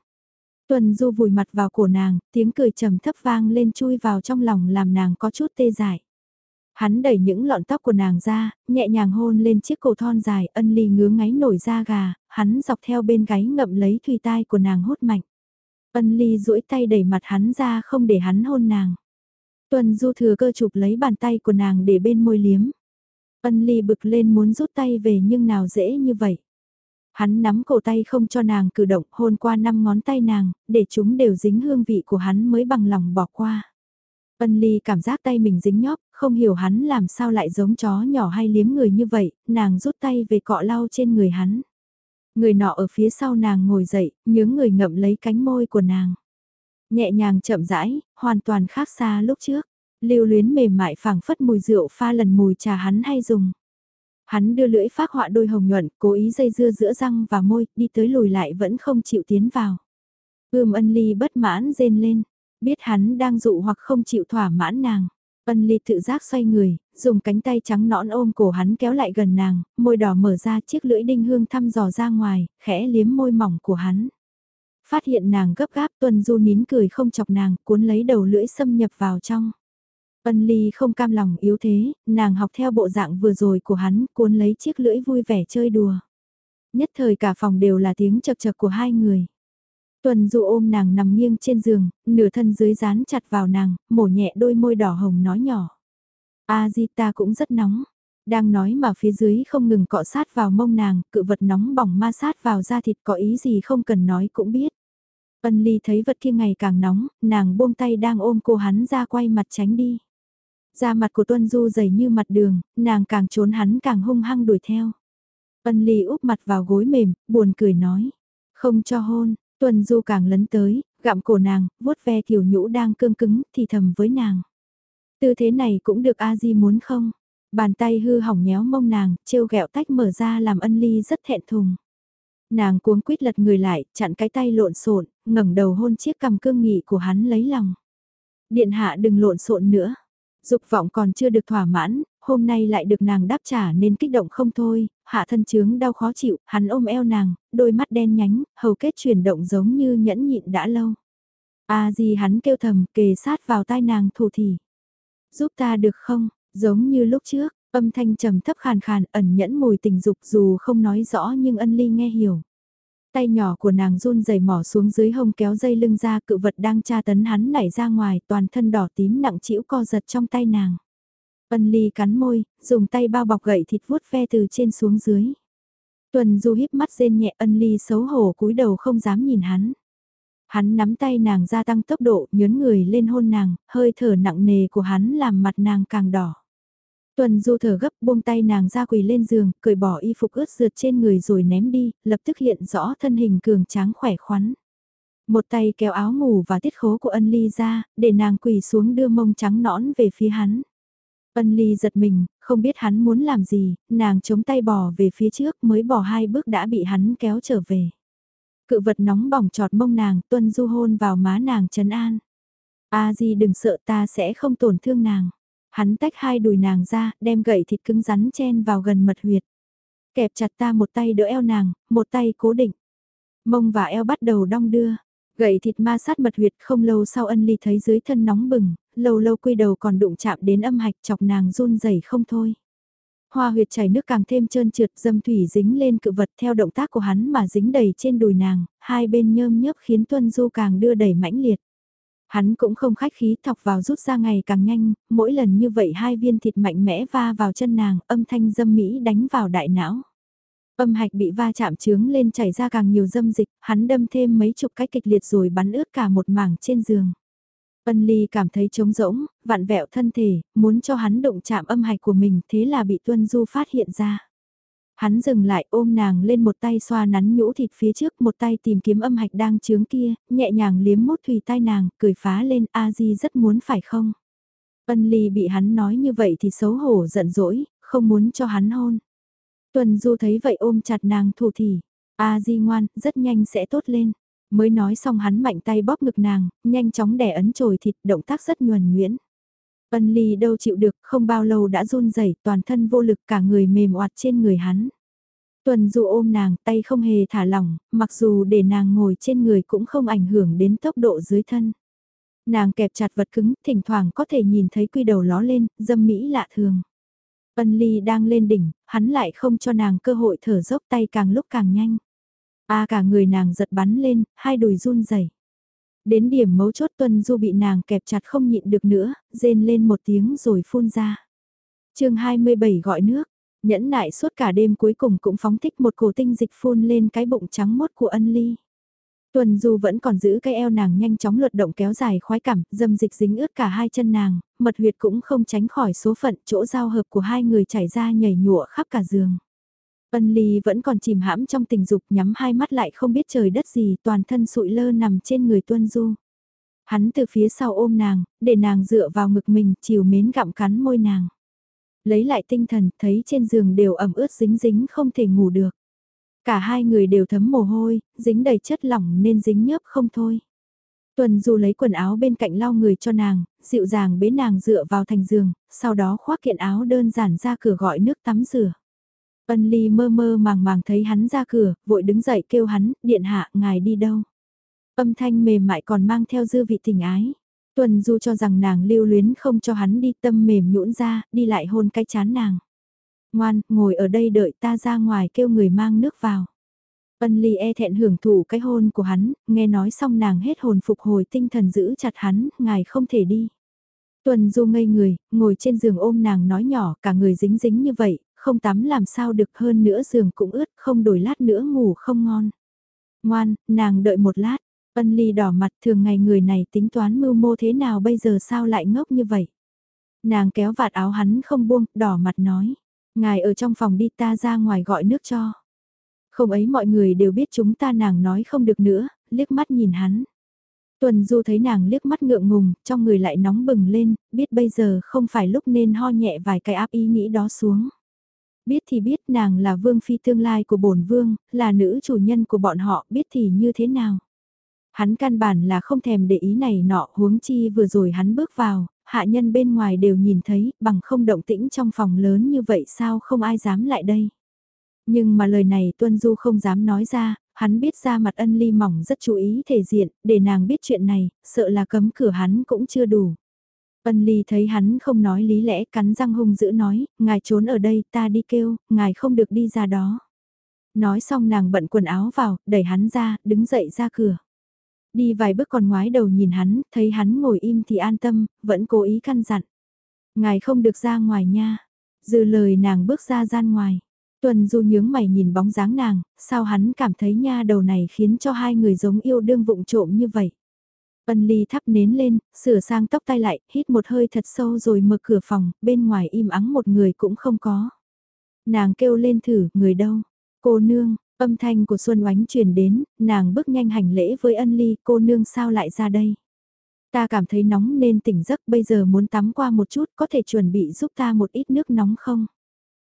[SPEAKER 1] Tuần Du vùi mặt vào cổ nàng, tiếng cười trầm thấp vang lên chui vào trong lòng làm nàng có chút tê dại. Hắn đẩy những lọn tóc của nàng ra, nhẹ nhàng hôn lên chiếc cổ thon dài, ân ly ngứa ngáy nổi da gà, hắn dọc theo bên gáy ngậm lấy thùy tai của nàng hút mạnh. Ân ly duỗi tay đẩy mặt hắn ra không để hắn hôn nàng. Tuần du thừa cơ chụp lấy bàn tay của nàng để bên môi liếm. Ân ly bực lên muốn rút tay về nhưng nào dễ như vậy. Hắn nắm cổ tay không cho nàng cử động hôn qua năm ngón tay nàng, để chúng đều dính hương vị của hắn mới bằng lòng bỏ qua. Ân ly cảm giác tay mình dính nhóp, không hiểu hắn làm sao lại giống chó nhỏ hay liếm người như vậy, nàng rút tay về cọ lau trên người hắn. Người nọ ở phía sau nàng ngồi dậy, nhướng người ngậm lấy cánh môi của nàng. Nhẹ nhàng chậm rãi, hoàn toàn khác xa lúc trước. Lưu luyến mềm mại phảng phất mùi rượu pha lần mùi trà hắn hay dùng. Hắn đưa lưỡi phát họa đôi hồng nhuận, cố ý dây dưa giữa răng và môi, đi tới lùi lại vẫn không chịu tiến vào. Ưm ân ly bất mãn rên lên, biết hắn đang dụ hoặc không chịu thỏa mãn nàng. Ân ly tự giác xoay người, dùng cánh tay trắng nõn ôm cổ hắn kéo lại gần nàng, môi đỏ mở ra chiếc lưỡi đinh hương thăm dò ra ngoài, khẽ liếm môi mỏng của hắn. Phát hiện nàng gấp gáp tuần du nín cười không chọc nàng, cuốn lấy đầu lưỡi xâm nhập vào trong. Ân ly không cam lòng yếu thế, nàng học theo bộ dạng vừa rồi của hắn, cuốn lấy chiếc lưỡi vui vẻ chơi đùa. Nhất thời cả phòng đều là tiếng chật chật của hai người. Tuần du ôm nàng nằm nghiêng trên giường, nửa thân dưới dán chặt vào nàng, mổ nhẹ đôi môi đỏ hồng nói nhỏ. A di ta cũng rất nóng. Đang nói mà phía dưới không ngừng cọ sát vào mông nàng, cự vật nóng bỏng ma sát vào da thịt có ý gì không cần nói cũng biết. Ân ly thấy vật kia ngày càng nóng, nàng buông tay đang ôm cô hắn ra quay mặt tránh đi. Da mặt của Tuân Du dày như mặt đường, nàng càng trốn hắn càng hung hăng đuổi theo. Ân ly úp mặt vào gối mềm, buồn cười nói. Không cho hôn, Tuân Du càng lấn tới, gặm cổ nàng, vuốt ve tiểu nhũ đang cương cứng, thì thầm với nàng. Tư thế này cũng được A Di muốn không? Bàn tay hư hỏng nhéo mông nàng, trêu ghẹo tách mở ra làm ân ly rất thẹn thùng. Nàng cuống quýt lật người lại, chặn cái tay lộn xộn, ngẩng đầu hôn chiếc cằm cương nghị của hắn lấy lòng. Điện hạ đừng lộn xộn nữa. Dục vọng còn chưa được thỏa mãn, hôm nay lại được nàng đáp trả nên kích động không thôi, hạ thân chướng đau khó chịu, hắn ôm eo nàng, đôi mắt đen nhánh, hầu kết chuyển động giống như nhẫn nhịn đã lâu. À gì hắn kêu thầm kề sát vào tai nàng thủ thì. Giúp ta được không, giống như lúc trước, âm thanh trầm thấp khàn khàn ẩn nhẫn mùi tình dục dù không nói rõ nhưng ân ly nghe hiểu. Tay nhỏ của nàng run rẩy mỏ xuống dưới hông kéo dây lưng ra cự vật đang tra tấn hắn nảy ra ngoài toàn thân đỏ tím nặng chĩu co giật trong tay nàng. Ân ly cắn môi, dùng tay bao bọc gậy thịt vuốt ve từ trên xuống dưới. Tuần du híp mắt rên nhẹ ân ly xấu hổ cúi đầu không dám nhìn hắn. Hắn nắm tay nàng gia tăng tốc độ, nhớn người lên hôn nàng, hơi thở nặng nề của hắn làm mặt nàng càng đỏ. Tuần du thở gấp buông tay nàng ra quỳ lên giường, cởi bỏ y phục ướt rượt trên người rồi ném đi, lập tức hiện rõ thân hình cường tráng khỏe khoắn. Một tay kéo áo ngủ và tiết khố của ân ly ra, để nàng quỳ xuống đưa mông trắng nõn về phía hắn. Ân ly giật mình, không biết hắn muốn làm gì, nàng chống tay bò về phía trước mới bỏ hai bước đã bị hắn kéo trở về. Cự vật nóng bỏng trọt mông nàng, tuân du hôn vào má nàng trấn an. A di đừng sợ ta sẽ không tổn thương nàng. Hắn tách hai đùi nàng ra, đem gậy thịt cứng rắn chen vào gần mật huyệt. Kẹp chặt ta một tay đỡ eo nàng, một tay cố định. Mông và eo bắt đầu đong đưa. Gậy thịt ma sát mật huyệt không lâu sau ân ly thấy dưới thân nóng bừng, lâu lâu quy đầu còn đụng chạm đến âm hạch chọc nàng run rẩy không thôi. Hoa huyệt chảy nước càng thêm trơn trượt dâm thủy dính lên cự vật theo động tác của hắn mà dính đầy trên đùi nàng, hai bên nhơm nhớp khiến Tuân Du càng đưa đẩy mãnh liệt. Hắn cũng không khách khí thọc vào rút ra ngày càng nhanh, mỗi lần như vậy hai viên thịt mạnh mẽ va vào chân nàng, âm thanh dâm mỹ đánh vào đại não. Âm hạch bị va chạm trướng lên chảy ra càng nhiều dâm dịch, hắn đâm thêm mấy chục cái kịch liệt rồi bắn ướt cả một mảng trên giường. Ân Ly cảm thấy trống rỗng, vặn vẹo thân thể, muốn cho hắn động chạm âm hạch của mình thế là bị Tuân Du phát hiện ra. Hắn dừng lại ôm nàng lên một tay xoa nắn nhũ thịt phía trước một tay tìm kiếm âm hạch đang trướng kia, nhẹ nhàng liếm mút thùy tai nàng, cười phá lên A Di rất muốn phải không? Ân Ly bị hắn nói như vậy thì xấu hổ giận dỗi, không muốn cho hắn hôn. Tuần Du thấy vậy ôm chặt nàng thủ thì A Di ngoan, rất nhanh sẽ tốt lên. Mới nói xong hắn mạnh tay bóp ngực nàng, nhanh chóng đè ấn chồi thịt, động tác rất nhuần nhuyễn. Ân ly đâu chịu được, không bao lâu đã run rẩy toàn thân vô lực cả người mềm oạt trên người hắn. Tuần Du ôm nàng, tay không hề thả lỏng, mặc dù để nàng ngồi trên người cũng không ảnh hưởng đến tốc độ dưới thân. Nàng kẹp chặt vật cứng, thỉnh thoảng có thể nhìn thấy quy đầu ló lên, dâm mỹ lạ thường. Ân ly đang lên đỉnh, hắn lại không cho nàng cơ hội thở dốc tay càng lúc càng nhanh. A cả người nàng giật bắn lên, hai đùi run rẩy. Đến điểm mấu chốt tuân du bị nàng kẹp chặt không nhịn được nữa, rên lên một tiếng rồi phun ra. chương 27 gọi nước, nhẫn nại suốt cả đêm cuối cùng cũng phóng thích một cổ tinh dịch phun lên cái bụng trắng mốt của ân ly. Tuần Du vẫn còn giữ cái eo nàng nhanh chóng luật động kéo dài khoái cảm, dâm dịch dính ướt cả hai chân nàng, mật huyệt cũng không tránh khỏi số phận chỗ giao hợp của hai người chảy ra nhảy nhụa khắp cả giường. Ân Ly vẫn còn chìm hãm trong tình dục nhắm hai mắt lại không biết trời đất gì toàn thân sụi lơ nằm trên người Tuân Du. Hắn từ phía sau ôm nàng, để nàng dựa vào ngực mình chiều mến gặm cắn môi nàng. Lấy lại tinh thần thấy trên giường đều ẩm ướt dính dính không thể ngủ được. Cả hai người đều thấm mồ hôi, dính đầy chất lỏng nên dính nhớp không thôi. Tuần Du lấy quần áo bên cạnh lau người cho nàng, dịu dàng bế nàng dựa vào thành giường, sau đó khoác kiện áo đơn giản ra cửa gọi nước tắm rửa. Ân ly mơ mơ màng màng thấy hắn ra cửa, vội đứng dậy kêu hắn, điện hạ, ngài đi đâu. Âm thanh mềm mại còn mang theo dư vị tình ái. Tuần Du cho rằng nàng lưu luyến không cho hắn đi tâm mềm nhũn ra, đi lại hôn cái chán nàng. Ngoan, ngồi ở đây đợi ta ra ngoài kêu người mang nước vào. Ân ly e thẹn hưởng thụ cái hôn của hắn, nghe nói xong nàng hết hồn phục hồi tinh thần giữ chặt hắn, ngài không thể đi. Tuần Du ngây người, ngồi trên giường ôm nàng nói nhỏ, cả người dính dính như vậy, không tắm làm sao được hơn nữa giường cũng ướt, không đổi lát nữa ngủ không ngon. Ngoan, nàng đợi một lát, ân ly đỏ mặt thường ngày người này tính toán mưu mô thế nào bây giờ sao lại ngốc như vậy. Nàng kéo vạt áo hắn không buông, đỏ mặt nói, ngài ở trong phòng đi ta ra ngoài gọi nước cho. Không ấy mọi người đều biết chúng ta nàng nói không được nữa, liếc mắt nhìn hắn. Tuần Du thấy nàng liếc mắt ngượng ngùng, trong người lại nóng bừng lên, biết bây giờ không phải lúc nên ho nhẹ vài cái áp ý nghĩ đó xuống. Biết thì biết nàng là vương phi tương lai của bổn vương, là nữ chủ nhân của bọn họ, biết thì như thế nào. Hắn căn bản là không thèm để ý này nọ huống chi vừa rồi hắn bước vào, hạ nhân bên ngoài đều nhìn thấy, bằng không động tĩnh trong phòng lớn như vậy sao không ai dám lại đây. Nhưng mà lời này Tuân Du không dám nói ra, hắn biết ra mặt ân ly mỏng rất chú ý thể diện, để nàng biết chuyện này, sợ là cấm cửa hắn cũng chưa đủ. Ân ly thấy hắn không nói lý lẽ cắn răng hung dữ nói, ngài trốn ở đây ta đi kêu, ngài không được đi ra đó. Nói xong nàng bận quần áo vào, đẩy hắn ra, đứng dậy ra cửa. Đi vài bước còn ngoái đầu nhìn hắn, thấy hắn ngồi im thì an tâm, vẫn cố ý căn dặn. Ngài không được ra ngoài nha. Dư lời nàng bước ra gian ngoài. Tuần du nhướng mày nhìn bóng dáng nàng, sao hắn cảm thấy nha đầu này khiến cho hai người giống yêu đương vụng trộm như vậy. Ân ly thắp nến lên, sửa sang tóc tay lại, hít một hơi thật sâu rồi mở cửa phòng, bên ngoài im ắng một người cũng không có. Nàng kêu lên thử, người đâu? Cô nương, âm thanh của Xuân Oánh truyền đến, nàng bước nhanh hành lễ với ân ly, cô nương sao lại ra đây? Ta cảm thấy nóng nên tỉnh giấc bây giờ muốn tắm qua một chút, có thể chuẩn bị giúp ta một ít nước nóng không?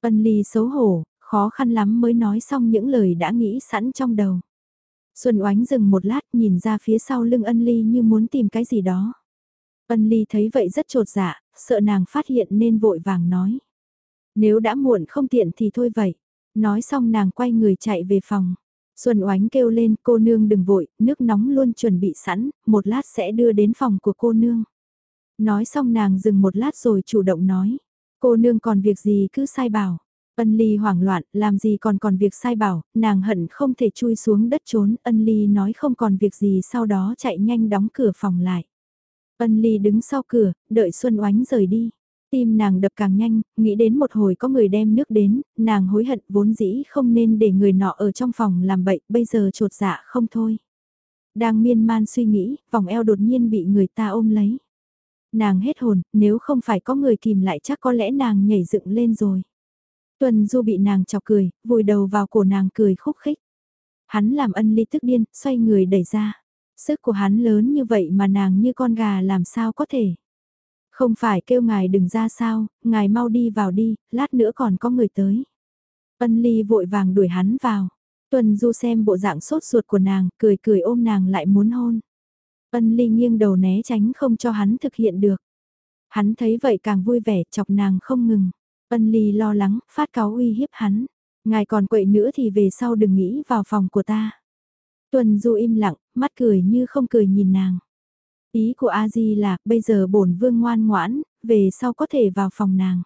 [SPEAKER 1] Ân ly xấu hổ, khó khăn lắm mới nói xong những lời đã nghĩ sẵn trong đầu. Xuân oánh dừng một lát nhìn ra phía sau lưng ân ly như muốn tìm cái gì đó. Ân ly thấy vậy rất trột dạ, sợ nàng phát hiện nên vội vàng nói. Nếu đã muộn không tiện thì thôi vậy. Nói xong nàng quay người chạy về phòng. Xuân oánh kêu lên cô nương đừng vội, nước nóng luôn chuẩn bị sẵn, một lát sẽ đưa đến phòng của cô nương. Nói xong nàng dừng một lát rồi chủ động nói. Cô nương còn việc gì cứ sai bảo. Ân Ly hoảng loạn, làm gì còn còn việc sai bảo, nàng hận không thể chui xuống đất trốn, Ân Ly nói không còn việc gì sau đó chạy nhanh đóng cửa phòng lại. Ân Ly đứng sau cửa, đợi Xuân Oánh rời đi. Tim nàng đập càng nhanh, nghĩ đến một hồi có người đem nước đến, nàng hối hận vốn dĩ không nên để người nọ ở trong phòng làm bậy, bây giờ trột dạ không thôi. Đang miên man suy nghĩ, vòng eo đột nhiên bị người ta ôm lấy. Nàng hết hồn, nếu không phải có người kìm lại chắc có lẽ nàng nhảy dựng lên rồi. Tuần Du bị nàng chọc cười, vùi đầu vào cổ nàng cười khúc khích. Hắn làm ân ly tức điên, xoay người đẩy ra. Sức của hắn lớn như vậy mà nàng như con gà làm sao có thể. Không phải kêu ngài đừng ra sao, ngài mau đi vào đi, lát nữa còn có người tới. Ân ly vội vàng đuổi hắn vào. Tuần Du xem bộ dạng sốt ruột của nàng, cười cười ôm nàng lại muốn hôn. Ân ly nghiêng đầu né tránh không cho hắn thực hiện được. Hắn thấy vậy càng vui vẻ chọc nàng không ngừng. Ân ly lo lắng, phát cáo uy hiếp hắn. Ngài còn quậy nữa thì về sau đừng nghĩ vào phòng của ta. Tuần Du im lặng, mắt cười như không cười nhìn nàng. Ý của A Di là, bây giờ bổn vương ngoan ngoãn, về sau có thể vào phòng nàng.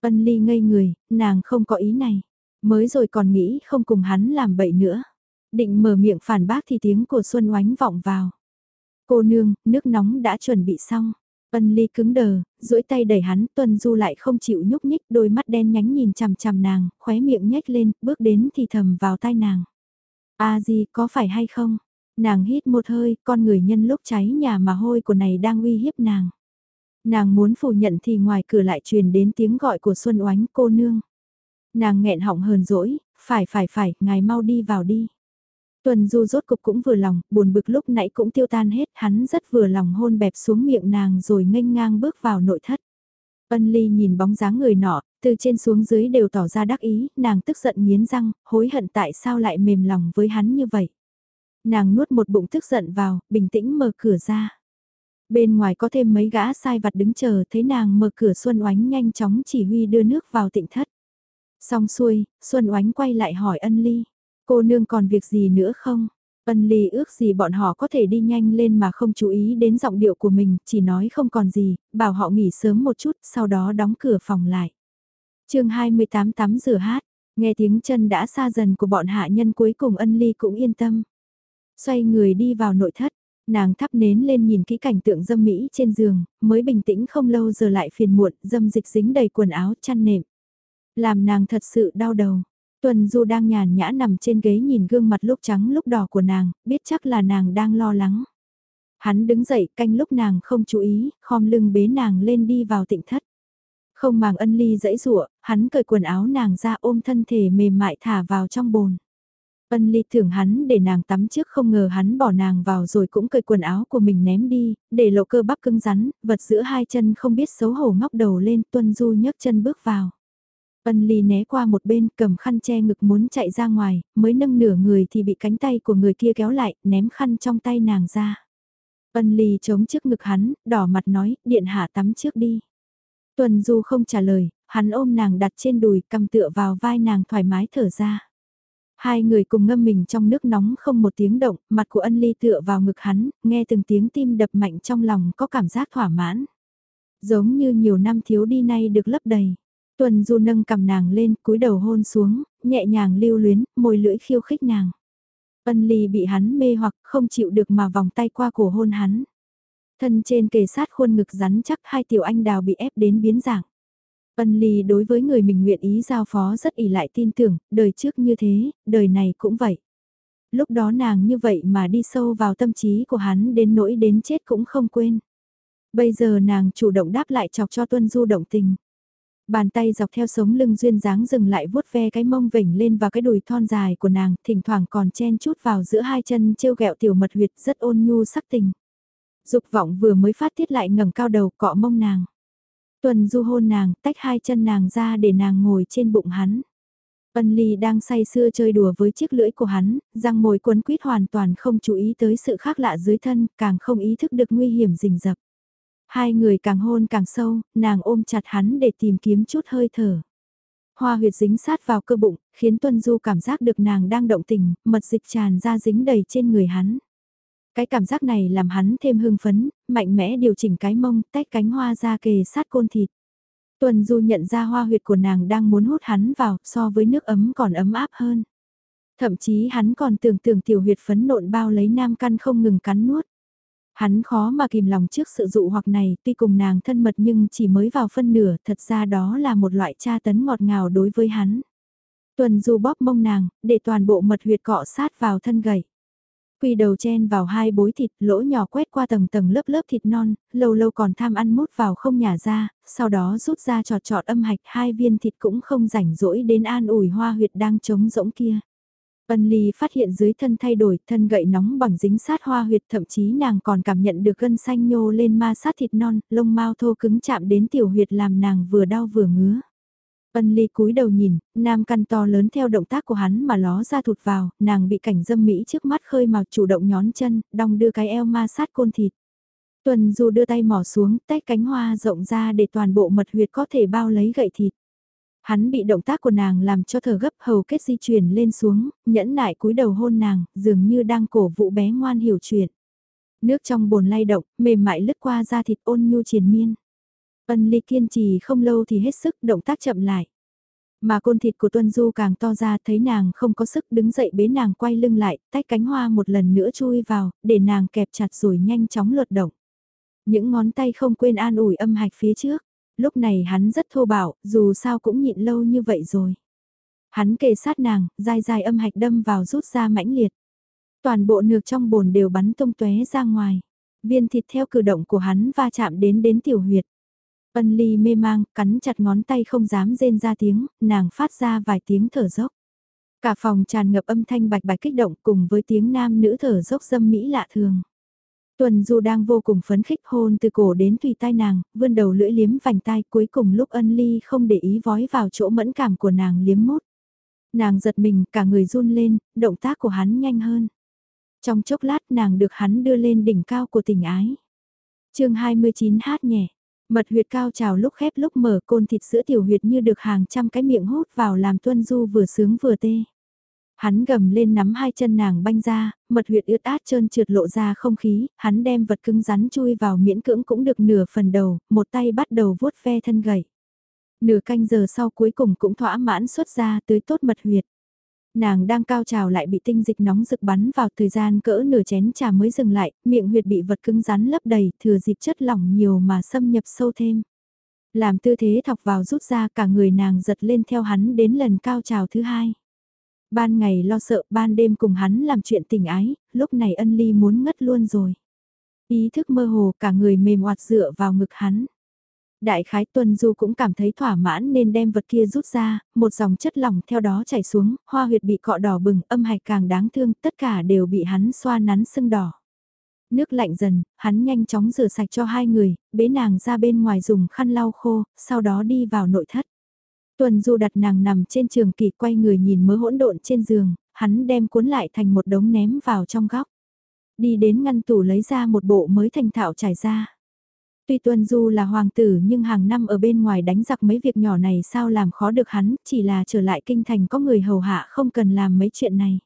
[SPEAKER 1] Ân ly ngây người, nàng không có ý này. Mới rồi còn nghĩ không cùng hắn làm bậy nữa. Định mở miệng phản bác thì tiếng của Xuân oánh vọng vào. Cô nương, nước nóng đã chuẩn bị xong. Ân ly cứng đờ, duỗi tay đẩy hắn, tuân du lại không chịu nhúc nhích, đôi mắt đen nhánh nhìn chằm chằm nàng, khóe miệng nhếch lên, bước đến thì thầm vào tai nàng. a gì, có phải hay không? Nàng hít một hơi, con người nhân lúc cháy nhà mà hôi của này đang uy hiếp nàng. Nàng muốn phủ nhận thì ngoài cửa lại truyền đến tiếng gọi của Xuân Oánh cô nương. Nàng nghẹn họng hờn dỗi, phải phải phải, ngài mau đi vào đi. Tuần du rốt cục cũng vừa lòng, buồn bực lúc nãy cũng tiêu tan hết, hắn rất vừa lòng hôn bẹp xuống miệng nàng rồi nghênh ngang bước vào nội thất. Ân ly nhìn bóng dáng người nọ, từ trên xuống dưới đều tỏ ra đắc ý, nàng tức giận nghiến răng, hối hận tại sao lại mềm lòng với hắn như vậy. Nàng nuốt một bụng tức giận vào, bình tĩnh mở cửa ra. Bên ngoài có thêm mấy gã sai vặt đứng chờ thấy nàng mở cửa Xuân Oánh nhanh chóng chỉ huy đưa nước vào tịnh thất. Xong xuôi, Xuân Oánh quay lại hỏi ân ly. Cô nương còn việc gì nữa không? Ân ly ước gì bọn họ có thể đi nhanh lên mà không chú ý đến giọng điệu của mình, chỉ nói không còn gì, bảo họ nghỉ sớm một chút, sau đó đóng cửa phòng lại. chương 28 tắm rửa hát, nghe tiếng chân đã xa dần của bọn hạ nhân cuối cùng ân ly cũng yên tâm. Xoay người đi vào nội thất, nàng thắp nến lên nhìn kỹ cảnh tượng dâm mỹ trên giường, mới bình tĩnh không lâu giờ lại phiền muộn, dâm dịch dính đầy quần áo chăn nệm. Làm nàng thật sự đau đầu. Tuần Du đang nhàn nhã nằm trên ghế nhìn gương mặt lúc trắng lúc đỏ của nàng, biết chắc là nàng đang lo lắng. Hắn đứng dậy canh lúc nàng không chú ý, khom lưng bế nàng lên đi vào tịnh thất. Không màng ân ly dãy rụa, hắn cởi quần áo nàng ra ôm thân thể mềm mại thả vào trong bồn. Ân ly thưởng hắn để nàng tắm trước không ngờ hắn bỏ nàng vào rồi cũng cởi quần áo của mình ném đi, để lộ cơ bắp cứng rắn, vật giữa hai chân không biết xấu hổ ngóc đầu lên tuân du nhấc chân bước vào. Ân ly né qua một bên cầm khăn che ngực muốn chạy ra ngoài, mới nâng nửa người thì bị cánh tay của người kia kéo lại, ném khăn trong tay nàng ra. Ân ly chống trước ngực hắn, đỏ mặt nói, điện hạ tắm trước đi. Tuần du không trả lời, hắn ôm nàng đặt trên đùi cầm tựa vào vai nàng thoải mái thở ra. Hai người cùng ngâm mình trong nước nóng không một tiếng động, mặt của ân ly tựa vào ngực hắn, nghe từng tiếng tim đập mạnh trong lòng có cảm giác thỏa mãn. Giống như nhiều năm thiếu đi nay được lấp đầy. Tuần Du nâng cầm nàng lên, cúi đầu hôn xuống, nhẹ nhàng lưu luyến, môi lưỡi khiêu khích nàng. Ân ly bị hắn mê hoặc không chịu được mà vòng tay qua cổ hôn hắn. Thân trên kề sát khuôn ngực rắn chắc hai tiểu anh đào bị ép đến biến dạng. Ân ly đối với người mình nguyện ý giao phó rất ỉ lại tin tưởng, đời trước như thế, đời này cũng vậy. Lúc đó nàng như vậy mà đi sâu vào tâm trí của hắn đến nỗi đến chết cũng không quên. Bây giờ nàng chủ động đáp lại chọc cho Tuân Du động tình. Bàn tay dọc theo sống lưng duyên dáng dừng lại vuốt ve cái mông vểnh lên và cái đùi thon dài của nàng, thỉnh thoảng còn chen chút vào giữa hai chân trêu ghẹo tiểu mật huyệt rất ôn nhu sắc tình. Dục vọng vừa mới phát tiết lại ngẩng cao đầu cọ mông nàng. Tuần du hôn nàng, tách hai chân nàng ra để nàng ngồi trên bụng hắn. Ân Ly đang say sưa chơi đùa với chiếc lưỡi của hắn, răng môi quấn quýt hoàn toàn không chú ý tới sự khác lạ dưới thân, càng không ý thức được nguy hiểm rình rập. Hai người càng hôn càng sâu, nàng ôm chặt hắn để tìm kiếm chút hơi thở. Hoa huyệt dính sát vào cơ bụng, khiến Tuân Du cảm giác được nàng đang động tình, mật dịch tràn ra dính đầy trên người hắn. Cái cảm giác này làm hắn thêm hưng phấn, mạnh mẽ điều chỉnh cái mông, tách cánh hoa ra kề sát côn thịt. Tuân Du nhận ra hoa huyệt của nàng đang muốn hút hắn vào, so với nước ấm còn ấm áp hơn. Thậm chí hắn còn tưởng tượng tiểu huyệt phấn nộn bao lấy nam căn không ngừng cắn nuốt. Hắn khó mà kìm lòng trước sự dụ hoặc này, tuy cùng nàng thân mật nhưng chỉ mới vào phân nửa, thật ra đó là một loại tra tấn ngọt ngào đối với hắn. Tuần du bóp mông nàng, để toàn bộ mật huyệt cọ sát vào thân gầy. Quy đầu chen vào hai bối thịt, lỗ nhỏ quét qua tầng tầng lớp lớp thịt non, lâu lâu còn tham ăn mút vào không nhả ra, sau đó rút ra trọt trọt âm hạch hai viên thịt cũng không rảnh rỗi đến an ủi hoa huyệt đang trống rỗng kia. Ân Ly phát hiện dưới thân thay đổi, thân gậy nóng bằng dính sát hoa huyệt thậm chí nàng còn cảm nhận được gân xanh nhô lên ma sát thịt non, lông mau thô cứng chạm đến tiểu huyệt làm nàng vừa đau vừa ngứa. Ân Ly cúi đầu nhìn, nam căn to lớn theo động tác của hắn mà ló ra thụt vào, nàng bị cảnh dâm mỹ trước mắt khơi màu chủ động nhón chân, đong đưa cái eo ma sát côn thịt. Tuần Du đưa tay mỏ xuống, tách cánh hoa rộng ra để toàn bộ mật huyệt có thể bao lấy gậy thịt. Hắn bị động tác của nàng làm cho thở gấp hầu kết di chuyển lên xuống, nhẫn nại cúi đầu hôn nàng, dường như đang cổ vụ bé ngoan hiểu chuyện. Nước trong bồn lay động, mềm mại lướt qua da thịt ôn nhu triền miên. Ân ly kiên trì không lâu thì hết sức động tác chậm lại. Mà côn thịt của Tuân Du càng to ra thấy nàng không có sức đứng dậy bế nàng quay lưng lại, tách cánh hoa một lần nữa chui vào, để nàng kẹp chặt rồi nhanh chóng lột động. Những ngón tay không quên an ủi âm hạch phía trước. Lúc này hắn rất thô bạo, dù sao cũng nhịn lâu như vậy rồi. Hắn kề sát nàng, dai dai âm hạch đâm vào rút ra mãnh liệt. Toàn bộ nược trong bồn đều bắn tung tóe ra ngoài. Viên thịt theo cử động của hắn va chạm đến đến tiểu huyệt. Ân ly mê mang, cắn chặt ngón tay không dám rên ra tiếng, nàng phát ra vài tiếng thở dốc. Cả phòng tràn ngập âm thanh bạch bạch kích động cùng với tiếng nam nữ thở dốc dâm mỹ lạ thường. Tuần Du đang vô cùng phấn khích hôn từ cổ đến tùy tai nàng, vươn đầu lưỡi liếm vành tai cuối cùng lúc ân ly không để ý vói vào chỗ mẫn cảm của nàng liếm mút. Nàng giật mình cả người run lên, động tác của hắn nhanh hơn. Trong chốc lát nàng được hắn đưa lên đỉnh cao của tình ái. chương 29 hát nhẹ, mật huyệt cao trào lúc khép lúc mở côn thịt sữa tiểu huyệt như được hàng trăm cái miệng hút vào làm tuân du vừa sướng vừa tê. Hắn gầm lên nắm hai chân nàng banh ra, mật huyệt ướt át trơn trượt lộ ra không khí, hắn đem vật cứng rắn chui vào miễn cưỡng cũng được nửa phần đầu, một tay bắt đầu vuốt ve thân gậy. Nửa canh giờ sau cuối cùng cũng thỏa mãn xuất ra tới tốt mật huyệt. Nàng đang cao trào lại bị tinh dịch nóng rực bắn vào thời gian cỡ nửa chén trà mới dừng lại, miệng huyệt bị vật cứng rắn lấp đầy, thừa dịp chất lỏng nhiều mà xâm nhập sâu thêm. Làm tư thế thọc vào rút ra cả người nàng giật lên theo hắn đến lần cao trào thứ hai. Ban ngày lo sợ, ban đêm cùng hắn làm chuyện tình ái, lúc này ân ly muốn ngất luôn rồi. Ý thức mơ hồ cả người mềm oạt dựa vào ngực hắn. Đại khái tuần du cũng cảm thấy thỏa mãn nên đem vật kia rút ra, một dòng chất lỏng theo đó chảy xuống, hoa huyệt bị cọ đỏ bừng, âm hạch càng đáng thương, tất cả đều bị hắn xoa nắn sưng đỏ. Nước lạnh dần, hắn nhanh chóng rửa sạch cho hai người, bế nàng ra bên ngoài dùng khăn lau khô, sau đó đi vào nội thất. Tuần Du đặt nàng nằm trên trường kỳ quay người nhìn mớ hỗn độn trên giường, hắn đem cuốn lại thành một đống ném vào trong góc. Đi đến ngăn tủ lấy ra một bộ mới thành thạo trải ra. Tuy Tuân Du là hoàng tử nhưng hàng năm ở bên ngoài đánh giặc mấy việc nhỏ này sao làm khó được hắn, chỉ là trở lại kinh thành có người hầu hạ không cần làm mấy chuyện này.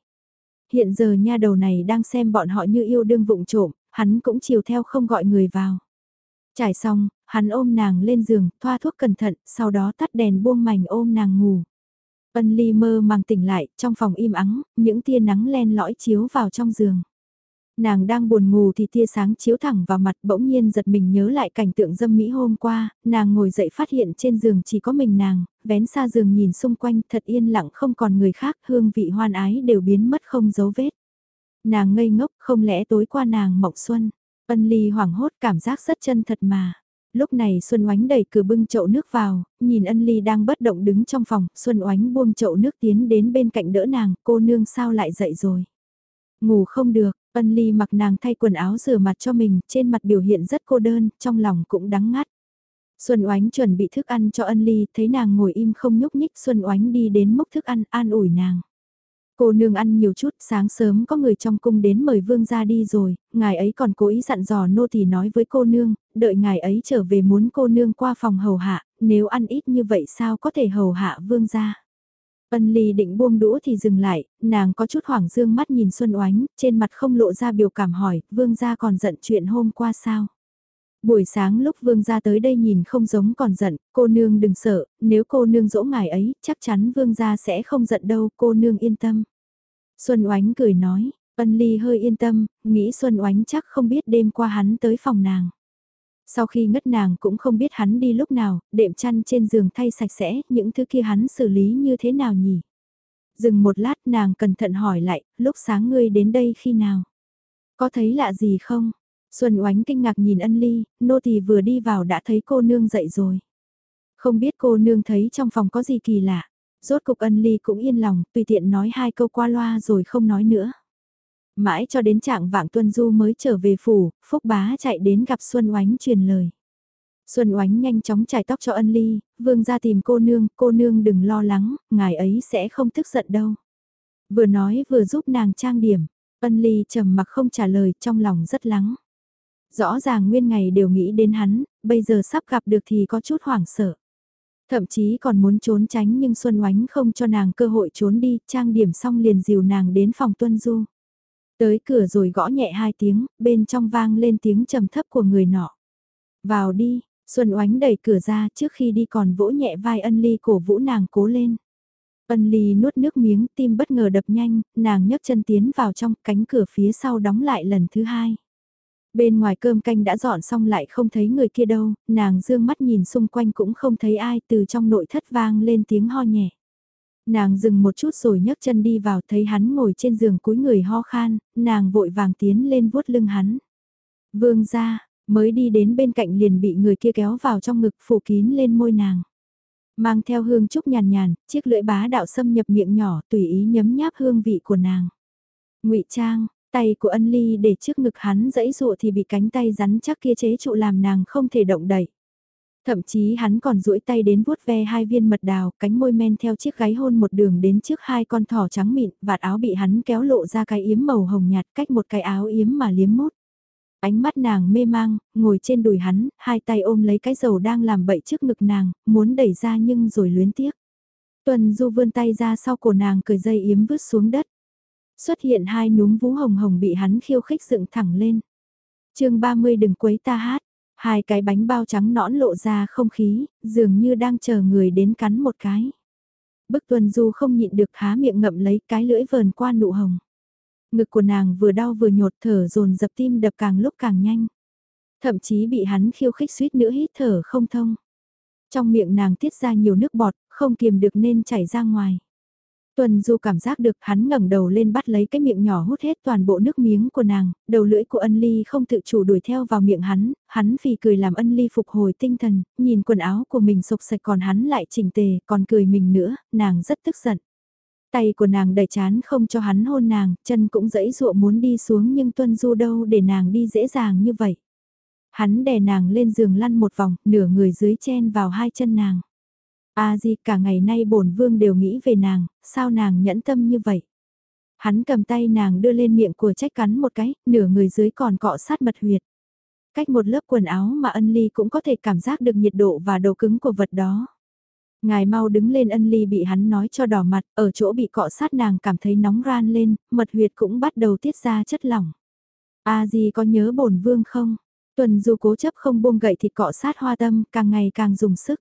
[SPEAKER 1] Hiện giờ nha đầu này đang xem bọn họ như yêu đương vụng trộm, hắn cũng chiều theo không gọi người vào. Trải xong, hắn ôm nàng lên giường, thoa thuốc cẩn thận, sau đó tắt đèn buông mảnh ôm nàng ngủ. Ân ly mơ màng tỉnh lại, trong phòng im ắng, những tia nắng len lõi chiếu vào trong giường. Nàng đang buồn ngủ thì tia sáng chiếu thẳng vào mặt bỗng nhiên giật mình nhớ lại cảnh tượng dâm mỹ hôm qua, nàng ngồi dậy phát hiện trên giường chỉ có mình nàng, vén xa giường nhìn xung quanh thật yên lặng không còn người khác, hương vị hoan ái đều biến mất không dấu vết. Nàng ngây ngốc không lẽ tối qua nàng mộng xuân. Ân ly hoảng hốt cảm giác rất chân thật mà. Lúc này Xuân Oánh đẩy cửa bưng chậu nước vào, nhìn ân ly đang bất động đứng trong phòng, Xuân Oánh buông chậu nước tiến đến bên cạnh đỡ nàng, cô nương sao lại dậy rồi. Ngủ không được, ân ly mặc nàng thay quần áo rửa mặt cho mình, trên mặt biểu hiện rất cô đơn, trong lòng cũng đắng ngắt. Xuân Oánh chuẩn bị thức ăn cho ân ly, thấy nàng ngồi im không nhúc nhích, Xuân Oánh đi đến mốc thức ăn, an ủi nàng. Cô nương ăn nhiều chút, sáng sớm có người trong cung đến mời vương ra đi rồi, ngài ấy còn cố ý dặn dò nô tỳ nói với cô nương, đợi ngài ấy trở về muốn cô nương qua phòng hầu hạ, nếu ăn ít như vậy sao có thể hầu hạ vương ra. Ân ly định buông đũa thì dừng lại, nàng có chút hoảng dương mắt nhìn Xuân Oánh, trên mặt không lộ ra biểu cảm hỏi, vương gia còn giận chuyện hôm qua sao? Buổi sáng lúc vương gia tới đây nhìn không giống còn giận, cô nương đừng sợ, nếu cô nương dỗ ngài ấy, chắc chắn vương gia sẽ không giận đâu, cô nương yên tâm. Xuân Oánh cười nói, ân ly hơi yên tâm, nghĩ Xuân Oánh chắc không biết đêm qua hắn tới phòng nàng. Sau khi ngất nàng cũng không biết hắn đi lúc nào, đệm chăn trên giường thay sạch sẽ, những thứ kia hắn xử lý như thế nào nhỉ? Dừng một lát nàng cẩn thận hỏi lại, lúc sáng ngươi đến đây khi nào? Có thấy lạ gì không? Xuân oánh kinh ngạc nhìn ân ly, nô tỳ vừa đi vào đã thấy cô nương dậy rồi. Không biết cô nương thấy trong phòng có gì kỳ lạ. Rốt cục ân ly cũng yên lòng, tùy tiện nói hai câu qua loa rồi không nói nữa. Mãi cho đến trạng vạng tuân du mới trở về phủ, Phúc Bá chạy đến gặp Xuân Oánh truyền lời. Xuân Oánh nhanh chóng chải tóc cho ân ly, vương ra tìm cô nương, cô nương đừng lo lắng, ngài ấy sẽ không tức giận đâu. Vừa nói vừa giúp nàng trang điểm, ân ly trầm mặc không trả lời trong lòng rất lắng. Rõ ràng nguyên ngày đều nghĩ đến hắn, bây giờ sắp gặp được thì có chút hoảng sợ. Thậm chí còn muốn trốn tránh nhưng Xuân Oánh không cho nàng cơ hội trốn đi, trang điểm xong liền dìu nàng đến phòng tuân du. Tới cửa rồi gõ nhẹ hai tiếng, bên trong vang lên tiếng trầm thấp của người nọ. Vào đi, Xuân Oánh đẩy cửa ra trước khi đi còn vỗ nhẹ vai ân ly cổ vũ nàng cố lên. Ân ly nuốt nước miếng tim bất ngờ đập nhanh, nàng nhấc chân tiến vào trong cánh cửa phía sau đóng lại lần thứ hai. Bên ngoài cơm canh đã dọn xong lại không thấy người kia đâu, nàng dương mắt nhìn xung quanh cũng không thấy ai từ trong nội thất vang lên tiếng ho nhẹ. Nàng dừng một chút rồi nhấc chân đi vào thấy hắn ngồi trên giường cúi người ho khan, nàng vội vàng tiến lên vuốt lưng hắn. Vương ra, mới đi đến bên cạnh liền bị người kia kéo vào trong ngực phủ kín lên môi nàng. Mang theo hương trúc nhàn nhàn, chiếc lưỡi bá đạo xâm nhập miệng nhỏ tùy ý nhấm nháp hương vị của nàng. ngụy Trang, tay của ân ly để trước ngực hắn dẫy dụa thì bị cánh tay rắn chắc kia chế trụ làm nàng không thể động đậy. Thậm chí hắn còn duỗi tay đến vuốt ve hai viên mật đào, cánh môi men theo chiếc gáy hôn một đường đến trước hai con thỏ trắng mịn, vạt áo bị hắn kéo lộ ra cái yếm màu hồng nhạt cách một cái áo yếm mà liếm mút. Ánh mắt nàng mê mang, ngồi trên đùi hắn, hai tay ôm lấy cái dầu đang làm bậy trước ngực nàng, muốn đẩy ra nhưng rồi luyến tiếc. Tuần du vươn tay ra sau cổ nàng cởi dây yếm vứt xuống đất. Xuất hiện hai núm vú hồng hồng bị hắn khiêu khích dựng thẳng lên. chương 30 đừng quấy ta hát, hai cái bánh bao trắng nõn lộ ra không khí, dường như đang chờ người đến cắn một cái. Bức tuần du không nhịn được há miệng ngậm lấy cái lưỡi vờn qua nụ hồng. Ngực của nàng vừa đau vừa nhột thở dồn dập tim đập càng lúc càng nhanh. Thậm chí bị hắn khiêu khích suýt nữa hít thở không thông. Trong miệng nàng tiết ra nhiều nước bọt, không kiềm được nên chảy ra ngoài. Tuần Du cảm giác được hắn ngẩng đầu lên bắt lấy cái miệng nhỏ hút hết toàn bộ nước miếng của nàng, đầu lưỡi của ân ly không tự chủ đuổi theo vào miệng hắn, hắn vì cười làm ân ly phục hồi tinh thần, nhìn quần áo của mình sộc sạch còn hắn lại chỉnh tề, còn cười mình nữa, nàng rất tức giận. Tay của nàng đầy chán không cho hắn hôn nàng, chân cũng dẫy dụa muốn đi xuống nhưng Tuân Du đâu để nàng đi dễ dàng như vậy. Hắn đè nàng lên giường lăn một vòng, nửa người dưới chen vào hai chân nàng. A Di cả ngày nay bổn vương đều nghĩ về nàng, sao nàng nhẫn tâm như vậy? Hắn cầm tay nàng đưa lên miệng của trách cắn một cái, nửa người dưới còn cọ sát mật huyệt. Cách một lớp quần áo mà ân ly cũng có thể cảm giác được nhiệt độ và độ cứng của vật đó. Ngài mau đứng lên ân ly bị hắn nói cho đỏ mặt, ở chỗ bị cọ sát nàng cảm thấy nóng ran lên, mật huyệt cũng bắt đầu tiết ra chất lỏng. A Di có nhớ bổn vương không? Tuần du cố chấp không buông gậy thịt cọ sát hoa tâm, càng ngày càng dùng sức.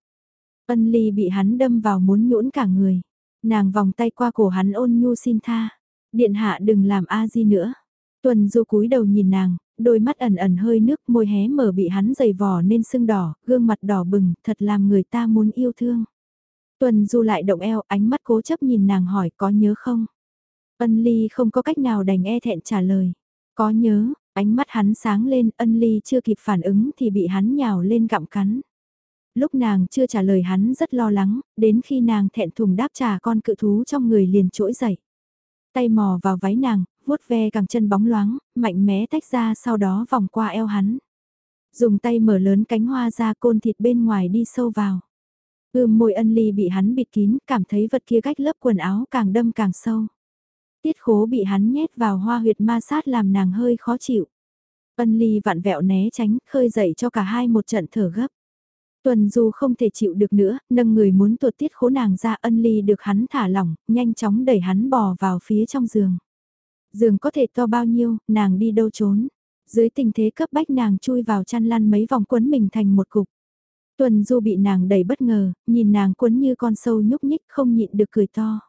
[SPEAKER 1] Ân ly bị hắn đâm vào muốn nhũn cả người. Nàng vòng tay qua cổ hắn ôn nhu xin tha. Điện hạ đừng làm A Di nữa. Tuần du cúi đầu nhìn nàng, đôi mắt ẩn ẩn hơi nước môi hé mở bị hắn dày vò nên sưng đỏ, gương mặt đỏ bừng, thật làm người ta muốn yêu thương. Tuần du lại động eo, ánh mắt cố chấp nhìn nàng hỏi có nhớ không? Ân ly không có cách nào đành e thẹn trả lời. Có nhớ, ánh mắt hắn sáng lên, ân ly chưa kịp phản ứng thì bị hắn nhào lên gặm cắn. Lúc nàng chưa trả lời hắn rất lo lắng, đến khi nàng thẹn thùng đáp trả con cự thú trong người liền trỗi dậy. Tay mò vào váy nàng, vuốt ve càng chân bóng loáng, mạnh mẽ tách ra sau đó vòng qua eo hắn. Dùng tay mở lớn cánh hoa ra côn thịt bên ngoài đi sâu vào. Ưm môi ân ly bị hắn bịt kín, cảm thấy vật kia cách lớp quần áo càng đâm càng sâu. Tiết khố bị hắn nhét vào hoa huyệt ma sát làm nàng hơi khó chịu. Ân ly vặn vẹo né tránh, khơi dậy cho cả hai một trận thở gấp. Tuần Du không thể chịu được nữa, nâng người muốn tuột tiết khố nàng ra ân ly được hắn thả lỏng, nhanh chóng đẩy hắn bò vào phía trong giường. Giường có thể to bao nhiêu, nàng đi đâu trốn. Dưới tình thế cấp bách nàng chui vào chăn lăn mấy vòng quấn mình thành một cục. Tuần Du bị nàng đẩy bất ngờ, nhìn nàng quấn như con sâu nhúc nhích không nhịn được cười to.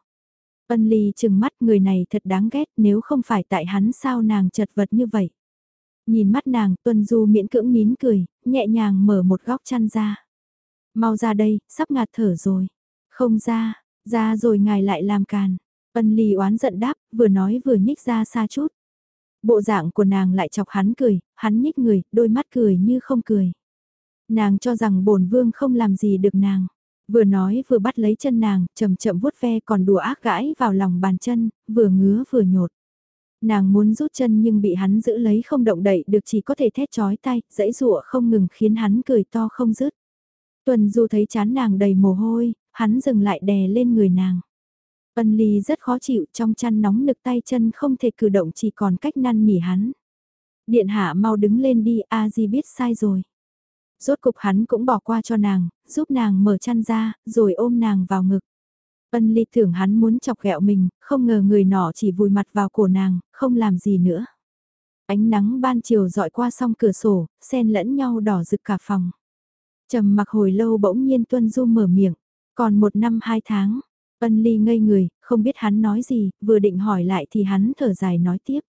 [SPEAKER 1] Ân ly chừng mắt người này thật đáng ghét nếu không phải tại hắn sao nàng chật vật như vậy. Nhìn mắt nàng Tuần Du miễn cưỡng nín cười, nhẹ nhàng mở một góc chăn ra. Mau ra đây, sắp ngạt thở rồi. Không ra, ra rồi ngài lại làm càn. Ân ly oán giận đáp, vừa nói vừa nhích ra xa chút. Bộ dạng của nàng lại chọc hắn cười, hắn nhích người, đôi mắt cười như không cười. Nàng cho rằng bổn vương không làm gì được nàng. Vừa nói vừa bắt lấy chân nàng, chậm chậm vuốt ve còn đùa ác gãi vào lòng bàn chân, vừa ngứa vừa nhột. Nàng muốn rút chân nhưng bị hắn giữ lấy không động đậy được chỉ có thể thét chói tay, dãy rụa không ngừng khiến hắn cười to không dứt. Tuần Du thấy chán nàng đầy mồ hôi, hắn dừng lại đè lên người nàng. Ân ly rất khó chịu trong chăn nóng nực tay chân không thể cử động chỉ còn cách năn nỉ hắn. Điện hạ mau đứng lên đi, A Di biết sai rồi. Rốt cục hắn cũng bỏ qua cho nàng, giúp nàng mở chăn ra, rồi ôm nàng vào ngực. Ân ly tưởng hắn muốn chọc ghẹo mình, không ngờ người nọ chỉ vùi mặt vào cổ nàng, không làm gì nữa. Ánh nắng ban chiều dọi qua song cửa sổ, xen lẫn nhau đỏ rực cả phòng. Trầm mặc hồi lâu bỗng nhiên Tuân Du mở miệng, còn một năm hai tháng. Ân ly ngây người, không biết hắn nói gì, vừa định hỏi lại thì hắn thở dài nói tiếp.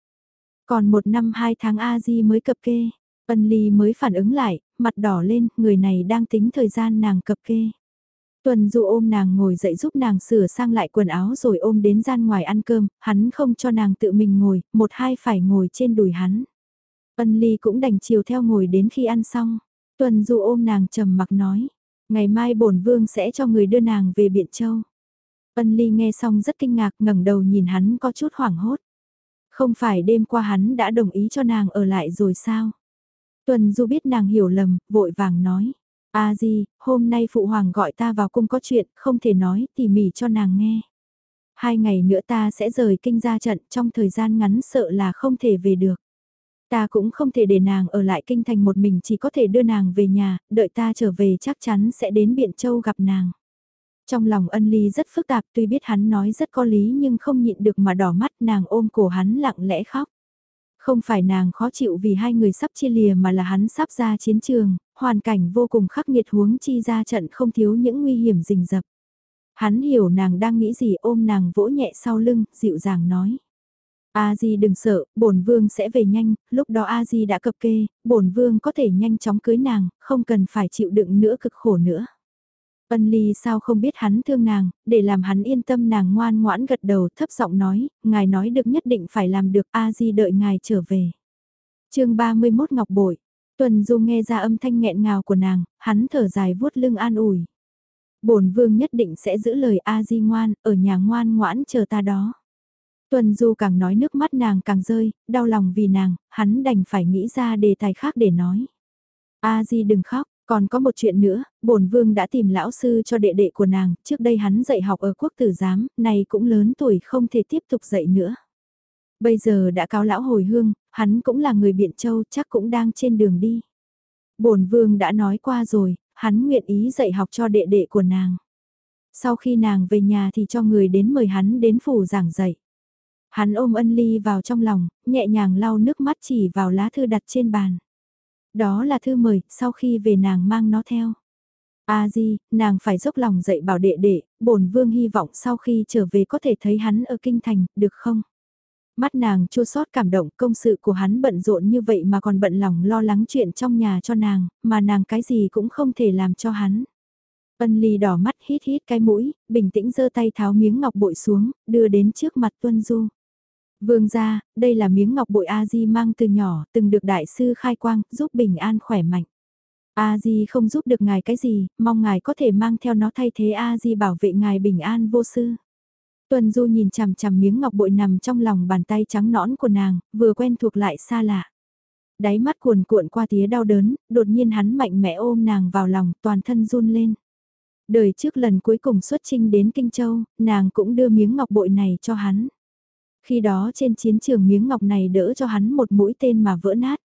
[SPEAKER 1] Còn một năm hai tháng A-di mới cập kê. Ân ly mới phản ứng lại, mặt đỏ lên, người này đang tính thời gian nàng cập kê. Tuần Du ôm nàng ngồi dậy giúp nàng sửa sang lại quần áo rồi ôm đến gian ngoài ăn cơm, hắn không cho nàng tự mình ngồi, một hai phải ngồi trên đùi hắn. Ân Ly cũng đành chiều theo ngồi đến khi ăn xong. Tuần Du ôm nàng trầm mặc nói, ngày mai bổn vương sẽ cho người đưa nàng về Biện Châu. Ân Ly nghe xong rất kinh ngạc ngẩng đầu nhìn hắn có chút hoảng hốt. Không phải đêm qua hắn đã đồng ý cho nàng ở lại rồi sao? Tuần Du biết nàng hiểu lầm, vội vàng nói. A Di, hôm nay Phụ Hoàng gọi ta vào cung có chuyện, không thể nói, tỉ mỉ cho nàng nghe. Hai ngày nữa ta sẽ rời kinh ra trận, trong thời gian ngắn sợ là không thể về được. Ta cũng không thể để nàng ở lại kinh thành một mình chỉ có thể đưa nàng về nhà, đợi ta trở về chắc chắn sẽ đến Biện Châu gặp nàng. Trong lòng ân ly rất phức tạp tuy biết hắn nói rất có lý nhưng không nhịn được mà đỏ mắt nàng ôm cổ hắn lặng lẽ khóc. Không phải nàng khó chịu vì hai người sắp chia lìa mà là hắn sắp ra chiến trường, hoàn cảnh vô cùng khắc nghiệt huống chi ra trận không thiếu những nguy hiểm rình rập. Hắn hiểu nàng đang nghĩ gì ôm nàng vỗ nhẹ sau lưng, dịu dàng nói. A Di đừng sợ, bổn vương sẽ về nhanh, lúc đó A Di đã cập kê, bổn vương có thể nhanh chóng cưới nàng, không cần phải chịu đựng nữa cực khổ nữa. Ân Ly sao không biết hắn thương nàng, để làm hắn yên tâm nàng ngoan ngoãn gật đầu thấp giọng nói, ngài nói được nhất định phải làm được A Di đợi ngài trở về. chương 31 Ngọc Bội, Tuần Du nghe ra âm thanh nghẹn ngào của nàng, hắn thở dài vuốt lưng an ủi. bổn vương nhất định sẽ giữ lời A Di ngoan, ở nhà ngoan ngoãn chờ ta đó. Tuần Du càng nói nước mắt nàng càng rơi, đau lòng vì nàng, hắn đành phải nghĩ ra đề tài khác để nói. A Di đừng khóc, còn có một chuyện nữa, bổn vương đã tìm lão sư cho đệ đệ của nàng, trước đây hắn dạy học ở quốc tử giám, này cũng lớn tuổi không thể tiếp tục dạy nữa. Bây giờ đã cáo lão hồi hương, hắn cũng là người Biện Châu chắc cũng đang trên đường đi. bổn vương đã nói qua rồi, hắn nguyện ý dạy học cho đệ đệ của nàng. Sau khi nàng về nhà thì cho người đến mời hắn đến phủ giảng dạy. Hắn ôm ân ly vào trong lòng, nhẹ nhàng lau nước mắt chỉ vào lá thư đặt trên bàn. Đó là thư mời, sau khi về nàng mang nó theo. A Di, nàng phải dốc lòng dạy bảo đệ đệ, bổn vương hy vọng sau khi trở về có thể thấy hắn ở kinh thành, được không? Mắt nàng chua xót cảm động công sự của hắn bận rộn như vậy mà còn bận lòng lo lắng chuyện trong nhà cho nàng, mà nàng cái gì cũng không thể làm cho hắn. Ân ly đỏ mắt hít hít cái mũi, bình tĩnh giơ tay tháo miếng ngọc bội xuống, đưa đến trước mặt Tuân Du. Vương gia, đây là miếng ngọc bội A-di mang từ nhỏ, từng được đại sư khai quang, giúp bình an khỏe mạnh. A-di không giúp được ngài cái gì, mong ngài có thể mang theo nó thay thế A-di bảo vệ ngài bình an vô sư. Tuần Du nhìn chằm chằm miếng ngọc bội nằm trong lòng bàn tay trắng nõn của nàng, vừa quen thuộc lại xa lạ. Đáy mắt cuồn cuộn qua tía đau đớn, đột nhiên hắn mạnh mẽ ôm nàng vào lòng, toàn thân run lên. Đời trước lần cuối cùng xuất trinh đến Kinh Châu, nàng cũng đưa miếng ngọc bội này cho hắn. Khi đó trên chiến trường miếng ngọc này đỡ cho hắn một mũi tên mà vỡ nát.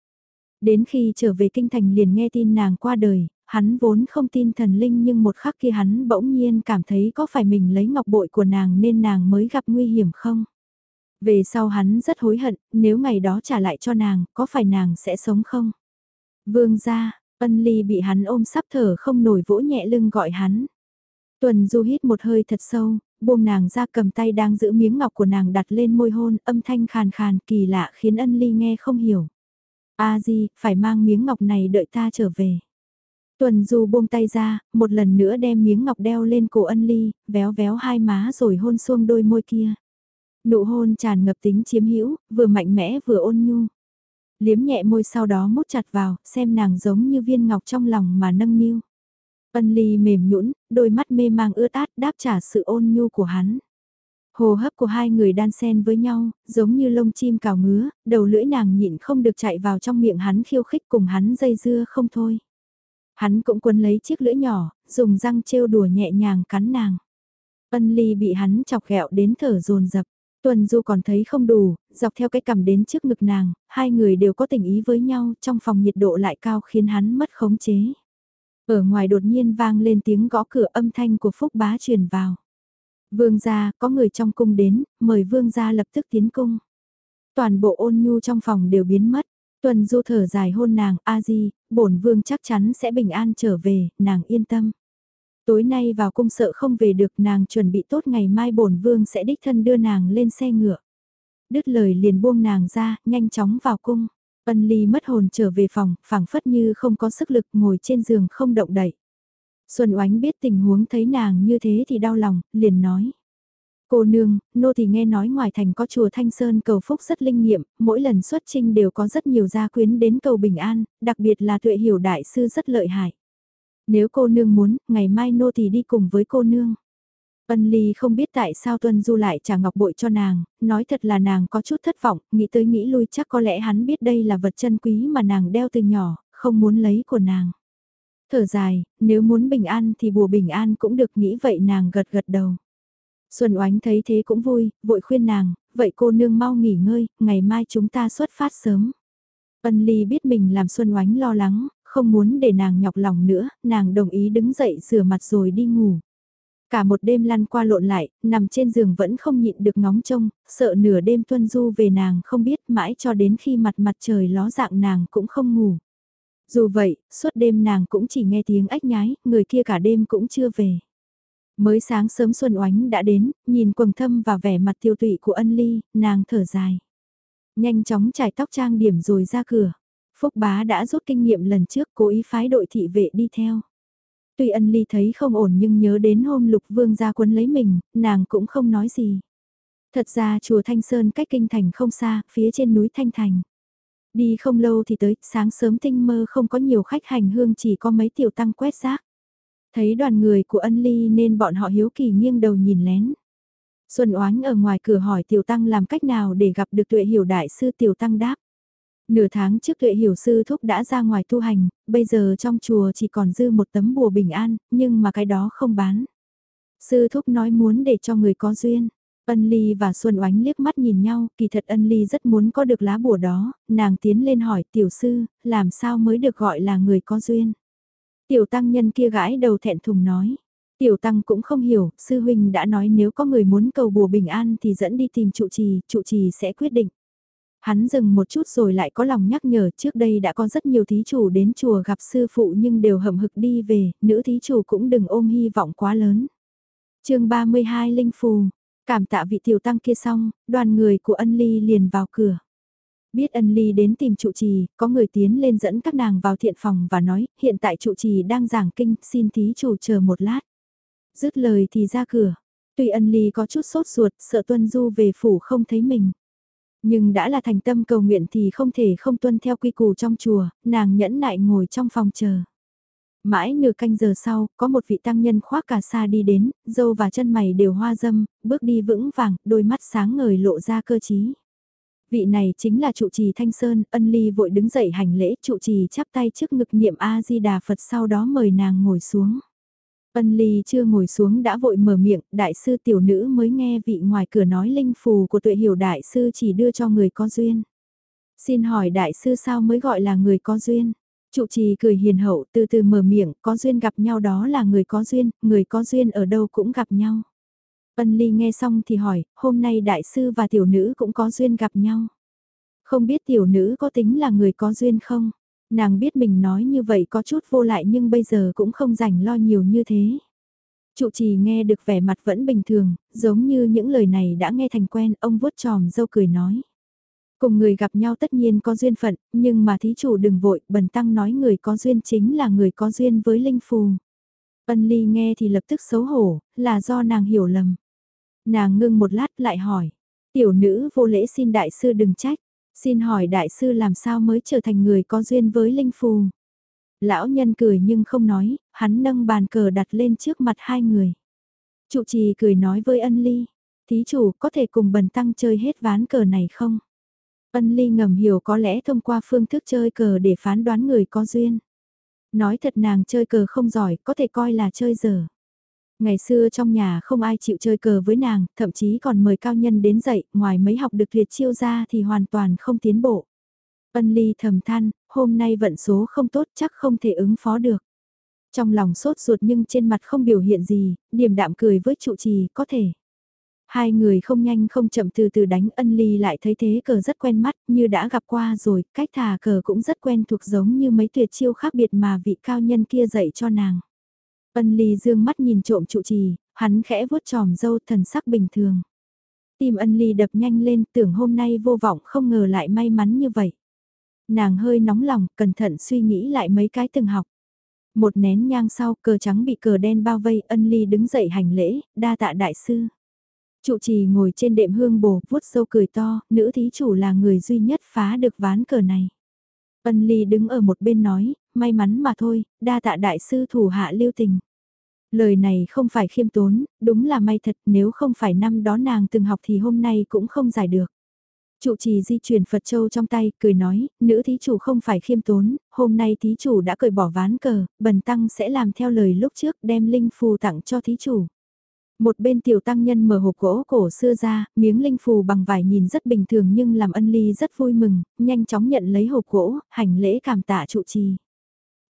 [SPEAKER 1] Đến khi trở về kinh thành liền nghe tin nàng qua đời, hắn vốn không tin thần linh nhưng một khắc kia hắn bỗng nhiên cảm thấy có phải mình lấy ngọc bội của nàng nên nàng mới gặp nguy hiểm không? Về sau hắn rất hối hận, nếu ngày đó trả lại cho nàng, có phải nàng sẽ sống không? Vương ra, ân ly bị hắn ôm sắp thở không nổi vỗ nhẹ lưng gọi hắn. Tuần du hít một hơi thật sâu, buông nàng ra cầm tay đang giữ miếng ngọc của nàng đặt lên môi hôn, âm thanh khàn khàn kỳ lạ khiến ân ly nghe không hiểu. A di, phải mang miếng ngọc này đợi ta trở về. Tuần du buông tay ra, một lần nữa đem miếng ngọc đeo lên cổ ân ly, véo véo hai má rồi hôn xuông đôi môi kia. Nụ hôn tràn ngập tính chiếm hữu, vừa mạnh mẽ vừa ôn nhu. Liếm nhẹ môi sau đó mút chặt vào, xem nàng giống như viên ngọc trong lòng mà nâng niu. Ân ly mềm nhũn, đôi mắt mê mang ướt át đáp trả sự ôn nhu của hắn. Hồ hấp của hai người đan xen với nhau, giống như lông chim cào ngứa, đầu lưỡi nàng nhịn không được chạy vào trong miệng hắn khiêu khích cùng hắn dây dưa không thôi. Hắn cũng quấn lấy chiếc lưỡi nhỏ, dùng răng trêu đùa nhẹ nhàng cắn nàng. Ân ly bị hắn chọc ghẹo đến thở dồn dập Tuần Du còn thấy không đủ, dọc theo cái cằm đến trước ngực nàng, hai người đều có tình ý với nhau, trong phòng nhiệt độ lại cao khiến hắn mất khống chế. Ở ngoài đột nhiên vang lên tiếng gõ cửa âm thanh của Phúc Bá truyền vào. Vương gia, có người trong cung đến, mời vương gia lập tức tiến cung. Toàn bộ ôn nhu trong phòng đều biến mất. Tuần Du thở dài hôn nàng, a di, bổn vương chắc chắn sẽ bình an trở về, nàng yên tâm. Tối nay vào cung sợ không về được nàng chuẩn bị tốt ngày mai bổn vương sẽ đích thân đưa nàng lên xe ngựa. Đứt lời liền buông nàng ra, nhanh chóng vào cung. Ân ly mất hồn trở về phòng, phảng phất như không có sức lực ngồi trên giường không động đậy. Xuân oánh biết tình huống thấy nàng như thế thì đau lòng, liền nói. Cô nương, nô thì nghe nói ngoài thành có chùa Thanh Sơn cầu phúc rất linh nghiệm, mỗi lần xuất trinh đều có rất nhiều gia quyến đến cầu bình an, đặc biệt là tuệ hiểu đại sư rất lợi hại. Nếu cô nương muốn, ngày mai nô thì đi cùng với cô nương. Ân Ly không biết tại sao Tuân Du lại trả ngọc bội cho nàng, nói thật là nàng có chút thất vọng, nghĩ tới nghĩ lui chắc có lẽ hắn biết đây là vật chân quý mà nàng đeo từ nhỏ, không muốn lấy của nàng. Thở dài, nếu muốn bình an thì bùa bình an cũng được nghĩ vậy nàng gật gật đầu. Xuân Oánh thấy thế cũng vui, vội khuyên nàng, vậy cô nương mau nghỉ ngơi, ngày mai chúng ta xuất phát sớm. Ân Ly biết mình làm Xuân Oánh lo lắng, không muốn để nàng nhọc lòng nữa, nàng đồng ý đứng dậy rửa mặt rồi đi ngủ. Cả một đêm lăn qua lộn lại, nằm trên giường vẫn không nhịn được ngóng trông, sợ nửa đêm tuân du về nàng không biết mãi cho đến khi mặt mặt trời ló dạng nàng cũng không ngủ. Dù vậy, suốt đêm nàng cũng chỉ nghe tiếng ếch nhái, người kia cả đêm cũng chưa về. Mới sáng sớm Xuân Oánh đã đến, nhìn quầng thâm và vẻ mặt tiêu tụy của ân ly, nàng thở dài. Nhanh chóng trải tóc trang điểm rồi ra cửa. Phúc bá đã rút kinh nghiệm lần trước cố ý phái đội thị vệ đi theo. Tuy ân ly thấy không ổn nhưng nhớ đến hôm lục vương ra quân lấy mình, nàng cũng không nói gì. Thật ra chùa Thanh Sơn cách kinh thành không xa, phía trên núi Thanh Thành. Đi không lâu thì tới, sáng sớm tinh mơ không có nhiều khách hành hương chỉ có mấy tiểu tăng quét rác. Thấy đoàn người của ân ly nên bọn họ hiếu kỳ nghiêng đầu nhìn lén. Xuân oánh ở ngoài cửa hỏi tiểu tăng làm cách nào để gặp được tuệ hiểu đại sư tiểu tăng đáp. Nửa tháng trước tuệ hiểu sư thúc đã ra ngoài tu hành, bây giờ trong chùa chỉ còn dư một tấm bùa bình an, nhưng mà cái đó không bán. Sư thúc nói muốn để cho người có duyên. Ân Ly và Xuân Oánh liếc mắt nhìn nhau, kỳ thật Ân Ly rất muốn có được lá bùa đó, nàng tiến lên hỏi tiểu sư, làm sao mới được gọi là người có duyên. Tiểu tăng nhân kia gãi đầu thẹn thùng nói. Tiểu tăng cũng không hiểu, sư huynh đã nói nếu có người muốn cầu bùa bình an thì dẫn đi tìm trụ trì, trụ trì sẽ quyết định. Hắn dừng một chút rồi lại có lòng nhắc nhở trước đây đã có rất nhiều thí chủ đến chùa gặp sư phụ nhưng đều hậm hực đi về, nữ thí chủ cũng đừng ôm hy vọng quá lớn. chương 32 Linh Phù, cảm tạ vị tiểu tăng kia xong, đoàn người của ân ly liền vào cửa. Biết ân ly đến tìm trụ trì, có người tiến lên dẫn các nàng vào thiện phòng và nói, hiện tại trụ trì đang giảng kinh, xin thí chủ chờ một lát. Dứt lời thì ra cửa, tuy ân ly có chút sốt ruột, sợ tuân du về phủ không thấy mình. Nhưng đã là thành tâm cầu nguyện thì không thể không tuân theo quy củ trong chùa, nàng nhẫn nại ngồi trong phòng chờ. Mãi nửa canh giờ sau, có một vị tăng nhân khoác cà sa đi đến, dâu và chân mày đều hoa dâm, bước đi vững vàng, đôi mắt sáng ngời lộ ra cơ trí. Vị này chính là trụ trì Thanh Sơn, ân ly vội đứng dậy hành lễ, trụ trì chắp tay trước ngực niệm A-di-đà Phật sau đó mời nàng ngồi xuống. Ân ly chưa ngồi xuống đã vội mở miệng, đại sư tiểu nữ mới nghe vị ngoài cửa nói linh phù của tuệ hiểu đại sư chỉ đưa cho người có duyên. Xin hỏi đại sư sao mới gọi là người có duyên? Trụ trì cười hiền hậu từ từ mở miệng, có duyên gặp nhau đó là người có duyên, người có duyên ở đâu cũng gặp nhau. Ân ly nghe xong thì hỏi, hôm nay đại sư và tiểu nữ cũng có duyên gặp nhau. Không biết tiểu nữ có tính là người có duyên không? Nàng biết mình nói như vậy có chút vô lại nhưng bây giờ cũng không rảnh lo nhiều như thế. Trụ trì nghe được vẻ mặt vẫn bình thường, giống như những lời này đã nghe thành quen, ông vuốt tròm dâu cười nói. Cùng người gặp nhau tất nhiên có duyên phận, nhưng mà thí chủ đừng vội, bần tăng nói người có duyên chính là người có duyên với linh phù. Ân ly nghe thì lập tức xấu hổ, là do nàng hiểu lầm. Nàng ngưng một lát lại hỏi, Tiểu nữ vô lễ xin đại sư đừng trách, xin hỏi đại sư làm sao mới trở thành người có duyên với linh phù. Lão nhân cười nhưng không nói, hắn nâng bàn cờ đặt lên trước mặt hai người. Trụ trì cười nói với ân ly, thí chủ có thể cùng bần tăng chơi hết ván cờ này không? Ân ly ngầm hiểu có lẽ thông qua phương thức chơi cờ để phán đoán người có duyên. Nói thật nàng chơi cờ không giỏi, có thể coi là chơi dở. Ngày xưa trong nhà không ai chịu chơi cờ với nàng, thậm chí còn mời cao nhân đến dạy, ngoài mấy học được tuyệt chiêu ra thì hoàn toàn không tiến bộ. Ân ly thầm than, hôm nay vận số không tốt chắc không thể ứng phó được. Trong lòng sốt ruột nhưng trên mặt không biểu hiện gì, điềm đạm cười với trụ trì, có thể. Hai người không nhanh không chậm từ từ đánh ân ly lại thấy thế cờ rất quen mắt như đã gặp qua rồi, cách thả cờ cũng rất quen thuộc giống như mấy tuyệt chiêu khác biệt mà vị cao nhân kia dạy cho nàng. Ân ly dương mắt nhìn trộm trụ trì, hắn khẽ vuốt tròm dâu thần sắc bình thường. Tim ân ly đập nhanh lên tưởng hôm nay vô vọng không ngờ lại may mắn như vậy. Nàng hơi nóng lòng, cẩn thận suy nghĩ lại mấy cái từng học. Một nén nhang sau cờ trắng bị cờ đen bao vây ân ly đứng dậy hành lễ, đa tạ đại sư. Trụ trì ngồi trên đệm hương bồ, vuốt sâu cười to, nữ thí chủ là người duy nhất phá được ván cờ này. Ân ly đứng ở một bên nói, may mắn mà thôi, đa tạ đại sư thủ hạ lưu tình. Lời này không phải khiêm tốn, đúng là may thật nếu không phải năm đó nàng từng học thì hôm nay cũng không giải được. Trụ trì di chuyển Phật Châu trong tay, cười nói, nữ thí chủ không phải khiêm tốn, hôm nay thí chủ đã cởi bỏ ván cờ, bần tăng sẽ làm theo lời lúc trước đem linh phù tặng cho thí chủ. Một bên tiểu tăng nhân mở hộp gỗ cổ xưa ra, miếng linh phù bằng vải nhìn rất bình thường nhưng làm ân ly rất vui mừng, nhanh chóng nhận lấy hộp gỗ, hành lễ cảm tạ trụ trì.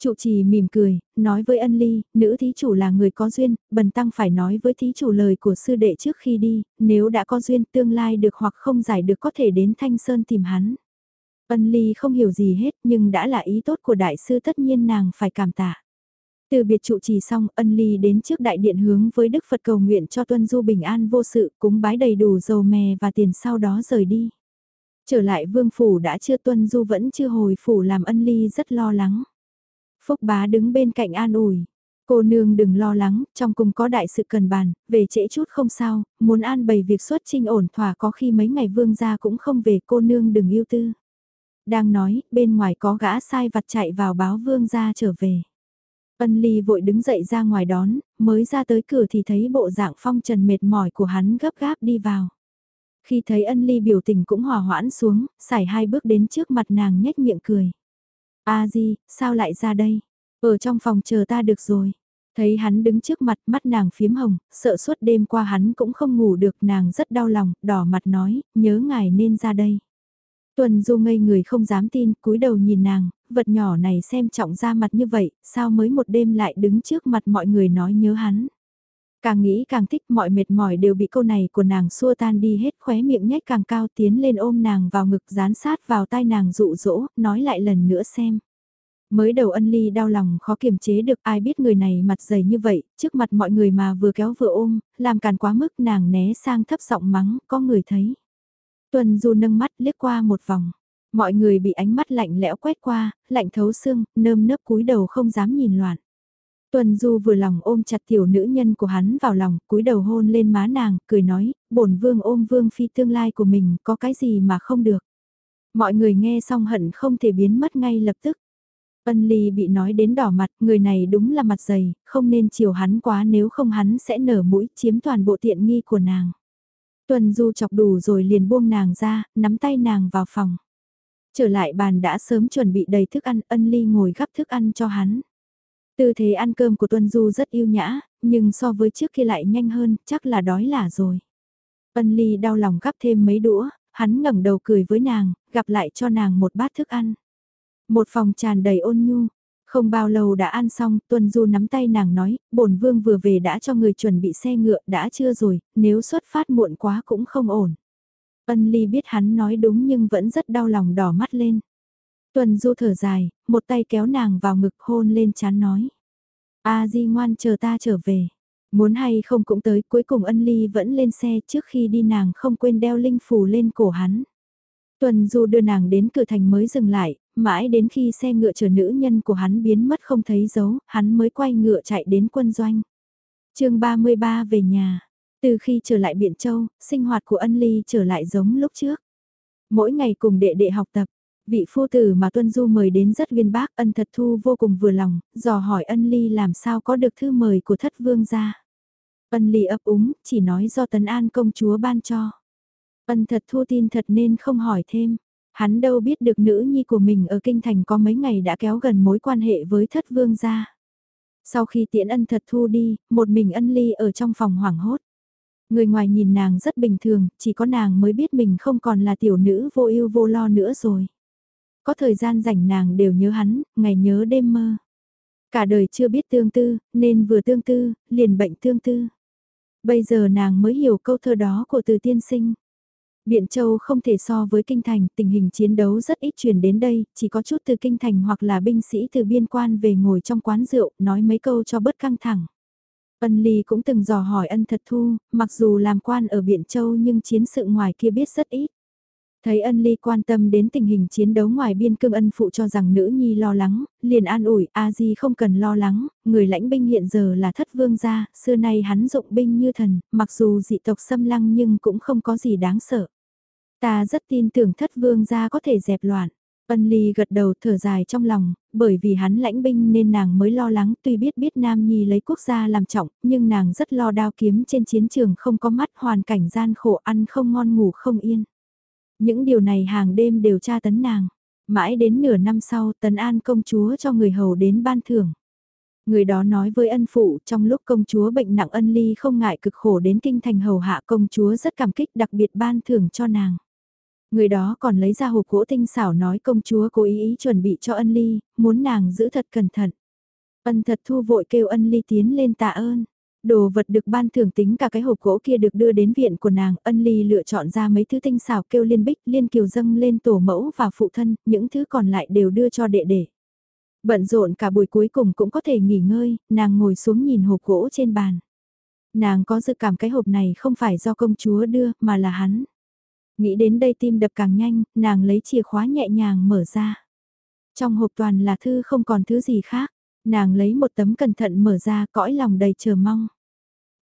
[SPEAKER 1] Chủ trì mỉm cười, nói với ân ly, nữ thí chủ là người có duyên, bần tăng phải nói với thí chủ lời của sư đệ trước khi đi, nếu đã có duyên tương lai được hoặc không giải được có thể đến Thanh Sơn tìm hắn. Ân ly không hiểu gì hết nhưng đã là ý tốt của đại sư tất nhiên nàng phải cảm tạ. Từ biệt trụ trì xong, ân ly đến trước đại điện hướng với Đức Phật cầu nguyện cho tuân du bình an vô sự, cúng bái đầy đủ dầu mè và tiền sau đó rời đi. Trở lại vương phủ đã chưa tuân du vẫn chưa hồi phủ làm ân ly rất lo lắng. Phúc bá đứng bên cạnh an ủi. Cô nương đừng lo lắng, trong cùng có đại sự cần bàn, về trễ chút không sao, muốn an bày việc xuất trinh ổn thỏa có khi mấy ngày vương gia cũng không về cô nương đừng yêu tư. Đang nói, bên ngoài có gã sai vặt chạy vào báo vương gia trở về. Ân ly vội đứng dậy ra ngoài đón, mới ra tới cửa thì thấy bộ dạng phong trần mệt mỏi của hắn gấp gáp đi vào. Khi thấy ân ly biểu tình cũng hòa hoãn xuống, xài hai bước đến trước mặt nàng nhếch miệng cười a di, sao lại ra đây? Ở trong phòng chờ ta được rồi. Thấy hắn đứng trước mặt mắt nàng phiếm hồng, sợ suốt đêm qua hắn cũng không ngủ được nàng rất đau lòng, đỏ mặt nói, nhớ ngài nên ra đây. Tuần Du ngây người không dám tin, cúi đầu nhìn nàng, vật nhỏ này xem trọng ra mặt như vậy, sao mới một đêm lại đứng trước mặt mọi người nói nhớ hắn. Càng nghĩ càng thích mọi mệt mỏi đều bị câu này của nàng xua tan đi hết khóe miệng nhếch càng cao tiến lên ôm nàng vào ngực dán sát vào tai nàng dụ dỗ, nói lại lần nữa xem. Mới đầu ân ly đau lòng khó kiềm chế được ai biết người này mặt dày như vậy, trước mặt mọi người mà vừa kéo vừa ôm, làm càn quá mức nàng né sang thấp giọng mắng, có người thấy. Tuần Du nâng mắt liếc qua một vòng. Mọi người bị ánh mắt lạnh lẽo quét qua, lạnh thấu xương, nơm nớp cúi đầu không dám nhìn loạn. Tuần Du vừa lòng ôm chặt tiểu nữ nhân của hắn vào lòng, cúi đầu hôn lên má nàng, cười nói, bổn vương ôm vương phi tương lai của mình, có cái gì mà không được. Mọi người nghe xong hận không thể biến mất ngay lập tức. Ân Ly bị nói đến đỏ mặt, người này đúng là mặt dày, không nên chiều hắn quá nếu không hắn sẽ nở mũi chiếm toàn bộ tiện nghi của nàng. Tuần Du chọc đủ rồi liền buông nàng ra, nắm tay nàng vào phòng. Trở lại bàn đã sớm chuẩn bị đầy thức ăn, ân ly ngồi gắp thức ăn cho hắn. Tư thế ăn cơm của Tuân Du rất yêu nhã, nhưng so với trước kia lại nhanh hơn, chắc là đói là rồi. Ân ly đau lòng gắp thêm mấy đũa, hắn ngẩng đầu cười với nàng, gặp lại cho nàng một bát thức ăn. Một phòng tràn đầy ôn nhu, không bao lâu đã ăn xong, Tuân Du nắm tay nàng nói, bổn vương vừa về đã cho người chuẩn bị xe ngựa, đã chưa rồi, nếu xuất phát muộn quá cũng không ổn. Ân Ly biết hắn nói đúng nhưng vẫn rất đau lòng đỏ mắt lên. Tuần Du thở dài, một tay kéo nàng vào ngực hôn lên chán nói. A Di ngoan chờ ta trở về. Muốn hay không cũng tới, cuối cùng ân ly vẫn lên xe trước khi đi nàng không quên đeo linh phù lên cổ hắn. Tuần Du đưa nàng đến cửa thành mới dừng lại, mãi đến khi xe ngựa chở nữ nhân của hắn biến mất không thấy dấu, hắn mới quay ngựa chạy đến quân doanh. chương 33 về nhà, Từ khi trở lại Biện Châu, sinh hoạt của ân ly trở lại giống lúc trước. Mỗi ngày cùng đệ đệ học tập, vị phu tử mà Tuân Du mời đến rất viên bác ân thật thu vô cùng vừa lòng, dò hỏi ân ly làm sao có được thư mời của thất vương gia. Ân ly ấp úng, chỉ nói do tấn an công chúa ban cho. Ân thật thu tin thật nên không hỏi thêm. Hắn đâu biết được nữ nhi của mình ở kinh thành có mấy ngày đã kéo gần mối quan hệ với thất vương gia. Sau khi tiễn ân thật thu đi, một mình ân ly ở trong phòng hoảng hốt. Người ngoài nhìn nàng rất bình thường, chỉ có nàng mới biết mình không còn là tiểu nữ vô ưu vô lo nữa rồi. Có thời gian rảnh nàng đều nhớ hắn, ngày nhớ đêm mơ. Cả đời chưa biết tương tư, nên vừa tương tư, liền bệnh tương tư. Bây giờ nàng mới hiểu câu thơ đó của từ tiên sinh. Biện Châu không thể so với Kinh Thành, tình hình chiến đấu rất ít truyền đến đây, chỉ có chút từ Kinh Thành hoặc là binh sĩ từ biên quan về ngồi trong quán rượu, nói mấy câu cho bớt căng thẳng. Ân Ly cũng từng dò hỏi ân thật thu, mặc dù làm quan ở Biện Châu nhưng chiến sự ngoài kia biết rất ít. Thấy ân ly quan tâm đến tình hình chiến đấu ngoài biên cương ân phụ cho rằng nữ nhi lo lắng, liền an ủi, a di không cần lo lắng, người lãnh binh hiện giờ là thất vương gia, xưa nay hắn dụng binh như thần, mặc dù dị tộc xâm lăng nhưng cũng không có gì đáng sợ. Ta rất tin tưởng thất vương gia có thể dẹp loạn. Ân Ly gật đầu thở dài trong lòng, bởi vì hắn lãnh binh nên nàng mới lo lắng tuy biết biết Nam Nhi lấy quốc gia làm trọng, nhưng nàng rất lo đao kiếm trên chiến trường không có mắt hoàn cảnh gian khổ ăn không ngon ngủ không yên. Những điều này hàng đêm đều tra tấn nàng. Mãi đến nửa năm sau tấn an công chúa cho người hầu đến ban thưởng. Người đó nói với ân phụ trong lúc công chúa bệnh nặng ân ly không ngại cực khổ đến kinh thành hầu hạ công chúa rất cảm kích đặc biệt ban thưởng cho nàng. Người đó còn lấy ra hộp gỗ tinh xảo nói công chúa cố ý ý chuẩn bị cho ân ly, muốn nàng giữ thật cẩn thận. Ân thật thu vội kêu ân ly tiến lên tạ ơn. Đồ vật được ban thưởng tính cả cái hộp gỗ kia được đưa đến viện của nàng, ân ly lựa chọn ra mấy thứ tinh xảo kêu liên bích, liên kiều dâng lên tổ mẫu và phụ thân, những thứ còn lại đều đưa cho đệ đệ. Bận rộn cả buổi cuối cùng cũng có thể nghỉ ngơi, nàng ngồi xuống nhìn hộp gỗ trên bàn. Nàng có dự cảm cái hộp này không phải do công chúa đưa, mà là hắn. Nghĩ đến đây tim đập càng nhanh, nàng lấy chìa khóa nhẹ nhàng mở ra. Trong hộp toàn là thư không còn thứ gì khác. Nàng lấy một tấm cẩn thận mở ra cõi lòng đầy chờ mong.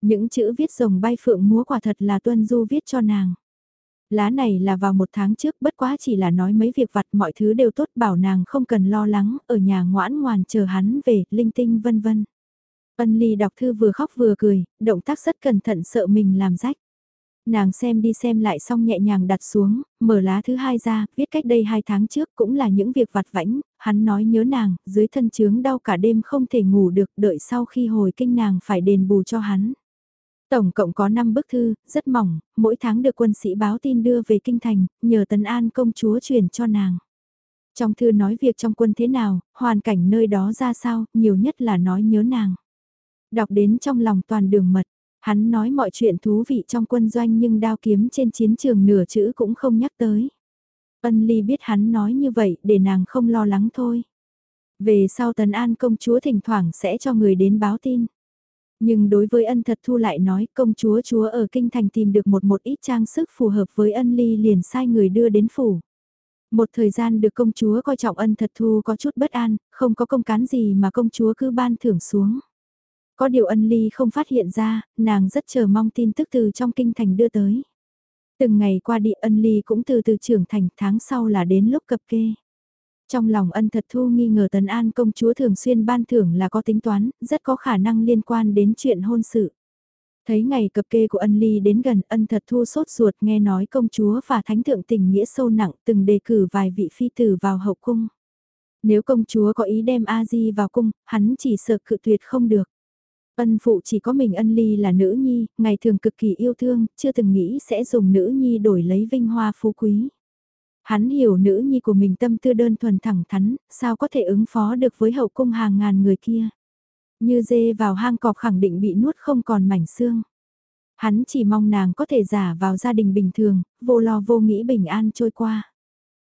[SPEAKER 1] Những chữ viết rồng bay phượng múa quả thật là Tuân Du viết cho nàng. Lá này là vào một tháng trước bất quá chỉ là nói mấy việc vặt mọi thứ đều tốt bảo nàng không cần lo lắng, ở nhà ngoãn ngoan chờ hắn về, linh tinh vân vân. Ân Ly đọc thư vừa khóc vừa cười, động tác rất cẩn thận sợ mình làm rách. Nàng xem đi xem lại xong nhẹ nhàng đặt xuống, mở lá thứ hai ra, viết cách đây hai tháng trước cũng là những việc vặt vãnh, hắn nói nhớ nàng, dưới thân chướng đau cả đêm không thể ngủ được, đợi sau khi hồi kinh nàng phải đền bù cho hắn. Tổng cộng có 5 bức thư, rất mỏng, mỗi tháng được quân sĩ báo tin đưa về kinh thành, nhờ Tấn An công chúa chuyển cho nàng. Trong thư nói việc trong quân thế nào, hoàn cảnh nơi đó ra sao, nhiều nhất là nói nhớ nàng. Đọc đến trong lòng toàn đường mật, Hắn nói mọi chuyện thú vị trong quân doanh nhưng đao kiếm trên chiến trường nửa chữ cũng không nhắc tới. Ân Ly biết hắn nói như vậy để nàng không lo lắng thôi. Về sau Tần An công chúa thỉnh thoảng sẽ cho người đến báo tin. Nhưng đối với ân thật thu lại nói công chúa chúa ở kinh thành tìm được một một ít trang sức phù hợp với ân ly liền sai người đưa đến phủ. Một thời gian được công chúa coi trọng ân thật thu có chút bất an, không có công cán gì mà công chúa cứ ban thưởng xuống. Có điều ân ly không phát hiện ra, nàng rất chờ mong tin tức từ trong kinh thành đưa tới. Từng ngày qua đi ân ly cũng từ từ trưởng thành tháng sau là đến lúc cập kê. Trong lòng ân thật thu nghi ngờ tấn an công chúa thường xuyên ban thưởng là có tính toán, rất có khả năng liên quan đến chuyện hôn sự. Thấy ngày cập kê của ân ly đến gần ân thật thu sốt ruột nghe nói công chúa và thánh thượng tình nghĩa sâu nặng từng đề cử vài vị phi tử vào hậu cung. Nếu công chúa có ý đem A-di vào cung, hắn chỉ sợ cự tuyệt không được. Ân phụ chỉ có mình ân ly là nữ nhi, ngày thường cực kỳ yêu thương, chưa từng nghĩ sẽ dùng nữ nhi đổi lấy vinh hoa phú quý. Hắn hiểu nữ nhi của mình tâm tư đơn thuần thẳng thắn, sao có thể ứng phó được với hậu cung hàng ngàn người kia. Như dê vào hang cọp khẳng định bị nuốt không còn mảnh xương. Hắn chỉ mong nàng có thể giả vào gia đình bình thường, vô lo vô nghĩ bình an trôi qua.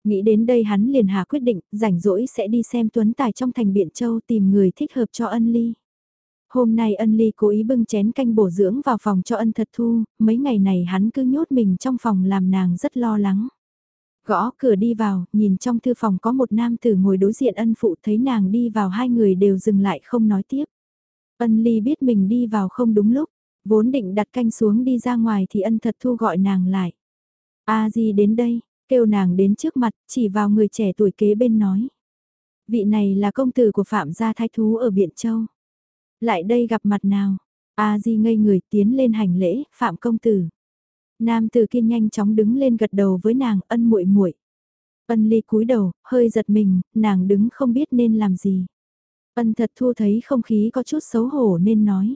[SPEAKER 1] Nghĩ đến đây hắn liền hạ quyết định, rảnh rỗi sẽ đi xem tuấn tài trong thành Biện Châu tìm người thích hợp cho ân ly. Hôm nay ân ly cố ý bưng chén canh bổ dưỡng vào phòng cho ân thật thu, mấy ngày này hắn cứ nhốt mình trong phòng làm nàng rất lo lắng. Gõ cửa đi vào, nhìn trong thư phòng có một nam tử ngồi đối diện ân phụ thấy nàng đi vào hai người đều dừng lại không nói tiếp. Ân ly biết mình đi vào không đúng lúc, Vốn định đặt canh xuống đi ra ngoài thì ân thật thu gọi nàng lại. A Di đến đây, kêu nàng đến trước mặt, chỉ vào người trẻ tuổi kế bên nói. Vị này là công tử của Phạm gia thái thú ở Biện Châu. Lại đây gặp mặt nào. A Di ngây người tiến lên hành lễ, Phạm công tử. Nam tử kia nhanh chóng đứng lên gật đầu với nàng, ân muội muội. Ân ly cúi đầu, hơi giật mình, nàng đứng không biết nên làm gì. Ân thật thu thấy không khí có chút xấu hổ nên nói.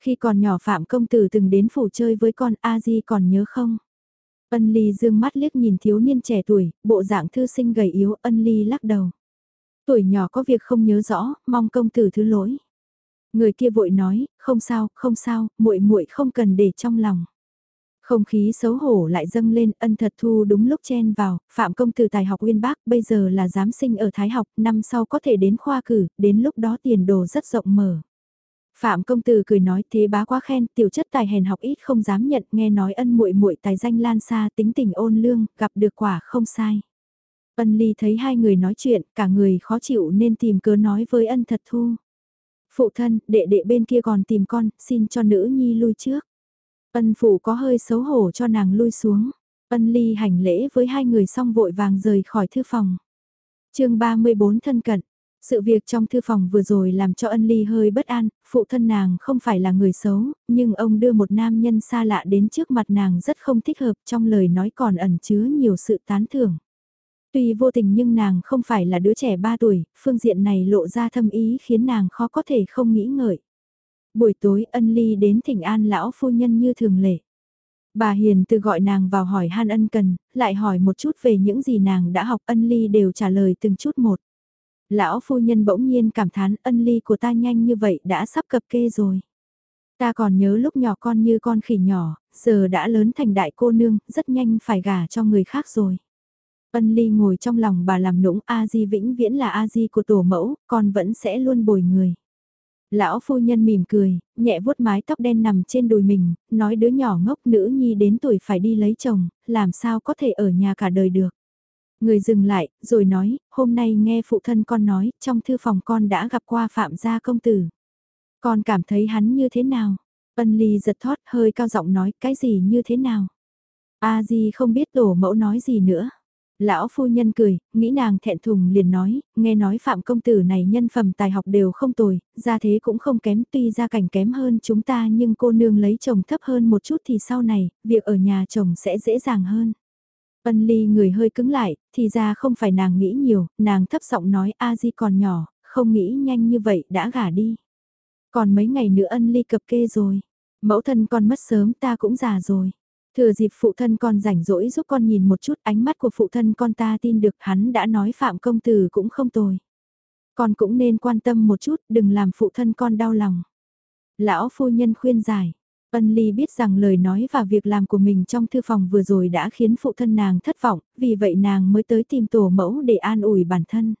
[SPEAKER 1] Khi còn nhỏ Phạm công tử từng đến phủ chơi với con A Di còn nhớ không? Ân ly dương mắt liếc nhìn thiếu niên trẻ tuổi, bộ dạng thư sinh gầy yếu, ân ly lắc đầu. Tuổi nhỏ có việc không nhớ rõ, mong công tử thứ lỗi. Người kia vội nói, không sao, không sao, muội muội không cần để trong lòng. Không khí xấu hổ lại dâng lên, ân thật thu đúng lúc chen vào, Phạm Công Tử Tài học Uyên Bác bây giờ là giám sinh ở Thái học, năm sau có thể đến khoa cử, đến lúc đó tiền đồ rất rộng mở. Phạm Công Tử cười nói thế bá quá khen, tiểu chất tài hèn học ít không dám nhận, nghe nói ân muội muội tài danh lan xa tính tình ôn lương, gặp được quả không sai. Ân ly thấy hai người nói chuyện, cả người khó chịu nên tìm cớ nói với ân thật thu. Phụ thân, đệ đệ bên kia còn tìm con, xin cho nữ nhi lui trước. Ân phụ có hơi xấu hổ cho nàng lui xuống. Ân ly hành lễ với hai người xong vội vàng rời khỏi thư phòng. chương 34 thân cận. Sự việc trong thư phòng vừa rồi làm cho ân ly hơi bất an, phụ thân nàng không phải là người xấu, nhưng ông đưa một nam nhân xa lạ đến trước mặt nàng rất không thích hợp trong lời nói còn ẩn chứa nhiều sự tán thưởng. Tuy vô tình nhưng nàng không phải là đứa trẻ 3 tuổi, phương diện này lộ ra thâm ý khiến nàng khó có thể không nghĩ ngợi. Buổi tối ân ly đến thỉnh an lão phu nhân như thường lệ. Bà Hiền từ gọi nàng vào hỏi han ân cần, lại hỏi một chút về những gì nàng đã học ân ly đều trả lời từng chút một. Lão phu nhân bỗng nhiên cảm thán ân ly của ta nhanh như vậy đã sắp cập kê rồi. Ta còn nhớ lúc nhỏ con như con khỉ nhỏ, giờ đã lớn thành đại cô nương, rất nhanh phải gả cho người khác rồi. Ân ly ngồi trong lòng bà làm nũng A-di vĩnh viễn là A-di của tổ mẫu, con vẫn sẽ luôn bồi người. Lão phu nhân mỉm cười, nhẹ vuốt mái tóc đen nằm trên đùi mình, nói đứa nhỏ ngốc nữ nhi đến tuổi phải đi lấy chồng, làm sao có thể ở nhà cả đời được. Người dừng lại, rồi nói, hôm nay nghe phụ thân con nói, trong thư phòng con đã gặp qua phạm gia công tử. Con cảm thấy hắn như thế nào? Ân ly giật thoát hơi cao giọng nói, cái gì như thế nào? A di không biết tổ mẫu nói gì nữa. Lão phu nhân cười, nghĩ nàng thẹn thùng liền nói, nghe nói phạm công tử này nhân phẩm tài học đều không tồi, gia thế cũng không kém tuy gia cảnh kém hơn chúng ta nhưng cô nương lấy chồng thấp hơn một chút thì sau này, việc ở nhà chồng sẽ dễ dàng hơn. Ân ly người hơi cứng lại, thì ra không phải nàng nghĩ nhiều, nàng thấp giọng nói a di còn nhỏ, không nghĩ nhanh như vậy đã gả đi. Còn mấy ngày nữa ân ly cập kê rồi, mẫu thân con mất sớm ta cũng già rồi. Thừa dịp phụ thân con rảnh rỗi giúp con nhìn một chút ánh mắt của phụ thân con ta tin được hắn đã nói phạm công tử cũng không tồi. Con cũng nên quan tâm một chút đừng làm phụ thân con đau lòng. Lão phu nhân khuyên giải. Ân Ly biết rằng lời nói và việc làm của mình trong thư phòng vừa rồi đã khiến phụ thân nàng thất vọng, vì vậy nàng mới tới tìm tổ mẫu để an ủi bản thân.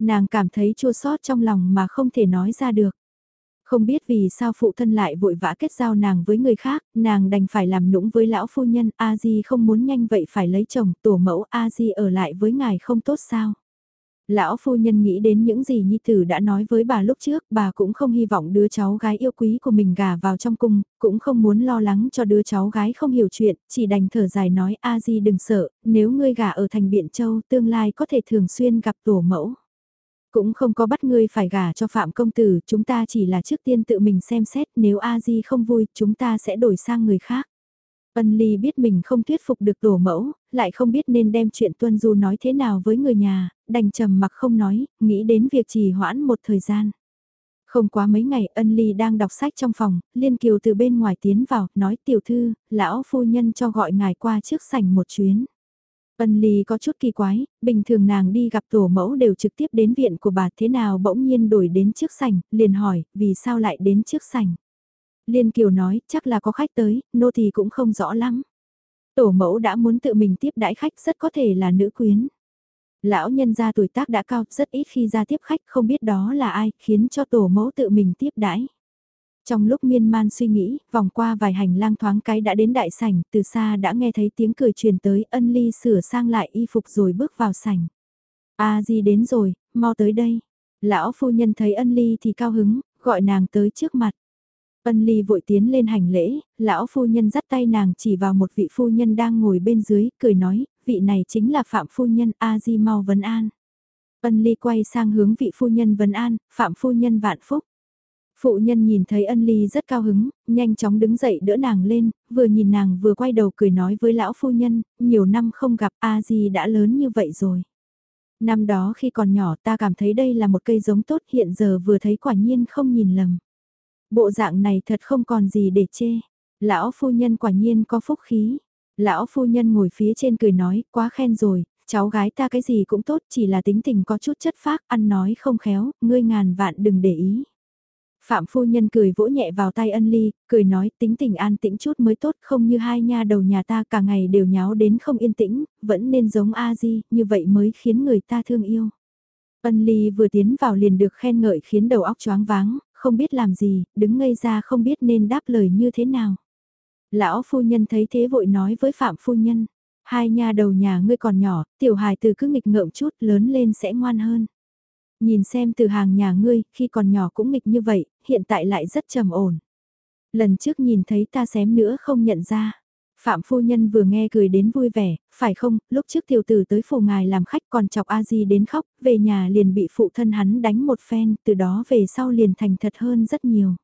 [SPEAKER 1] Nàng cảm thấy chua xót trong lòng mà không thể nói ra được. Không biết vì sao phụ thân lại vội vã kết giao nàng với người khác, nàng đành phải làm nũng với lão phu nhân, A Di không muốn nhanh vậy phải lấy chồng, tổ mẫu A Di ở lại với ngài không tốt sao. Lão phu nhân nghĩ đến những gì Nhi Tử đã nói với bà lúc trước, bà cũng không hy vọng đứa cháu gái yêu quý của mình gả vào trong cung, cũng không muốn lo lắng cho đứa cháu gái không hiểu chuyện, chỉ đành thở dài nói A Di đừng sợ, nếu ngươi gả ở thành Biện Châu tương lai có thể thường xuyên gặp tổ mẫu. Cũng không có bắt ngươi phải gả cho Phạm Công Tử, chúng ta chỉ là trước tiên tự mình xem xét nếu A Di không vui, chúng ta sẽ đổi sang người khác. Ân Ly biết mình không thuyết phục được tổ mẫu, lại không biết nên đem chuyện Tuân Du nói thế nào với người nhà, đành trầm mặc không nói, nghĩ đến việc trì hoãn một thời gian. Không quá mấy ngày ân ly đang đọc sách trong phòng, Liên Kiều từ bên ngoài tiến vào, nói tiểu thư, lão phu nhân cho gọi ngài qua trước sảnh một chuyến. Ân ly có chút kỳ quái, bình thường nàng đi gặp tổ mẫu đều trực tiếp đến viện của bà thế nào bỗng nhiên đổi đến trước sảnh, liền hỏi, vì sao lại đến trước sảnh. Liên Kiều nói, chắc là có khách tới, nô thì cũng không rõ lắm. Tổ mẫu đã muốn tự mình tiếp đãi khách rất có thể là nữ quyến. Lão nhân gia tuổi tác đã cao, rất ít khi ra tiếp khách không biết đó là ai, khiến cho tổ mẫu tự mình tiếp đãi. Trong lúc miên man suy nghĩ, vòng qua vài hành lang thoáng cái đã đến đại sảnh, từ xa đã nghe thấy tiếng cười truyền tới, ân ly sửa sang lại y phục rồi bước vào sảnh. a di đến rồi, mau tới đây. Lão phu nhân thấy ân ly thì cao hứng, gọi nàng tới trước mặt. Ân ly vội tiến lên hành lễ, lão phu nhân dắt tay nàng chỉ vào một vị phu nhân đang ngồi bên dưới, cười nói, vị này chính là Phạm phu nhân A-di mau vấn an. Ân ly quay sang hướng vị phu nhân vấn an, Phạm phu nhân vạn phúc. Phụ nhân nhìn thấy ân ly rất cao hứng, nhanh chóng đứng dậy đỡ nàng lên, vừa nhìn nàng vừa quay đầu cười nói với lão phu nhân, nhiều năm không gặp A-di đã lớn như vậy rồi. Năm đó khi còn nhỏ ta cảm thấy đây là một cây giống tốt hiện giờ vừa thấy quả nhiên không nhìn lầm. Bộ dạng này thật không còn gì để chê. Lão phu nhân quả nhiên có phúc khí. Lão phu nhân ngồi phía trên cười nói, quá khen rồi, cháu gái ta cái gì cũng tốt chỉ là tính tình có chút chất phác, ăn nói không khéo, ngươi ngàn vạn đừng để ý. Phạm phu nhân cười vỗ nhẹ vào tay ân ly, cười nói tính tình an tĩnh chút mới tốt không như hai nha đầu nhà ta cả ngày đều nháo đến không yên tĩnh, vẫn nên giống A-di, như vậy mới khiến người ta thương yêu. Ân ly vừa tiến vào liền được khen ngợi khiến đầu óc choáng váng, không biết làm gì, đứng ngây ra không biết nên đáp lời như thế nào. Lão phu nhân thấy thế vội nói với Phạm phu nhân, hai nha đầu nhà ngươi còn nhỏ, tiểu hài từ cứ nghịch ngợm chút lớn lên sẽ ngoan hơn. Nhìn xem từ hàng nhà ngươi, khi còn nhỏ cũng nghịch như vậy, hiện tại lại rất trầm ổn. Lần trước nhìn thấy ta xém nữa không nhận ra. Phạm phu nhân vừa nghe cười đến vui vẻ, phải không, lúc trước tiểu tử tới phủ ngài làm khách còn chọc a di đến khóc, về nhà liền bị phụ thân hắn đánh một phen, từ đó về sau liền thành thật hơn rất nhiều.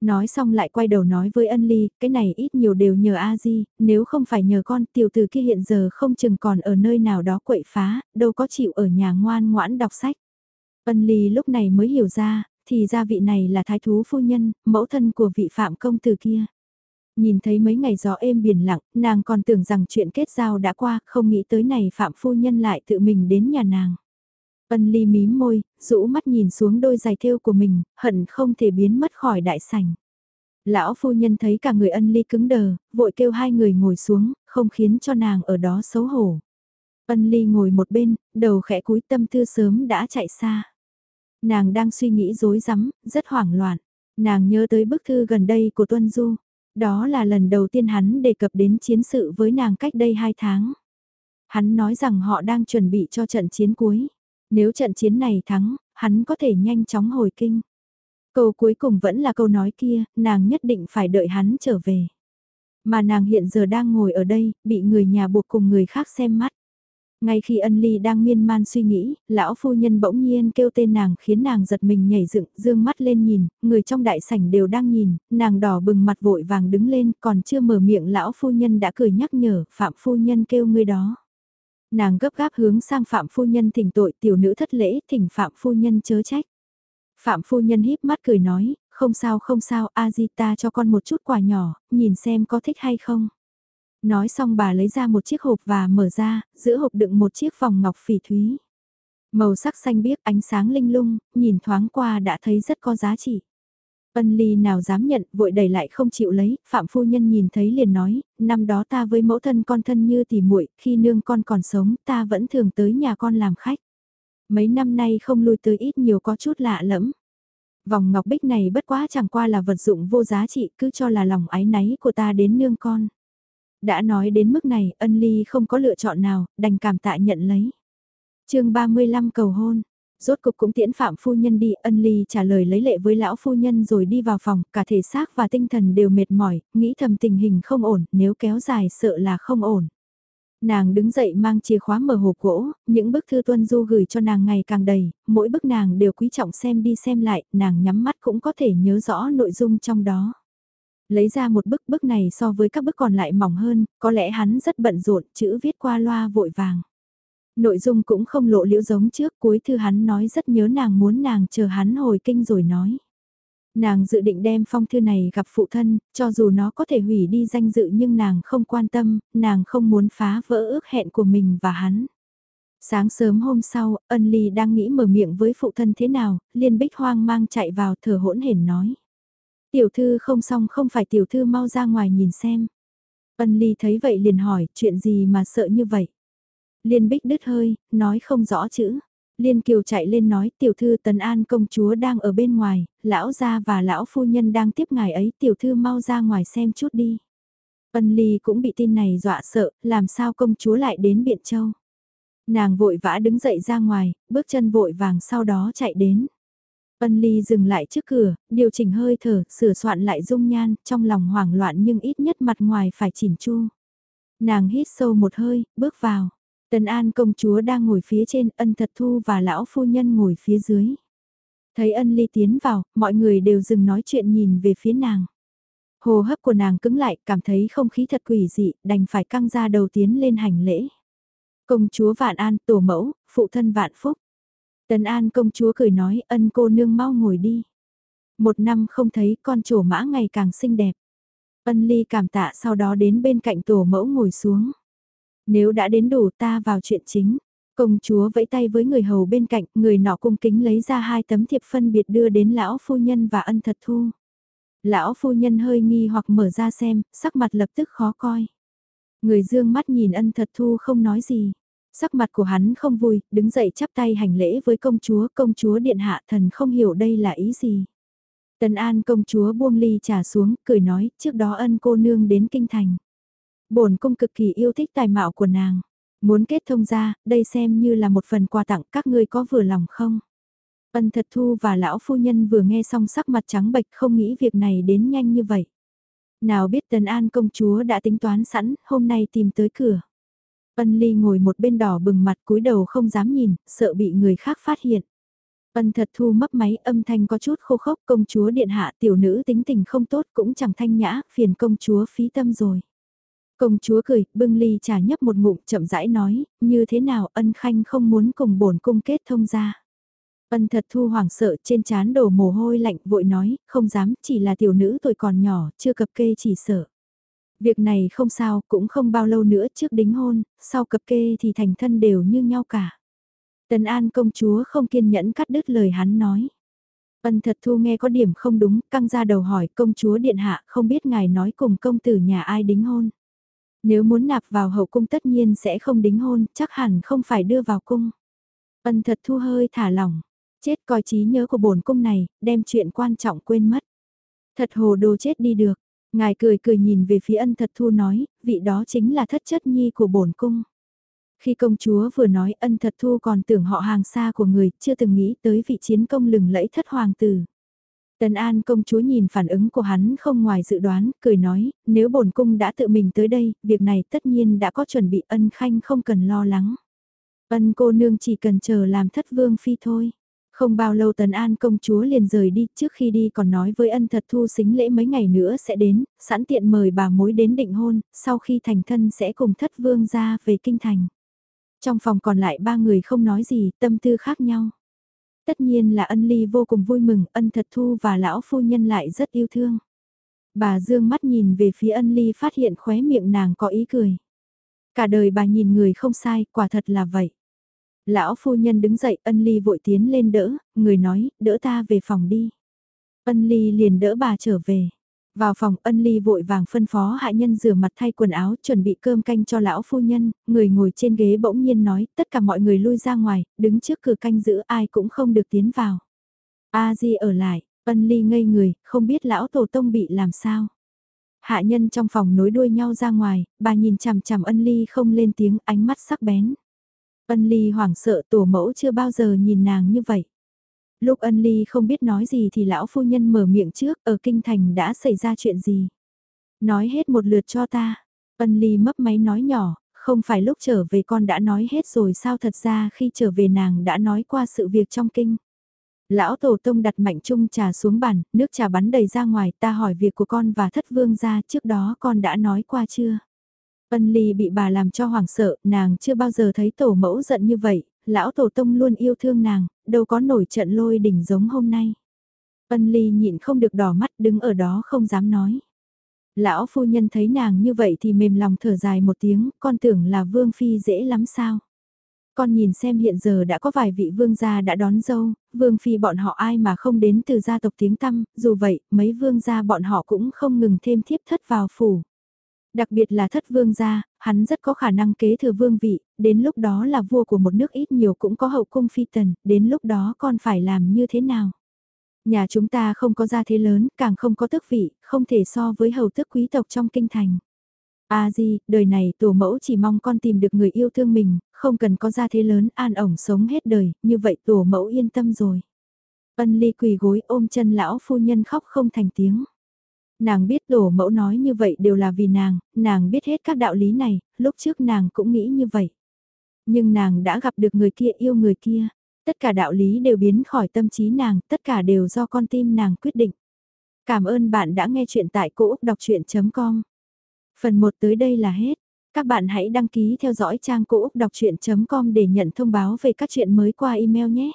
[SPEAKER 1] Nói xong lại quay đầu nói với ân ly, cái này ít nhiều đều nhờ a di, nếu không phải nhờ con tiểu tử kia hiện giờ không chừng còn ở nơi nào đó quậy phá, đâu có chịu ở nhà ngoan ngoãn đọc sách. Ân ly lúc này mới hiểu ra, thì ra vị này là thái thú phu nhân, mẫu thân của vị phạm công tử kia. Nhìn thấy mấy ngày gió êm biển lặng, nàng còn tưởng rằng chuyện kết giao đã qua, không nghĩ tới này phạm phu nhân lại tự mình đến nhà nàng. Ân ly mím môi, rũ mắt nhìn xuống đôi giày thêu của mình, hận không thể biến mất khỏi đại sảnh. Lão phu nhân thấy cả người ân ly cứng đờ, vội kêu hai người ngồi xuống, không khiến cho nàng ở đó xấu hổ. Ân ly ngồi một bên, đầu khẽ cúi tâm tư sớm đã chạy xa. Nàng đang suy nghĩ rối rắm, rất hoảng loạn. Nàng nhớ tới bức thư gần đây của Tuân Du. Đó là lần đầu tiên hắn đề cập đến chiến sự với nàng cách đây hai tháng. Hắn nói rằng họ đang chuẩn bị cho trận chiến cuối. Nếu trận chiến này thắng, hắn có thể nhanh chóng hồi kinh. Câu cuối cùng vẫn là câu nói kia, nàng nhất định phải đợi hắn trở về. Mà nàng hiện giờ đang ngồi ở đây, bị người nhà buộc cùng người khác xem mắt. Ngay khi ân ly đang miên man suy nghĩ, lão phu nhân bỗng nhiên kêu tên nàng khiến nàng giật mình nhảy dựng, dương mắt lên nhìn, người trong đại sảnh đều đang nhìn, nàng đỏ bừng mặt vội vàng đứng lên, còn chưa mở miệng lão phu nhân đã cười nhắc nhở, phạm phu nhân kêu người đó. Nàng gấp gáp hướng sang phạm phu nhân thỉnh tội tiểu nữ thất lễ, thỉnh phạm phu nhân chớ trách. Phạm phu nhân híp mắt cười nói, không sao không sao, a di ta cho con một chút quà nhỏ, nhìn xem có thích hay không. Nói xong bà lấy ra một chiếc hộp và mở ra, giữa hộp đựng một chiếc vòng ngọc phỉ thúy. Màu sắc xanh biếc ánh sáng linh lung, nhìn thoáng qua đã thấy rất có giá trị. Ân ly nào dám nhận, vội đẩy lại không chịu lấy, phạm phu nhân nhìn thấy liền nói, năm đó ta với mẫu thân con thân như tỉ muội khi nương con còn sống ta vẫn thường tới nhà con làm khách. Mấy năm nay không lui tới ít nhiều có chút lạ lẫm. Vòng ngọc bích này bất quá chẳng qua là vật dụng vô giá trị cứ cho là lòng ái náy của ta đến nương con. Đã nói đến mức này, ân ly không có lựa chọn nào, đành cảm tạ nhận lấy. chương 35 cầu hôn. Rốt cục cũng tiễn phạm phu nhân đi, ân ly trả lời lấy lệ với lão phu nhân rồi đi vào phòng, cả thể xác và tinh thần đều mệt mỏi, nghĩ thầm tình hình không ổn, nếu kéo dài sợ là không ổn. Nàng đứng dậy mang chìa khóa mở hộp gỗ, những bức thư tuân du gửi cho nàng ngày càng đầy, mỗi bức nàng đều quý trọng xem đi xem lại, nàng nhắm mắt cũng có thể nhớ rõ nội dung trong đó. Lấy ra một bức bức này so với các bức còn lại mỏng hơn, có lẽ hắn rất bận rộn, chữ viết qua loa vội vàng. Nội dung cũng không lộ liễu giống trước, cuối thư hắn nói rất nhớ nàng muốn nàng chờ hắn hồi kinh rồi nói. Nàng dự định đem phong thư này gặp phụ thân, cho dù nó có thể hủy đi danh dự nhưng nàng không quan tâm, nàng không muốn phá vỡ ước hẹn của mình và hắn. Sáng sớm hôm sau, ân ly đang nghĩ mở miệng với phụ thân thế nào, liên bích hoang mang chạy vào thở hỗn hển nói. Tiểu thư không xong không phải tiểu thư mau ra ngoài nhìn xem. Ân ly thấy vậy liền hỏi, chuyện gì mà sợ như vậy? Liên bích đứt hơi, nói không rõ chữ. Liên Kiều chạy lên nói tiểu thư Tần An công chúa đang ở bên ngoài, lão gia và lão phu nhân đang tiếp ngài ấy, tiểu thư mau ra ngoài xem chút đi. Ân Ly cũng bị tin này dọa sợ, làm sao công chúa lại đến Biện Châu. Nàng vội vã đứng dậy ra ngoài, bước chân vội vàng sau đó chạy đến. Ân ly dừng lại trước cửa, điều chỉnh hơi thở, sửa soạn lại dung nhan, trong lòng hoảng loạn nhưng ít nhất mặt ngoài phải chỉnh chu. Nàng hít sâu một hơi, bước vào. Tần An công chúa đang ngồi phía trên, ân thật thu và lão phu nhân ngồi phía dưới. Thấy ân ly tiến vào, mọi người đều dừng nói chuyện nhìn về phía nàng. Hồ hấp của nàng cứng lại, cảm thấy không khí thật quỷ dị, đành phải căng ra đầu tiến lên hành lễ. Công chúa Vạn An, tổ mẫu, phụ thân Vạn Phúc. Tần An công chúa cười nói ân cô nương mau ngồi đi. Một năm không thấy con trổ mã ngày càng xinh đẹp. Ân ly cảm tạ sau đó đến bên cạnh tổ mẫu ngồi xuống. Nếu đã đến đủ ta vào chuyện chính. Công chúa vẫy tay với người hầu bên cạnh, người nọ cung kính lấy ra hai tấm thiệp phân biệt đưa đến lão phu nhân và ân thật thu. Lão phu nhân hơi nghi hoặc mở ra xem, sắc mặt lập tức khó coi. Người dương mắt nhìn ân thật thu không nói gì. Sắc mặt của hắn không vui, đứng dậy chắp tay hành lễ với công chúa, công chúa điện hạ thần không hiểu đây là ý gì. Tần An công chúa buông ly trà xuống, cười nói, trước đó ân cô nương đến kinh thành. bổn cung cực kỳ yêu thích tài mạo của nàng. Muốn kết thông ra, đây xem như là một phần quà tặng các ngươi có vừa lòng không? Ân thật thu và lão phu nhân vừa nghe xong sắc mặt trắng bệch không nghĩ việc này đến nhanh như vậy. Nào biết Tần An công chúa đã tính toán sẵn, hôm nay tìm tới cửa. Ân ly ngồi một bên đỏ bừng mặt cúi đầu không dám nhìn, sợ bị người khác phát hiện. Ân thật thu mấp máy âm thanh có chút khô khốc công chúa điện hạ tiểu nữ tính tình không tốt cũng chẳng thanh nhã, phiền công chúa phí tâm rồi. Công chúa cười, bưng ly trà nhấp một ngụm chậm rãi nói, như thế nào ân khanh không muốn cùng bổn cung kết thông ra. Ân thật thu hoảng sợ trên chán đổ mồ hôi lạnh vội nói, không dám, chỉ là tiểu nữ tuổi còn nhỏ, chưa cập kê chỉ sợ. Việc này không sao, cũng không bao lâu nữa trước đính hôn, sau cập kê thì thành thân đều như nhau cả. Tần An công chúa không kiên nhẫn cắt đứt lời hắn nói. Ân thật thu nghe có điểm không đúng, căng ra đầu hỏi công chúa điện hạ không biết ngài nói cùng công tử nhà ai đính hôn. Nếu muốn nạp vào hậu cung tất nhiên sẽ không đính hôn, chắc hẳn không phải đưa vào cung. Ân thật thu hơi thả lỏng, chết coi trí nhớ của bổn cung này, đem chuyện quan trọng quên mất. Thật hồ đồ chết đi được, ngài cười cười nhìn về phía ân thật thu nói, vị đó chính là thất chất nhi của bổn cung. Khi công chúa vừa nói ân thật thu còn tưởng họ hàng xa của người, chưa từng nghĩ tới vị chiến công lừng lẫy thất hoàng tử. Tần An công chúa nhìn phản ứng của hắn không ngoài dự đoán, cười nói, nếu bổn cung đã tự mình tới đây, việc này tất nhiên đã có chuẩn bị ân khanh không cần lo lắng. Ân cô nương chỉ cần chờ làm thất vương phi thôi. Không bao lâu Tần An công chúa liền rời đi, trước khi đi còn nói với ân thật thu xính lễ mấy ngày nữa sẽ đến, sẵn tiện mời bà mối đến định hôn, sau khi thành thân sẽ cùng thất vương ra về kinh thành. Trong phòng còn lại ba người không nói gì, tâm tư khác nhau. Tất nhiên là ân ly vô cùng vui mừng, ân thật thu và lão phu nhân lại rất yêu thương. Bà dương mắt nhìn về phía ân ly phát hiện khóe miệng nàng có ý cười. Cả đời bà nhìn người không sai, quả thật là vậy. Lão phu nhân đứng dậy, ân ly vội tiến lên đỡ, người nói, đỡ ta về phòng đi. Ân ly liền đỡ bà trở về. Vào phòng ân ly vội vàng phân phó hạ nhân rửa mặt thay quần áo chuẩn bị cơm canh cho lão phu nhân, người ngồi trên ghế bỗng nhiên nói tất cả mọi người lui ra ngoài, đứng trước cửa canh giữ ai cũng không được tiến vào. A Di ở lại, ân ly ngây người, không biết lão tổ tông bị làm sao. Hạ nhân trong phòng nối đuôi nhau ra ngoài, bà nhìn chằm chằm ân ly không lên tiếng ánh mắt sắc bén. Ân ly hoảng sợ tổ mẫu chưa bao giờ nhìn nàng như vậy. Lúc ân ly không biết nói gì thì lão phu nhân mở miệng trước, ở kinh thành đã xảy ra chuyện gì. Nói hết một lượt cho ta. Ân ly mấp máy nói nhỏ, không phải lúc trở về con đã nói hết rồi sao thật ra khi trở về nàng đã nói qua sự việc trong kinh. Lão tổ tông đặt mạnh chung trà xuống bàn, nước trà bắn đầy ra ngoài ta hỏi việc của con và thất vương ra trước đó con đã nói qua chưa. Ân ly bị bà làm cho hoảng sợ, nàng chưa bao giờ thấy tổ mẫu giận như vậy, lão tổ tông luôn yêu thương nàng, đâu có nổi trận lôi đỉnh giống hôm nay. Ân ly nhịn không được đỏ mắt đứng ở đó không dám nói. Lão phu nhân thấy nàng như vậy thì mềm lòng thở dài một tiếng, con tưởng là vương phi dễ lắm sao. Con nhìn xem hiện giờ đã có vài vị vương gia đã đón dâu, vương phi bọn họ ai mà không đến từ gia tộc tiếng tăm, dù vậy, mấy vương gia bọn họ cũng không ngừng thêm thiếp thất vào phủ. Đặc biệt là thất vương gia, hắn rất có khả năng kế thừa vương vị, đến lúc đó là vua của một nước ít nhiều cũng có hậu cung phi tần, đến lúc đó con phải làm như thế nào? Nhà chúng ta không có gia thế lớn, càng không có tước vị, không thể so với hầu tước quý tộc trong kinh thành. A Di, đời này tổ mẫu chỉ mong con tìm được người yêu thương mình, không cần có gia thế lớn an ổn sống hết đời, như vậy tổ mẫu yên tâm rồi. Ân ly quỳ gối ôm chân lão phu nhân khóc không thành tiếng. Nàng biết tổ mẫu nói như vậy đều là vì nàng, nàng biết hết các đạo lý này, lúc trước nàng cũng nghĩ như vậy. Nhưng nàng đã gặp được người kia yêu người kia, tất cả đạo lý đều biến khỏi tâm trí nàng, tất cả đều do con tim nàng quyết định. Cảm ơn bạn đã nghe chuyện tại cỗ Úc Đọc Chuyện.com. Phần 1 tới đây là hết. Các bạn hãy đăng ký theo dõi trang cỗ Úc Đọc Chuyện.com để nhận thông báo về các chuyện mới qua email nhé.